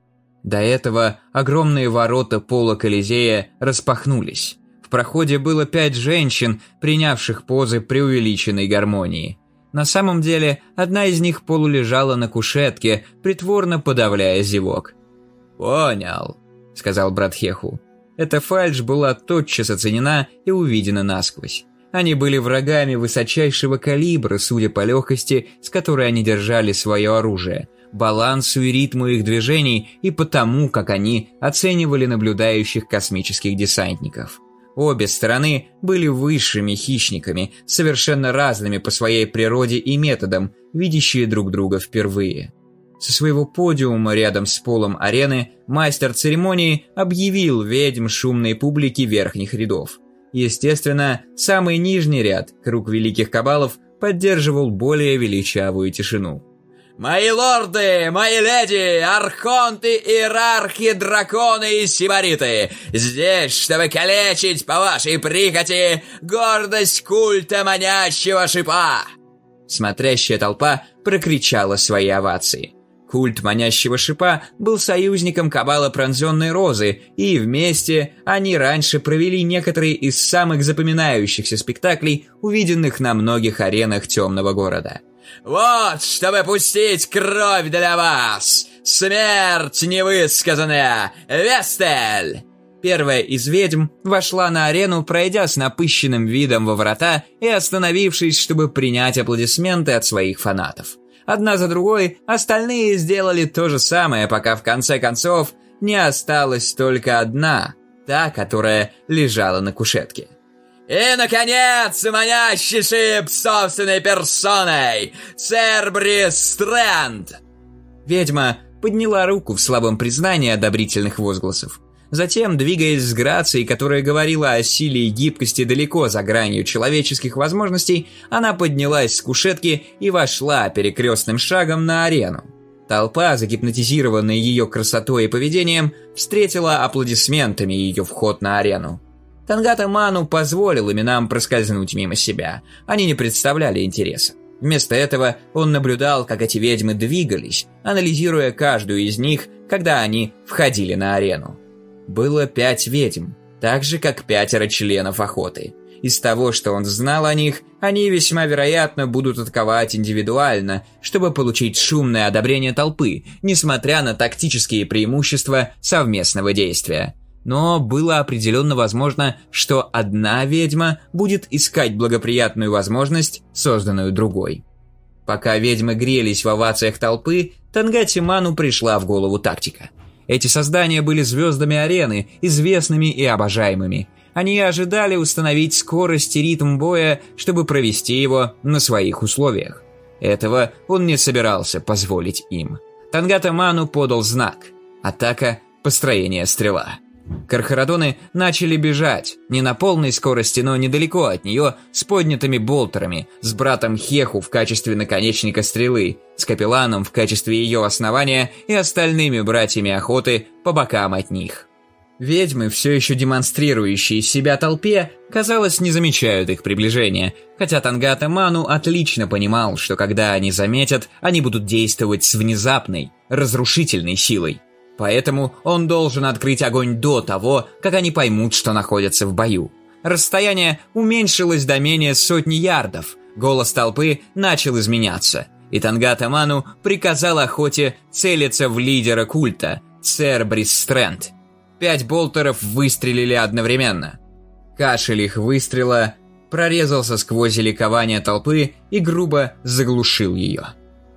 До этого огромные ворота пола Колизея распахнулись. В проходе было пять женщин, принявших позы преувеличенной гармонии. На самом деле, одна из них полулежала на кушетке, притворно подавляя зевок. «Понял», — сказал брат Хеху. Эта фальшь была тотчас оценена и увидена насквозь. Они были врагами высочайшего калибра, судя по легкости, с которой они держали свое оружие, балансу и ритму их движений и потому, как они оценивали наблюдающих космических десантников. Обе стороны были высшими хищниками, совершенно разными по своей природе и методам, видящие друг друга впервые. Со своего подиума рядом с полом арены мастер церемонии объявил ведьм шумной публики верхних рядов. Естественно, самый нижний ряд, круг великих кабалов, поддерживал более величавую тишину. «Мои лорды, мои леди, архонты, иерархи, драконы и сибариты! Здесь, чтобы калечить по вашей прихоти гордость культа манящего шипа!» Смотрящая толпа прокричала свои овации. Культ манящего шипа был союзником кабала пронзенной розы, и вместе они раньше провели некоторые из самых запоминающихся спектаклей, увиденных на многих аренах темного города – вот, чтобы пустить кровь для вас! Смерть невысказанная! Вестель!» Первая из ведьм вошла на арену, пройдя с напыщенным видом во врата и остановившись, чтобы принять аплодисменты от своих фанатов. Одна за другой остальные сделали то же самое, пока в конце концов не осталась только одна, та, которая лежала на кушетке. И, наконец, манящий шип собственной персоной, Цербрис Стрэнд!» Ведьма подняла руку в слабом признании одобрительных возгласов. Затем, двигаясь с грацией, которая говорила о силе и гибкости далеко за гранью человеческих возможностей, она поднялась с кушетки и вошла перекрестным шагом на арену. Толпа, загипнотизированная ее красотой и поведением, встретила аплодисментами ее вход на арену. Тангата Ману позволил именам проскользнуть мимо себя. Они не представляли интереса. Вместо этого он наблюдал, как эти ведьмы двигались, анализируя каждую из них, когда они входили на арену. Было пять ведьм, так же, как пятеро членов охоты. Из того, что он знал о них, они весьма вероятно будут атаковать индивидуально, чтобы получить шумное одобрение толпы, несмотря на тактические преимущества совместного действия но было определенно возможно, что одна ведьма будет искать благоприятную возможность, созданную другой. Пока ведьмы грелись в овациях толпы, Тангати Ману пришла в голову тактика. Эти создания были звездами арены, известными и обожаемыми. Они ожидали установить скорость и ритм боя, чтобы провести его на своих условиях. Этого он не собирался позволить им. Тангата Ману подал знак. Атака, построение стрела. Кархарадоны начали бежать, не на полной скорости, но недалеко от нее, с поднятыми болтерами, с братом Хеху в качестве наконечника стрелы, с капелланом в качестве ее основания и остальными братьями охоты по бокам от них. Ведьмы, все еще демонстрирующие себя толпе, казалось, не замечают их приближения, хотя Тангата Ману отлично понимал, что когда они заметят, они будут действовать с внезапной, разрушительной силой. Поэтому он должен открыть огонь до того, как они поймут, что находятся в бою. Расстояние уменьшилось до менее сотни ярдов. Голос толпы начал изменяться. И Тангата Ману приказал охоте целиться в лидера культа, Цербрис Стрэнд. Пять болтеров выстрелили одновременно. Кашель их выстрела прорезался сквозь ликование толпы и грубо заглушил ее.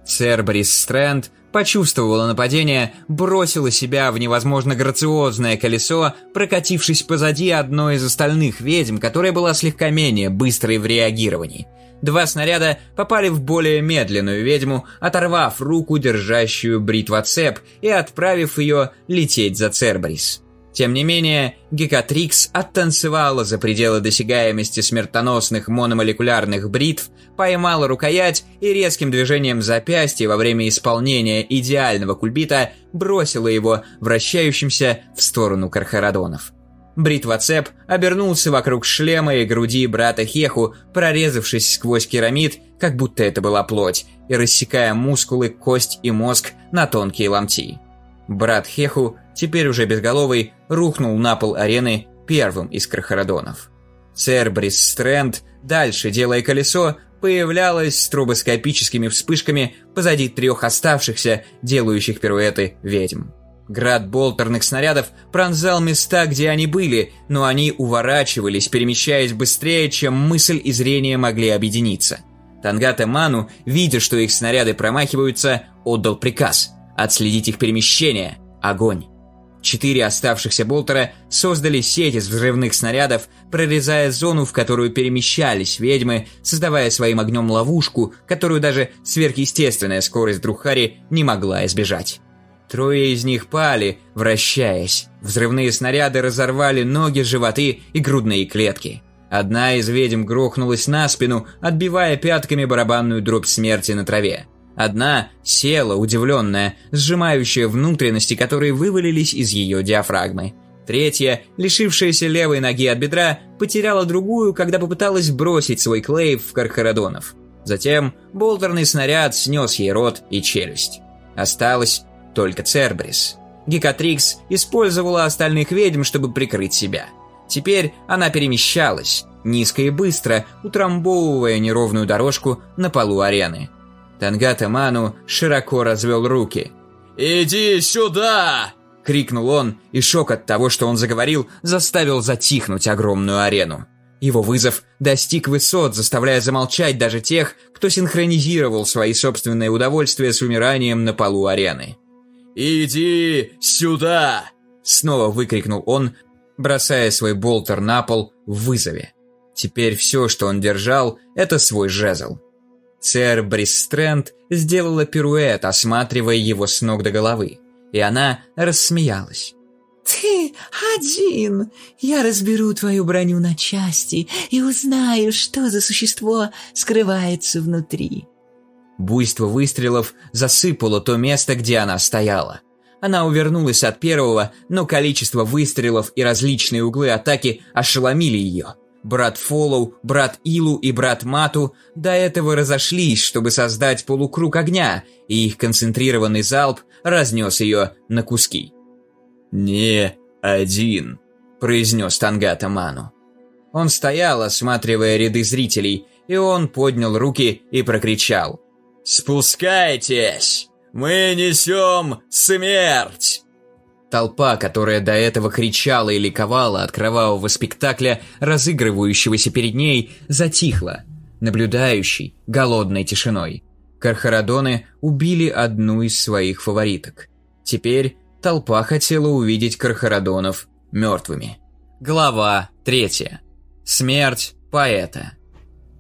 Цербрис Стрэнд почувствовала нападение, бросила себя в невозможно грациозное колесо, прокатившись позади одной из остальных ведьм, которая была слегка менее быстрой в реагировании. Два снаряда попали в более медленную ведьму, оторвав руку, держащую бритвоцеп, и отправив ее лететь за Цербрис. Тем не менее, Гекатрикс оттанцевала за пределы досягаемости смертоносных мономолекулярных бритв, поймала рукоять и резким движением запястья во время исполнения идеального кульбита бросила его вращающимся в сторону Кархарадонов. Бритвоцеп обернулся вокруг шлема и груди брата Хеху, прорезавшись сквозь керамид, как будто это была плоть, и рассекая мускулы, кость и мозг на тонкие ломти. Брат Хеху теперь уже безголовый, рухнул на пол арены первым из крахородонов. Цербрис Стрэнд, дальше делая колесо, появлялась с трубоскопическими вспышками позади трех оставшихся, делающих пируэты, ведьм. Град болтерных снарядов пронзал места, где они были, но они уворачивались, перемещаясь быстрее, чем мысль и зрение могли объединиться. Тангата Ману, видя, что их снаряды промахиваются, отдал приказ отследить их перемещение. Огонь. Четыре оставшихся болтера создали сеть из взрывных снарядов, прорезая зону, в которую перемещались ведьмы, создавая своим огнем ловушку, которую даже сверхъестественная скорость Друхари не могла избежать. Трое из них пали, вращаясь. Взрывные снаряды разорвали ноги, животы и грудные клетки. Одна из ведьм грохнулась на спину, отбивая пятками барабанную дробь смерти на траве. Одна села, удивленная, сжимающая внутренности, которые вывалились из ее диафрагмы. Третья, лишившаяся левой ноги от бедра, потеряла другую, когда попыталась бросить свой клейв в Кархарадонов. Затем болтерный снаряд снес ей рот и челюсть. Осталось только Цербрис. Гекатрикс использовала остальных ведьм, чтобы прикрыть себя. Теперь она перемещалась, низко и быстро, утрамбовывая неровную дорожку на полу арены. Тангата Ману широко развел руки. «Иди сюда!» — крикнул он, и шок от того, что он заговорил, заставил затихнуть огромную арену. Его вызов достиг высот, заставляя замолчать даже тех, кто синхронизировал свои собственные удовольствия с умиранием на полу арены. «Иди сюда!» — снова выкрикнул он, бросая свой болтер на пол в вызове. Теперь все, что он держал, это свой жезл. Сэр Бристренд сделала пируэт, осматривая его с ног до головы, и она рассмеялась. «Ты один! Я разберу твою броню на части и узнаю, что за существо скрывается внутри». Буйство выстрелов засыпало то место, где она стояла. Она увернулась от первого, но количество выстрелов и различные углы атаки ошеломили ее. Брат Фоллоу, брат Илу и брат Мату до этого разошлись, чтобы создать полукруг огня, и их концентрированный залп разнес ее на куски. «Не один», – произнес Тангата Ману. Он стоял, осматривая ряды зрителей, и он поднял руки и прокричал. «Спускайтесь! Мы несем смерть!» Толпа, которая до этого кричала и ликовала от кровавого спектакля, разыгрывающегося перед ней, затихла, наблюдающей, голодной тишиной. Кархарадоны убили одну из своих фавориток. Теперь толпа хотела увидеть Кархарадонов мертвыми. Глава третья. Смерть поэта.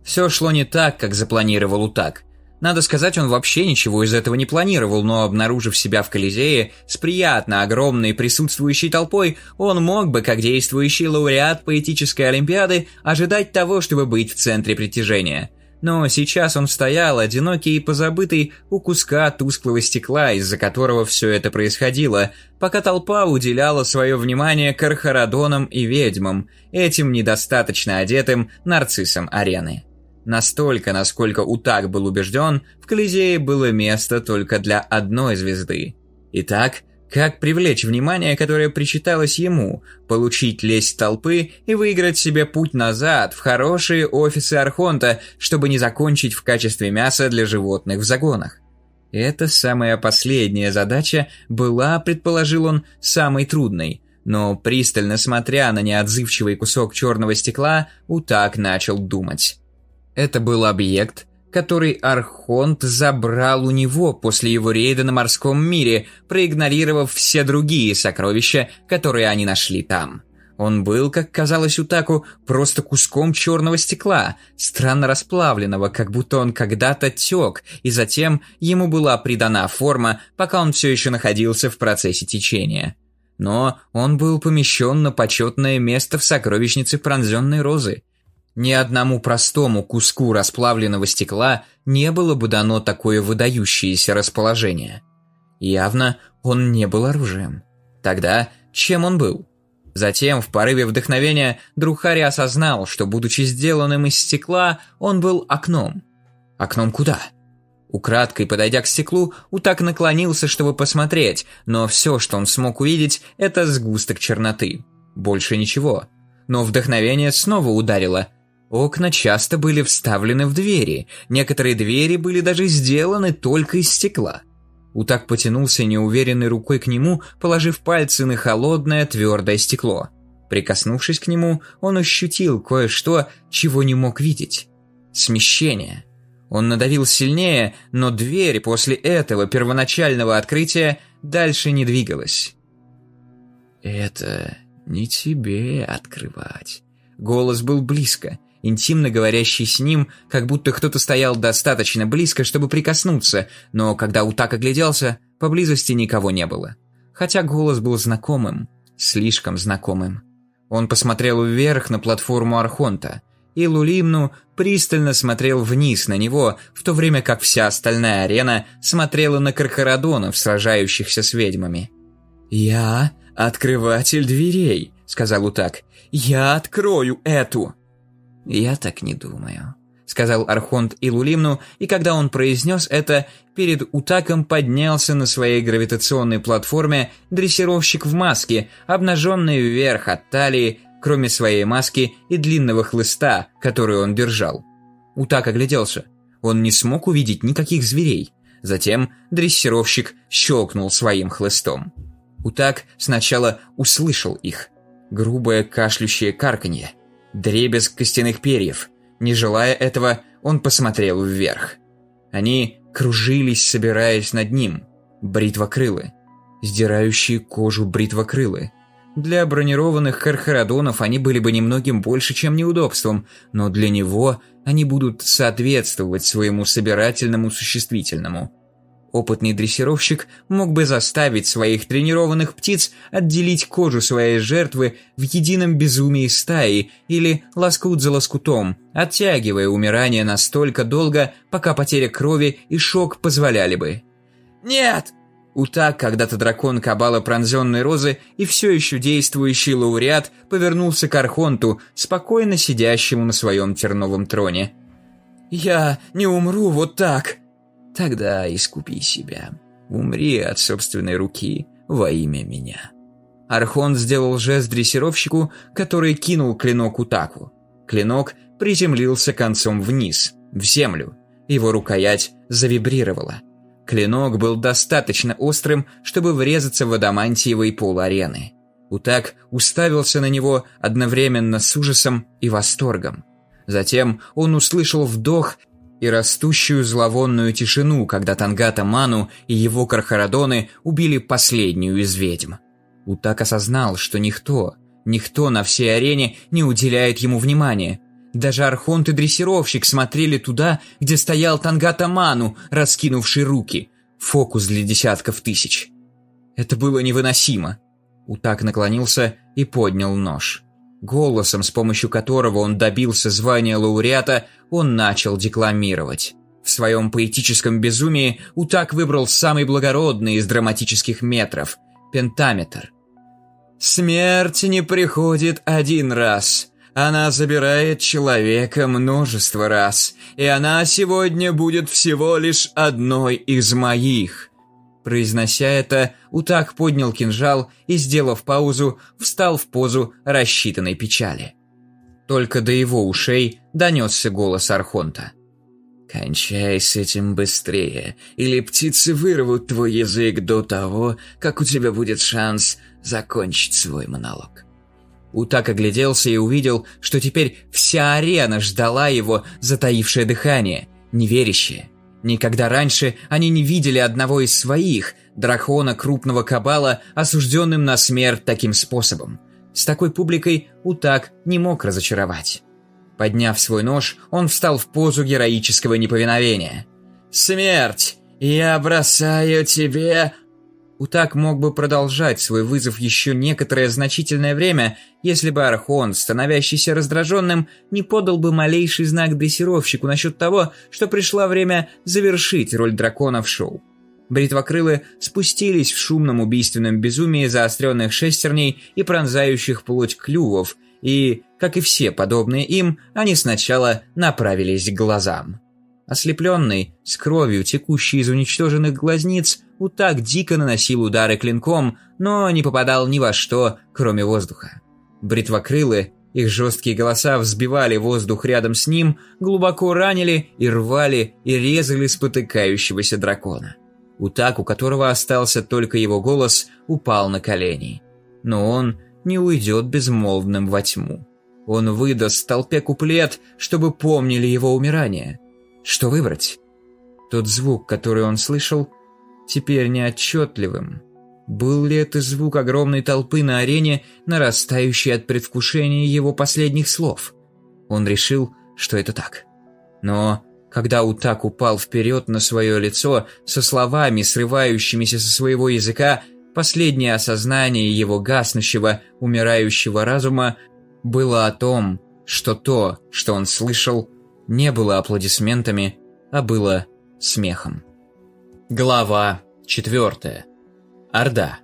Все шло не так, как запланировал Утак – надо сказать, он вообще ничего из этого не планировал, но обнаружив себя в Колизее с приятно огромной присутствующей толпой, он мог бы, как действующий лауреат поэтической олимпиады, ожидать того, чтобы быть в центре притяжения. Но сейчас он стоял, одинокий и позабытый, у куска тусклого стекла, из-за которого все это происходило, пока толпа уделяла свое внимание кархарадонам и ведьмам, этим недостаточно одетым нарциссам арены. Настолько, насколько Утак был убежден, в Колизее было место только для одной звезды. Итак, как привлечь внимание, которое причиталось ему, получить лесть толпы и выиграть себе путь назад в хорошие офисы Архонта, чтобы не закончить в качестве мяса для животных в загонах? Эта самая последняя задача была, предположил он, самой трудной, но пристально смотря на неотзывчивый кусок черного стекла, Утак начал думать. Это был объект, который Архонт забрал у него после его рейда на морском мире, проигнорировав все другие сокровища, которые они нашли там. Он был, как казалось Утаку, просто куском черного стекла, странно расплавленного, как будто он когда-то тек, и затем ему была придана форма, пока он все еще находился в процессе течения. Но он был помещен на почетное место в сокровищнице пронзенной розы. Ни одному простому куску расплавленного стекла не было бы дано такое выдающееся расположение. Явно он не был оружием. Тогда чем он был? Затем, в порыве вдохновения, Друхари осознал, что, будучи сделанным из стекла, он был окном. Окном куда? Украдкой подойдя к стеклу, Утак наклонился, чтобы посмотреть, но все, что он смог увидеть, это сгусток черноты. Больше ничего. Но вдохновение снова ударило. Окна часто были вставлены в двери, некоторые двери были даже сделаны только из стекла. Утак потянулся неуверенной рукой к нему, положив пальцы на холодное твердое стекло. Прикоснувшись к нему, он ощутил кое-что, чего не мог видеть. Смещение. Он надавил сильнее, но дверь после этого первоначального открытия дальше не двигалась. «Это не тебе открывать». Голос был близко, интимно говорящий с ним, как будто кто-то стоял достаточно близко, чтобы прикоснуться, но когда Утак огляделся, поблизости никого не было. Хотя голос был знакомым, слишком знакомым. Он посмотрел вверх на платформу Архонта, и Лулимну пристально смотрел вниз на него, в то время как вся остальная арена смотрела на каркарадонов, сражающихся с ведьмами. «Я открыватель дверей», — сказал Утак. «Я открою эту!» «Я так не думаю», — сказал Архонт Илулимну, и когда он произнес это, перед Утаком поднялся на своей гравитационной платформе дрессировщик в маске, обнаженный вверх от талии, кроме своей маски и длинного хлыста, который он держал. Утак огляделся. Он не смог увидеть никаких зверей. Затем дрессировщик щелкнул своим хлыстом. Утак сначала услышал их. Грубое кашлющее карканье — дребезг костяных перьев. Не желая этого, он посмотрел вверх. Они кружились, собираясь над ним. Бритвокрылы. Сдирающие кожу бритвокрылы. Для бронированных кархарадонов они были бы немногим больше, чем неудобством, но для него они будут соответствовать своему собирательному существительному – Опытный дрессировщик мог бы заставить своих тренированных птиц отделить кожу своей жертвы в едином безумии стаи или лоскут за лоскутом, оттягивая умирание настолько долго, пока потеря крови и шок позволяли бы. «Нет!» Утак, когда-то дракон Кабала пронзенной розы и все еще действующий лауреат, повернулся к Архонту, спокойно сидящему на своем терновом троне. «Я не умру вот так!» Тогда искупи себя. Умри от собственной руки во имя меня». Архон сделал жест дрессировщику, который кинул клинок Утаку. Клинок приземлился концом вниз, в землю. Его рукоять завибрировала. Клинок был достаточно острым, чтобы врезаться в адамантиевый пол арены. Утак уставился на него одновременно с ужасом и восторгом. Затем он услышал вдох и растущую зловонную тишину, когда Тангата Ману и его Кархарадоны убили последнюю из ведьм. Утак осознал, что никто, никто на всей арене не уделяет ему внимания. Даже Архонт и Дрессировщик смотрели туда, где стоял Тангата Ману, раскинувший руки. Фокус для десятков тысяч. Это было невыносимо. Утак наклонился и поднял нож. Голосом, с помощью которого он добился звания лауреата, он начал декламировать. В своем поэтическом безумии Утак выбрал самый благородный из драматических метров – пентаметр. «Смерть не приходит один раз», она забирает человека множество раз, и она сегодня будет всего лишь одной из моих. Произнося это, Утак поднял кинжал и, сделав паузу, встал в позу рассчитанной печали. Только до его ушей донесся голос Архонта. «Кончай с этим быстрее, или птицы вырвут твой язык до того, как у тебя будет шанс закончить свой монолог». Утак огляделся и увидел, что теперь вся арена ждала его, затаившее дыхание, неверящее. Никогда раньше они не видели одного из своих, дракона крупного кабала, осужденным на смерть таким способом. С такой публикой Утак не мог разочаровать. Подняв свой нож, он встал в позу героического неповиновения. «Смерть! Я бросаю тебе...» Утак мог бы продолжать свой вызов еще некоторое значительное время, если бы Архон, становящийся раздраженным, не подал бы малейший знак дрессировщику насчет того, что пришло время завершить роль дракона в шоу. Бритвокрылы спустились в шумном убийственном безумии заостренных шестерней и пронзающих плоть клювов, и, как и все подобные им, они сначала направились к глазам. Ослепленный, с кровью, текущей из уничтоженных глазниц, Утак дико наносил удары клинком, но не попадал ни во что, кроме воздуха. Бритвокрылы, их жесткие голоса взбивали воздух рядом с ним, глубоко ранили и рвали и резали спотыкающегося дракона. Утак, у которого остался только его голос, упал на колени. Но он не уйдет безмолвным во тьму. Он выдаст толпе куплет, чтобы помнили его умирание. Что выбрать? Тот звук, который он слышал, теперь неотчетливым. Был ли это звук огромной толпы на арене, нарастающий от предвкушения его последних слов? Он решил, что это так. Но когда Утак упал вперед на свое лицо со словами, срывающимися со своего языка, последнее осознание его гаснущего, умирающего разума было о том, что то, что он слышал, не было аплодисментами, а было смехом. Глава четвертая. Орда.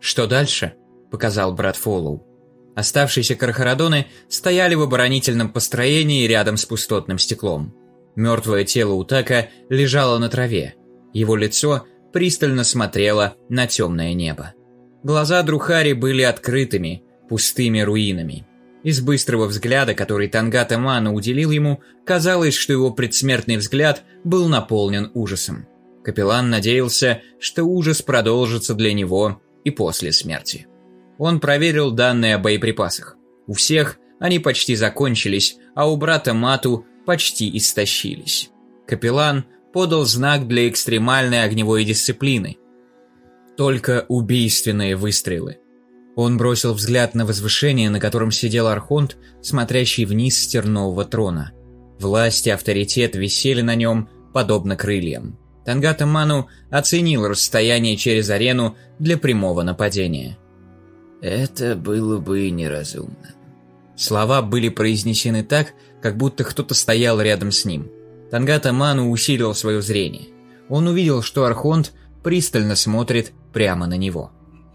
«Что дальше?» – показал брат Фоллоу. Оставшиеся Кархарадоны стояли в оборонительном построении рядом с пустотным стеклом. Мертвое тело Утака лежало на траве. Его лицо пристально смотрело на темное небо. Глаза Друхари были открытыми, пустыми руинами. Из быстрого взгляда, который Тангата Мана уделил ему, казалось, что его предсмертный взгляд был наполнен ужасом. Капеллан надеялся, что ужас продолжится для него и после смерти. Он проверил данные о боеприпасах. У всех они почти закончились, а у брата Мату почти истощились. Капеллан подал знак для экстремальной огневой дисциплины. Только убийственные выстрелы. Он бросил взгляд на возвышение, на котором сидел Архонт, смотрящий вниз с тернового трона. Власть и авторитет висели на нем, подобно крыльям. Тангата Ману оценил расстояние через арену для прямого нападения. «Это было бы неразумно». Слова были произнесены так, как будто кто-то стоял рядом с ним. Тангата Ману усилил свое зрение. Он увидел, что Архонт пристально смотрит прямо на него.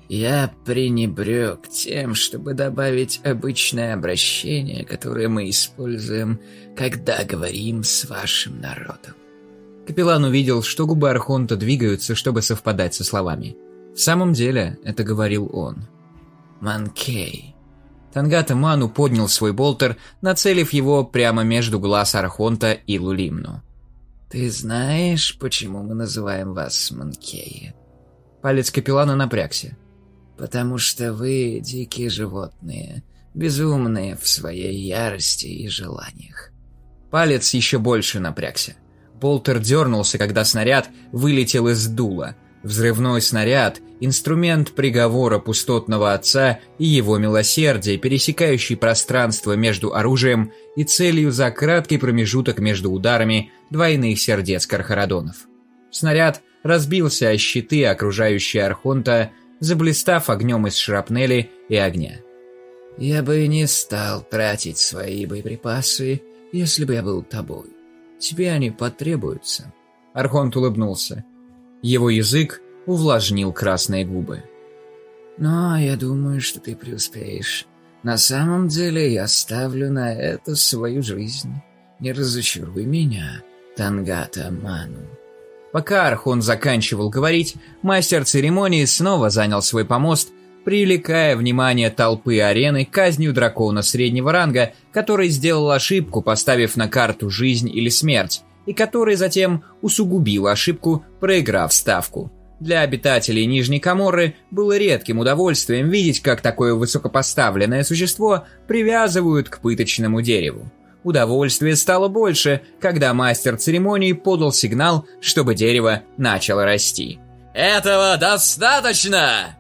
Я пренебрег тем, чтобы добавить обычное обращение, которое мы используем, когда говорим с вашим народом. Капеллан увидел, что губы Архонта двигаются, чтобы совпадать со словами. В самом деле, это говорил он. Манкей. Тангата Ману поднял свой болтер, нацелив его прямо между глаз Архонта и Лулимну. «Ты знаешь, почему мы называем вас Манкеи?» Палец капеллана напрягся. Потому что вы дикие животные, безумные в своей ярости и желаниях. Палец еще больше напрягся. Болтер дернулся, когда снаряд вылетел из дула. Взрывной снаряд – инструмент приговора пустотного отца и его милосердия, пересекающий пространство между оружием и целью за краткий промежуток между ударами двойных сердец Кархарадонов. Снаряд разбился о щиты, окружающие Архонта, заблистав огнем из шрапнели и огня. «Я бы не стал тратить свои боеприпасы, если бы я был тобой. Тебе они потребуются». Архонт улыбнулся. Его язык увлажнил красные губы. «Но я думаю, что ты преуспеешь. На самом деле я ставлю на это свою жизнь. Не разочаруй меня, Тангата Ману». Пока Архон заканчивал говорить, мастер церемонии снова занял свой помост, привлекая внимание толпы арены казнью дракона среднего ранга, который сделал ошибку, поставив на карту жизнь или смерть, и который затем усугубил ошибку, проиграв ставку. Для обитателей Нижней Каморры было редким удовольствием видеть, как такое высокопоставленное существо привязывают к пыточному дереву. Удовольствие стало больше, когда мастер церемонии подал сигнал, чтобы дерево начало расти. «Этого достаточно!»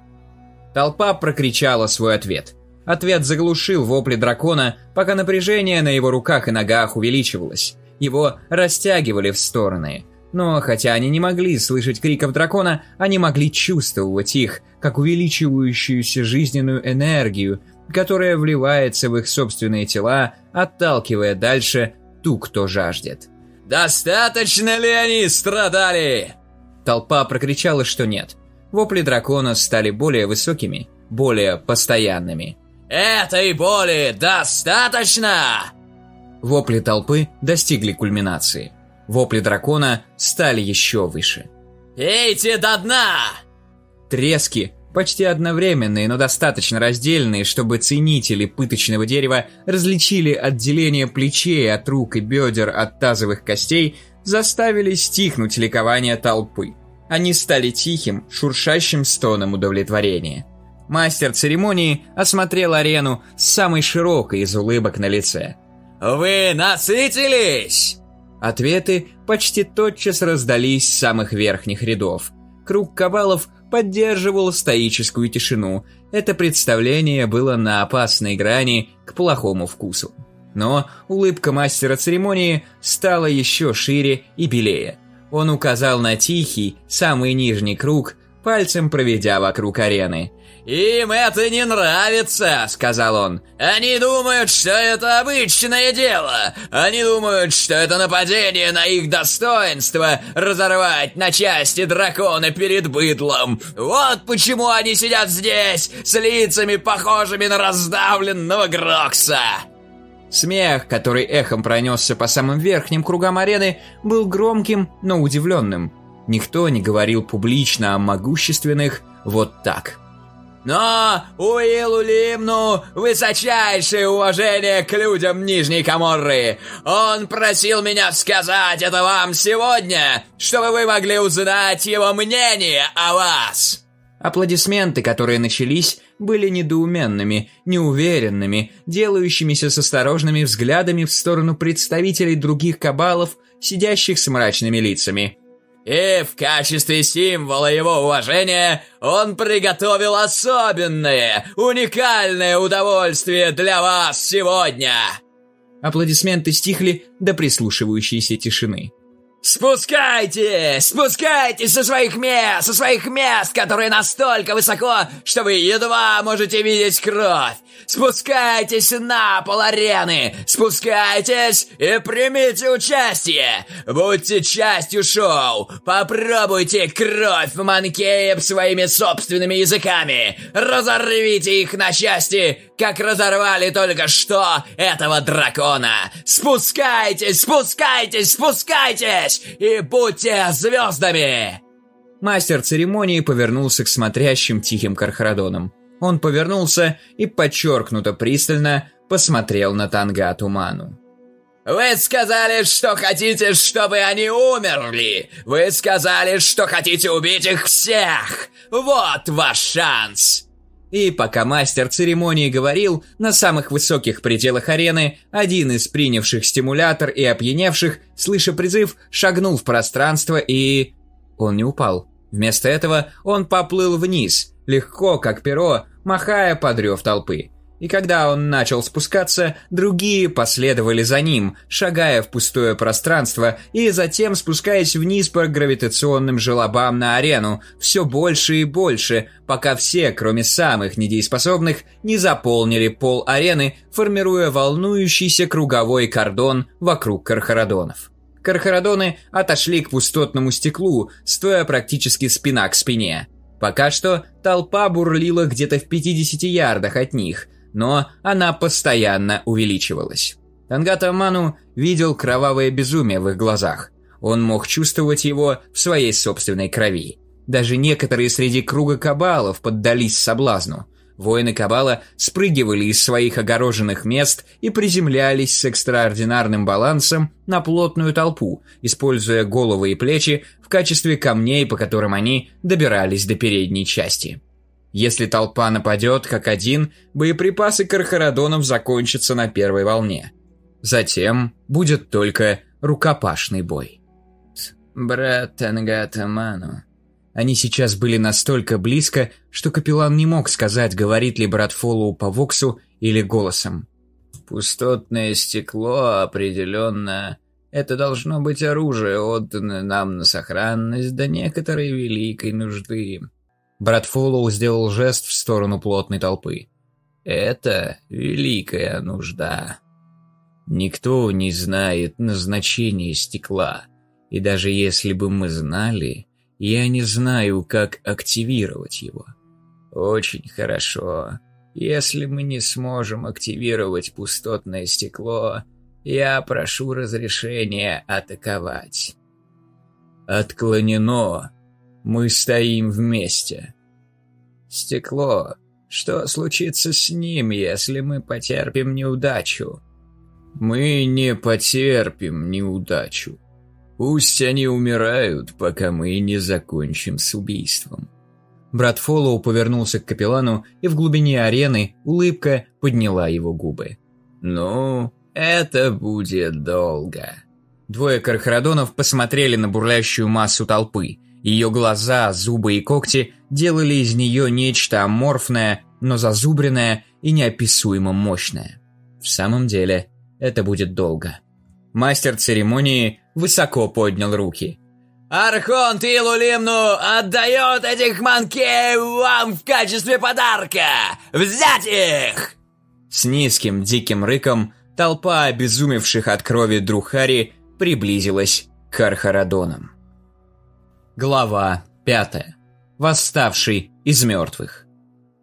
Толпа прокричала свой ответ. Ответ заглушил вопли дракона, пока напряжение на его руках и ногах увеличивалось. Его растягивали в стороны. Но хотя они не могли слышать криков дракона, они могли чувствовать их, как увеличивающуюся жизненную энергию, которая вливается в их собственные тела, отталкивая дальше ту, кто жаждет. «Достаточно ли они страдали?» Толпа прокричала, что нет. Вопли дракона стали более высокими, более постоянными. «Этой боли достаточно!» Вопли толпы достигли кульминации. Вопли дракона стали еще выше. «Эйте до дна!» Трески, почти одновременные, но достаточно раздельные, чтобы ценители пыточного дерева различили отделение плечей от рук и бедер от тазовых костей, заставили стихнуть ликование толпы. Они стали тихим, шуршащим стоном удовлетворения. Мастер церемонии осмотрел арену с самой широкой из улыбок на лице. «Вы насытились?» Ответы почти тотчас раздались с самых верхних рядов. Круг кабалов поддерживал стоическую тишину. Это представление было на опасной грани к плохому вкусу. Но улыбка мастера церемонии стала еще шире и белее. Он указал на тихий, самый нижний круг, пальцем проведя вокруг арены. «Им это не нравится», — сказал он. «Они думают, что это обычное дело. Они думают, что это нападение на их достоинство разорвать на части дракона перед быдлом. Вот почему они сидят здесь, с лицами, похожими на раздавленного Грокса». Смех, который эхом пронесся по самым верхним кругам арены, был громким, но удивленным. Никто не говорил публично о могущественных вот так. Но Уиллу Лимну высочайшее уважение к людям Нижней Каморры. Он просил меня сказать это вам сегодня, чтобы вы могли узнать его мнение о вас. Аплодисменты, которые начались, были недоуменными, неуверенными, делающимися с осторожными взглядами в сторону представителей других кабалов, сидящих с мрачными лицами. И в качестве символа его уважения он приготовил особенное, уникальное удовольствие для вас сегодня!» Аплодисменты стихли до прислушивающейся тишины. «Спускайтесь! Спускайтесь со своих мест! Со своих мест, которые настолько высоко, что вы едва можете видеть кровь! Спускайтесь на пол арены! Спускайтесь и примите участие! Будьте частью шоу! Попробуйте кровь манкеев своими собственными языками! Разорвите их на части, как разорвали только что этого дракона! Спускайтесь! Спускайтесь! Спускайтесь! И будьте звездами!» Мастер церемонии повернулся к смотрящим тихим кархарадонам. Он повернулся и подчеркнуто пристально посмотрел на Танга Туману. «Вы сказали, что хотите, чтобы они умерли! Вы сказали, что хотите убить их всех! Вот ваш шанс!» И пока мастер церемонии говорил, на самых высоких пределах арены, один из принявших стимулятор и опьяневших, слыша призыв, шагнул в пространство и... Он не упал. Вместо этого он поплыл вниз, легко, как перо, махая под рев толпы. И когда он начал спускаться, другие последовали за ним, шагая в пустое пространство и затем спускаясь вниз по гравитационным желобам на арену, все больше и больше, пока все, кроме самых недееспособных, не заполнили пол арены, формируя волнующийся круговой кордон вокруг кархарадонов. Кархарадоны отошли к пустотному стеклу, стоя практически спина к спине. Пока что толпа бурлила где-то в 50 ярдах от них, но она постоянно увеличивалась. Тангата Ману видел кровавое безумие в их глазах. Он мог чувствовать его в своей собственной крови. Даже некоторые среди круга кабалов поддались соблазну – Воины Кабала спрыгивали из своих огороженных мест и приземлялись с экстраординарным балансом на плотную толпу, используя головы и плечи в качестве камней, по которым они добирались до передней части. Если толпа нападет как один, боеприпасы Кархарадонов закончатся на первой волне. Затем будет только рукопашный бой. «Брат Тангата Ману», они сейчас были настолько близко, что капеллан не мог сказать, говорит ли брат Фоллоу по воксу или голосом. Пустотное стекло определенно Это должно быть оружие, отданное нам на сохранность до некоторой великой нужды. Брат Фоллоу сделал жест в сторону плотной толпы. Это великая нужда. Никто не знает назначения стекла, и даже если бы мы знали, я не знаю, как активировать его. Очень хорошо. Если мы не сможем активировать пустотное стекло, я прошу разрешения атаковать. Отклонено. Мы стоим вместе. Стекло. Что случится с ним, если мы потерпим неудачу? Мы не потерпим неудачу. Пусть они умирают, пока мы не закончим с убийством. Брат Фоллоу повернулся к капеллану, и в глубине арены улыбка подняла его губы. «Ну, это будет долго». Двое кархарадонов посмотрели на бурлящую массу толпы. Ее глаза, зубы и когти делали из нее нечто аморфное, но зазубренное и неописуемо мощное. В самом деле, это будет долго. Мастер церемонии высоко поднял руки. «Архонт Илулимну отдает этих манкей вам в качестве подарка! Взять их!» С низким диким рыком толпа обезумевших от крови Друхари приблизилась к Архарадонам. Глава пятая. Восставший из мертвых.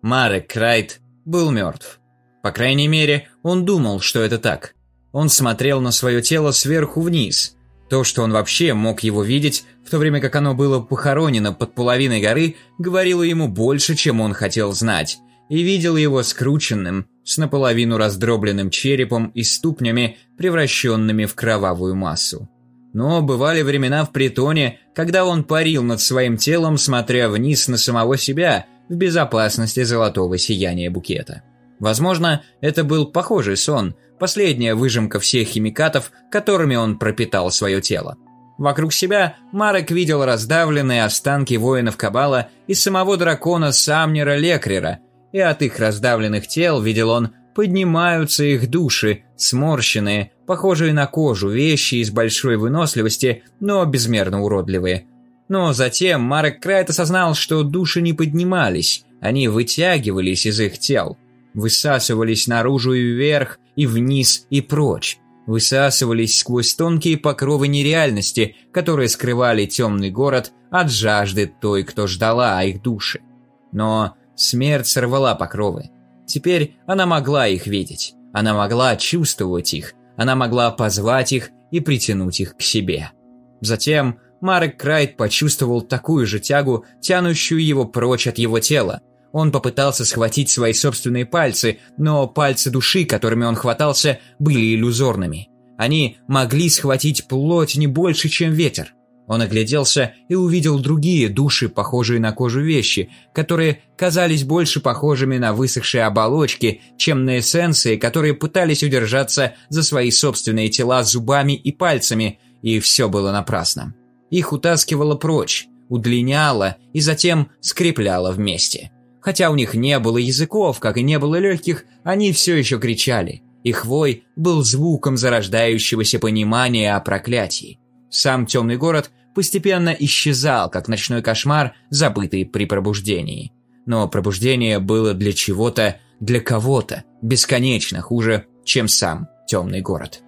Марек Крайт был мертв. По крайней мере, он думал, что это так. Он смотрел на свое тело сверху вниз. То, что он вообще мог его видеть, в то время как оно было похоронено под половиной горы, говорило ему больше, чем он хотел знать. И видел его скрученным, с наполовину раздробленным черепом и ступнями, превращенными в кровавую массу. Но бывали времена в притоне, когда он парил над своим телом, смотря вниз на самого себя, в безопасности золотого сияния букета. Возможно, это был похожий сон, последняя выжимка всех химикатов, которыми он пропитал свое тело. Вокруг себя Марек видел раздавленные останки воинов Кабала и самого дракона Самнера Лекрера, и от их раздавленных тел, видел он, поднимаются их души, сморщенные, похожие на кожу, вещи из большой выносливости, но безмерно уродливые. Но затем Марек Крайт осознал, что души не поднимались, они вытягивались из их тел высасывались наружу и вверх, и вниз, и прочь. Высасывались сквозь тонкие покровы нереальности, которые скрывали темный город от жажды той, кто ждала их души. Но смерть сорвала покровы. Теперь она могла их видеть, она могла чувствовать их, она могла позвать их и притянуть их к себе. Затем Марек Крайт почувствовал такую же тягу, тянущую его прочь от его тела, он попытался схватить свои собственные пальцы, но пальцы души, которыми он хватался, были иллюзорными. Они могли схватить плоть не больше, чем ветер. Он огляделся и увидел другие души, похожие на кожу вещи, которые казались больше похожими на высохшие оболочки, чем на эссенции, которые пытались удержаться за свои собственные тела зубами и пальцами, и все было напрасно. Их утаскивало прочь, удлиняло и затем скрепляло вместе. Хотя у них не было языков, как и не было легких, они все еще кричали. Их вой был звуком зарождающегося понимания о проклятии. Сам темный город постепенно исчезал, как ночной кошмар, забытый при пробуждении. Но пробуждение было для чего-то, для кого-то, бесконечно хуже, чем сам темный город.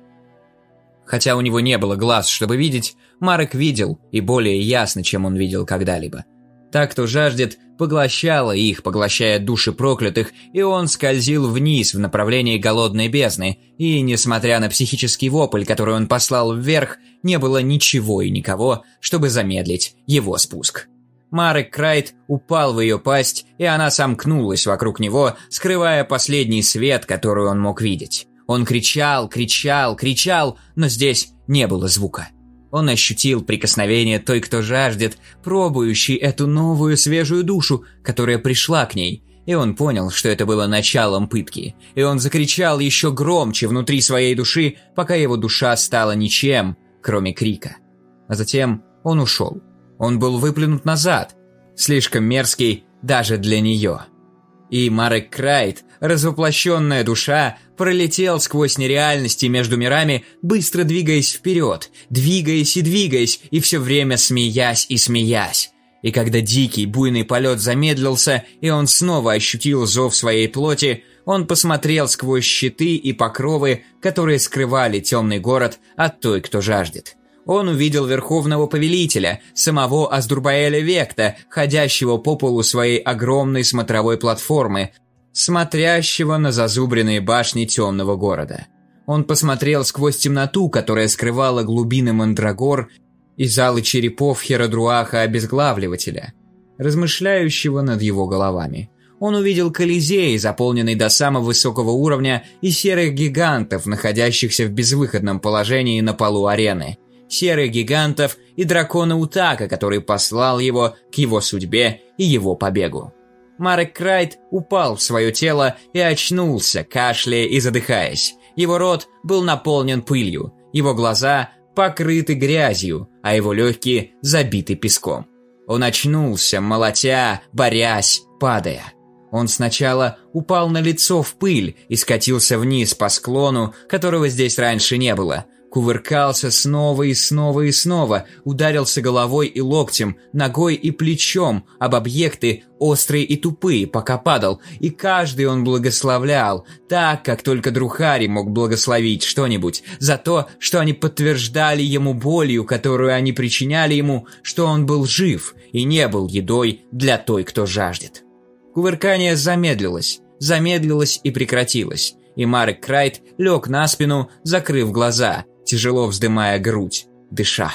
Хотя у него не было глаз, чтобы видеть, Марек видел, и более ясно, чем он видел когда-либо – так, кто жаждет, поглощала их, поглощая души проклятых, и он скользил вниз в направлении голодной бездны, и, несмотря на психический вопль, который он послал вверх, не было ничего и никого, чтобы замедлить его спуск. Марек Крайт упал в ее пасть, и она сомкнулась вокруг него, скрывая последний свет, который он мог видеть. Он кричал, кричал, кричал, но здесь не было звука. Он ощутил прикосновение той, кто жаждет, пробующий эту новую свежую душу, которая пришла к ней. И он понял, что это было началом пытки. И он закричал еще громче внутри своей души, пока его душа стала ничем, кроме крика. А затем он ушел. Он был выплюнут назад, слишком мерзкий даже для нее. И Марек Крайт, развоплощенная душа, пролетел сквозь нереальности между мирами, быстро двигаясь вперед, двигаясь и двигаясь, и все время смеясь и смеясь. И когда дикий, буйный полет замедлился, и он снова ощутил зов своей плоти, он посмотрел сквозь щиты и покровы, которые скрывали темный город от той, кто жаждет. Он увидел Верховного Повелителя, самого Аздурбаэля Векта, ходящего по полу своей огромной смотровой платформы, смотрящего на зазубренные башни темного города. Он посмотрел сквозь темноту, которая скрывала глубины Мандрагор и залы черепов Херодруаха Обезглавливателя, размышляющего над его головами. Он увидел Колизей, заполненный до самого высокого уровня, и серых гигантов, находящихся в безвыходном положении на полу арены. Серых гигантов и дракона Утака, который послал его к его судьбе и его побегу. Марек Крайт упал в свое тело и очнулся, кашляя и задыхаясь. Его рот был наполнен пылью, его глаза покрыты грязью, а его легкие забиты песком. Он очнулся, молотя, борясь, падая. Он сначала упал на лицо в пыль и скатился вниз по склону, которого здесь раньше не было. Кувыркался снова и снова и снова, ударился головой и локтем, ногой и плечом об объекты острые и тупые, пока падал, и каждый он благословлял, так, как только Друхари мог благословить что-нибудь, за то, что они подтверждали ему болью, которую они причиняли ему, что он был жив и не был едой для той, кто жаждет. Кувыркание замедлилось, замедлилось и прекратилось, и Марек Крайт лег на спину, закрыв глаза, тяжело вздымая грудь, дыша.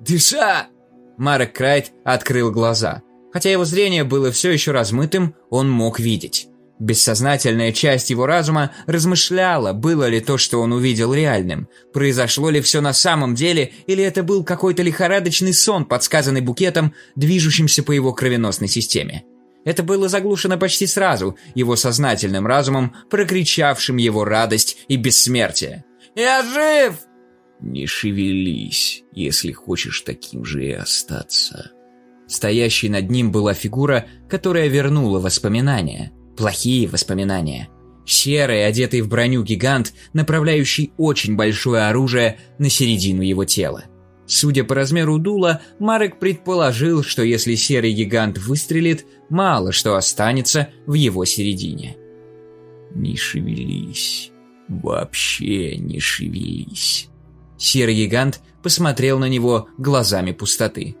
«Дыша!» Марек Крайт открыл глаза. Хотя его зрение было все еще размытым, он мог видеть. Бессознательная часть его разума размышляла, было ли то, что он увидел реальным, произошло ли все на самом деле, или это был какой-то лихорадочный сон, подсказанный букетом, движущимся по его кровеносной системе. Это было заглушено почти сразу, его сознательным разумом, прокричавшим его радость и бессмертие. «Я жив!» «Не шевелись, если хочешь таким же и остаться». Стоящей над ним была фигура, которая вернула воспоминания. Плохие воспоминания. Серый, одетый в броню гигант, направляющий очень большое оружие на середину его тела. Судя по размеру дула, Марек предположил, что если серый гигант выстрелит, мало что останется в его середине. «Не шевелись. Вообще не шевелись». Серый гигант посмотрел на него глазами пустоты.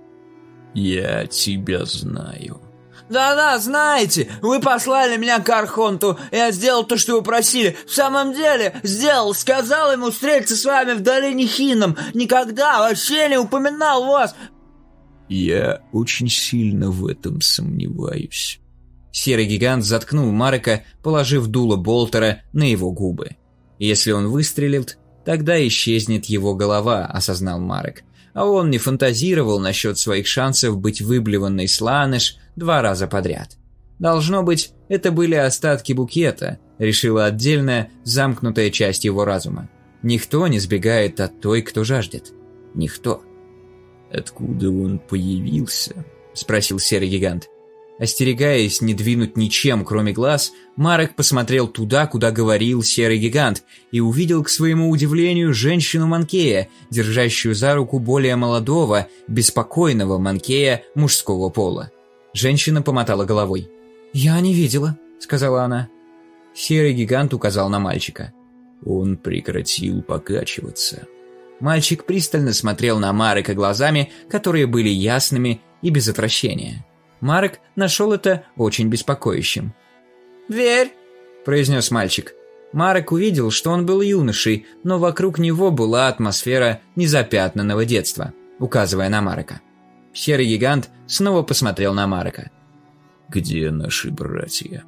«Я тебя знаю. «Да-да, знаете, вы послали меня к Архонту, я сделал то, что вы просили. В самом деле, сделал, сказал ему встретиться с вами в долине Хином. Никогда вообще не упоминал вас». «Я очень сильно в этом сомневаюсь». Серый гигант заткнул Марека, положив дуло Болтера на его губы. «Если он выстрелит, тогда исчезнет его голова», — осознал Марек а он не фантазировал насчет своих шансов быть выблеванной сланыш два раза подряд. Должно быть, это были остатки букета, решила отдельная, замкнутая часть его разума. Никто не сбегает от той, кто жаждет. Никто. «Откуда он появился?» – спросил серый гигант. Остерегаясь не двинуть ничем, кроме глаз, Марек посмотрел туда, куда говорил серый гигант, и увидел, к своему удивлению, женщину Манкея, держащую за руку более молодого, беспокойного Манкея мужского пола. Женщина помотала головой. «Я не видела», — сказала она. Серый гигант указал на мальчика. Он прекратил покачиваться. Мальчик пристально смотрел на Марека глазами, которые были ясными и без отвращения. Марек нашел это очень беспокоящим. «Дверь!» – произнес мальчик. Марек увидел, что он был юношей, но вокруг него была атмосфера незапятнанного детства, указывая на Марека. Серый гигант снова посмотрел на Марека. «Где наши братья?»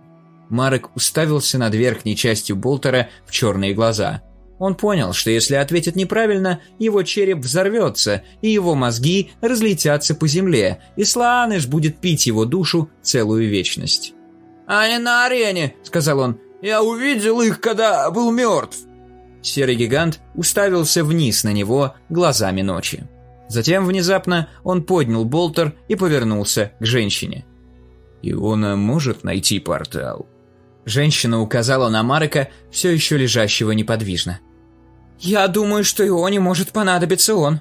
Марек уставился над верхней частью Болтера в черные глаза – он понял, что если ответит неправильно, его череп взорвется, и его мозги разлетятся по земле, и Слааныш будет пить его душу целую вечность. «Они на арене», — сказал он. «Я увидел их, когда был мертв». Серый гигант уставился вниз на него глазами ночи. Затем внезапно он поднял болтер и повернулся к женщине. Иона может найти портал?» Женщина указала на Марека, все еще лежащего неподвижно. «Я думаю, что Ионе может понадобиться он».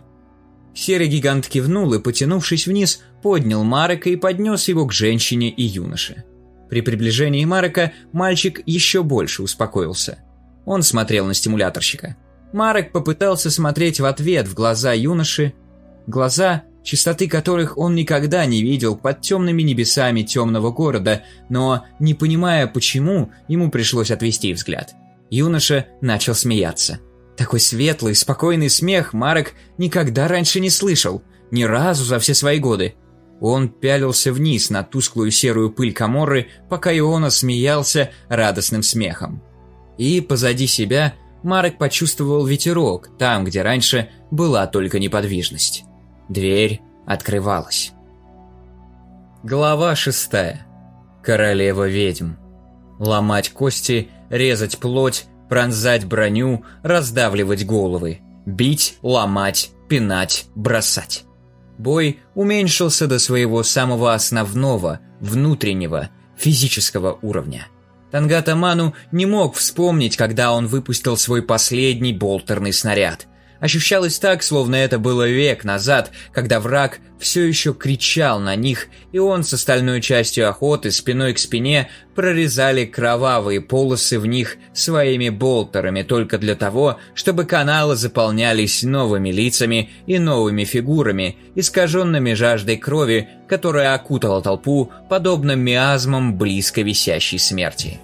Серый гигант кивнул и, потянувшись вниз, поднял Марека и поднес его к женщине и юноше. При приближении Марека мальчик еще больше успокоился. Он смотрел на стимуляторщика. Марек попытался смотреть в ответ в глаза юноши, глаза, чистоты которых он никогда не видел под темными небесами темного города, но, не понимая почему, ему пришлось отвести взгляд. Юноша начал смеяться. Такой светлый, спокойный смех Марек никогда раньше не слышал, ни разу за все свои годы. Он пялился вниз на тусклую серую пыль Каморры, пока Иона смеялся радостным смехом. И позади себя Марек почувствовал ветерок, там, где раньше была только неподвижность. Дверь открывалась. Глава шестая. Королева ведьм. Ломать кости, резать плоть, пронзать броню, раздавливать головы. Бить, ломать, пинать, бросать. Бой уменьшился до своего самого основного, внутреннего, физического уровня. Тангата Ману не мог вспомнить, когда он выпустил свой последний болтерный снаряд. Ощущалось так, словно это было век назад, когда враг все еще кричал на них, и он с остальной частью охоты спиной к спине прорезали кровавые полосы в них своими болтерами только для того, чтобы каналы заполнялись новыми лицами и новыми фигурами, искаженными жаждой крови, которая окутала толпу, подобно миазмам близко висящей смерти.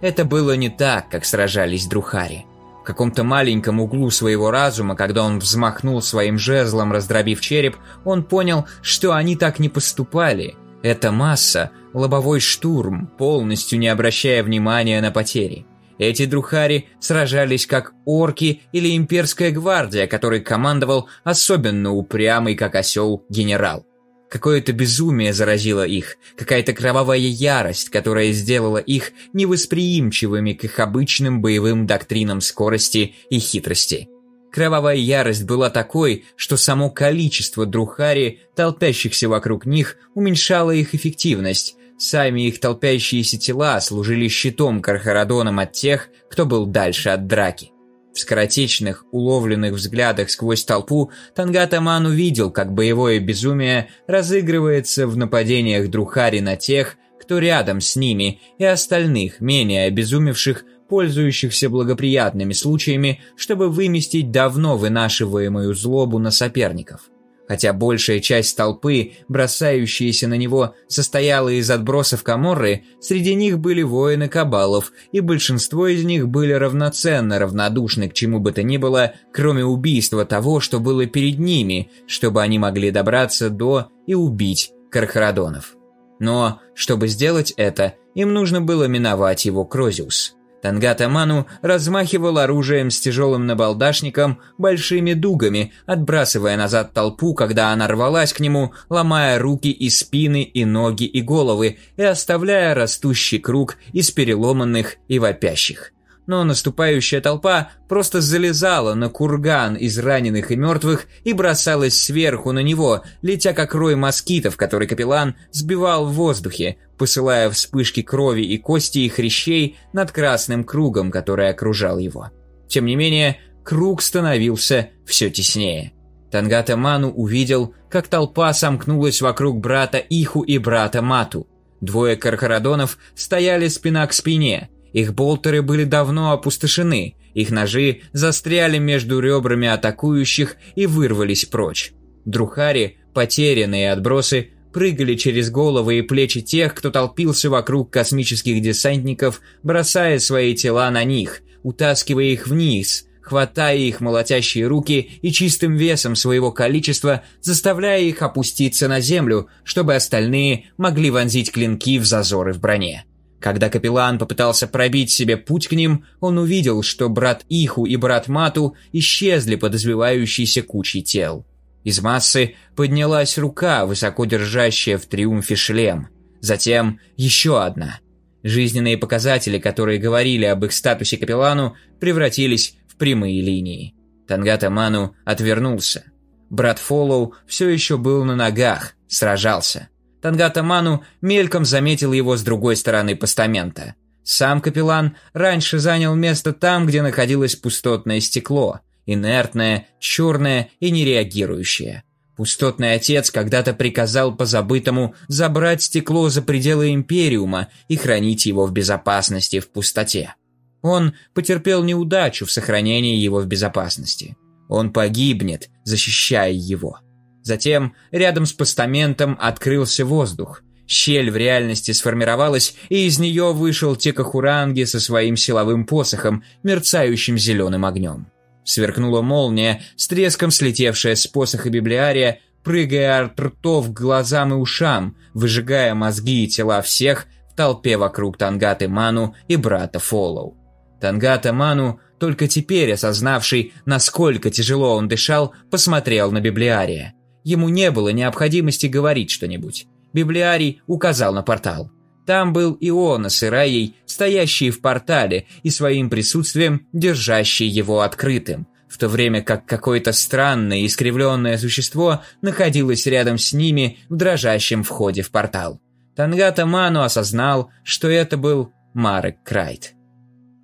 Это было не так, как сражались Друхари. Каком-то маленьком углу своего разума, когда он взмахнул своим жезлом, раздробив череп, он понял, что они так не поступали. Эта масса – лобовой штурм, полностью не обращая внимания на потери. Эти друхари сражались как орки или имперская гвардия, которой командовал особенно упрямый, как осел, генерал. Какое-то безумие заразило их, какая-то кровавая ярость, которая сделала их невосприимчивыми к их обычным боевым доктринам скорости и хитрости. Кровавая ярость была такой, что само количество друхари, толпящихся вокруг них, уменьшало их эффективность. Сами их толпящиеся тела служили щитом Кархарадоном от тех, кто был дальше от драки. В скоротечных, уловленных взглядах сквозь толпу Тангата Ман увидел, как боевое безумие разыгрывается в нападениях Друхари на тех, кто рядом с ними, и остальных, менее обезумевших, пользующихся благоприятными случаями, чтобы выместить давно вынашиваемую злобу на соперников хотя большая часть толпы, бросающаяся на него, состояла из отбросов Каморры, среди них были воины Кабалов, и большинство из них были равноценно равнодушны к чему бы то ни было, кроме убийства того, что было перед ними, чтобы они могли добраться до и убить Кархарадонов. Но, чтобы сделать это, им нужно было миновать его Крозиус. Тангата Ману размахивал оружием с тяжелым набалдашником, большими дугами, отбрасывая назад толпу, когда она рвалась к нему, ломая руки и спины, и ноги, и головы, и оставляя растущий круг из переломанных и вопящих но наступающая толпа просто залезала на курган из раненых и мертвых и бросалась сверху на него, летя как рой москитов, который капеллан сбивал в воздухе, посылая вспышки крови и кости и хрящей над красным кругом, который окружал его. Тем не менее, круг становился все теснее. Тангата Ману увидел, как толпа сомкнулась вокруг брата Иху и брата Мату. Двое кархарадонов стояли спина к спине – их болтеры были давно опустошены, их ножи застряли между ребрами атакующих и вырвались прочь. Друхари, потерянные отбросы, прыгали через головы и плечи тех, кто толпился вокруг космических десантников, бросая свои тела на них, утаскивая их вниз, хватая их молотящие руки и чистым весом своего количества заставляя их опуститься на землю, чтобы остальные могли вонзить клинки в зазоры в броне. Когда капеллан попытался пробить себе путь к ним, он увидел, что брат Иху и брат Мату исчезли под извивающейся кучей тел. Из массы поднялась рука, высоко держащая в триумфе шлем. Затем еще одна. Жизненные показатели, которые говорили об их статусе капеллану, превратились в прямые линии. Тангата Ману отвернулся. Брат Фоллоу все еще был на ногах, сражался. Тангата Ману мельком заметил его с другой стороны постамента. Сам капеллан раньше занял место там, где находилось пустотное стекло, инертное, черное и нереагирующее. Пустотный отец когда-то приказал позабытому забрать стекло за пределы Империума и хранить его в безопасности в пустоте. Он потерпел неудачу в сохранении его в безопасности. Он погибнет, защищая его. Затем рядом с постаментом открылся воздух. Щель в реальности сформировалась, и из нее вышел Текахуранги со своим силовым посохом, мерцающим зеленым огнем. Сверкнула молния, с треском слетевшая с посоха библиария, прыгая от ртов к глазам и ушам, выжигая мозги и тела всех в толпе вокруг Тангаты Ману и брата Фоллоу. Тангата Ману, только теперь осознавший, насколько тяжело он дышал, посмотрел на библиария. Ему не было необходимости говорить что-нибудь. Библиарий указал на портал. Там был Иона с Ираей, стоящие в портале и своим присутствием держащие его открытым, в то время как какое-то странное искривленное существо находилось рядом с ними в дрожащем входе в портал. Тангата Ману осознал, что это был Марек Крайт.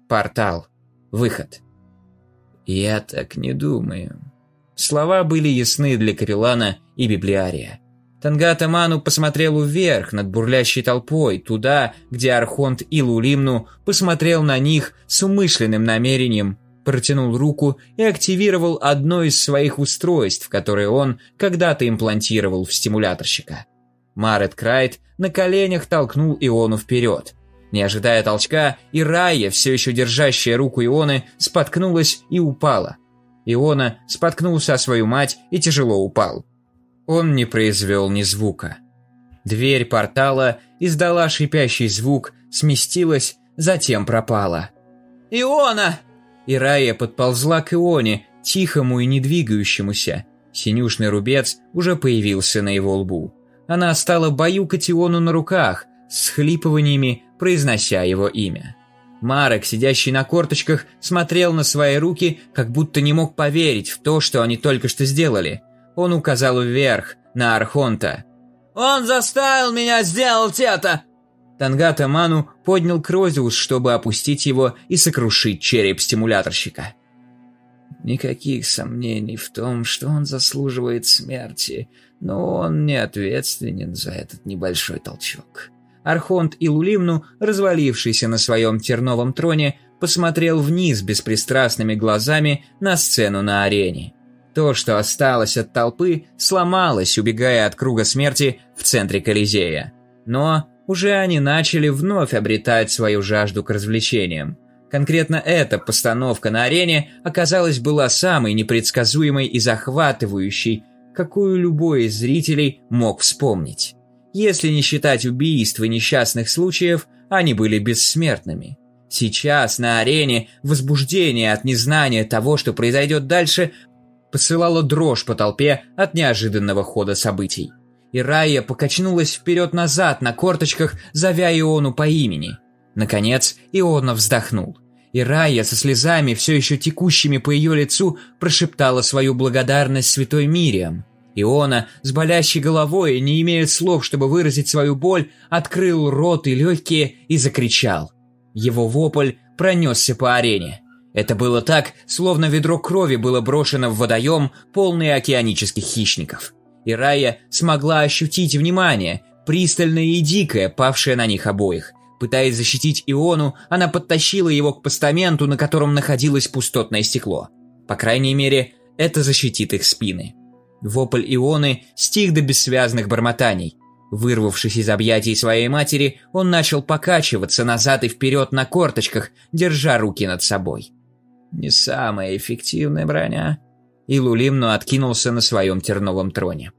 Портал. Выход. «Я так не думаю», Слова были ясны для Капеллана и Библиария. Тангата Ману посмотрел вверх над бурлящей толпой, туда, где Архонт Илулимну посмотрел на них с умышленным намерением, протянул руку и активировал одно из своих устройств, которое он когда-то имплантировал в стимуляторщика. Марет Крайт на коленях толкнул Иону вперед. Не ожидая толчка, и Рая, все еще держащая руку Ионы, споткнулась и упала – Иона споткнулся о свою мать и тяжело упал. Он не произвел ни звука. Дверь портала издала шипящий звук, сместилась, затем пропала. «Иона!» Ирая подползла к Ионе, тихому и не двигающемуся. Синюшный рубец уже появился на его лбу. Она стала баюкать Иону на руках, с хлипываниями произнося его имя. Марек, сидящий на корточках, смотрел на свои руки, как будто не мог поверить в то, что они только что сделали. Он указал вверх, на Архонта. «Он заставил меня сделать это!» Тангата Ману поднял Крозиус, чтобы опустить его и сокрушить череп стимуляторщика. Никаких сомнений в том, что он заслуживает смерти, но он не ответственен за этот небольшой толчок. Архонт Илулимну, развалившийся на своем терновом троне, посмотрел вниз беспристрастными глазами на сцену на арене. То, что осталось от толпы, сломалось, убегая от круга смерти в центре Колизея. Но уже они начали вновь обретать свою жажду к развлечениям. Конкретно эта постановка на арене оказалась была самой непредсказуемой и захватывающей, какую любой из зрителей мог вспомнить. Если не считать убийств и несчастных случаев, они были бессмертными. Сейчас на арене возбуждение от незнания того, что произойдет дальше, посылало дрожь по толпе от неожиданного хода событий. И Рая покачнулась вперед-назад на корточках, зовя Иону по имени. Наконец, Иона вздохнул. И Рая со слезами, все еще текущими по ее лицу, прошептала свою благодарность святой Мириам. Иона, с болящей головой и не имея слов, чтобы выразить свою боль, открыл рот и легкие и закричал. Его вопль пронесся по арене. Это было так, словно ведро крови было брошено в водоем, полный океанических хищников. И Рая смогла ощутить внимание, пристальное и дикое, павшее на них обоих. Пытаясь защитить Иону, она подтащила его к постаменту, на котором находилось пустотное стекло. По крайней мере, это защитит их спины. Вопль Ионы стих до бессвязных бормотаний. Вырвавшись из объятий своей матери, он начал покачиваться назад и вперед на корточках, держа руки над собой. Не самая эффективная броня. И Лулимну откинулся на своем терновом троне.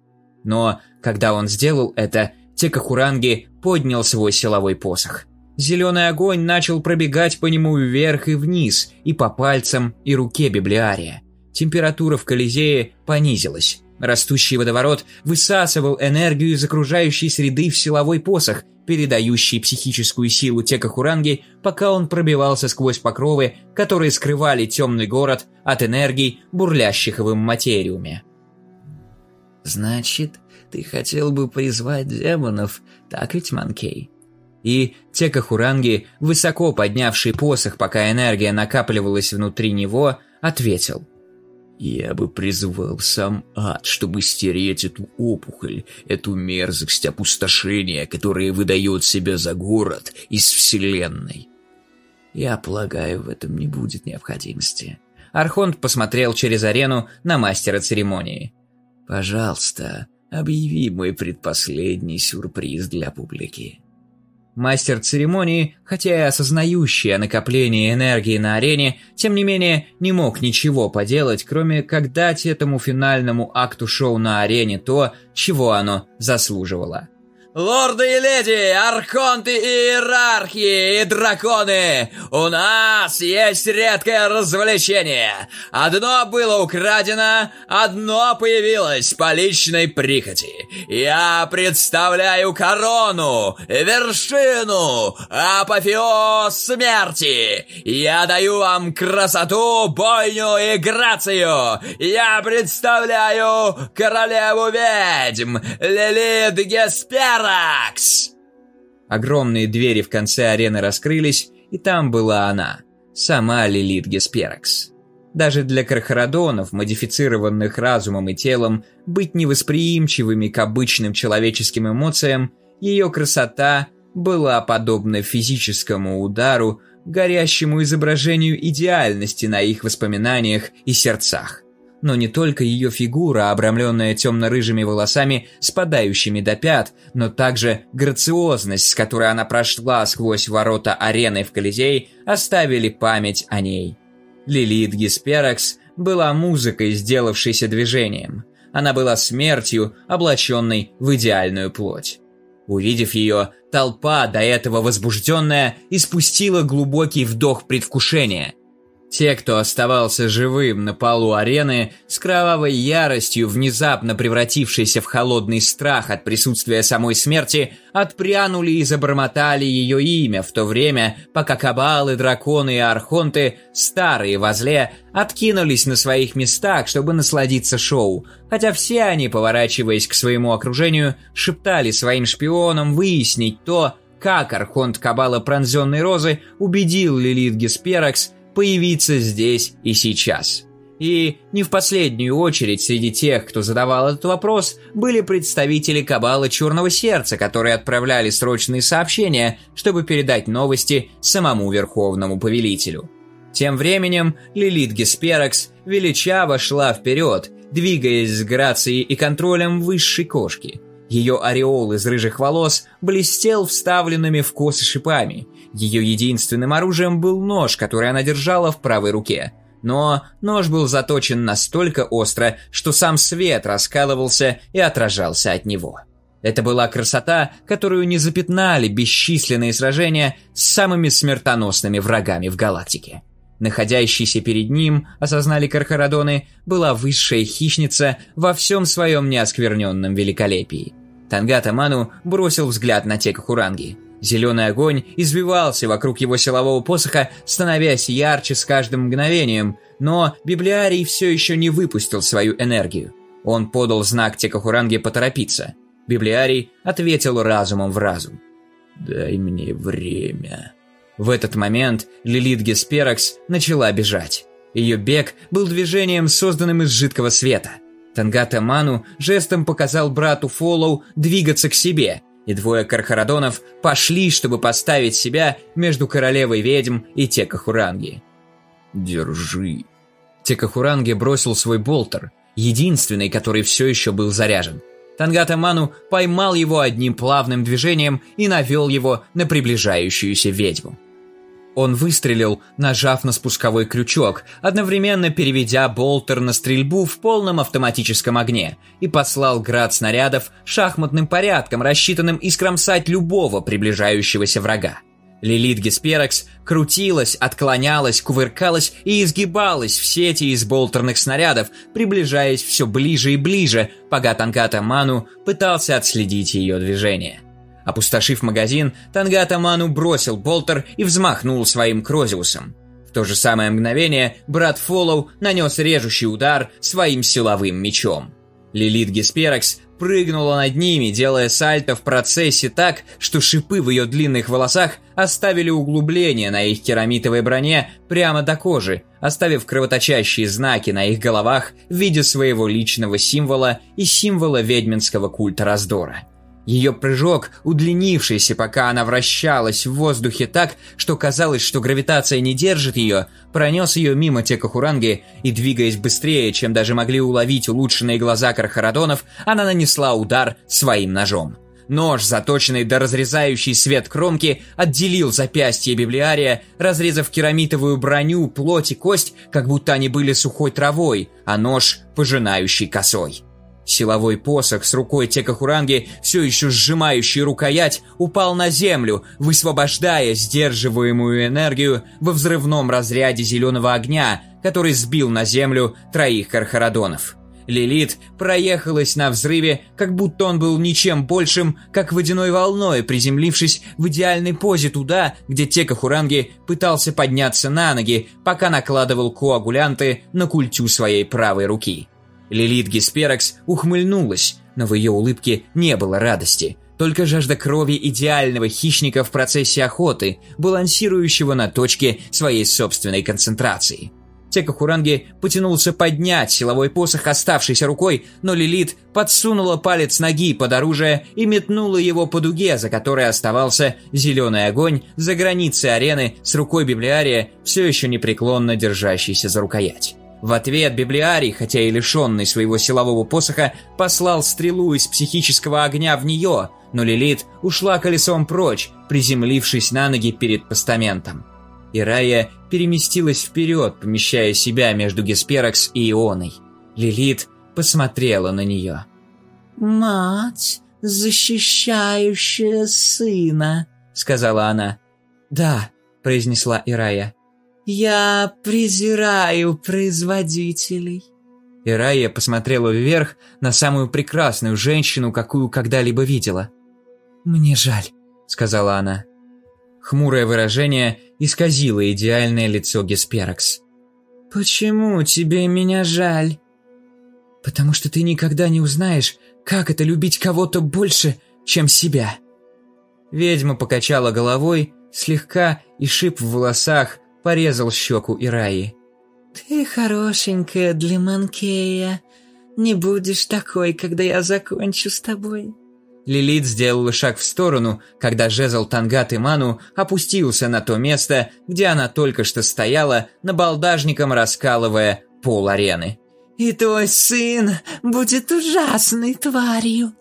Но, когда он сделал это, Текахуранги поднял свой силовой посох. Зеленый огонь начал пробегать по нему вверх и вниз, и по пальцам, и руке библиария. Температура в Колизее понизилась. Растущий водоворот высасывал энергию из окружающей среды в силовой посох, передающий психическую силу Текахуранги, пока он пробивался сквозь покровы, которые скрывали темный город от энергий, бурлящих в им материуме. «Значит, ты хотел бы призвать демонов, так ведь, Манкей?» И Текахуранги, высоко поднявший посох, пока энергия накапливалась внутри него, ответил. «Я бы призвал сам ад, чтобы стереть эту опухоль, эту мерзость опустошения, которая выдает себя за город из Вселенной». «Я полагаю, в этом не будет необходимости». Архонт посмотрел через арену на мастера церемонии. «Пожалуйста, объяви мой предпоследний сюрприз для публики». Мастер церемонии, хотя и осознающий о накоплении энергии на арене, тем не менее не мог ничего поделать, кроме как дать этому финальному акту шоу на арене то, чего оно заслуживало. Лорды и леди, архонты и иерархи и драконы, у нас есть редкое развлечение. Одно было украдено, одно появилось по личной прихоти. Я представляю корону, вершину, апофеоз смерти. Я даю вам красоту, бойню и грацию. Я представляю королеву ведьм, Лилит Геспера. Каракс!» Огромные двери в конце арены раскрылись, и там была она, сама Лилит Гесперакс. Даже для кархарадонов, модифицированных разумом и телом, быть невосприимчивыми к обычным человеческим эмоциям, ее красота была подобна физическому удару, горящему изображению идеальности на их воспоминаниях и сердцах но не только ее фигура, обрамленная темно-рыжими волосами, спадающими до пят, но также грациозность, с которой она прошла сквозь ворота арены в Колизей, оставили память о ней. Лилит Гисперакс была музыкой, сделавшейся движением. Она была смертью, облаченной в идеальную плоть. Увидев ее, толпа, до этого возбужденная, испустила глубокий вдох предвкушения – те, кто оставался живым на полу арены, с кровавой яростью, внезапно превратившейся в холодный страх от присутствия самой смерти, отпрянули и забормотали ее имя, в то время, пока кабалы, драконы и архонты, старые возле, откинулись на своих местах, чтобы насладиться шоу, хотя все они, поворачиваясь к своему окружению, шептали своим шпионам выяснить то, как Архонт Кабала Пронзенной Розы убедил Лилит Гесперакс появиться здесь и сейчас. И не в последнюю очередь среди тех, кто задавал этот вопрос, были представители Кабала Черного Сердца, которые отправляли срочные сообщения, чтобы передать новости самому Верховному Повелителю. Тем временем Лилит Гесперакс величаво шла вперед, двигаясь с грацией и контролем высшей кошки. Ее ореол из рыжих волос блестел вставленными в косы шипами, ее единственным оружием был нож, который она держала в правой руке. Но нож был заточен настолько остро, что сам свет раскалывался и отражался от него. Это была красота, которую не запятнали бесчисленные сражения с самыми смертоносными врагами в галактике. Находящийся перед ним, осознали Кархарадоны, была высшая хищница во всем своем неоскверненном великолепии. Тангата Ману бросил взгляд на Текахуранги. Зеленый огонь извивался вокруг его силового посоха, становясь ярче с каждым мгновением, но библиарий все еще не выпустил свою энергию. Он подал знак Текахуранге поторопиться. Библиарий ответил разумом в разум. «Дай мне время». В этот момент Лилит Гесперакс начала бежать. Ее бег был движением, созданным из жидкого света. Тангата Ману жестом показал брату Фоллоу двигаться к себе – и двое кархарадонов пошли, чтобы поставить себя между королевой ведьм и Текахуранги. «Держи». Текахуранги бросил свой болтер, единственный, который все еще был заряжен. Тангата Ману поймал его одним плавным движением и навел его на приближающуюся ведьму. Он выстрелил, нажав на спусковой крючок, одновременно переведя болтер на стрельбу в полном автоматическом огне, и послал град снарядов шахматным порядком, рассчитанным искромсать любого приближающегося врага. Лилит Гесперакс крутилась, отклонялась, кувыркалась и изгибалась в сети из болтерных снарядов, приближаясь все ближе и ближе, пока Танката Ману пытался отследить ее движение. Опустошив магазин, Тангата Ману бросил болтер и взмахнул своим крозиусом. В то же самое мгновение брат Фоллоу нанес режущий удар своим силовым мечом. Лилит Гесперакс прыгнула над ними, делая сальто в процессе так, что шипы в ее длинных волосах оставили углубление на их керамитовой броне прямо до кожи, оставив кровоточащие знаки на их головах в виде своего личного символа и символа ведьминского культа раздора. Ее прыжок, удлинившийся, пока она вращалась в воздухе так, что казалось, что гравитация не держит ее, пронес ее мимо Текахуранги и, двигаясь быстрее, чем даже могли уловить улучшенные глаза Кархарадонов, она нанесла удар своим ножом. Нож, заточенный до разрезающей свет кромки, отделил запястье библиария, разрезав керамитовую броню, плоть и кость, как будто они были сухой травой, а нож – пожинающий косой. Силовой посох с рукой Текахуранги, все еще сжимающий рукоять, упал на землю, высвобождая сдерживаемую энергию во взрывном разряде зеленого огня, который сбил на землю троих кархарадонов. Лилит проехалась на взрыве, как будто он был ничем большим, как водяной волной, приземлившись в идеальной позе туда, где Текахуранги пытался подняться на ноги, пока накладывал коагулянты на культю своей правой руки. Лилит Гесперакс ухмыльнулась, но в ее улыбке не было радости, только жажда крови идеального хищника в процессе охоты, балансирующего на точке своей собственной концентрации. Текахуранги потянулся поднять силовой посох оставшейся рукой, но Лилит подсунула палец ноги под оружие и метнула его по дуге, за которой оставался зеленый огонь за границей арены с рукой библиария, все еще непреклонно держащейся за рукоять. В ответ библиарий, хотя и лишенный своего силового посоха, послал стрелу из психического огня в нее, но Лилит ушла колесом прочь, приземлившись на ноги перед постаментом. И Рая переместилась вперед, помещая себя между Гесперакс и Ионой. Лилит посмотрела на нее. «Мать, защищающая сына», — сказала она. «Да», — произнесла Ирая. «Я презираю производителей». Ирая посмотрела вверх на самую прекрасную женщину, какую когда-либо видела. «Мне жаль», — сказала она. Хмурое выражение исказило идеальное лицо Гесперакс. «Почему тебе меня жаль?» «Потому что ты никогда не узнаешь, как это любить кого-то больше, чем себя». Ведьма покачала головой, слегка, и шип в волосах порезал щеку Ираи. «Ты хорошенькая для Манкея. Не будешь такой, когда я закончу с тобой». Лилит сделала шаг в сторону, когда жезл Тангат и Ману опустился на то место, где она только что стояла, набалдажником раскалывая пол арены. «И твой сын будет ужасной тварью!»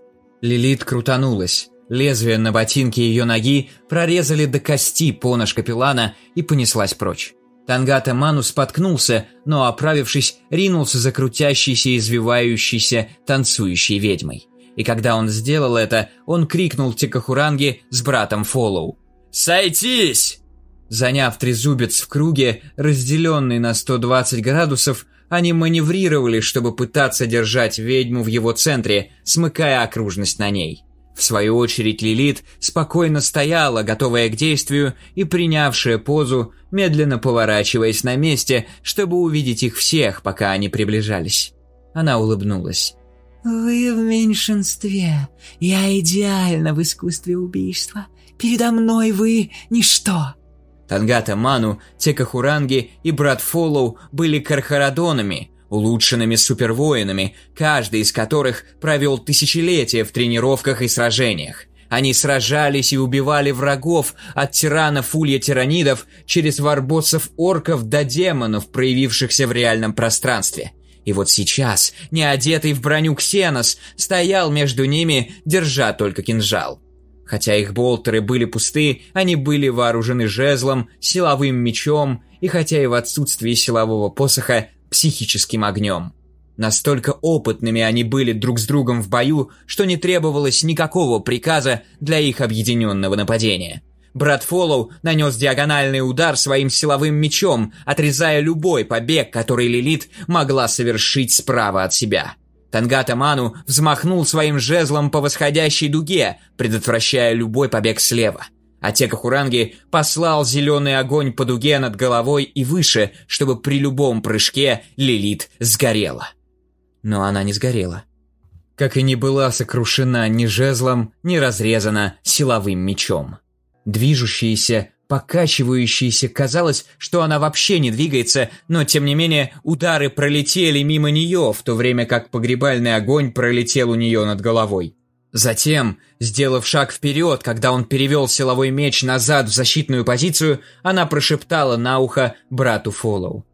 Лилит крутанулась. Лезвие на ботинке ее ноги прорезали до кости понож капеллана и понеслась прочь. Тангата Ману споткнулся, но, оправившись, ринулся за крутящейся извивающейся танцующей ведьмой. И когда он сделал это, он крикнул Тикахуранге с братом Фоллоу. «Сойтись!» Заняв трезубец в круге, разделенный на 120 градусов, они маневрировали, чтобы пытаться держать ведьму в его центре, смыкая окружность на ней. В свою очередь Лилит спокойно стояла, готовая к действию и принявшая позу, медленно поворачиваясь на месте, чтобы увидеть их всех, пока они приближались. Она улыбнулась. «Вы в меньшинстве. Я идеальна в искусстве убийства. Передо мной вы ничто». Тангата Ману, Текахуранги и брат Фоллоу были кархарадонами, улучшенными супервоинами, каждый из которых провел тысячелетия в тренировках и сражениях. Они сражались и убивали врагов, от тиранов улья-тиранидов через варбоссов-орков до демонов, проявившихся в реальном пространстве. И вот сейчас, не одетый в броню Ксенос, стоял между ними, держа только кинжал. Хотя их болтеры были пусты, они были вооружены жезлом, силовым мечом, и хотя и в отсутствии силового посоха, психическим огнем. Настолько опытными они были друг с другом в бою, что не требовалось никакого приказа для их объединенного нападения. Брат Фоллоу нанес диагональный удар своим силовым мечом, отрезая любой побег, который Лилит могла совершить справа от себя. Тангата Ману взмахнул своим жезлом по восходящей дуге, предотвращая любой побег слева. А Текахуранги послал зеленый огонь по дуге над головой и выше, чтобы при любом прыжке Лилит сгорела. Но она не сгорела. как и не была сокрушена ни жезлом, ни разрезана силовым мечом. Движущаяся, покачивающаяся, казалось, что она вообще не двигается, но тем не менее удары пролетели мимо нее, в то время как погребальный огонь пролетел у нее над головой. Затем, сделав шаг вперед, когда он перевел силовой меч назад в защитную позицию, она прошептала на ухо брату Фоллоу.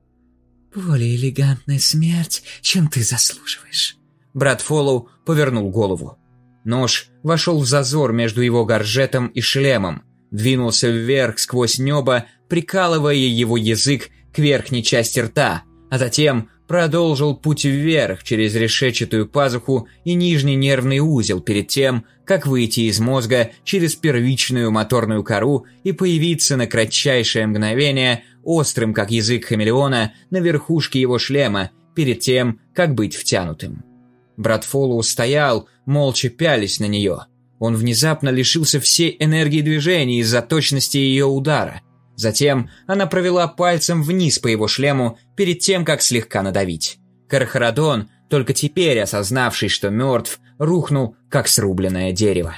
«Более элегантная смерть, чем ты заслуживаешь». Брат Фоллоу повернул голову. Нож вошел в зазор между его горжетом и шлемом, двинулся вверх сквозь небо, прикалывая его язык к верхней части рта, а затем продолжил путь вверх через решетчатую пазуху и нижний нервный узел перед тем, как выйти из мозга через первичную моторную кору и появиться на кратчайшее мгновение острым, как язык хамелеона, на верхушке его шлема, перед тем, как быть втянутым. Брат Фоллоу стоял, молча пялись на нее. Он внезапно лишился всей энергии движения из-за точности ее удара. Затем она провела пальцем вниз по его шлему перед тем, как слегка надавить. Кархарадон, только теперь осознавший, что мертв, рухнул, как срубленное дерево.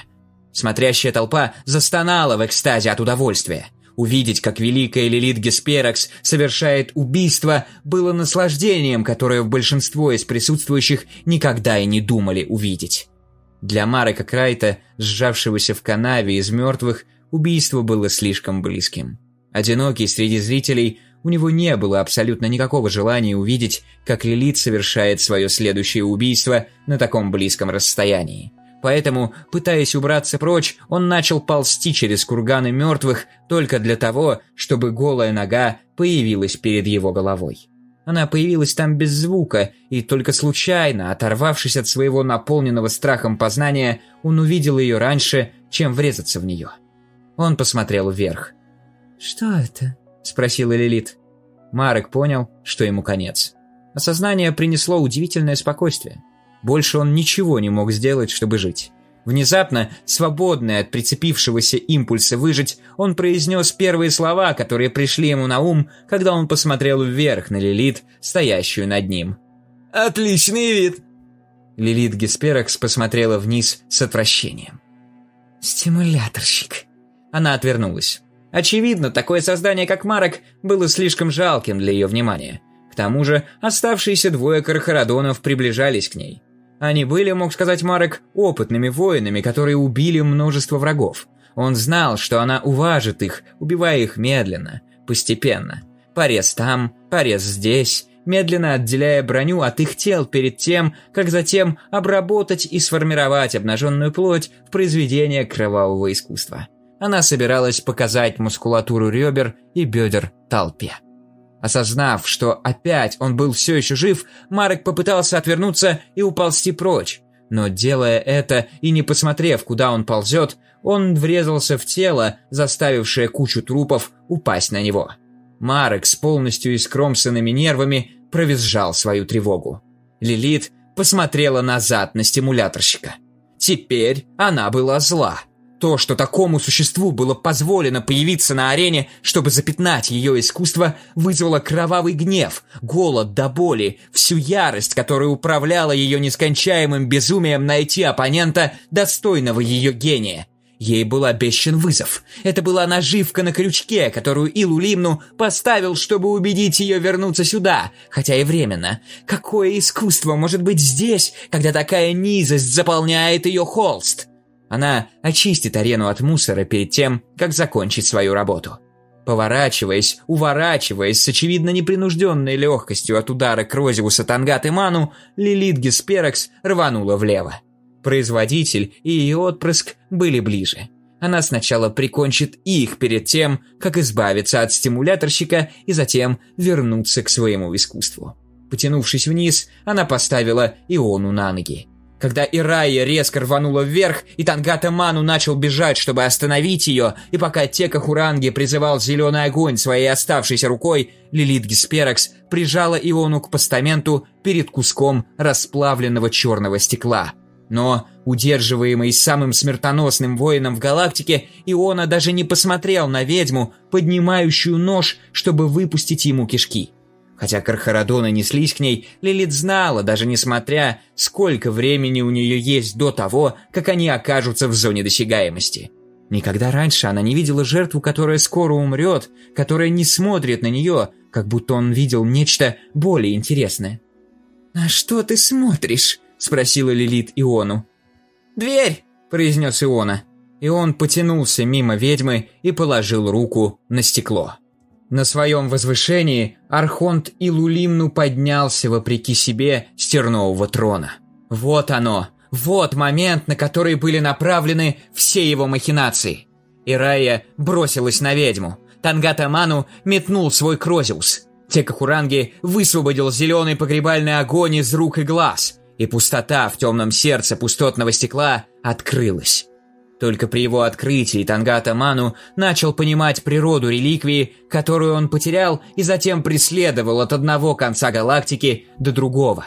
Смотрящая толпа застонала в экстазе от удовольствия. Увидеть, как великая Лилит Гесперакс совершает убийство, было наслаждением, которое в большинство из присутствующих никогда и не думали увидеть. Для Марека Крайта, сжавшегося в канаве из мертвых, убийство было слишком близким. Одинокий среди зрителей, у него не было абсолютно никакого желания увидеть, как Лилит совершает свое следующее убийство на таком близком расстоянии. Поэтому, пытаясь убраться прочь, он начал ползти через курганы мертвых только для того, чтобы голая нога появилась перед его головой. Она появилась там без звука, и только случайно, оторвавшись от своего наполненного страхом познания, он увидел ее раньше, чем врезаться в нее. Он посмотрел вверх. «Что это?» – спросила Лилит. Марек понял, что ему конец. Осознание принесло удивительное спокойствие. Больше он ничего не мог сделать, чтобы жить. Внезапно, свободный от прицепившегося импульса выжить, он произнес первые слова, которые пришли ему на ум, когда он посмотрел вверх на Лилит, стоящую над ним. «Отличный вид!» Лилит Гесперакс посмотрела вниз с отвращением. «Стимуляторщик». Она отвернулась. Очевидно, такое создание, как Марок, было слишком жалким для ее внимания. К тому же, оставшиеся двое кархарадонов приближались к ней. Они были, мог сказать Марек, опытными воинами, которые убили множество врагов. Он знал, что она уважит их, убивая их медленно, постепенно. Порез там, порез здесь, медленно отделяя броню от их тел перед тем, как затем обработать и сформировать обнаженную плоть в произведение кровавого искусства. Она собиралась показать мускулатуру ребер и бедер толпе. Осознав, что опять он был все еще жив, Марек попытался отвернуться и уползти прочь. Но делая это и не посмотрев, куда он ползет, он врезался в тело, заставившее кучу трупов упасть на него. Марек с полностью искромсанными нервами провизжал свою тревогу. Лилит посмотрела назад на стимуляторщика. Теперь она была зла. То, что такому существу было позволено появиться на арене, чтобы запятнать ее искусство, вызвало кровавый гнев, голод до боли, всю ярость, которая управляла ее нескончаемым безумием найти оппонента, достойного ее гения. Ей был обещан вызов. Это была наживка на крючке, которую Илу Лимну поставил, чтобы убедить ее вернуться сюда, хотя и временно. Какое искусство может быть здесь, когда такая низость заполняет ее холст? Она очистит арену от мусора перед тем, как закончить свою работу. Поворачиваясь, уворачиваясь с очевидно непринужденной легкостью от удара Крозиуса Тангат и Ману, Лилит Гесперакс рванула влево. Производитель и ее отпрыск были ближе. Она сначала прикончит их перед тем, как избавиться от стимуляторщика и затем вернуться к своему искусству. Потянувшись вниз, она поставила Иону на ноги. Когда Ирая резко рванула вверх, и Тангата Ману начал бежать, чтобы остановить ее, и пока Тека Хуранги призывал зеленый огонь своей оставшейся рукой, Лилит Гесперакс прижала Иону к постаменту перед куском расплавленного черного стекла. Но, удерживаемый самым смертоносным воином в галактике, Иона даже не посмотрел на ведьму, поднимающую нож, чтобы выпустить ему кишки. Хотя Кархарадоны неслись к ней, Лилит знала, даже несмотря, сколько времени у нее есть до того, как они окажутся в зоне досягаемости. Никогда раньше она не видела жертву, которая скоро умрет, которая не смотрит на нее, как будто он видел нечто более интересное. «На что ты смотришь?» – спросила Лилит Иону. «Дверь!» – произнес Иона. И он потянулся мимо ведьмы и положил руку на стекло. На своем возвышении Архонт Илулимну поднялся вопреки себе с тернового трона. Вот оно, вот момент, на который были направлены все его махинации. Ирая бросилась на ведьму. Тангата Ману метнул свой Крозиус. Текахуранги высвободил зеленый погребальный огонь из рук и глаз, и пустота в темном сердце пустотного стекла открылась. Только при его открытии Тангата Ману начал понимать природу реликвии, которую он потерял и затем преследовал от одного конца галактики до другого.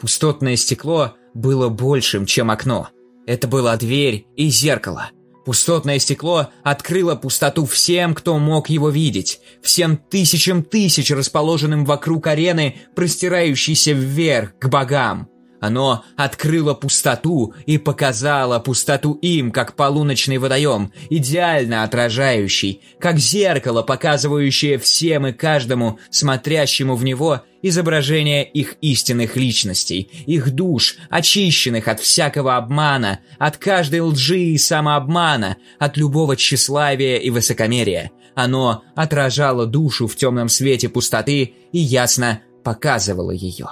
Пустотное стекло было большим, чем окно. Это была дверь и зеркало. Пустотное стекло открыло пустоту всем, кто мог его видеть, всем тысячам тысяч расположенным вокруг арены, простирающейся вверх к богам. Оно открыло пустоту и показало пустоту им, как полуночный водоем, идеально отражающий, как зеркало, показывающее всем и каждому, смотрящему в него, изображение их истинных личностей, их душ, очищенных от всякого обмана, от каждой лжи и самообмана, от любого тщеславия и высокомерия. Оно отражало душу в темном свете пустоты и ясно показывало ее.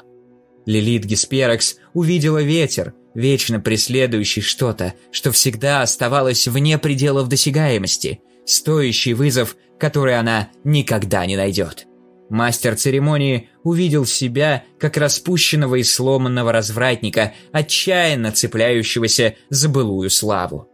Лилит Гесперекс увидела ветер, вечно преследующий что-то, что всегда оставалось вне пределов досягаемости, стоящий вызов, который она никогда не найдет. Мастер церемонии увидел себя как распущенного и сломанного развратника, отчаянно цепляющегося за былую славу.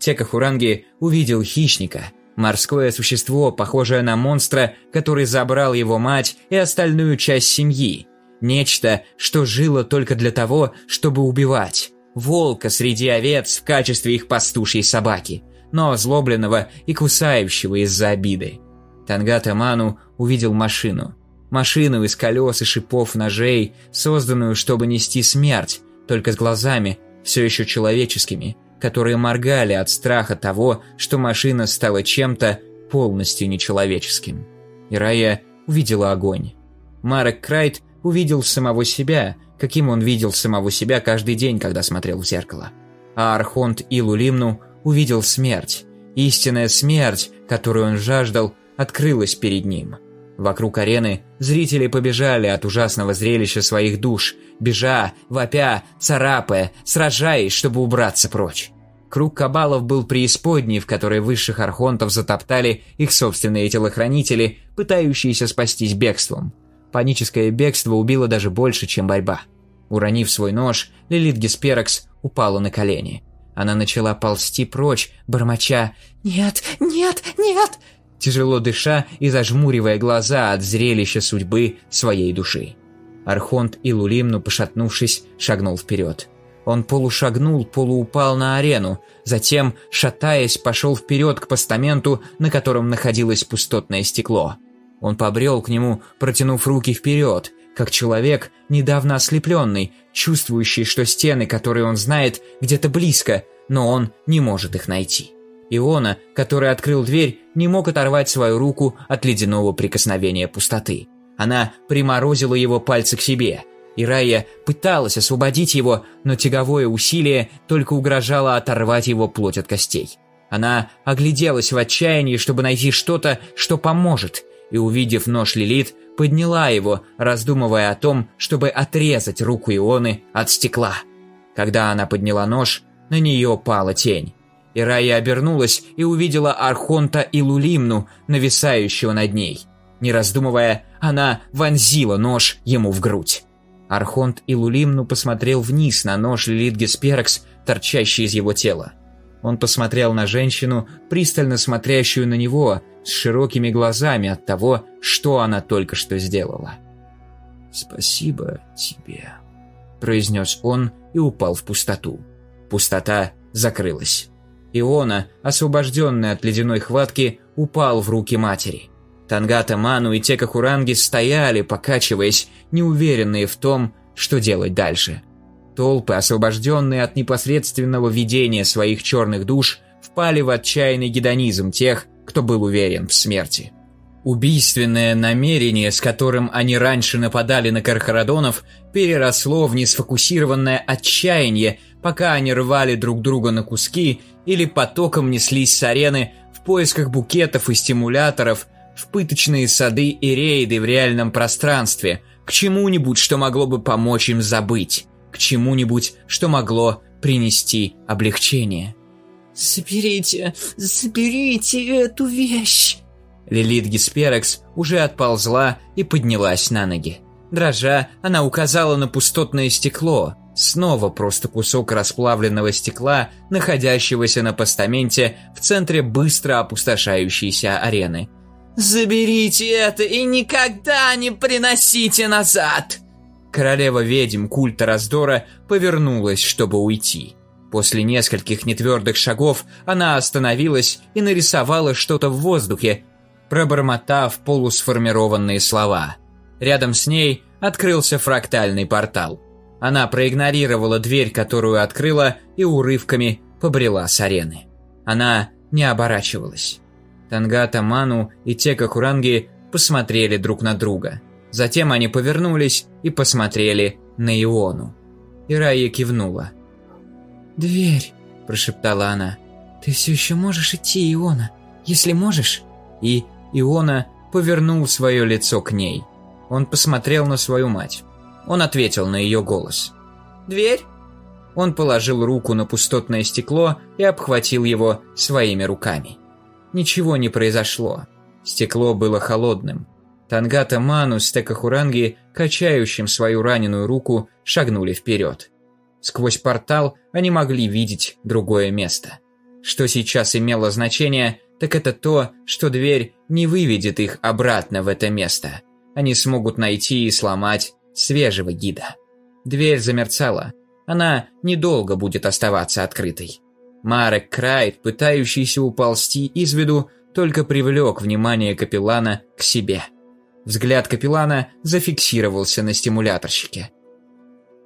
Текахуранги увидел хищника, морское существо, похожее на монстра, который забрал его мать и остальную часть семьи, Нечто, что жило только для того, чтобы убивать. Волка среди овец в качестве их пастушьей собаки, но озлобленного и кусающего из-за обиды. Тангата Ману увидел машину. Машину из колес и шипов ножей, созданную, чтобы нести смерть, только с глазами, все еще человеческими, которые моргали от страха того, что машина стала чем-то полностью нечеловеческим. Ирая увидела огонь. Марек Крайт увидел самого себя, каким он видел самого себя каждый день, когда смотрел в зеркало. А Архонт Илулимну увидел смерть. Истинная смерть, которую он жаждал, открылась перед ним. Вокруг арены зрители побежали от ужасного зрелища своих душ, бежа, вопя, царапая, сражаясь, чтобы убраться прочь. Круг кабалов был преисподней, в которой высших архонтов затоптали их собственные телохранители, пытающиеся спастись бегством. Паническое бегство убило даже больше, чем борьба. Уронив свой нож, Лилит Гесперекс упала на колени. Она начала ползти прочь, бормоча «Нет, нет, нет!» тяжело дыша и зажмуривая глаза от зрелища судьбы своей души. Архонт и Лулимну, пошатнувшись, шагнул вперед. Он полушагнул, полуупал на арену, затем, шатаясь, пошел вперед к постаменту, на котором находилось пустотное стекло – он побрел к нему, протянув руки вперед, как человек, недавно ослепленный, чувствующий, что стены, которые он знает, где-то близко, но он не может их найти. Иона, который открыл дверь, не мог оторвать свою руку от ледяного прикосновения пустоты. Она приморозила его пальцы к себе. И Рая пыталась освободить его, но тяговое усилие только угрожало оторвать его плоть от костей. Она огляделась в отчаянии, чтобы найти что-то, что поможет, и, увидев нож Лилит, подняла его, раздумывая о том, чтобы отрезать руку Ионы от стекла. Когда она подняла нож, на нее пала тень. Ирая обернулась и увидела Архонта и Лулимну, нависающего над ней. Не раздумывая, она вонзила нож ему в грудь. Архонт и Лулимну посмотрел вниз на нож Лилит Гесперекс, торчащий из его тела. Он посмотрел на женщину, пристально смотрящую на него, с широкими глазами от того, что она только что сделала. «Спасибо тебе», – произнес он и упал в пустоту. Пустота закрылась. Иона, освобожденный от ледяной хватки, упал в руки матери. Тангата Ману и Текахуранги стояли, покачиваясь, неуверенные в том, что делать дальше. Толпы, освобожденные от непосредственного видения своих черных душ, впали в отчаянный гедонизм тех, кто был уверен в смерти. Убийственное намерение, с которым они раньше нападали на Кархарадонов, переросло в несфокусированное отчаяние, пока они рвали друг друга на куски или потоком неслись с арены в поисках букетов и стимуляторов, в пыточные сады и рейды в реальном пространстве, к чему-нибудь, что могло бы помочь им забыть, к чему-нибудь, что могло принести облегчение. «Заберите, заберите эту вещь!» Лилит Гисперекс уже отползла и поднялась на ноги. Дрожа, она указала на пустотное стекло. Снова просто кусок расплавленного стекла, находящегося на постаменте в центре быстро опустошающейся арены. «Заберите это и никогда не приносите назад!» Королева ведьм культа раздора повернулась, чтобы уйти. После нескольких нетвердых шагов она остановилась и нарисовала что-то в воздухе, пробормотав полусформированные слова. Рядом с ней открылся фрактальный портал. Она проигнорировала дверь, которую открыла, и урывками побрела с арены. Она не оборачивалась. Тангата Ману и Тека Куранги посмотрели друг на друга. Затем они повернулись и посмотрели на Иону. Ирая кивнула. «Дверь», – прошептала она. «Ты все еще можешь идти, Иона? Если можешь?» И Иона повернул свое лицо к ней. Он посмотрел на свою мать. Он ответил на ее голос. «Дверь?» Он положил руку на пустотное стекло и обхватил его своими руками. Ничего не произошло. Стекло было холодным. Тангата Ману с Текахуранги, качающим свою раненую руку, шагнули вперед. Сквозь портал они могли видеть другое место. Что сейчас имело значение, так это то, что дверь не выведет их обратно в это место. Они смогут найти и сломать свежего гида. Дверь замерцала. Она недолго будет оставаться открытой. Марек Крайт, пытающийся уползти из виду, только привлек внимание капеллана к себе. Взгляд капеллана зафиксировался на стимуляторщике.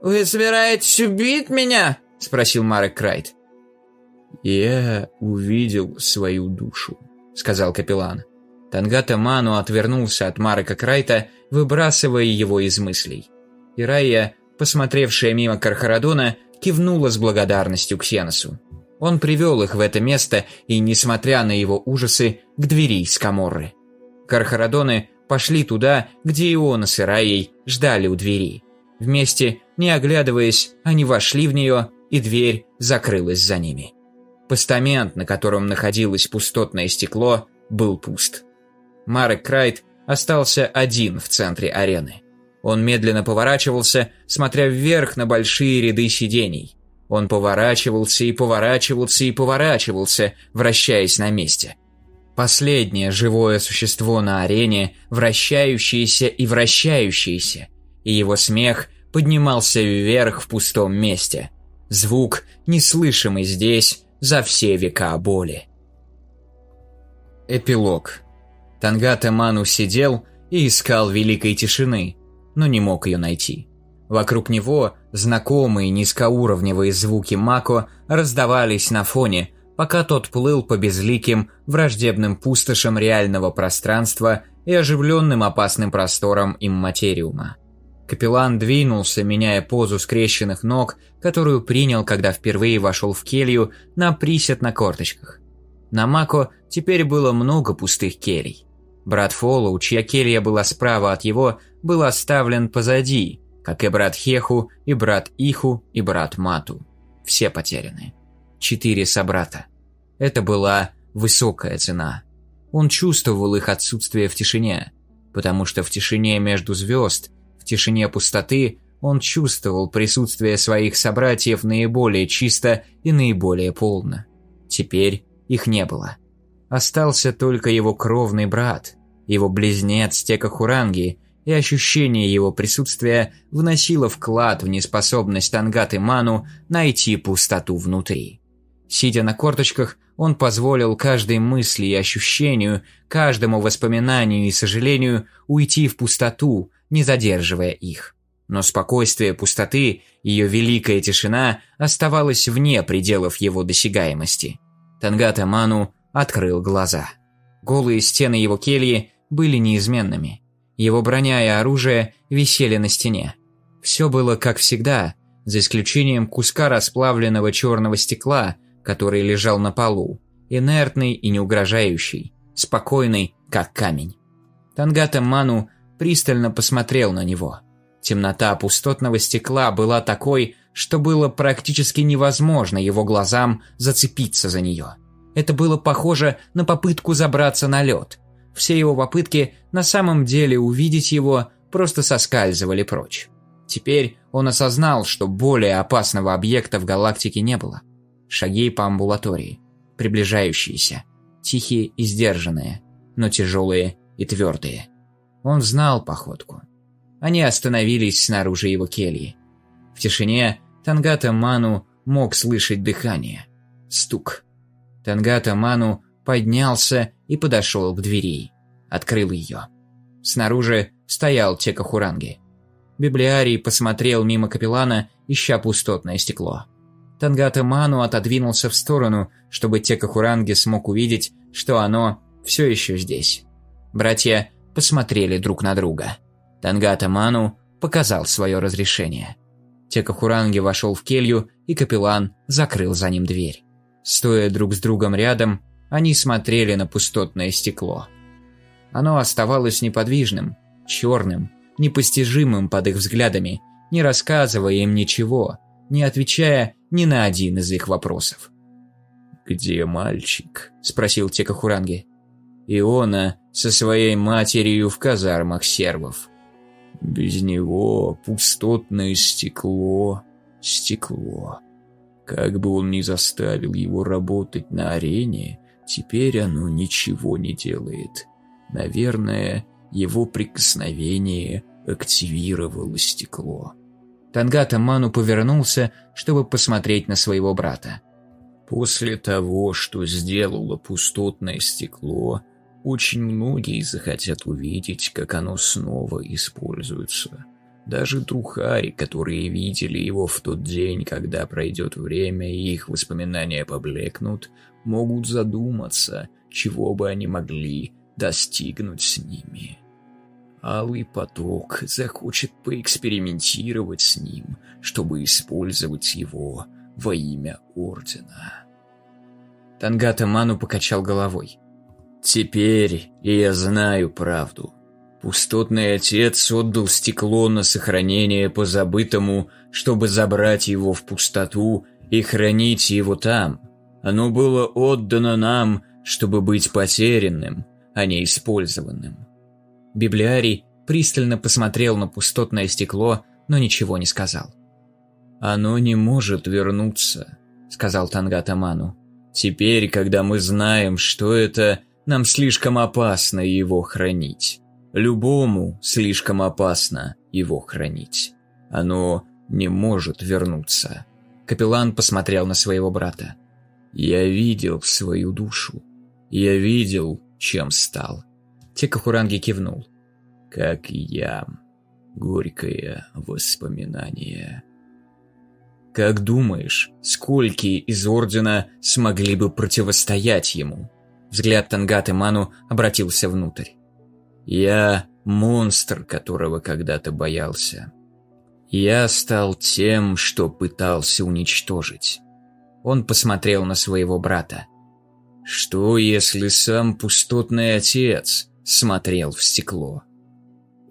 «Вы собираетесь убить меня?» – спросил Марек Крайт. «Я увидел свою душу», — сказал капеллан. Тангата Ману отвернулся от Марека Крайта, выбрасывая его из мыслей. Ирайя, посмотревшая мимо Кархарадона, кивнула с благодарностью к Сеносу. Он привел их в это место и, несмотря на его ужасы, к двери из Каморры. Кархарадоны пошли туда, где Иона с Ираей ждали у двери. Вместе, не оглядываясь, они вошли в нее, и дверь закрылась за ними. Постамент, на котором находилось пустотное стекло, был пуст. Марек Крайт остался один в центре арены. Он медленно поворачивался, смотря вверх на большие ряды сидений. Он поворачивался и поворачивался и поворачивался, вращаясь на месте. Последнее живое существо на арене, вращающееся и вращающееся, и его смех поднимался вверх в пустом месте. Звук, неслышимый здесь, за все века боли. Эпилог. Тангата Ману сидел и искал великой тишины, но не мог ее найти. Вокруг него знакомые низкоуровневые звуки Мако раздавались на фоне, пока тот плыл по безликим, враждебным пустошам реального пространства и оживленным опасным просторам имматериума. Капеллан двинулся, меняя позу скрещенных ног, которую принял, когда впервые вошел в келью на присед на корточках. На Мако теперь было много пустых келей. Брат Фоллоу, чья келья была справа от его, был оставлен позади, как и брат Хеху, и брат Иху, и брат Мату. Все потеряны. Четыре собрата. Это была высокая цена. Он чувствовал их отсутствие в тишине, потому что в тишине между звезд тишине пустоты он чувствовал присутствие своих собратьев наиболее чисто и наиболее полно. Теперь их не было. Остался только его кровный брат, его близнец Текахуранги, и ощущение его присутствия вносило вклад в неспособность Тангаты Ману найти пустоту внутри. Сидя на корточках, он позволил каждой мысли и ощущению, каждому воспоминанию и сожалению уйти в пустоту, не задерживая их. Но спокойствие пустоты, ее великая тишина оставалась вне пределов его досягаемости. Тангата Ману открыл глаза. Голые стены его кельи были неизменными. Его броня и оружие висели на стене. Все было как всегда, за исключением куска расплавленного черного стекла, который лежал на полу, инертный и не угрожающий, спокойный, как камень. Тангата Ману пристально посмотрел на него. Темнота пустотного стекла была такой, что было практически невозможно его глазам зацепиться за нее. Это было похоже на попытку забраться на лед. Все его попытки на самом деле увидеть его просто соскальзывали прочь. Теперь он осознал, что более опасного объекта в галактике не было. Шаги по амбулатории, приближающиеся, тихие и сдержанные, но тяжелые и твердые. Он знал походку. Они остановились снаружи его кельи. В тишине Тангата Ману мог слышать дыхание. Стук. Тангата Ману поднялся и подошел к двери. Открыл ее. Снаружи стоял Текахуранги. Библиарий посмотрел мимо капеллана, ища пустотное стекло. Тангата Ману отодвинулся в сторону, чтобы Текахуранги смог увидеть, что оно все еще здесь. Братья посмотрели друг на друга. Тангата Ману показал свое разрешение. Текахуранги вошел в келью, и капеллан закрыл за ним дверь. Стоя друг с другом рядом, они смотрели на пустотное стекло. Оно оставалось неподвижным, черным, непостижимым под их взглядами, не рассказывая им ничего, не отвечая ни на один из их вопросов. «Где мальчик?» – спросил Текахуранги. «Иона со своей матерью в казармах сервов». «Без него пустотное стекло, стекло. Как бы он ни заставил его работать на арене, теперь оно ничего не делает. Наверное, его прикосновение активировало стекло». Тангата Ману повернулся, чтобы посмотреть на своего брата. После того, что сделало пустотное стекло, очень многие захотят увидеть, как оно снова используется. Даже трухари, которые видели его в тот день, когда пройдет время и их воспоминания поблекнут, могут задуматься, чего бы они могли достигнуть с ними. Алый поток захочет поэкспериментировать с ним, чтобы использовать его во имя Ордена. Тангата Ману покачал головой. «Теперь я знаю правду. Пустотный отец отдал стекло на сохранение по забытому, чтобы забрать его в пустоту и хранить его там. Оно было отдано нам, чтобы быть потерянным, а не использованным. Библиарий пристально посмотрел на пустотное стекло, но ничего не сказал. «Оно не может вернуться», — сказал Тангата Ману. «Теперь, когда мы знаем, что это, нам слишком опасно его хранить. Любому слишком опасно его хранить. Оно не может вернуться». Капеллан посмотрел на своего брата. «Я видел свою душу. Я видел, чем стал. Тикахуранги кивнул. «Как и я. Горькое воспоминание». «Как думаешь, скольки из Ордена смогли бы противостоять ему?» Взгляд Тангаты Ману обратился внутрь. «Я монстр, которого когда-то боялся. Я стал тем, что пытался уничтожить». Он посмотрел на своего брата. «Что, если сам пустотный отец смотрел в стекло.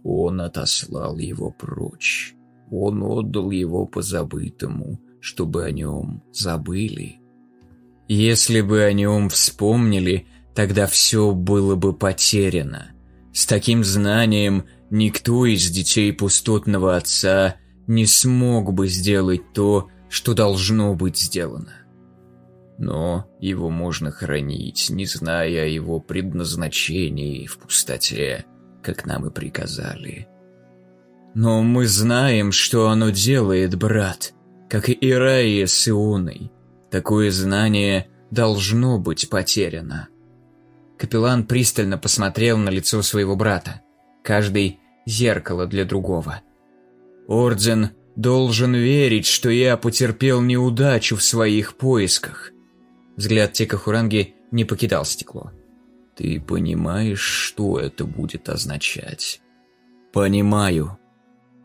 Он отослал его прочь. Он отдал его позабытому, чтобы о нем забыли. Если бы о нем вспомнили, тогда все было бы потеряно. С таким знанием никто из детей пустотного отца не смог бы сделать то, что должно быть сделано. Но его можно хранить, не зная о его предназначении в пустоте, как нам и приказали. Но мы знаем, что оно делает, брат, как и Ираия с Ионой. Такое знание должно быть потеряно. Капеллан пристально посмотрел на лицо своего брата. Каждый – зеркало для другого. Орден должен верить, что я потерпел неудачу в своих поисках. Взгляд Текахуранги не покидал стекло. Ты понимаешь, что это будет означать? Понимаю.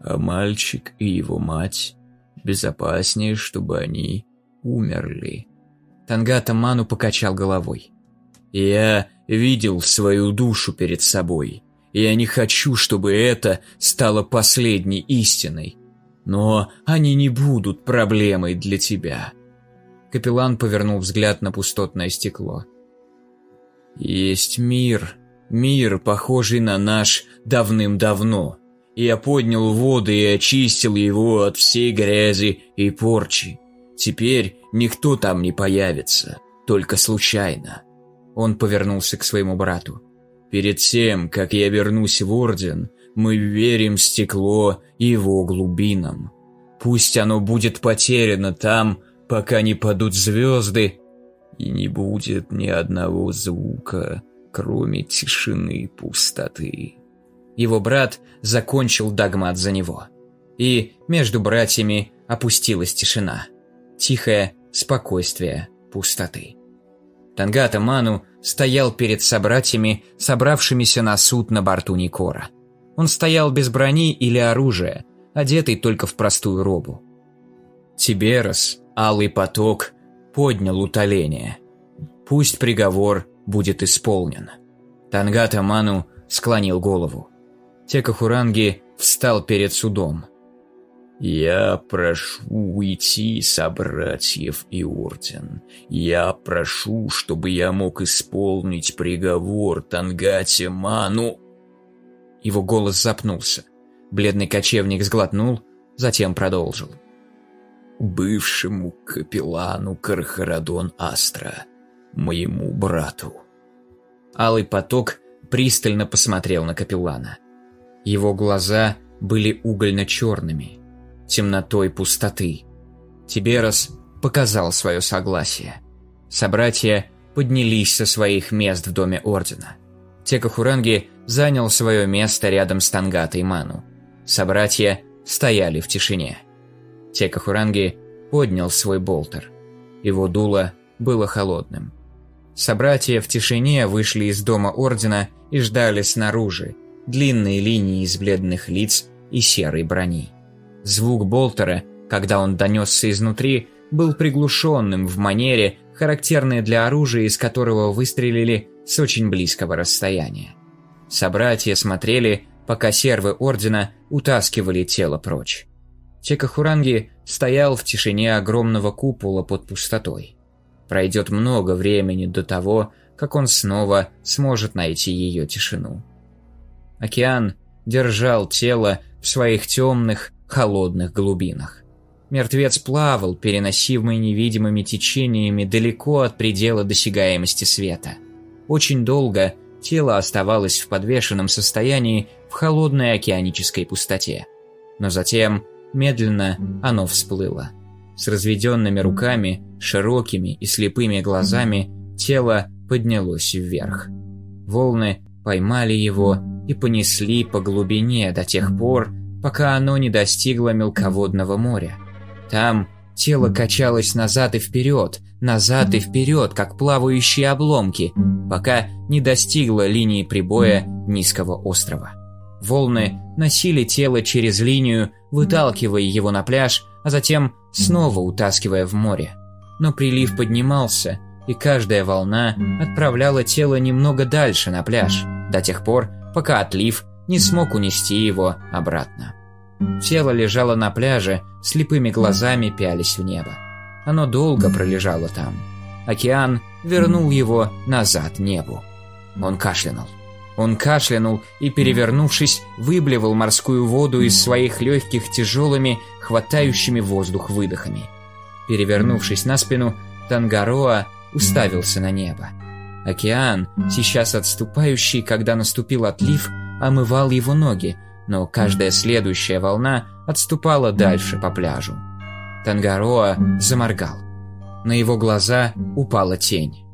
А мальчик и его мать безопаснее, чтобы они умерли. Тангата Ману покачал головой. Я видел свою душу перед собой. Я не хочу, чтобы это стало последней истиной. Но они не будут проблемой для тебя. Капеллан повернул взгляд на пустотное стекло. Есть мир, мир, похожий на наш давным-давно. Я поднял воды и очистил его от всей грязи и порчи. Теперь никто там не появится, только случайно. Он повернулся к своему брату. Перед тем, как я вернусь в Орден, мы верим стекло его глубинам. Пусть оно будет потеряно там, пока не падут звезды, и не будет ни одного звука, кроме тишины и пустоты. Его брат закончил догмат за него. И между братьями опустилась тишина. Тихое спокойствие пустоты. Тангата Ману стоял перед собратьями, собравшимися на суд на борту Никора. Он стоял без брони или оружия, одетый только в простую робу. Тиберос, алый поток, поднял утоление. Пусть приговор будет исполнен. Тангата Ману склонил голову. Текахуранги встал перед судом. «Я прошу уйти, собратьев и орден. Я прошу, чтобы я мог исполнить приговор Тангате Ману». Его голос запнулся. Бледный кочевник сглотнул, затем продолжил. «Бывшему капеллану Кархарадон Астра, моему брату». Алый поток пристально посмотрел на капеллана. Его глаза были угольно-черными, темнотой пустоты. Тиберос показал свое согласие. Собратья поднялись со своих мест в доме Ордена. Текахуранги занял свое место рядом с Тангатой Ману. Собратья стояли в тишине. Текахуранги поднял свой болтер. Его дуло было холодным. Собратья в тишине вышли из дома Ордена и ждали снаружи, длинные линии из бледных лиц и серой брони. Звук болтера, когда он донесся изнутри, был приглушенным в манере, характерной для оружия, из которого выстрелили с очень близкого расстояния. Собратья смотрели, пока сервы Ордена утаскивали тело прочь. Чекахуранги стоял в тишине огромного купола под пустотой. Пройдет много времени до того, как он снова сможет найти ее тишину. Океан держал тело в своих темных, холодных глубинах. Мертвец плавал, переносимый невидимыми течениями далеко от предела досягаемости света. Очень долго тело оставалось в подвешенном состоянии в холодной океанической пустоте. Но затем, медленно, оно всплыло. С разведенными руками, широкими и слепыми глазами, тело поднялось вверх. Волны поймали его и понесли по глубине до тех пор, пока оно не достигло мелководного моря. Там тело качалось назад и вперед, назад и вперед, как плавающие обломки, пока не достигло линии прибоя низкого острова. Волны носили тело через линию, выталкивая его на пляж, а затем снова утаскивая в море. Но прилив поднимался, и каждая волна отправляла тело немного дальше на пляж, до тех пор, пока отлив не смог унести его обратно. Тело лежало на пляже, слепыми глазами пялись в небо. Оно долго пролежало там. Океан вернул его назад небу. Он кашлянул. Он кашлянул и, перевернувшись, выблевал морскую воду из своих легких тяжелыми, хватающими воздух выдохами. Перевернувшись на спину, Тангароа уставился на небо. Океан, сейчас отступающий, когда наступил отлив, омывал его ноги, но каждая следующая волна отступала дальше по пляжу. Тангароа заморгал. На его глаза упала тень.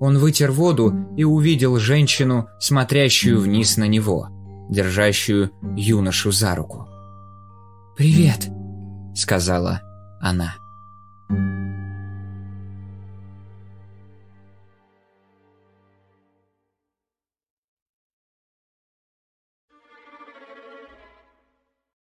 Он вытер воду и увидел женщину, смотрящую вниз на него, держащую юношу за руку. «Привет», — сказала она.